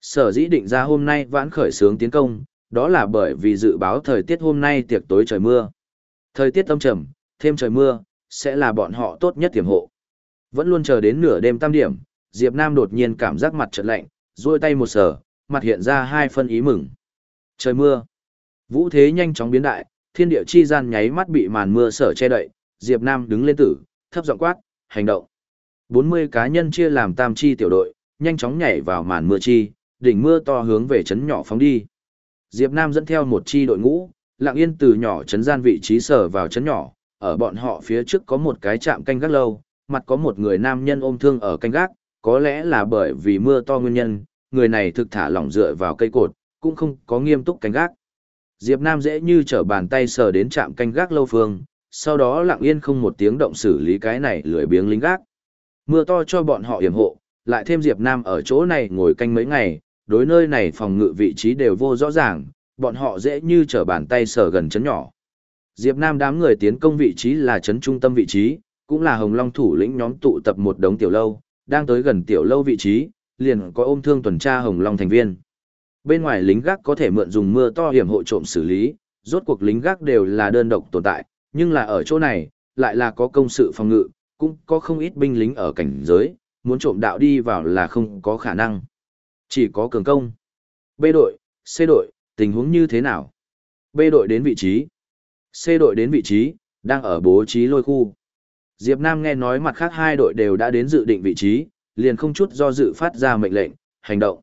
Sở dĩ định ra hôm nay vãn khởi sướng tiến công, đó là bởi vì dự báo thời tiết hôm nay tiệc tối trời mưa. Thời tiết âm trầm, thêm trời mưa, sẽ là bọn họ tốt nhất tiềm hộ. Vẫn luôn chờ đến nửa đêm tam điểm, Diệp Nam đột nhiên cảm giác mặt chợt lạnh, duỗi tay một sở, mặt hiện ra hai phân ý mừng. Trời mưa. Vũ thế nhanh chóng biến đại, thiên địa chi gian nháy mắt bị màn mưa sở che đậy, Diệp Nam đứng lên tử, thấp giọng quát, hành động. 40 cá nhân chia làm tam chi tiểu đội, nhanh chóng nhảy vào màn mưa chi, đỉnh mưa to hướng về chấn nhỏ phóng đi. Diệp Nam dẫn theo một chi đội ngũ, lặng yên từ nhỏ chấn gian vị trí sở vào chấn nhỏ, ở bọn họ phía trước có một cái trạm canh gác lâu, mặt có một người nam nhân ôm thương ở canh gác, có lẽ là bởi vì mưa to nguyên nhân, người này thực thả lỏng dựa vào cây cột, cũng không có nghiêm túc canh gác. Diệp Nam dễ như trở bàn tay sờ đến trạm canh gác lâu phương, sau đó lặng yên không một tiếng động xử lý cái này lười biếng lính gác. Mưa to cho bọn họ yểm hộ, lại thêm Diệp Nam ở chỗ này ngồi canh mấy ngày, đối nơi này phòng ngự vị trí đều vô rõ ràng, bọn họ dễ như trở bàn tay sờ gần chấn nhỏ. Diệp Nam đám người tiến công vị trí là chấn trung tâm vị trí, cũng là Hồng Long thủ lĩnh nhóm tụ tập một đống tiểu lâu, đang tới gần tiểu lâu vị trí, liền có ôm thương tuần tra Hồng Long thành viên. Bên ngoài lính gác có thể mượn dùng mưa to hiểm hộ trộm xử lý, rốt cuộc lính gác đều là đơn độc tồn tại, nhưng là ở chỗ này, lại là có công sự phòng ngự, cũng có không ít binh lính ở cảnh giới, muốn trộm đạo đi vào là không có khả năng. Chỉ có cường công. B đội, C đội, tình huống như thế nào? B đội đến vị trí. C đội đến vị trí, đang ở bố trí lôi khu. Diệp Nam nghe nói mặt khác hai đội đều đã đến dự định vị trí, liền không chút do dự phát ra mệnh lệnh, hành động.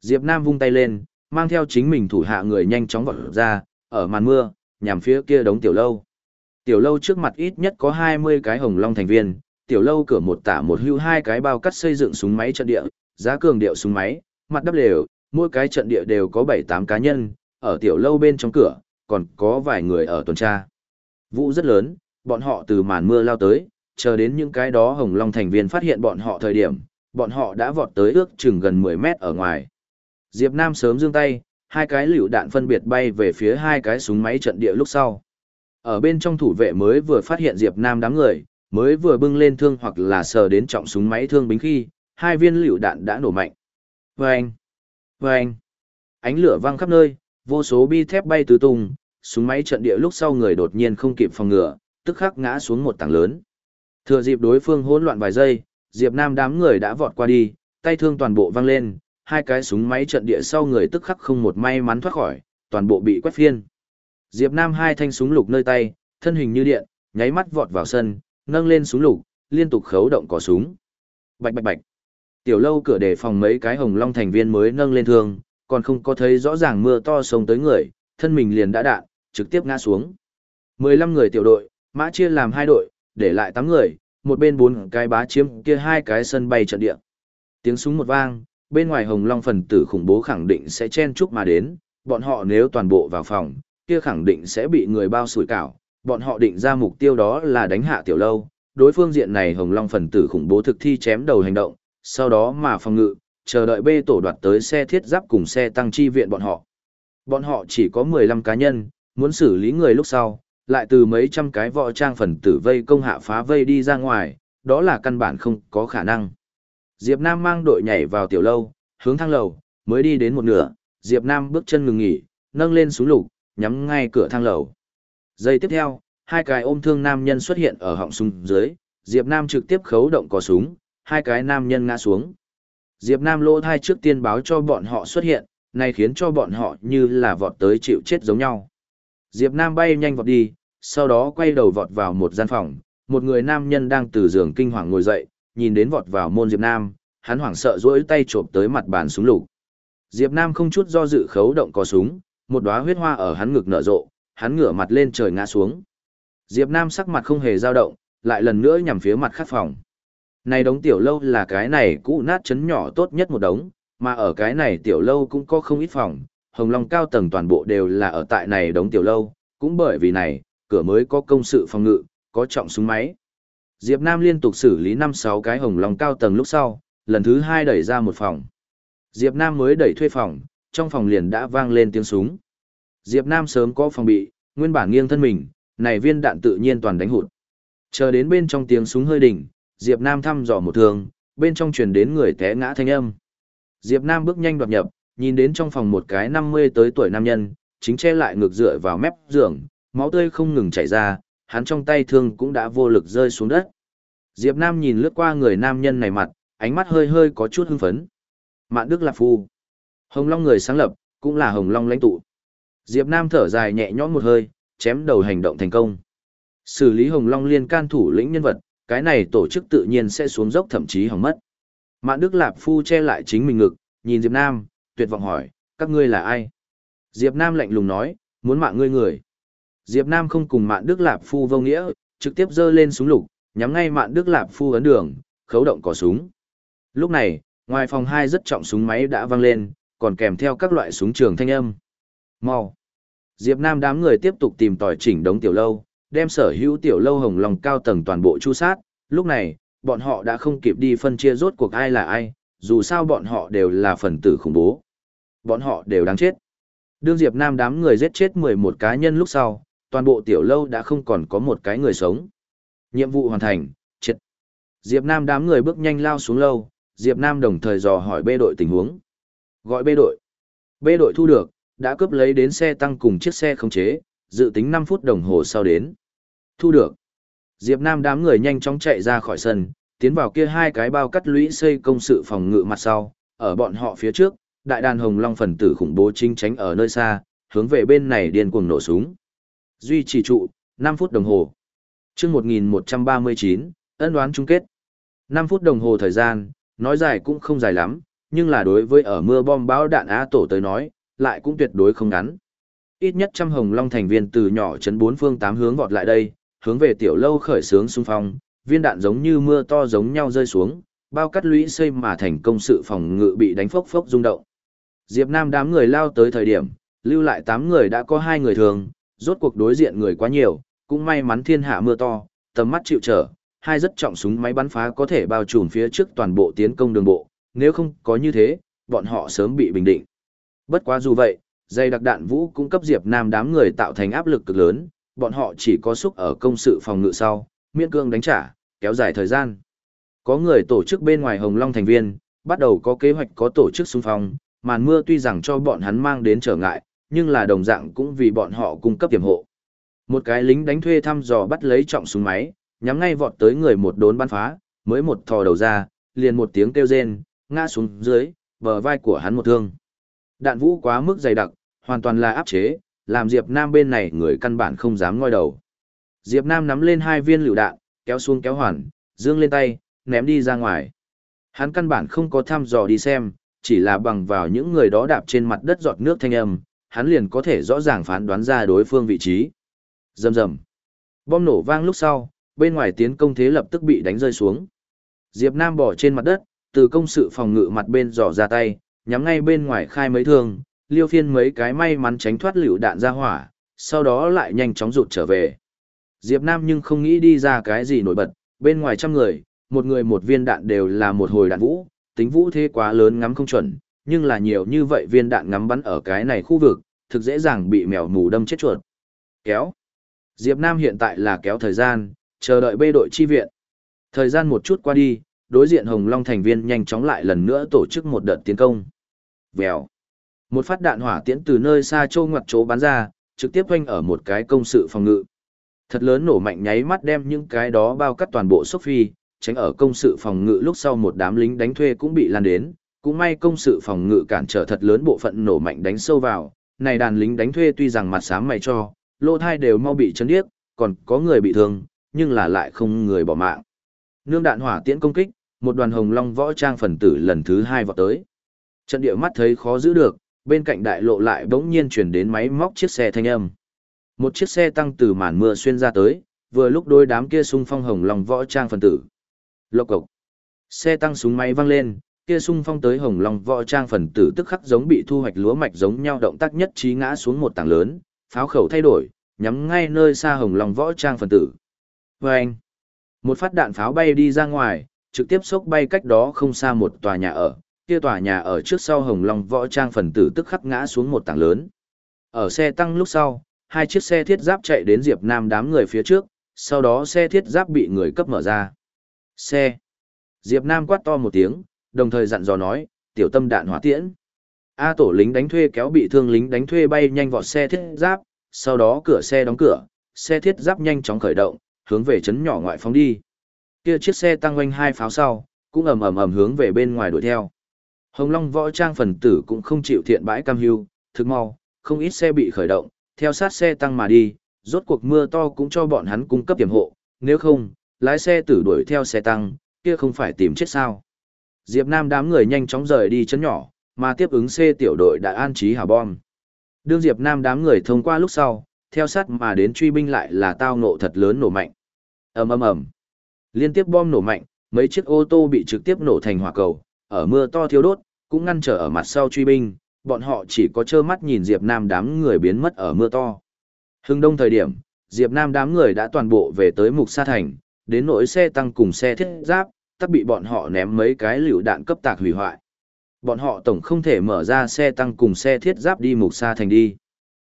Diệp Nam vung tay lên, mang theo chính mình thủ hạ người nhanh chóng vọt ra, ở màn mưa, nhằm phía kia đống tiểu lâu. Tiểu lâu trước mặt ít nhất có 20 cái hồng long thành viên, tiểu lâu cửa một tả một hưu hai cái bao cắt xây dựng súng máy trận địa, giá cường điệu súng máy, mặt đắp lều, mỗi cái trận địa đều có 7-8 cá nhân, ở tiểu lâu bên trong cửa, còn có vài người ở tuần tra. Vũ rất lớn, bọn họ từ màn mưa lao tới, chờ đến những cái đó hồng long thành viên phát hiện bọn họ thời điểm, bọn họ đã vọt tới ước chừng gần 10 mét ở ngoài. Diệp Nam sớm giương tay, hai cái liều đạn phân biệt bay về phía hai cái súng máy trận địa lúc sau. Ở bên trong thủ vệ mới vừa phát hiện Diệp Nam đám người, mới vừa bưng lên thương hoặc là sờ đến trọng súng máy thương bính khi, hai viên liều đạn đã nổ mạnh. Vâng! Vâng! Ánh lửa vang khắp nơi, vô số bi thép bay tứ tung, súng máy trận địa lúc sau người đột nhiên không kịp phòng ngừa, tức khắc ngã xuống một tảng lớn. Thừa dịp đối phương hỗn loạn vài giây, Diệp Nam đám người đã vọt qua đi, tay thương toàn bộ văng lên, hai cái súng máy trận địa sau người tức khắc không một may mắn thoát khỏi, toàn bộ bị quét phiên. Diệp Nam hai thanh súng lục nơi tay, thân hình như điện, nháy mắt vọt vào sân, nâng lên súng lục, liên tục khấu động cò súng. Bạch bạch bạch. Tiểu lâu cửa để phòng mấy cái hồng long thành viên mới nâng lên thương, còn không có thấy rõ ràng mưa to sông tới người, thân mình liền đã đạn, trực tiếp ngã xuống. 15 người tiểu đội, mã chia làm hai đội, để lại 8 người, một bên bốn cái bá chiếm kia hai cái sân bay trận địa. Tiếng súng một vang, bên ngoài Hồng Long phần tử khủng bố khẳng định sẽ chen chúc mà đến, bọn họ nếu toàn bộ vào phòng, kia khẳng định sẽ bị người bao sủi cảo, bọn họ định ra mục tiêu đó là đánh hạ tiểu lâu, đối phương diện này Hồng Long phần tử khủng bố thực thi chém đầu hành động, sau đó mà phòng ngự, chờ đợi bê tổ đoạt tới xe thiết giáp cùng xe tăng chi viện bọn họ. Bọn họ chỉ có 15 cá nhân, muốn xử lý người lúc sau, lại từ mấy trăm cái võ trang phần tử vây công hạ phá vây đi ra ngoài, đó là căn bản không có khả năng. Diệp Nam mang đội nhảy vào tiểu lâu, hướng thang lầu, mới đi đến một nửa, Diệp Nam bước chân ngừng nghỉ, nâng lên súng lục, nhắm ngay cửa thang lầu. Giây tiếp theo, hai cái ôm thương nam nhân xuất hiện ở họng súng dưới, Diệp Nam trực tiếp khấu động cò súng, hai cái nam nhân ngã xuống. Diệp Nam lỗ thai trước tiên báo cho bọn họ xuất hiện, này khiến cho bọn họ như là vọt tới chịu chết giống nhau. Diệp Nam bay nhanh vọt đi, sau đó quay đầu vọt vào một gian phòng, một người nam nhân đang từ giường kinh hoàng ngồi dậy, nhìn đến vọt vào môn Diệp Nam, hắn hoảng sợ duỗi tay chộp tới mặt bàn súng lục. Diệp Nam không chút do dự khấu động có súng, một đóa huyết hoa ở hắn ngực nở rộ, hắn ngửa mặt lên trời ngã xuống. Diệp Nam sắc mặt không hề dao động, lại lần nữa nhằm phía mặt khắc phòng. Này đống tiểu lâu là cái này cũ nát chấn nhỏ tốt nhất một đống, mà ở cái này tiểu lâu cũng có không ít phòng, hồng long cao tầng toàn bộ đều là ở tại này đống tiểu lâu, cũng bởi vì này, cửa mới có công sự phòng ngự, có trọng súng máy. Diệp Nam liên tục xử lý 5-6 cái hồng long cao tầng lúc sau, lần thứ hai đẩy ra một phòng. Diệp Nam mới đẩy thuê phòng, trong phòng liền đã vang lên tiếng súng. Diệp Nam sớm có phòng bị, nguyên bản nghiêng thân mình, này viên đạn tự nhiên toàn đánh hụt. Chờ đến bên trong tiếng súng hơi đỉnh, Diệp Nam thăm dò một thương, bên trong truyền đến người té ngã thanh âm. Diệp Nam bước nhanh đoạt nhập, nhìn đến trong phòng một cái 50 tới tuổi nam nhân, chính che lại ngược dựa vào mép giường, máu tươi không ngừng chảy ra, hắn trong tay thương cũng đã vô lực rơi xuống đất. Diệp Nam nhìn lướt qua người nam nhân này mặt, ánh mắt hơi hơi có chút hưng phấn. Mạn Đức Lạp Phu. Hồng Long người sáng lập, cũng là Hồng Long lãnh tụ. Diệp Nam thở dài nhẹ nhõm một hơi, chém đầu hành động thành công. Xử lý Hồng Long liên can thủ lĩnh nhân vật, cái này tổ chức tự nhiên sẽ xuống dốc thậm chí hỏng mất. Mạn Đức Lạp Phu che lại chính mình ngực, nhìn Diệp Nam, tuyệt vọng hỏi, các ngươi là ai? Diệp Nam lạnh lùng nói, muốn mạng ngươi người. Diệp Nam không cùng Mạn Đức Lạp Phu vô nghĩa, trực tiếp giơ lên súng lục, nhắm ngay Mạn Đức Lạp Phu ấn đường, khấu động cò súng. Lúc này, ngoài phòng hai rất trọng súng máy đã vang lên, còn kèm theo các loại súng trường thanh âm. Mau! Diệp Nam đám người tiếp tục tìm tòi chỉnh đống tiểu lâu, đem sở hữu tiểu lâu hồng lòng cao tầng toàn bộ chu sát. Lúc này, bọn họ đã không kịp đi phân chia rốt cuộc ai là ai, dù sao bọn họ đều là phần tử khủng bố. Bọn họ đều đáng chết. Đương Diệp Nam đám người giết chết 11 cá nhân lúc sau, toàn bộ tiểu lâu đã không còn có một cái người sống. Nhiệm vụ hoàn thành, chết. Diệp Nam đám người bước nhanh lao xuống lâu, Diệp Nam đồng thời dò hỏi bê đội tình huống. Gọi bê đội. Bê đội thu được, đã cướp lấy đến xe tăng cùng chiếc xe khống chế, dự tính 5 phút đồng hồ sau đến. Thu được. Diệp Nam đám người nhanh chóng chạy ra khỏi sân, tiến vào kia hai cái bao cắt lũy xây công sự phòng ngự mặt sau, ở bọn họ phía trước, đại đàn hồng long phần tử khủng bố chính tránh ở nơi xa, hướng về bên này điên cuồng nổ súng. Duy trì trụ, 5 phút đồng hồ. Trước 1139, ân đoán chung kết. 5 phút đồng hồ thời gian, nói dài cũng không dài lắm, nhưng là đối với ở mưa bom bão đạn á tổ tới nói, lại cũng tuyệt đối không ngắn. Ít nhất trăm hồng long thành viên từ nhỏ chấn bốn phương tám hướng vọt lại đây, hướng về tiểu lâu khởi sướng xung phong, viên đạn giống như mưa to giống nhau rơi xuống, bao cắt lũy xây mà thành công sự phòng ngự bị đánh phốc phốc rung động. Diệp Nam đám người lao tới thời điểm, lưu lại tám người đã có hai người thường, rốt cuộc đối diện người quá nhiều, cũng may mắn thiên hạ mưa to, tầm mắt chịu trở, hai rất trọng súng máy bắn phá có thể bao trùm phía trước toàn bộ tiến công đường bộ, nếu không có như thế, bọn họ sớm bị bình định. Bất quá dù vậy, dây đặc đạn vũ cung cấp Diệp Nam đám người tạo thành áp lực cực lớn, bọn họ chỉ có xúc ở công sự phòng ngự sau, miễn cương đánh trả, kéo dài thời gian. Có người tổ chức bên ngoài Hồng Long thành viên, bắt đầu có kế hoạch có tổ chức xung phong, màn mưa tuy rằng cho bọn hắn mang đến trở ngại, nhưng là đồng dạng cũng vì bọn họ cung cấp tiềm hộ. Một cái lính đánh thuê thăm dò bắt lấy trọng súng máy, nhắm ngay vọt tới người một đốn bắn phá, mới một thò đầu ra, liền một tiếng kêu rên, ngã xuống dưới, bờ vai của hắn một thương. Đạn vũ quá mức dày đặc, hoàn toàn là áp chế, làm Diệp Nam bên này người căn bản không dám ngoi đầu. Diệp Nam nắm lên hai viên lựu đạn, kéo xuống kéo hoàn, dương lên tay, ném đi ra ngoài. Hắn căn bản không có thăm dò đi xem, chỉ là bằng vào những người đó đạp trên mặt đất giọt nước thanh âm, hắn liền có thể rõ ràng phán đoán ra đối phương vị trí. Rầm rầm. Bom nổ vang lúc sau, bên ngoài tiến công thế lập tức bị đánh rơi xuống. Diệp Nam bỏ trên mặt đất, từ công sự phòng ngự mặt bên dò ra tay, nhắm ngay bên ngoài khai mấy thương, liêu phiên mấy cái may mắn tránh thoát liều đạn ra hỏa, sau đó lại nhanh chóng rụt trở về. Diệp Nam nhưng không nghĩ đi ra cái gì nổi bật, bên ngoài trăm người, một người một viên đạn đều là một hồi đạn vũ, tính vũ thế quá lớn ngắm không chuẩn, nhưng là nhiều như vậy viên đạn ngắm bắn ở cái này khu vực, thực dễ dàng bị mèo mù đâm chết chuột. Kéo. Diệp Nam hiện tại là kéo thời gian, chờ đợi bê đội chi viện. Thời gian một chút qua đi, đối diện Hồng Long thành viên nhanh chóng lại lần nữa tổ chức một đợt tiến công. Vèo. Một phát đạn hỏa tiễn từ nơi xa châu ngoặt chỗ bắn ra, trực tiếp quanh ở một cái công sự phòng ngự. Thật lớn nổ mạnh nháy mắt đem những cái đó bao cắt toàn bộ sốc phi, tránh ở công sự phòng ngự lúc sau một đám lính đánh thuê cũng bị lan đến, cũng may công sự phòng ngự cản trở thật lớn bộ phận nổ mạnh đánh sâu vào, này đàn lính đánh thuê tuy rằng mặt sáng mày cho, lô thai đều mau bị chấn điếc, còn có người bị thương, nhưng là lại không người bỏ mạng. Nương đạn hỏa tiễn công kích, một đoàn hồng long võ trang phần tử lần thứ hai vọt tới. Trận địa mắt thấy khó giữ được, bên cạnh đại lộ lại bỗng nhiên chuyển đến máy móc chiếc xe thanh âm. Một chiếc xe tăng từ màn mưa xuyên ra tới, vừa lúc đôi đám kia xung phong hồng long võ trang phần tử. Lộc cộc. Xe tăng súng máy văng lên, kia xung phong tới hồng long võ trang phần tử tức khắc giống bị thu hoạch lúa mạch giống nhau động tác nhất trí ngã xuống một tảng lớn, pháo khẩu thay đổi, nhắm ngay nơi xa hồng long võ trang phần tử. Và anh, một phát đạn pháo bay đi ra ngoài, trực tiếp sốc bay cách đó không xa một tòa nhà ở, kia tòa nhà ở trước sau hồng long võ trang phần tử tức khắc ngã xuống một tảng lớn. Ở xe tăng lúc sau, hai chiếc xe thiết giáp chạy đến Diệp Nam đám người phía trước, sau đó xe thiết giáp bị người cấp mở ra. Xe. Diệp Nam quát to một tiếng, đồng thời dặn dò nói, tiểu tâm đạn hỏa tiễn. A tổ lính đánh thuê kéo bị thương lính đánh thuê bay nhanh vọt xe thiết giáp, sau đó cửa xe đóng cửa, xe thiết giáp nhanh chóng khởi động, hướng về chấn nhỏ ngoại phóng đi. Kia chiếc xe tăng quanh hai pháo sau, cũng ầm ầm ầm hướng về bên ngoài đuổi theo. Hồng Long võ trang phần tử cũng không chịu thiện bãi cam hưu, thực mau, không ít xe bị khởi động, theo sát xe tăng mà đi, rốt cuộc mưa to cũng cho bọn hắn cung cấp tiềm hộ, nếu không, lái xe tử đuổi theo xe tăng, kia không phải tìm chết sao. Diệp Nam đám người nhanh chóng rời đi chấn nhỏ, mà tiếp ứng xe tiểu đội đã an trí hào bom. Đương Diệp Nam đám người thông qua lúc sau, theo sát mà đến truy binh lại là tao ngộ thật lớn nổ mạnh. ầm ầm ầm, liên tiếp bom nổ mạnh, mấy chiếc ô tô bị trực tiếp nổ thành hỏa cầu, ở mưa to thiếu đốt, cũng ngăn trở ở mặt sau truy binh, bọn họ chỉ có trơ mắt nhìn Diệp Nam đám người biến mất ở mưa to. Hưng đông thời điểm, Diệp Nam đám người đã toàn bộ về tới Mục Sa Thành, đến nỗi xe tăng cùng xe thiết giáp, tất bị bọn họ ném mấy cái liều đạn cấp tạc hủy hoại. Bọn họ tổng không thể mở ra xe tăng cùng xe thiết giáp đi Mục Sa Thành đi.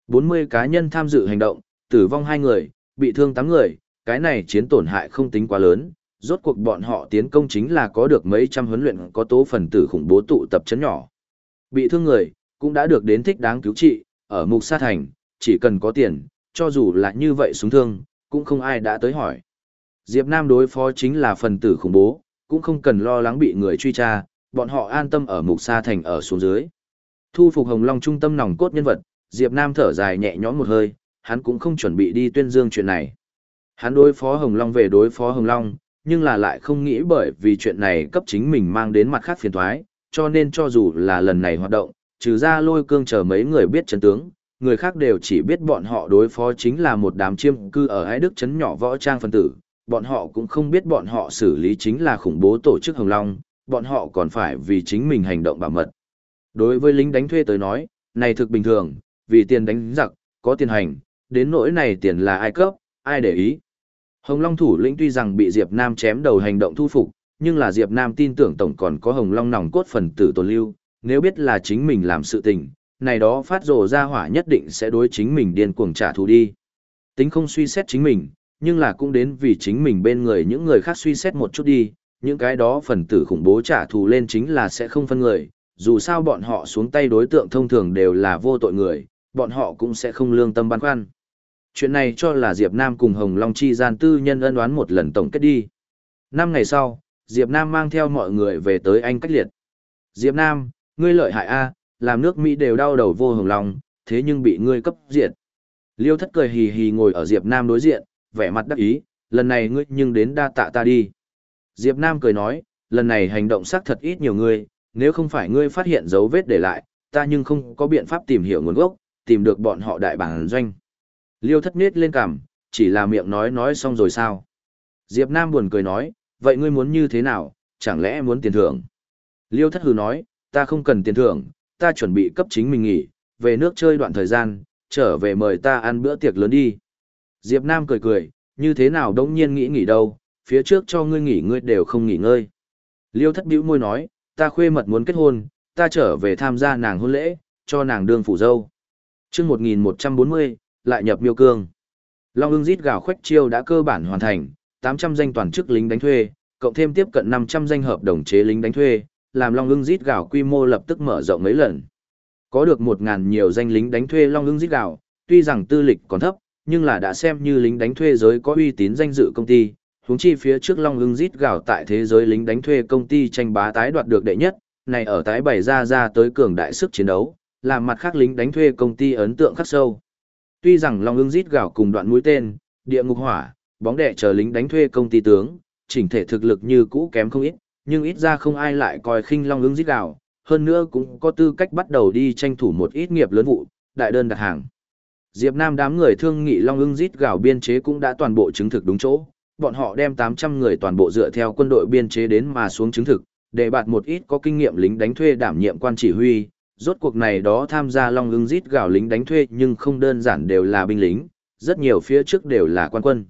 40 cá nhân tham dự hành động, tử vong 2 người, bị thương 8 người, cái này chiến tổn hại không tính quá lớn, rốt cuộc bọn họ tiến công chính là có được mấy trăm huấn luyện có tố phần tử khủng bố tụ tập chấn nhỏ. Bị thương người, cũng đã được đến thích đáng cứu trị, ở mục sát thành, chỉ cần có tiền, cho dù là như vậy súng thương, cũng không ai đã tới hỏi. Diệp Nam đối phó chính là phần tử khủng bố, cũng không cần lo lắng bị người truy tra, bọn họ an tâm ở mục sa thành ở xuống dưới. Thu phục Hồng Long trung tâm nòng cốt nhân vật, Diệp Nam thở dài nhẹ nhõm một hơi, hắn cũng không chuẩn bị đi tuyên dương chuyện này. Hắn đối phó Hồng Long về đối phó Hồng Long, nhưng là lại không nghĩ bởi vì chuyện này cấp chính mình mang đến mặt khác phiền toái, cho nên cho dù là lần này hoạt động, trừ ra lôi cương chờ mấy người biết chấn tướng, người khác đều chỉ biết bọn họ đối phó chính là một đám chiêm cư ở Ái Đức chấn nhỏ võ trang phân tử, bọn họ cũng không biết bọn họ xử lý chính là khủng bố tổ chức Hồng Long, bọn họ còn phải vì chính mình hành động bảo mật. Đối với lính đánh thuê tới nói, này thực bình thường, vì tiền đánh giặc, có tiền hành, đến nỗi này tiền là ai cấp, ai để ý. Hồng Long thủ lĩnh tuy rằng bị Diệp Nam chém đầu hành động thu phục, nhưng là Diệp Nam tin tưởng tổng còn có Hồng Long nòng cốt phần tử tồn lưu, nếu biết là chính mình làm sự tình, này đó phát rồ ra hỏa nhất định sẽ đối chính mình điên cuồng trả thù đi. Tính không suy xét chính mình, nhưng là cũng đến vì chính mình bên người những người khác suy xét một chút đi, những cái đó phần tử khủng bố trả thù lên chính là sẽ không phân người, dù sao bọn họ xuống tay đối tượng thông thường đều là vô tội người, bọn họ cũng sẽ không lương tâm băn khoăn. Chuyện này cho là Diệp Nam cùng Hồng Long chi gian tư nhân ân đoán một lần tổng kết đi. Năm ngày sau, Diệp Nam mang theo mọi người về tới Anh cách liệt. Diệp Nam, ngươi lợi hại a, làm nước Mỹ đều đau đầu vô Hồng Long, thế nhưng bị ngươi cấp diệt. Liêu thất cười hì hì ngồi ở Diệp Nam đối diện, vẻ mặt đắc ý, lần này ngươi nhưng đến đa tạ ta đi. Diệp Nam cười nói, lần này hành động xác thật ít nhiều ngươi, nếu không phải ngươi phát hiện dấu vết để lại, ta nhưng không có biện pháp tìm hiểu nguồn gốc, tìm được bọn họ đại bản doanh. Liêu thất nết lên cằm, chỉ là miệng nói nói xong rồi sao. Diệp Nam buồn cười nói, vậy ngươi muốn như thế nào, chẳng lẽ muốn tiền thưởng? Liêu thất hừ nói, ta không cần tiền thưởng, ta chuẩn bị cấp chính mình nghỉ, về nước chơi đoạn thời gian, trở về mời ta ăn bữa tiệc lớn đi. Diệp Nam cười cười, như thế nào đống nhiên nghĩ nghỉ đâu, phía trước cho ngươi nghỉ ngươi đều không nghỉ ngơi. Liêu thất bĩu môi nói, ta khuê mật muốn kết hôn, ta trở về tham gia nàng hôn lễ, cho nàng đương phủ dâu. Trước 1140, lại nhập miêu cương. Long ưng rít gào khoách chiêu đã cơ bản hoàn thành, 800 danh toàn chức lính đánh thuê, cộng thêm tiếp cận 500 danh hợp đồng chế lính đánh thuê, làm Long ưng rít gào quy mô lập tức mở rộng mấy lần. Có được 1000 nhiều danh lính đánh thuê Long ưng rít gào, tuy rằng tư lịch còn thấp, nhưng là đã xem như lính đánh thuê giới có uy tín danh dự công ty. Huống chi phía trước Long ưng rít gào tại thế giới lính đánh thuê công ty tranh bá tái đoạt được đệ nhất, này ở tái bày ra ra tới cường đại sức chiến đấu, làm mặt khác lính đánh thuê công ty ấn tượng khắc sâu. Tuy rằng Long ưng rít gào cùng đoạn mũi tên, địa ngục hỏa, bóng đẻ chờ lính đánh thuê công ty tướng, chỉnh thể thực lực như cũ kém không ít, nhưng ít ra không ai lại coi khinh long ứng Rít Gào. hơn nữa cũng có tư cách bắt đầu đi tranh thủ một ít nghiệp lớn vụ, đại đơn đặt hàng. Diệp Nam đám người thương nghị long ưng Rít Gào biên chế cũng đã toàn bộ chứng thực đúng chỗ, bọn họ đem 800 người toàn bộ dựa theo quân đội biên chế đến mà xuống chứng thực, để bạt một ít có kinh nghiệm lính đánh thuê đảm nhiệm quan chỉ huy, rốt cuộc này đó tham gia long ưng rít gạo lính đánh thuê nhưng không đơn giản đều là binh lính, rất nhiều phía trước đều là quan quân.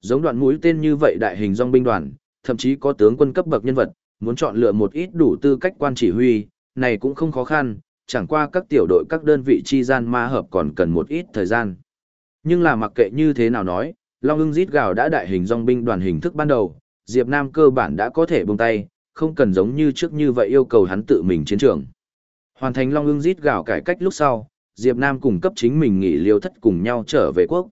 Giống đoạn mũi tên như vậy đại hình dòng binh đoàn, thậm chí có tướng quân cấp bậc nhân vật, muốn chọn lựa một ít đủ tư cách quan chỉ huy, này cũng không khó khăn, chẳng qua các tiểu đội các đơn vị chi gian ma hợp còn cần một ít thời gian. Nhưng là mặc kệ như thế nào nói, Long ưng rít gào đã đại hình dòng binh đoàn hình thức ban đầu, Diệp Nam cơ bản đã có thể buông tay, không cần giống như trước như vậy yêu cầu hắn tự mình chiến trường. Hoàn thành Long ưng rít gạo cải cách lúc sau, Diệp Nam cùng cấp chính mình nghỉ liêu thất cùng nhau trở về quốc.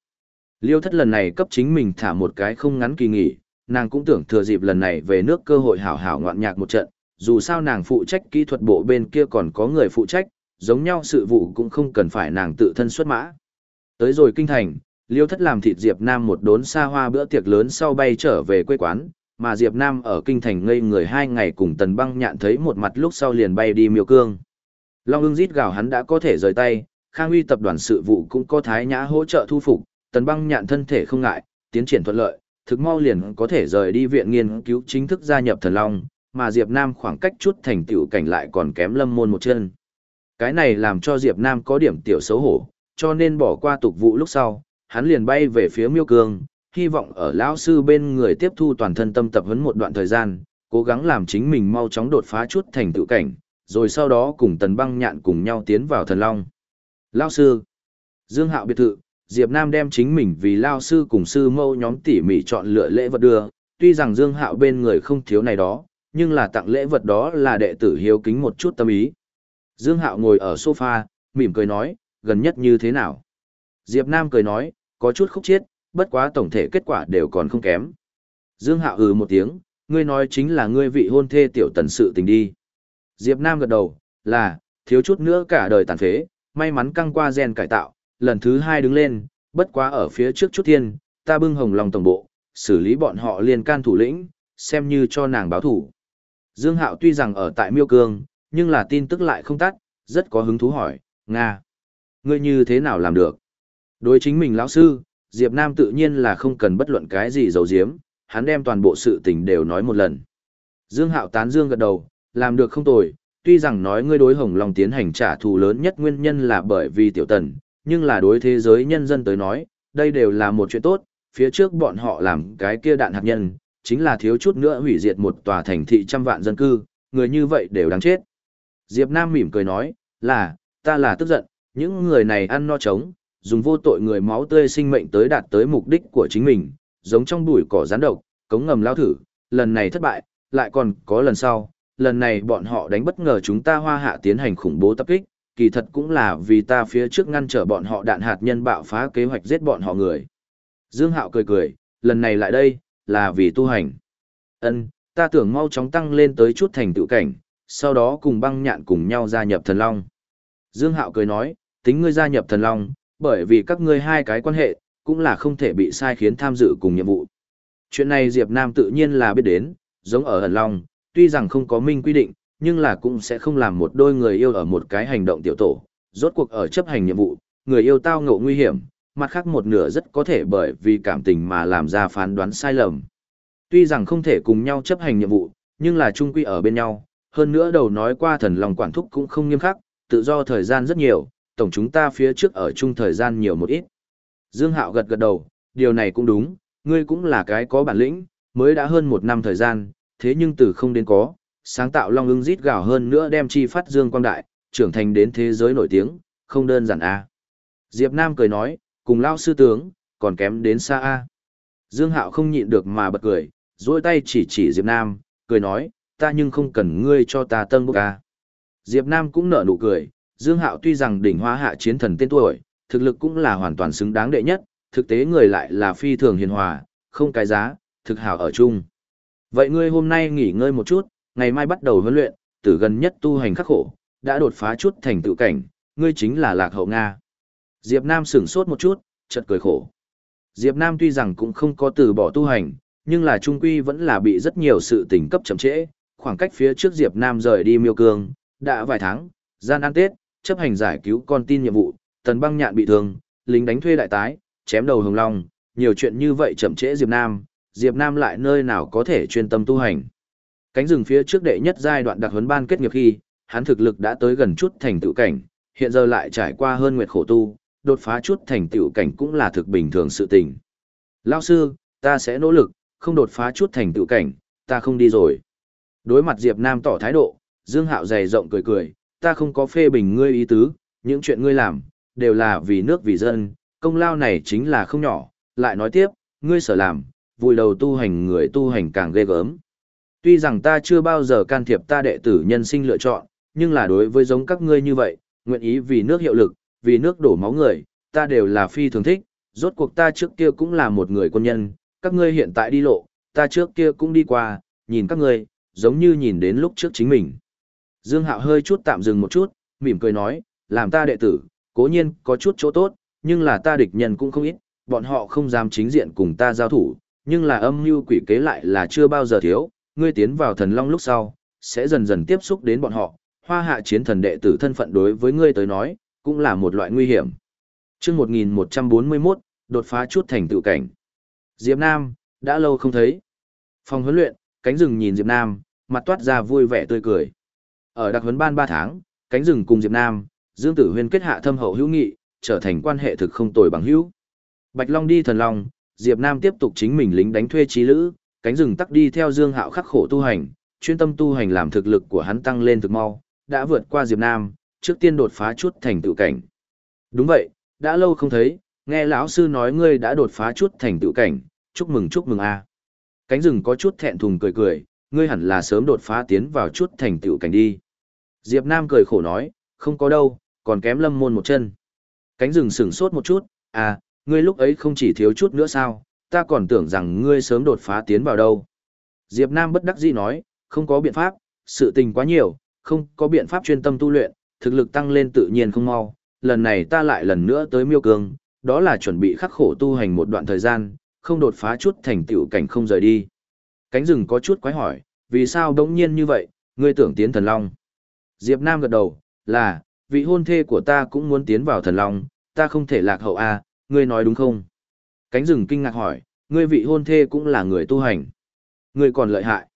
Liêu thất lần này cấp chính mình thả một cái không ngắn kỳ nghỉ, nàng cũng tưởng thừa dịp lần này về nước cơ hội hảo hảo ngoạn nhạc một trận, dù sao nàng phụ trách kỹ thuật bộ bên kia còn có người phụ trách, giống nhau sự vụ cũng không cần phải nàng tự thân xuất mã. Tới rồi kinh thành, Liêu thất làm thịt Diệp Nam một đốn xa hoa bữa tiệc lớn sau bay trở về quê quán, mà Diệp Nam ở kinh thành ngây người hai ngày cùng tần băng nhạn thấy một mặt lúc sau liền bay đi miêu cương. Long ưng rít gào hắn đã có thể rời tay, Khang uy tập đoàn sự vụ cũng có thái nhã hỗ trợ thu phục, tần băng nhạn thân thể không ngại, tiến triển thuận lợi, thực mau liền có thể rời đi viện nghiên cứu chính thức gia nhập thần long, mà Diệp Nam khoảng cách chút thành tựu cảnh lại còn kém lâm môn một chân. Cái này làm cho Diệp Nam có điểm tiểu xấu hổ, cho nên bỏ qua tục vụ lúc sau, hắn liền bay về phía miêu cương, hy vọng ở lão sư bên người tiếp thu toàn thân tâm tập huấn một đoạn thời gian, cố gắng làm chính mình mau chóng đột phá chút thành tựu cảnh, rồi sau đó cùng tần băng nhạn cùng nhau tiến vào thần long. Lão sư, Dương Hạo biệt thự, Diệp Nam đem chính mình vì Lão sư cùng sư mâu nhóm tỉ mỉ chọn lựa lễ vật đưa, tuy rằng Dương Hạo bên người không thiếu này đó, nhưng là tặng lễ vật đó là đệ tử hiếu kính một chút tâm ý. Dương Hạo ngồi ở sofa, mỉm cười nói, gần nhất như thế nào? Diệp Nam cười nói, có chút khúc chiết, bất quá tổng thể kết quả đều còn không kém. Dương Hạo ừ một tiếng, ngươi nói chính là ngươi vị hôn thê tiểu tần sự tình đi. Diệp Nam gật đầu, là, thiếu chút nữa cả đời tàn phế, may mắn căng qua gen cải tạo, lần thứ hai đứng lên, bất quá ở phía trước chút thiên, ta bưng hồng lòng tổng bộ, xử lý bọn họ liên can thủ lĩnh, xem như cho nàng báo thủ. Dương Hạo tuy rằng ở tại Miêu Cương, nhưng là tin tức lại không tắt, rất có hứng thú hỏi, Nga, ngươi như thế nào làm được? Đối chính mình lão sư, Diệp Nam tự nhiên là không cần bất luận cái gì giấu giếm, hắn đem toàn bộ sự tình đều nói một lần. Dương Hạo tán dương gật đầu, làm được không tồi, tuy rằng nói ngươi đối Hồng Long tiến hành trả thù lớn nhất nguyên nhân là bởi vì tiểu tần, nhưng là đối thế giới nhân dân tới nói, đây đều là một chuyện tốt, phía trước bọn họ làm cái kia đạn hạt nhân, chính là thiếu chút nữa hủy diệt một tòa thành thị trăm vạn dân cư, người như vậy đều đáng chết. Diệp Nam mỉm cười nói, là, ta là tức giận, những người này ăn no trống, dùng vô tội người máu tươi sinh mệnh tới đạt tới mục đích của chính mình, giống trong bụi cỏ rán độc, cống ngầm lao thử, lần này thất bại, lại còn có lần sau, lần này bọn họ đánh bất ngờ chúng ta hoa hạ tiến hành khủng bố tập kích, kỳ thật cũng là vì ta phía trước ngăn trở bọn họ đạn hạt nhân bạo phá kế hoạch giết bọn họ người. Dương Hạo cười cười, lần này lại đây, là vì tu hành. Ân, ta tưởng mau chóng tăng lên tới chút thành tựu cảnh, sau đó cùng băng nhạn cùng nhau gia nhập thần long. Dương Hạo cười nói, tính ngươi gia nhập thần long, bởi vì các ngươi hai cái quan hệ, cũng là không thể bị sai khiến tham dự cùng nhiệm vụ. Chuyện này Diệp Nam tự nhiên là biết đến, giống ở Hần Long, tuy rằng không có minh quy định, nhưng là cũng sẽ không làm một đôi người yêu ở một cái hành động tiểu tổ, rốt cuộc ở chấp hành nhiệm vụ, người yêu tao ngộ nguy hiểm, mặt khác một nửa rất có thể bởi vì cảm tình mà làm ra phán đoán sai lầm. Tuy rằng không thể cùng nhau chấp hành nhiệm vụ, nhưng là chung quy ở bên nhau, hơn nữa đầu nói qua thần lòng quản thúc cũng không nghiêm khắc, tự do thời gian rất nhiều, tổng chúng ta phía trước ở chung thời gian nhiều một ít. Dương Hạo gật gật đầu, điều này cũng đúng, ngươi cũng là cái có bản lĩnh, mới đã hơn một năm thời gian, thế nhưng từ không đến có, sáng tạo long ưng rít gào hơn nữa đem chi phát dương quang đại, trưởng thành đến thế giới nổi tiếng, không đơn giản a. À. Diệp Nam cười nói, cùng lao sư tướng, còn kém đến xa a. Dương Hạo không nhịn được mà bật cười, duỗi tay chỉ chỉ Diệp Nam, cười nói, ta nhưng không cần ngươi cho ta tân bốc a. Diệp Nam cũng nở nụ cười, Dương Hạo tuy rằng đỉnh hoa hạ chiến thần tên tuổi, thực lực cũng là hoàn toàn xứng đáng đệ nhất, thực tế người lại là phi thường hiền hòa, không cái giá, thực hảo ở chung. Vậy ngươi hôm nay nghỉ ngơi một chút, ngày mai bắt đầu huấn luyện, từ gần nhất tu hành khắc khổ, đã đột phá chút thành tựu cảnh, ngươi chính là lạc hậu Nga. Diệp Nam sửng sốt một chút, chợt cười khổ. Diệp Nam tuy rằng cũng không có từ bỏ tu hành, nhưng là trung quy vẫn là bị rất nhiều sự tình cấp chậm trễ, khoảng cách phía trước Diệp Nam rời đi Miêu Cương, đã vài tháng, gian ăn Tết, chấp hành giải cứu con tin nhiệm vụ, tần băng nhạn bị thương, lính đánh thuê đại tái, chém đầu hồng long, nhiều chuyện như vậy chậm trễ Diệp Nam, Diệp Nam lại nơi nào có thể chuyên tâm tu hành. Cánh rừng phía trước đệ nhất giai đoạn đặc huấn ban kết nghiệp khi, hắn thực lực đã tới gần chút thành tựu cảnh, hiện giờ lại trải qua hơn nguyệt khổ tu, đột phá chút thành tựu cảnh cũng là thực bình thường sự tình. Lão sư, ta sẽ nỗ lực, không đột phá chút thành tựu cảnh, ta không đi rồi. Đối mặt Diệp Nam tỏ thái độ, Dương Hạo dày rộng cười cười, ta không có phê bình ngươi ý tứ, những chuyện ngươi làm, đều là vì nước vì dân, công lao này chính là không nhỏ, lại nói tiếp, ngươi sở làm, vùi đầu tu hành người tu hành càng ghê gớm. Tuy rằng ta chưa bao giờ can thiệp ta đệ tử nhân sinh lựa chọn, nhưng là đối với giống các ngươi như vậy, nguyện ý vì nước hiệu lực, vì nước đổ máu người, ta đều là phi thường thích, rốt cuộc ta trước kia cũng là một người quân nhân, các ngươi hiện tại đi lộ, ta trước kia cũng đi qua, nhìn các ngươi, giống như nhìn đến lúc trước chính mình. Dương Hạo hơi chút tạm dừng một chút, mỉm cười nói, làm ta đệ tử, cố nhiên có chút chỗ tốt, nhưng là ta địch nhân cũng không ít, bọn họ không dám chính diện cùng ta giao thủ, nhưng là âm mưu quỷ kế lại là chưa bao giờ thiếu, ngươi tiến vào thần long lúc sau, sẽ dần dần tiếp xúc đến bọn họ, hoa hạ chiến thần đệ tử thân phận đối với ngươi tới nói, cũng là một loại nguy hiểm. Trước 1141, đột phá chút thành tựu cảnh. Diệp Nam, đã lâu không thấy. Phòng huấn luyện, cánh rừng nhìn Diệp Nam, mặt toát ra vui vẻ tươi cười. Ở đặc huấn ban 3 tháng, cánh rừng cùng Diệp Nam, Dương Tử Huyên kết hạ thâm hậu hữu nghị, trở thành quan hệ thực không tồi bằng hữu. Bạch Long đi thần long, Diệp Nam tiếp tục chính mình lính đánh thuê trí lữ, cánh rừng tắc đi theo Dương Hạo khắc khổ tu hành, chuyên tâm tu hành làm thực lực của hắn tăng lên thực mau, đã vượt qua Diệp Nam, trước tiên đột phá chút thành tựu cảnh. Đúng vậy, đã lâu không thấy, nghe lão sư nói ngươi đã đột phá chút thành tựu cảnh, chúc mừng chúc mừng a. À. Cánh rừng có chút thẹn thùng cười cười, ngươi hẳn là sớm đột phá tiến vào chút thành tựu cảnh đi. Diệp Nam cười khổ nói, không có đâu, còn kém lâm môn một chân. Cánh rừng sững sốt một chút, à, ngươi lúc ấy không chỉ thiếu chút nữa sao, ta còn tưởng rằng ngươi sớm đột phá tiến vào đâu. Diệp Nam bất đắc dĩ nói, không có biện pháp, sự tình quá nhiều, không có biện pháp chuyên tâm tu luyện, thực lực tăng lên tự nhiên không mau. Lần này ta lại lần nữa tới miêu cường, đó là chuẩn bị khắc khổ tu hành một đoạn thời gian, không đột phá chút thành tựu cảnh không rời đi. Cánh rừng có chút quái hỏi, vì sao đống nhiên như vậy, ngươi tưởng tiến thần long. Diệp Nam gật đầu, là, vị hôn thê của ta cũng muốn tiến vào thần long, ta không thể lạc hậu a, ngươi nói đúng không? Cánh rừng kinh ngạc hỏi, ngươi vị hôn thê cũng là người tu hành. Ngươi còn lợi hại.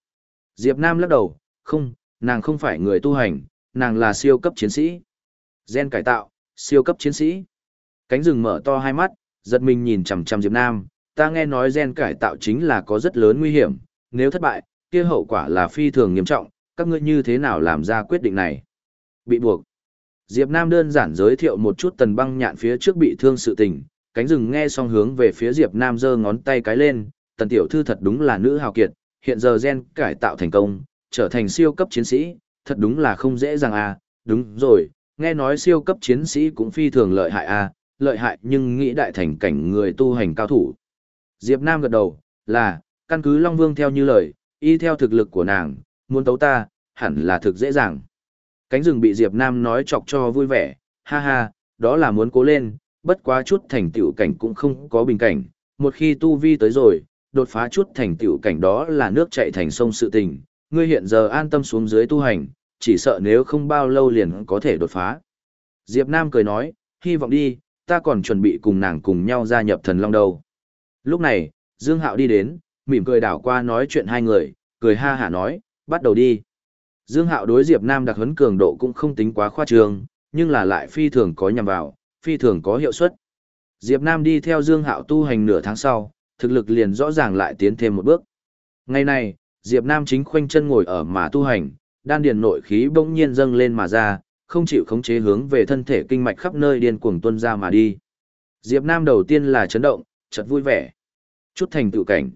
Diệp Nam lắc đầu, không, nàng không phải người tu hành, nàng là siêu cấp chiến sĩ. Gen cải tạo, siêu cấp chiến sĩ. Cánh rừng mở to hai mắt, giật mình nhìn chằm chằm Diệp Nam, ta nghe nói gen cải tạo chính là có rất lớn nguy hiểm, nếu thất bại, kia hậu quả là phi thường nghiêm trọng, các ngươi như thế nào làm ra quyết định này? Bị buộc. Diệp Nam đơn giản giới thiệu một chút tần băng nhạn phía trước bị thương sự tình, cánh rừng nghe xong hướng về phía Diệp Nam giơ ngón tay cái lên, tần tiểu thư thật đúng là nữ hào kiệt, hiện giờ gen cải tạo thành công, trở thành siêu cấp chiến sĩ, thật đúng là không dễ dàng à, đúng rồi, nghe nói siêu cấp chiến sĩ cũng phi thường lợi hại à, lợi hại nhưng nghĩ đại thành cảnh người tu hành cao thủ. Diệp Nam gật đầu, là, căn cứ Long Vương theo như lời, y theo thực lực của nàng, muốn tấu ta, hẳn là thực dễ dàng. Cánh rừng bị Diệp Nam nói chọc cho vui vẻ, ha ha, đó là muốn cố lên, bất quá chút thành tựu cảnh cũng không có bình cảnh, một khi tu vi tới rồi, đột phá chút thành tựu cảnh đó là nước chảy thành sông sự tình, ngươi hiện giờ an tâm xuống dưới tu hành, chỉ sợ nếu không bao lâu liền có thể đột phá. Diệp Nam cười nói, hy vọng đi, ta còn chuẩn bị cùng nàng cùng nhau gia nhập thần long đâu. Lúc này, Dương Hạo đi đến, mỉm cười đảo qua nói chuyện hai người, cười ha hả nói, bắt đầu đi. Dương Hạo đối Diệp Nam đặc huấn cường độ cũng không tính quá khoa trương, nhưng là lại phi thường có nhằm vào, phi thường có hiệu suất. Diệp Nam đi theo Dương Hạo tu hành nửa tháng sau, thực lực liền rõ ràng lại tiến thêm một bước. Ngày này, Diệp Nam chính khoanh chân ngồi ở mà tu hành, đan điền nội khí bỗng nhiên dâng lên mà ra, không chịu khống chế hướng về thân thể kinh mạch khắp nơi điên cuồng tuôn ra mà đi. Diệp Nam đầu tiên là chấn động, chợt vui vẻ. Chút thành tựu cảnh.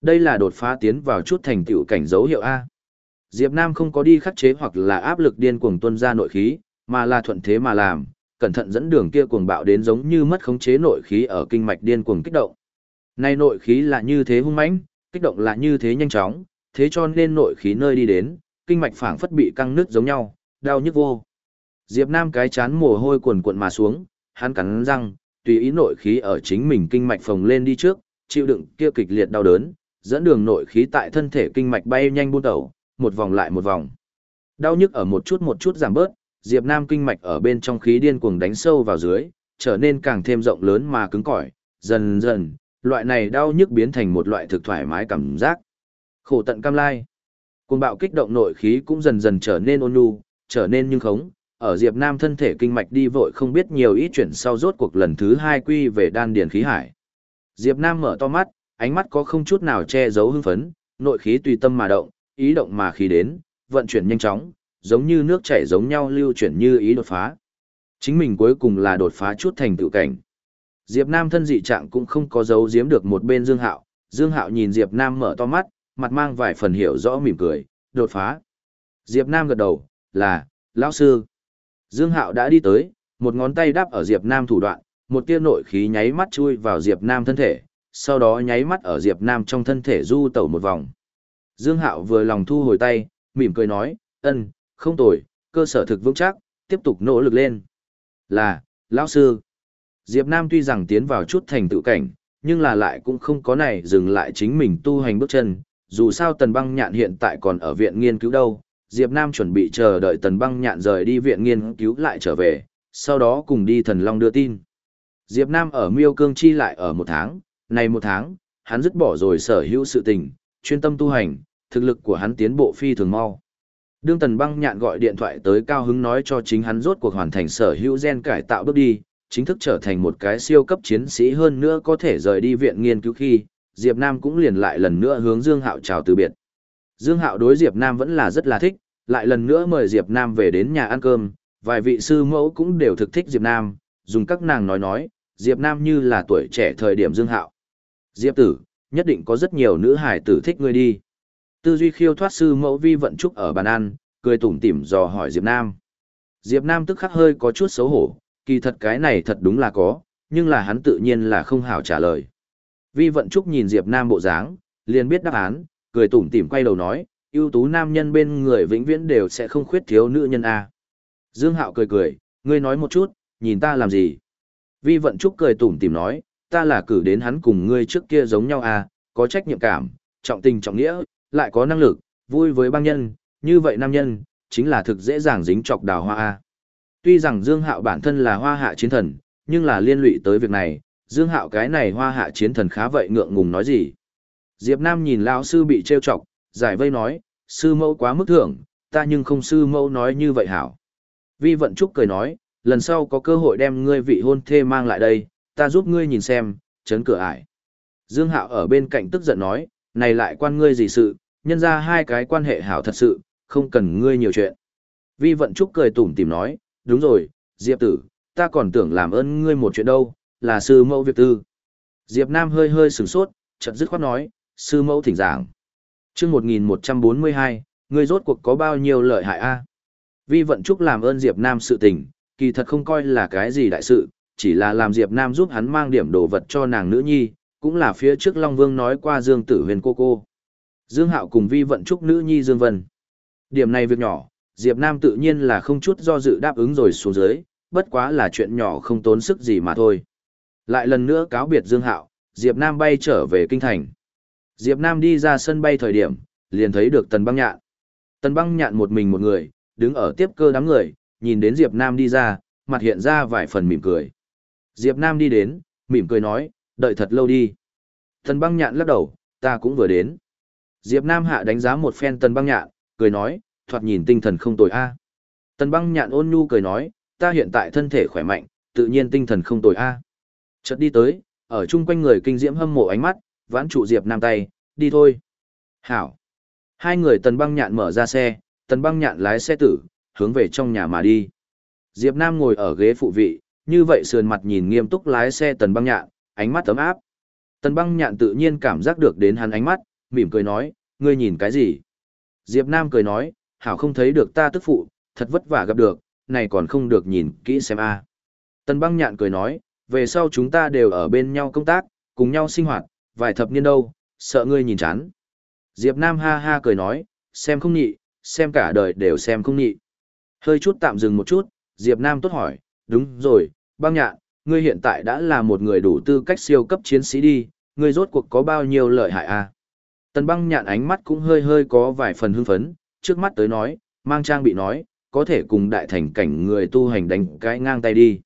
Đây là đột phá tiến vào chút thành tựu cảnh dấu hiệu A. Diệp Nam không có đi khắc chế hoặc là áp lực điên cuồng tuôn ra nội khí, mà là thuận thế mà làm, cẩn thận dẫn đường kia cuồng bạo đến giống như mất khống chế nội khí ở kinh mạch điên cuồng kích động. Nay nội khí là như thế hung mãnh, kích động là như thế nhanh chóng, thế cho nên nội khí nơi đi đến, kinh mạch phảng phất bị căng nứt giống nhau, đau nhức vô. Diệp Nam cái chán mồ hôi cuồn cuộn mà xuống, hắn cắn răng, tùy ý nội khí ở chính mình kinh mạch phồng lên đi trước, chịu đựng kia kịch liệt đau đớn, dẫn đường nội khí tại thân thể kinh mạch bay nhanh buôn tẩu, một vòng lại một vòng. Đau nhức ở một chút một chút giảm bớt, Diệp Nam kinh mạch ở bên trong khí điên cuồng đánh sâu vào dưới, trở nên càng thêm rộng lớn mà cứng cỏi, dần dần, loại này đau nhức biến thành một loại thực thoải mái cảm giác. Khổ tận cam lai. Cuồng bạo kích động nội khí cũng dần dần trở nên ôn nhu, trở nên nhưng khống, ở Diệp Nam thân thể kinh mạch đi vội không biết nhiều ít chuyển sau rốt cuộc lần thứ hai quy về đan điền khí hải. Diệp Nam mở to mắt, ánh mắt có không chút nào che giấu hưng phấn, nội khí tùy tâm mà động, ý động mà khí đến, vận chuyển nhanh chóng, giống như nước chảy giống nhau lưu chuyển như ý đột phá. Chính mình cuối cùng là đột phá chút thành tựu cảnh. Diệp Nam thân dị trạng cũng không có giấu giếm được một bên Dương Hạo, Dương Hạo nhìn Diệp Nam mở to mắt, mặt mang vài phần hiểu rõ mỉm cười, đột phá. Diệp Nam gật đầu, là, lão sư. Dương Hạo đã đi tới, một ngón tay đáp ở Diệp Nam thủ đoạn, một tia nội khí nháy mắt chui vào Diệp Nam thân thể, sau đó nháy mắt ở Diệp Nam trong thân thể du tẩu một vòng. Dương Hạo vừa lòng thu hồi tay, mỉm cười nói, ân, không tồi, cơ sở thực vững chắc, tiếp tục nỗ lực lên. Là, lão sư. Diệp Nam tuy rằng tiến vào chút thành tựu cảnh, nhưng là lại cũng không có này dừng lại chính mình tu hành bước chân, dù sao tần băng nhạn hiện tại còn ở viện nghiên cứu đâu, Diệp Nam chuẩn bị chờ đợi tần băng nhạn rời đi viện nghiên cứu lại trở về, sau đó cùng đi thần long đưa tin. Diệp Nam ở miêu cương chi lại ở một tháng, này một tháng, hắn dứt bỏ rồi sở hữu sự tình, chuyên tâm tu hành, thực lực của hắn tiến bộ phi thường mau. Đương tần băng nhạn gọi điện thoại tới cao hứng nói cho chính hắn rốt cuộc hoàn thành sở hữu gen cải tạo bước đi, chính thức trở thành một cái siêu cấp chiến sĩ hơn nữa có thể rời đi viện nghiên cứu khi, Diệp Nam cũng liền lại lần nữa hướng Dương Hạo chào từ biệt. Dương Hạo đối Diệp Nam vẫn là rất là thích, lại lần nữa mời Diệp Nam về đến nhà ăn cơm, vài vị sư mẫu cũng đều thực thích Diệp Nam, dùng các nàng nói nói, Diệp Nam như là tuổi trẻ thời điểm Dương Hạo. Diệp tử, nhất định có rất nhiều nữ hải tử thích ngươi đi. Tư duy khiêu thoát sư mẫu vi vận trúc ở bàn ăn, cười tủm tỉm dò hỏi Diệp Nam. Diệp Nam tức khắc hơi có chút xấu hổ, kỳ thật cái này thật đúng là có, nhưng là hắn tự nhiên là không hảo trả lời. Vi vận trúc nhìn Diệp Nam bộ dáng, liền biết đáp án, cười tủm tỉm quay đầu nói, ưu tú nam nhân bên người vĩnh viễn đều sẽ không khuyết thiếu nữ nhân a. Dương Hạo cười cười, ngươi nói một chút, nhìn ta làm gì? Vi vận trúc cười tủm tỉm nói, ta là cử đến hắn cùng ngươi trước kia giống nhau a, có trách nhiệm cảm, trọng tình trọng nghĩa, lại có năng lực, vui với băng nhân, như vậy nam nhân, chính là thực dễ dàng dính chọc đào hoa a. Tuy rằng Dương Hạo bản thân là hoa hạ chiến thần, nhưng là liên lụy tới việc này, Dương Hạo cái này hoa hạ chiến thần khá vậy ngượng ngùng nói gì. Diệp Nam nhìn lão sư bị trêu chọc, giải vây nói, sư mẫu quá mức thưởng, ta nhưng không sư mẫu nói như vậy hảo. Vi Vận Trúc cười nói, lần sau có cơ hội đem ngươi vị hôn thê mang lại đây, ta giúp ngươi nhìn xem, chấn cửa ải. Dương Hạo ở bên cạnh tức giận nói, này lại quan ngươi gì sự, nhân ra hai cái quan hệ hảo thật sự, không cần ngươi nhiều chuyện. Vi Vận Trúc cười tủm tỉm nói, đúng rồi, Diệp tử, ta còn tưởng làm ơn ngươi một chuyện đâu, là sư mẫu việc tư. Diệp Nam hơi hơi sửng sốt, chợt dứt khoát nói, sư mẫu thỉnh giảng. Trước 1142, ngươi rốt cuộc có bao nhiêu lợi hại a? Vi vận trúc làm ơn Diệp Nam sự tình, kỳ thật không coi là cái gì đại sự, chỉ là làm Diệp Nam giúp hắn mang điểm đồ vật cho nàng nữ nhi, cũng là phía trước Long Vương nói qua Dương Tử Huyền cô cô. Dương Hạo cùng Vi vận trúc nữ nhi Dương Vân. Điểm này việc nhỏ, Diệp Nam tự nhiên là không chút do dự đáp ứng rồi xuống dưới, bất quá là chuyện nhỏ không tốn sức gì mà thôi. Lại lần nữa cáo biệt Dương Hạo, Diệp Nam bay trở về kinh thành. Diệp Nam đi ra sân bay thời điểm, liền thấy được Tần Băng Nhạn. Tần Băng Nhạn một mình một người, đứng ở tiếp cơ đám người, nhìn đến Diệp Nam đi ra, mặt hiện ra vài phần mỉm cười. Diệp Nam đi đến, mỉm cười nói, đợi thật lâu đi. Tần Băng Nhạn lắc đầu, ta cũng vừa đến. Diệp Nam hạ đánh giá một phen Tần Băng Nhạn, cười nói, thoạt nhìn tinh thần không tồi a. Tần Băng Nhạn ôn nhu cười nói, ta hiện tại thân thể khỏe mạnh, tự nhiên tinh thần không tồi a. Chợt đi tới, ở chung quanh người kinh diễm hâm mộ ánh mắt, vãn trụ Diệp Nam tay, đi thôi. Hảo. Hai người tần băng nhạn mở ra xe, tần băng nhạn lái xe tử, hướng về trong nhà mà đi. Diệp Nam ngồi ở ghế phụ vị, như vậy sườn mặt nhìn nghiêm túc lái xe tần băng nhạn, ánh mắt ấm áp. Tần băng nhạn tự nhiên cảm giác được đến hắn ánh mắt, mỉm cười nói, ngươi nhìn cái gì? Diệp Nam cười nói, hảo không thấy được ta tức phụ, thật vất vả gặp được, này còn không được nhìn kỹ xem a. Tần băng nhạn cười nói, về sau chúng ta đều ở bên nhau công tác, cùng nhau sinh hoạt, vài thập niên đâu, sợ ngươi nhìn chán. Diệp Nam ha ha cười nói, xem không nhị, xem cả đời đều xem không nhị. Hơi chút tạm dừng một chút, Diệp Nam tốt hỏi, đúng rồi, băng nhạn, ngươi hiện tại đã là một người đủ tư cách siêu cấp chiến sĩ đi, ngươi rốt cuộc có bao nhiêu lợi hại à? Tần băng nhạn ánh mắt cũng hơi hơi có vài phần hưng phấn, trước mắt tới nói, mang trang bị nói, có thể cùng đại thành cảnh người tu hành đánh cái ngang tay đi.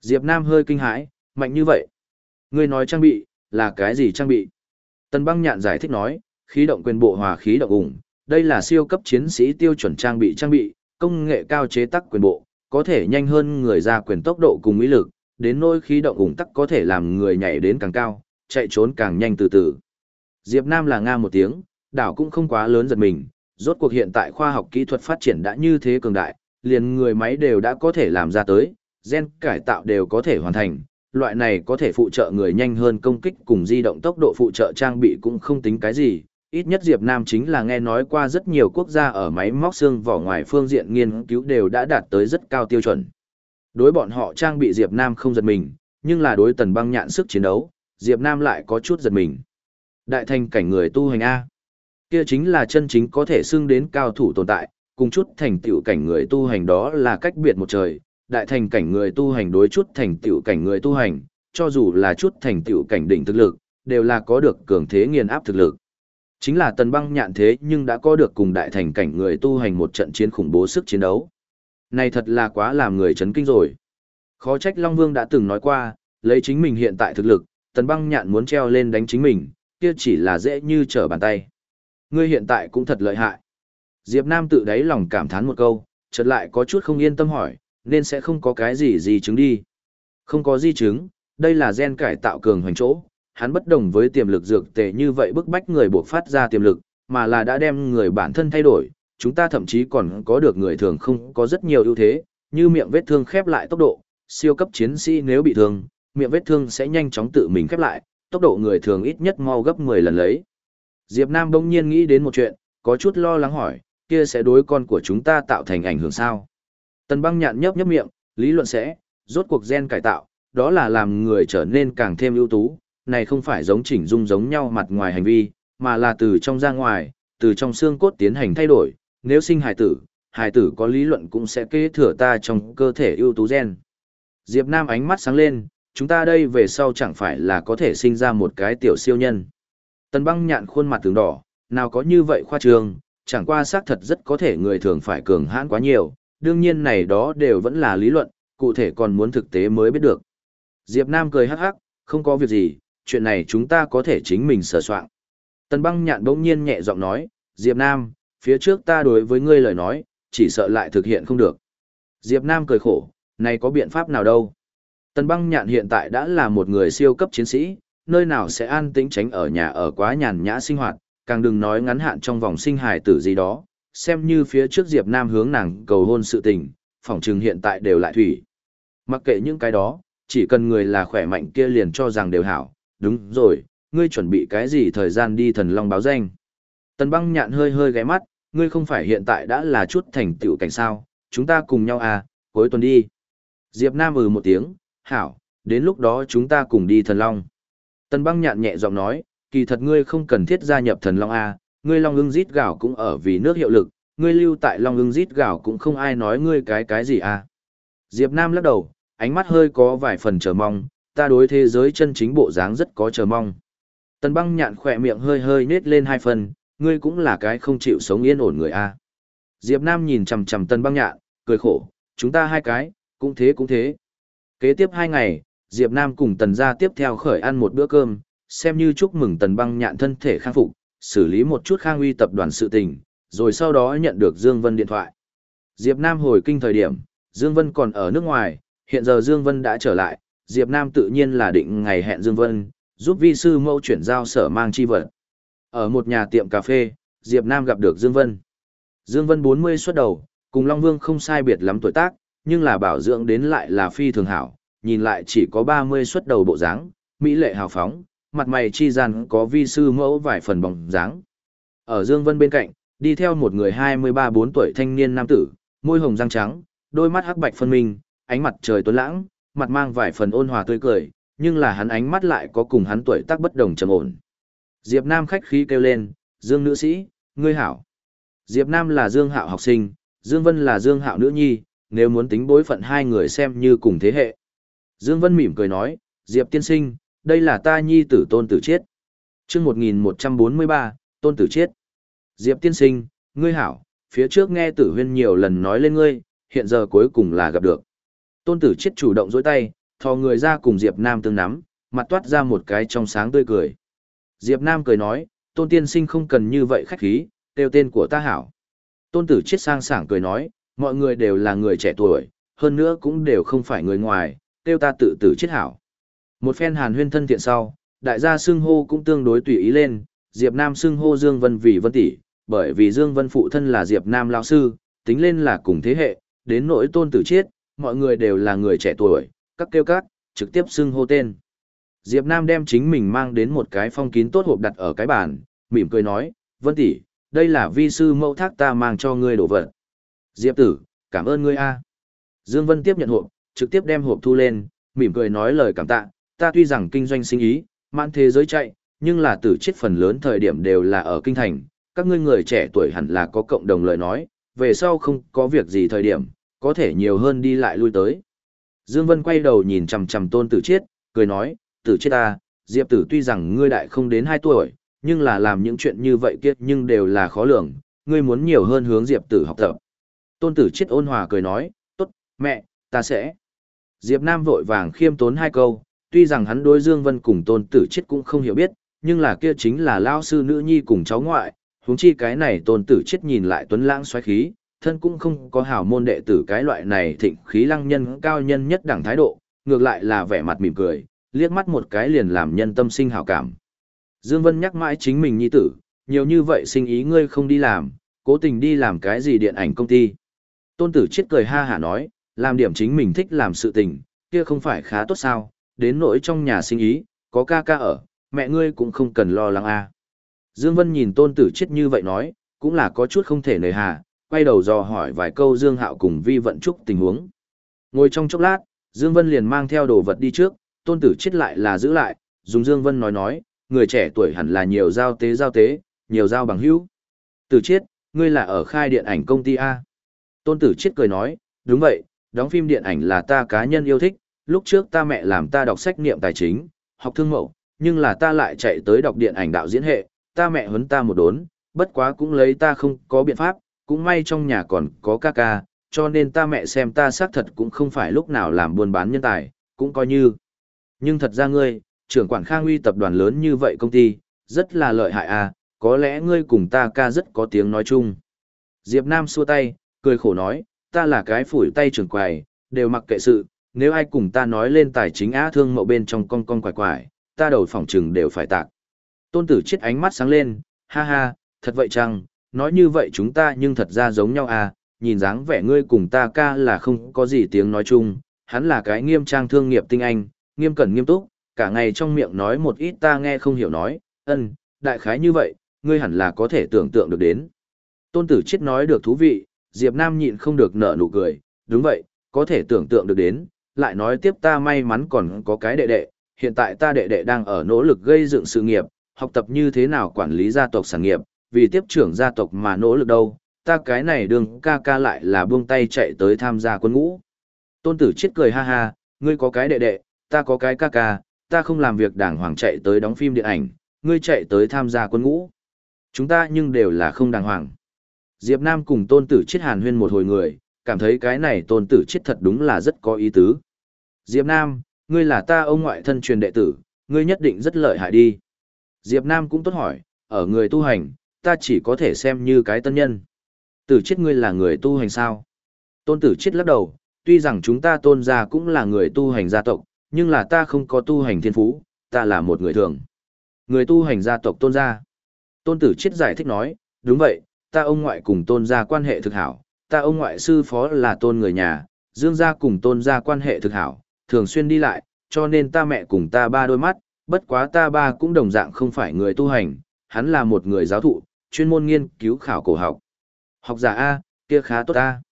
Diệp Nam hơi kinh hãi, mạnh như vậy. Ngươi nói trang bị, là cái gì trang bị? Tần băng nhạn giải thích nói, khí động quyền bộ hòa khí động ủng, đây là siêu cấp chiến sĩ tiêu chuẩn trang bị trang bị, công nghệ cao chế tác quyền bộ, có thể nhanh hơn người ra quyền tốc độ cùng ý lực, đến nỗi khí động ủng tắc có thể làm người nhảy đến càng cao, chạy trốn càng nhanh từ từ. Diệp Nam là nga một tiếng, đảo cũng không quá lớn giật mình, rốt cuộc hiện tại khoa học kỹ thuật phát triển đã như thế cường đại, liền người máy đều đã có thể làm ra tới, gen cải tạo đều có thể hoàn thành, loại này có thể phụ trợ người nhanh hơn công kích cùng di động tốc độ phụ trợ trang bị cũng không tính cái gì. Ít nhất Diệp Nam chính là nghe nói qua rất nhiều quốc gia ở máy móc xương vỏ ngoài phương diện nghiên cứu đều đã đạt tới rất cao tiêu chuẩn. Đối bọn họ trang bị Diệp Nam không giật mình, nhưng là đối tần băng nhạn sức chiến đấu, Diệp Nam lại có chút giật mình. Đại thành cảnh người tu hành A. Kia chính là chân chính có thể xưng đến cao thủ tồn tại, cùng chút thành tựu cảnh người tu hành đó là cách biệt một trời, đại thành cảnh người tu hành đối chút thành tựu cảnh người tu hành, cho dù là chút thành tựu cảnh đỉnh thực lực, đều là có được cường thế nghiền áp thực lực. Chính là tần băng nhạn thế nhưng đã có được cùng đại thành cảnh người tu hành một trận chiến khủng bố sức chiến đấu. Này thật là quá làm người chấn kinh rồi. Khó trách Long Vương đã từng nói qua, lấy chính mình hiện tại thực lực, tần băng nhạn muốn treo lên đánh chính mình, kia chỉ là dễ như trở bàn tay. Ngươi hiện tại cũng thật lợi hại. Diệp Nam tự đáy lòng cảm thán một câu, chợt lại có chút không yên tâm hỏi, nên sẽ không có cái gì di chứng đi. Không có di chứng, đây là gen cải tạo cường hoành chỗ, hắn bất đồng với tiềm lực dược tệ như vậy bức bách người buộc phát ra tiềm lực, mà là đã đem người bản thân thay đổi, chúng ta thậm chí còn có được người thường không có rất nhiều ưu thế, như miệng vết thương khép lại tốc độ, siêu cấp chiến sĩ nếu bị thương, miệng vết thương sẽ nhanh chóng tự mình khép lại, tốc độ người thường ít nhất mau gấp 10 lần lấy. Diệp Nam bỗng nhiên nghĩ đến một chuyện, có chút lo lắng hỏi, kia sẽ đối con của chúng ta tạo thành ảnh hưởng sao? Tần băng nhạn nhấp nhấp miệng, lý luận sẽ, rốt cuộc gen cải tạo, đó là làm người trở nên càng thêm ưu tú, này không phải giống chỉnh dung giống nhau mặt ngoài hành vi, mà là từ trong ra ngoài, từ trong xương cốt tiến hành thay đổi, nếu sinh hải tử, hải tử có lý luận cũng sẽ kế thừa ta trong cơ thể ưu tú gen. Diệp Nam ánh mắt sáng lên, chúng ta đây về sau chẳng phải là có thể sinh ra một cái tiểu siêu nhân. Tần băng nhạn khuôn mặt tướng đỏ, nào có như vậy khoa trương, chẳng qua xác thật rất có thể người thường phải cường hãn quá nhiều, đương nhiên này đó đều vẫn là lý luận, cụ thể còn muốn thực tế mới biết được. Diệp Nam cười hắc hắc, không có việc gì, chuyện này chúng ta có thể chính mình sửa soạn. Tần băng nhạn bỗng nhiên nhẹ giọng nói, Diệp Nam, phía trước ta đối với ngươi lời nói, chỉ sợ lại thực hiện không được. Diệp Nam cười khổ, này có biện pháp nào đâu. Tần băng nhạn hiện tại đã là một người siêu cấp chiến sĩ, nơi nào sẽ an tĩnh tránh ở nhà ở quá nhàn nhã sinh hoạt, càng đừng nói ngắn hạn trong vòng sinh hài tử gì đó, xem như phía trước Diệp Nam hướng nàng cầu hôn sự tình, phỏng chừng hiện tại đều lại thủy. Mặc kệ những cái đó, chỉ cần người là khỏe mạnh kia liền cho rằng đều hảo, đúng rồi, ngươi chuẩn bị cái gì thời gian đi thần long báo danh. Tần băng nhạn hơi hơi ghé mắt, ngươi không phải hiện tại đã là chút thành tựu cảnh sao, chúng ta cùng nhau à, cuối tuần đi. Diệp Nam ừ một tiếng, hảo, đến lúc đó chúng ta cùng đi thần long. Tần băng nhạn nhẹ giọng nói, kỳ thật ngươi không cần thiết gia nhập thần long à? ngươi long ưng rít gạo cũng ở vì nước hiệu lực, ngươi lưu tại long ưng rít gạo cũng không ai nói ngươi cái cái gì à? Diệp Nam lắc đầu, ánh mắt hơi có vài phần chờ mong, ta đối thế giới chân chính bộ dáng rất có chờ mong. Tần băng nhạn khỏe miệng hơi hơi nết lên hai phần, ngươi cũng là cái không chịu sống yên ổn người A. Diệp Nam nhìn chằm chằm tần băng nhạn, cười khổ, chúng ta hai cái, cũng thế cũng thế. Kế tiếp hai ngày, Diệp Nam cùng tần gia tiếp theo khởi ăn một bữa cơm, xem như chúc mừng tần băng nhạn thân thể khang phục, xử lý một chút khang uy tập đoàn sự tình, rồi sau đó nhận được Dương Vân điện thoại. Diệp Nam hồi kinh thời điểm, Dương Vân còn ở nước ngoài, hiện giờ Dương Vân đã trở lại, Diệp Nam tự nhiên là định ngày hẹn Dương Vân, giúp vi sư mẫu chuyển giao sở mang chi vật. Ở một nhà tiệm cà phê, Diệp Nam gặp được Dương Vân. Dương Vân 40 xuất đầu, cùng Long Vương không sai biệt lắm tuổi tác, nhưng là bảo dưỡng đến lại là phi thường hảo, nhìn lại chỉ có 30 xuất đầu bộ dáng, mỹ lệ hào phóng, mặt mày chi gian có vi sư mẫu vài phần bóng dáng. Ở Dương Vân bên cạnh, đi theo một người 23-4 tuổi thanh niên nam tử, môi hồng răng trắng, đôi mắt hắc bạch phân minh, ánh mặt trời tuấn lãng, mặt mang vài phần ôn hòa tươi cười, nhưng là hắn ánh mắt lại có cùng hắn tuổi tác bất đồng trầm ổn. Diệp Nam khách khí kêu lên, Dương nữ sĩ, ngươi hảo. Diệp Nam là Dương Hạo học sinh, Dương Vân là Dương Hạo nữ nhi, nếu muốn tính bối phận hai người xem như cùng thế hệ. Dương Vân mỉm cười nói, Diệp tiên sinh, đây là ta nhi tử tôn tử chết. Trước 1143, tôn tử chết. Diệp tiên sinh, ngươi hảo, phía trước nghe tử huyên nhiều lần nói lên ngươi, hiện giờ cuối cùng là gặp được. Tôn tử chết chủ động dối tay, thò người ra cùng Diệp Nam tương nắm, mặt toát ra một cái trong sáng tươi cười. Diệp Nam cười nói, tôn tiên sinh không cần như vậy khách khí, tiêu tên của ta hảo. Tôn tử chết sang sảng cười nói, mọi người đều là người trẻ tuổi, hơn nữa cũng đều không phải người ngoài, tiêu ta tự tử chết hảo. Một phen hàn huyên thân thiện sau, đại gia xưng hô cũng tương đối tùy ý lên, Diệp Nam xưng hô Dương Vân vì Vân tỷ, bởi vì Dương Vân phụ thân là Diệp Nam lão sư, tính lên là cùng thế hệ, đến nỗi tôn tử chết, mọi người đều là người trẻ tuổi, các kêu các, trực tiếp xưng hô tên. Diệp Nam đem chính mình mang đến một cái phong kín tốt hộp đặt ở cái bàn, mỉm cười nói, Vân tỷ, đây là vi sư mẫu thác ta mang cho ngươi đồ vật. Diệp tử, cảm ơn ngươi a. Dương Vân tiếp nhận hộp, trực tiếp đem hộp thu lên, mỉm cười nói lời cảm tạ, ta tuy rằng kinh doanh sinh ý, mạn thế giới chạy, nhưng là tử chết phần lớn thời điểm đều là ở kinh thành, các ngươi người trẻ tuổi hẳn là có cộng đồng lời nói, về sau không có việc gì thời điểm, có thể nhiều hơn đi lại lui tới. Dương Vân quay đầu nhìn chằm chằm tôn tử chết, cười nói, tử chết ta, Diệp tử tuy rằng ngươi đại không đến 2 tuổi, nhưng là làm những chuyện như vậy kiết nhưng đều là khó lường, ngươi muốn nhiều hơn hướng Diệp tử học tập. Tôn tử chết ôn hòa cười nói, tốt, mẹ, ta sẽ. Diệp Nam vội vàng khiêm tốn hai câu, tuy rằng hắn đối Dương Vân cùng tôn tử chết cũng không hiểu biết, nhưng là kia chính là lao sư nữ nhi cùng cháu ngoại, huống chi cái này tôn tử chết nhìn lại tuấn lãng xoáy khí, thân cũng không có hảo môn đệ tử cái loại này thịnh khí lăng nhân cao nhân nhất đẳng thái độ, ngược lại là vẻ mặt mỉm cười, liếc mắt một cái liền làm nhân tâm sinh hảo cảm. Dương Vân nhắc mãi chính mình nhi tử, nhiều như vậy sinh ý ngươi không đi làm, cố tình đi làm cái gì điện ảnh công ty. Tôn tử chết cười ha hả nói, làm điểm chính mình thích làm sự tình, kia không phải khá tốt sao, đến nỗi trong nhà sinh ý, có ca ca ở, mẹ ngươi cũng không cần lo lắng a. À. Dương Vân nhìn tôn tử chết như vậy nói, cũng là có chút không thể nời hà, quay đầu dò hỏi vài câu Dương Hạo cùng Vi Vận Trúc tình huống. Ngồi trong chốc lát, Dương Vân liền mang theo đồ vật đi trước, tôn tử chết lại là giữ lại, dùng Dương Vân nói nói, người trẻ tuổi hẳn là nhiều giao tế giao tế, nhiều giao bằng hữu. Tử chết, ngươi là ở khai điện ảnh công ty A. Tôn tử chết cười nói, đúng vậy, đóng phim điện ảnh là ta cá nhân yêu thích, lúc trước ta mẹ làm ta đọc sách niệm tài chính, học thương mẫu, nhưng là ta lại chạy tới đọc điện ảnh đạo diễn hệ, ta mẹ huấn ta một đốn, bất quá cũng lấy ta không có biện pháp, cũng may trong nhà còn có ca ca, cho nên ta mẹ xem ta xác thật cũng không phải lúc nào làm buôn bán nhân tài, cũng coi như. Nhưng thật ra ngươi, trưởng quản khang uy tập đoàn lớn như vậy công ty, rất là lợi hại à, có lẽ ngươi cùng ta ca rất có tiếng nói chung. Diệp Nam xua tay, cười khổ nói, ta là cái phủi tay trưởng quầy, đều mặc kệ sự, nếu ai cùng ta nói lên tài chính á thương mậu bên trong con con quải quải, ta đầu phòng trừng đều phải tạc. Tôn tử chết ánh mắt sáng lên, ha ha, thật vậy chăng, nói như vậy chúng ta nhưng thật ra giống nhau à, nhìn dáng vẻ ngươi cùng ta ca là không có gì tiếng nói chung, hắn là cái nghiêm trang thương nghiệp tinh anh, nghiêm cẩn nghiêm túc, cả ngày trong miệng nói một ít ta nghe không hiểu nói, ân, đại khái như vậy, ngươi hẳn là có thể tưởng tượng được đến. Tôn tử chết nói được thú vị, Diệp Nam nhịn không được nở nụ cười, đúng vậy, có thể tưởng tượng được đến, lại nói tiếp ta may mắn còn có cái đệ đệ, hiện tại ta đệ đệ đang ở nỗ lực gây dựng sự nghiệp, học tập như thế nào quản lý gia tộc sản nghiệp, vì tiếp trưởng gia tộc mà nỗ lực đâu, ta cái này đường ca ca lại là buông tay chạy tới tham gia quân ngũ. Tôn tử chết cười ha ha, ngươi có cái đệ đệ, ta có cái ca ca, ta không làm việc đàng hoàng chạy tới đóng phim điện ảnh, ngươi chạy tới tham gia quân ngũ. Chúng ta nhưng đều là không đàng hoàng. Diệp Nam cùng tôn tử chết hàn huyên một hồi người, cảm thấy cái này tôn tử chết thật đúng là rất có ý tứ. Diệp Nam, ngươi là ta ông ngoại thân truyền đệ tử, ngươi nhất định rất lợi hại đi. Diệp Nam cũng tốt hỏi, ở người tu hành, ta chỉ có thể xem như cái tân nhân. Tử chết ngươi là người tu hành sao? Tôn tử chết lắc đầu, tuy rằng chúng ta tôn gia cũng là người tu hành gia tộc, nhưng là ta không có tu hành thiên phú, ta là một người thường. Người tu hành gia tộc tôn gia. Tôn tử chết giải thích nói, đúng vậy, ta ông ngoại cùng tôn gia quan hệ thực hảo, ta ông ngoại sư phó là tôn người nhà, dương gia cùng tôn gia quan hệ thực hảo, thường xuyên đi lại, cho nên ta mẹ cùng ta ba đôi mắt, bất quá ta ba cũng đồng dạng không phải người tu hành, hắn là một người giáo thụ, chuyên môn nghiên cứu khảo cổ học. Học giả A, kia khá tốt A.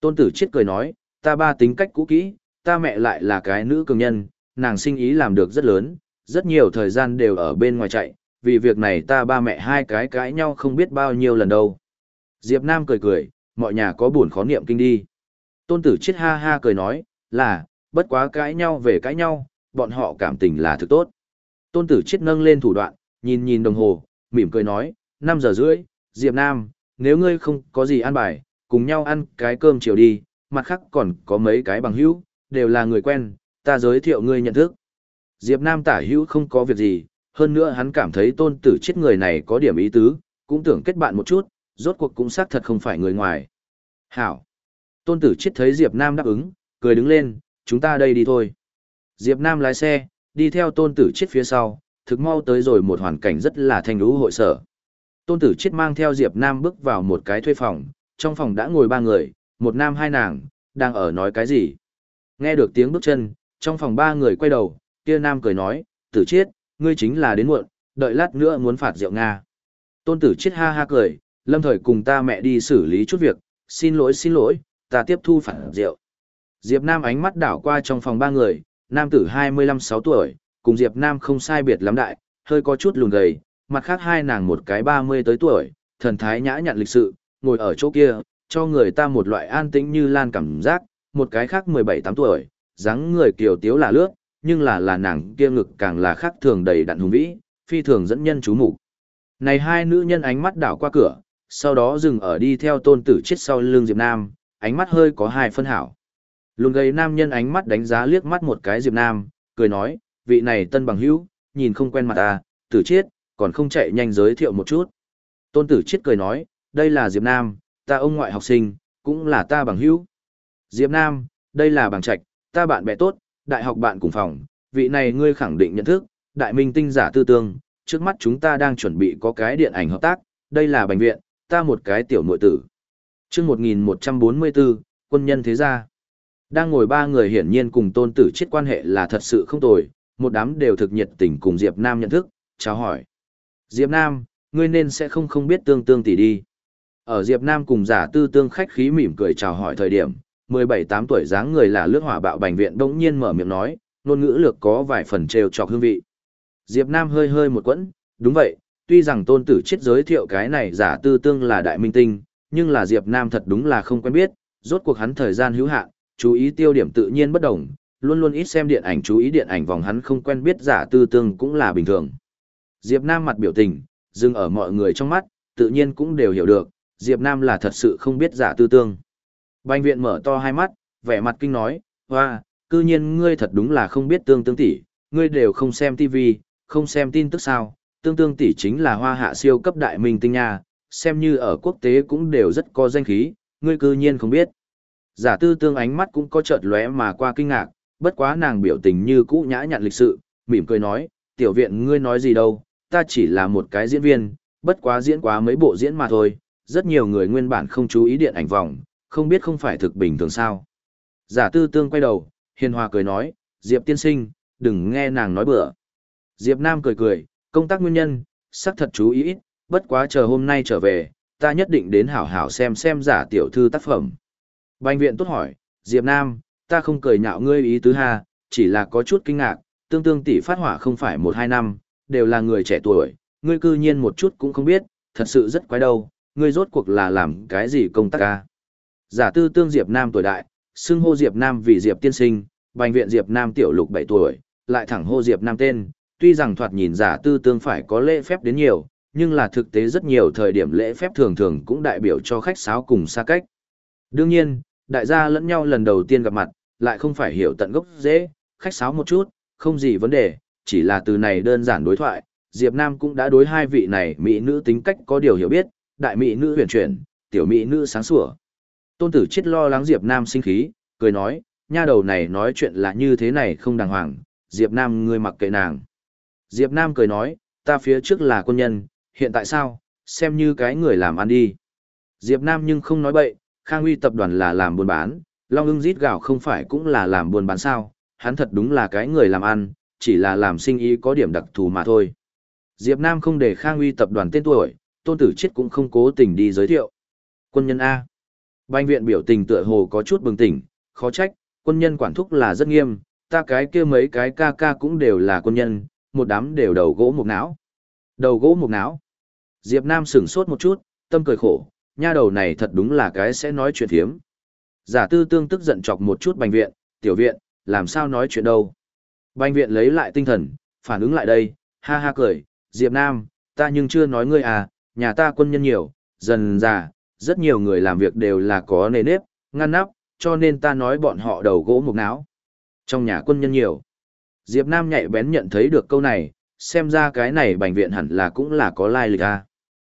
Tôn tử chết cười nói, ta ba tính cách cũ kỹ, ta mẹ lại là cái nữ cường nhân, nàng sinh ý làm được rất lớn, rất nhiều thời gian đều ở bên ngoài chạy, vì việc này ta ba mẹ hai cái cãi nhau không biết bao nhiêu lần đâu. Diệp Nam cười cười, mọi nhà có buồn khó niệm kinh đi. Tôn tử chết ha ha cười nói, là, bất quá cãi nhau về cãi nhau, bọn họ cảm tình là thực tốt. Tôn tử chết nâng lên thủ đoạn, nhìn nhìn đồng hồ, mỉm cười nói, 5 giờ rưỡi, Diệp Nam, nếu ngươi không có gì ăn bài, cùng nhau ăn cái cơm chiều đi, mặt khác còn có mấy cái bằng hữu, đều là người quen, ta giới thiệu ngươi nhận thức. Diệp Nam tả hữu không có việc gì, hơn nữa hắn cảm thấy tôn tử chết người này có điểm ý tứ, cũng tưởng kết bạn một chút, rốt cuộc cũng xác thật không phải người ngoài. Hảo. Tôn tử chết thấy Diệp Nam đáp ứng, cười đứng lên, chúng ta đây đi thôi. Diệp Nam lái xe, đi theo tôn tử chết phía sau, thực mau tới rồi một hoàn cảnh rất là thanh lũ hội sở. Tôn tử chết mang theo Diệp Nam bước vào một cái thuê phòng, trong phòng đã ngồi ba người, một nam hai nàng, đang ở nói cái gì. Nghe được tiếng bước chân, trong phòng ba người quay đầu, kia nam cười nói, tử chết, ngươi chính là đến muộn, đợi lát nữa muốn phạt rượu Nga. Tôn tử chết ha ha cười, lâm thời cùng ta mẹ đi xử lý chút việc, xin lỗi xin lỗi, ta tiếp thu phạt rượu. Diệp Nam ánh mắt đảo qua trong phòng ba người, nam tử 25-6 tuổi, cùng Diệp Nam không sai biệt lắm đại, hơi có chút lùn gầy, mặt khác hai nàng một cái 30 tới tuổi, thần thái nhã nhặn lịch sự, ngồi ở chỗ kia, cho người ta một loại an tĩnh như lan cảm giác, một cái khác 17-8 tuổi, dáng người kiều tiếu là lướt, nhưng là là nàng kia ngực càng là khác thường đầy đặn hùng vĩ, phi thường dẫn nhân chú mục. Này hai nữ nhân ánh mắt đảo qua cửa, sau đó dừng ở đi theo tôn tử chết sau lưng Diệp Nam, ánh mắt hơi có hai phân hảo. Lùn gầy nam nhân ánh mắt đánh giá liếc mắt một cái Diệp Nam, cười nói, vị này tân bằng hữu, nhìn không quen mặt ta, tử chết, còn không chạy nhanh giới thiệu một chút. Tôn tử chết cười nói, đây là Diệp Nam, ta ông ngoại học sinh, cũng là ta bằng hữu. Diệp Nam, đây là bằng trạch, ta bạn bè tốt, đại học bạn cùng phòng, vị này ngươi khẳng định nhận thức, đại minh tinh giả tư tương, trước mắt chúng ta đang chuẩn bị có cái điện ảnh hợp tác, đây là bệnh viện, ta một cái tiểu nội tử. Trước 1144, quân nhân thế gia. Đang ngồi ba người hiển nhiên cùng tôn tử chết quan hệ là thật sự không tồi, một đám đều thực nhiệt tình cùng Diệp Nam nhận thức, chào hỏi. Diệp Nam, ngươi nên sẽ không không biết tương tương tỷ đi. Ở Diệp Nam cùng giả tư tương khách khí mỉm cười chào hỏi thời điểm, 17-8 tuổi dáng người là lướt hỏa bạo bành viện đông nhiên mở miệng nói, ngôn ngữ lược có vài phần trêu chọc hương vị. Diệp Nam hơi hơi một quẫn, đúng vậy, tuy rằng tôn tử chết giới thiệu cái này giả tư tương là đại minh tinh, nhưng là Diệp Nam thật đúng là không quen biết, rốt cuộc hắn thời gian hữu hạn, chú ý tiêu điểm tự nhiên bất đồng, luôn luôn ít xem điện ảnh chú ý điện ảnh vòng hắn không quen biết giả tư tương cũng là bình thường. Diệp Nam mặt biểu tình, dừng ở mọi người trong mắt, tự nhiên cũng đều hiểu được, Diệp Nam là thật sự không biết giả tư tương. Bành viện mở to hai mắt, vẻ mặt kinh nói, hoa, cư nhiên ngươi thật đúng là không biết tương tương tỷ, ngươi đều không xem TV, không xem tin tức sao, tương tương tỷ chính là hoa hạ siêu cấp đại minh tinh nha, xem như ở quốc tế cũng đều rất có danh khí, ngươi cư nhiên không biết. Giả tư tương ánh mắt cũng có chợt lóe mà qua kinh ngạc, bất quá nàng biểu tình như cũ nhã nhặn lịch sự, mỉm cười nói, tiểu viện ngươi nói gì đâu, ta chỉ là một cái diễn viên, bất quá diễn quá mấy bộ diễn mà thôi, rất nhiều người nguyên bản không chú ý điện ảnh vòng, không biết không phải thực bình thường sao. Giả tư tương quay đầu, hiền hòa cười nói, Diệp tiên sinh, đừng nghe nàng nói bừa. Diệp Nam cười cười, công tác nguyên nhân, sắc thật chú ý ít, bất quá chờ hôm nay trở về, ta nhất định đến hảo hảo xem xem giả tiểu thư tác phẩm. Bành viện tốt hỏi, Diệp Nam, ta không cười nhạo ngươi ý tứ ha, chỉ là có chút kinh ngạc, tương tương tỷ phát hỏa không phải một hai năm, đều là người trẻ tuổi, ngươi cư nhiên một chút cũng không biết, thật sự rất quái đâu, ngươi rốt cuộc là làm cái gì công tác ca. Giả tư tương Diệp Nam tuổi đại, xưng hô Diệp Nam vì Diệp tiên sinh, bành viện Diệp Nam tiểu lục 7 tuổi, lại thẳng hô Diệp Nam tên, tuy rằng thoạt nhìn giả tư tương phải có lễ phép đến nhiều, nhưng là thực tế rất nhiều thời điểm lễ phép thường thường cũng đại biểu cho khách sáo cùng xa cách. Đương nhiên, đại gia lẫn nhau lần đầu tiên gặp mặt, lại không phải hiểu tận gốc dễ, khách sáo một chút, không gì vấn đề, chỉ là từ này đơn giản đối thoại, Diệp Nam cũng đã đối hai vị này mỹ nữ tính cách có điều hiểu biết, đại mỹ nữ huyền chuyển, tiểu mỹ nữ sáng sủa. Tôn tử chết lo lắng Diệp Nam sinh khí, cười nói, nha đầu này nói chuyện là như thế này không đàng hoàng, Diệp Nam ngươi mặc kệ nàng. Diệp Nam cười nói, ta phía trước là quân nhân, hiện tại sao, xem như cái người làm ăn đi. Diệp Nam nhưng không nói bậy, Khang Uy tập đoàn là làm buôn bán, Long ưng rít gạo không phải cũng là làm buôn bán sao, hắn thật đúng là cái người làm ăn, chỉ là làm sinh ý có điểm đặc thù mà thôi. Diệp Nam không để Khang Uy tập đoàn tên tuổi, tôn tử chết cũng không cố tình đi giới thiệu. Quân nhân A. Banh viện biểu tình tựa hồ có chút bừng tỉnh, khó trách, quân nhân quản thúc là rất nghiêm, ta cái kia mấy cái ca ca cũng đều là quân nhân, một đám đều đầu gỗ một não. Đầu gỗ một não. Diệp Nam sửng sốt một chút, tâm cười khổ, nha đầu này thật đúng là cái sẽ nói chuyện thiếm. Giả tư tương tức giận chọc một chút bành viện, tiểu viện, làm sao nói chuyện đâu. Bành viện lấy lại tinh thần, phản ứng lại đây, ha ha cười, Diệp Nam, ta nhưng chưa nói ngươi à, nhà ta quân nhân nhiều, dần già, rất nhiều người làm việc đều là có nề nếp, ngăn nắp, cho nên ta nói bọn họ đầu gỗ mục não. Trong nhà quân nhân nhiều. Diệp Nam nhạy bén nhận thấy được câu này, xem ra cái này bệnh viện hẳn là cũng là có lai lịch a.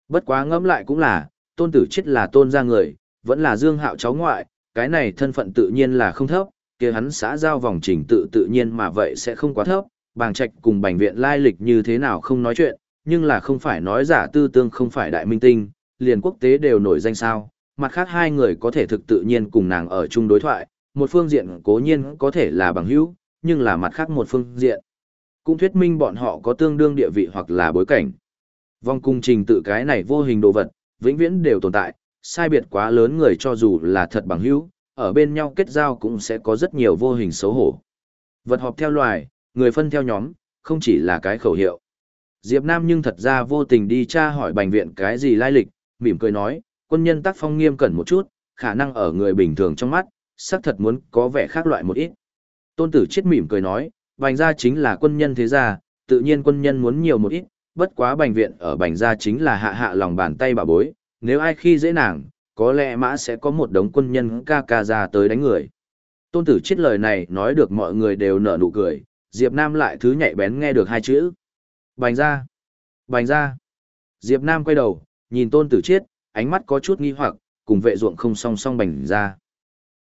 Bất quá ngẫm lại cũng là, tôn tử chết là tôn gia người, vẫn là dương hạo cháu ngoại, cái này thân phận tự nhiên là không thấp, kia hắn xã giao vòng trình tự tự nhiên mà vậy sẽ không quá thấp, bàng trạch cùng bệnh viện lai lịch như thế nào không nói chuyện, nhưng là không phải nói giả tư tương không phải đại minh tinh, liền quốc tế đều nổi danh sao, mặt khác hai người có thể thực tự nhiên cùng nàng ở chung đối thoại, một phương diện cố nhiên có thể là bằng hữu, nhưng là mặt khác một phương diện. Cũng thuyết minh bọn họ có tương đương địa vị hoặc là bối cảnh. Vong cung trình tự cái này vô hình đồ vật, vĩnh viễn đều tồn tại, sai biệt quá lớn người cho dù là thật bằng hữu, ở bên nhau kết giao cũng sẽ có rất nhiều vô hình xấu hổ. Vật họp theo loài, người phân theo nhóm, không chỉ là cái khẩu hiệu. Diệp Nam nhưng thật ra vô tình đi tra hỏi bệnh viện cái gì lai lịch, mỉm cười nói, quân nhân tác phong nghiêm cẩn một chút, khả năng ở người bình thường trong mắt, xác thật muốn có vẻ khác loại một ít. Tôn tử chết mỉm cười nói, bành gia chính là quân nhân thế gia, tự nhiên quân nhân muốn nhiều một ít, bất quá bành viện ở bành gia chính là hạ hạ lòng bàn tay bà bối, nếu ai khi dễ nàng, có lẽ mã sẽ có một đống quân nhân ca ca ra tới đánh người. Tôn tử chết lời này nói được mọi người đều nở nụ cười, Diệp Nam lại thứ nhạy bén nghe được hai chữ. Bành gia, Bành gia. Diệp Nam quay đầu, nhìn tôn tử chết, ánh mắt có chút nghi hoặc, cùng vệ ruộng không song song bành ra.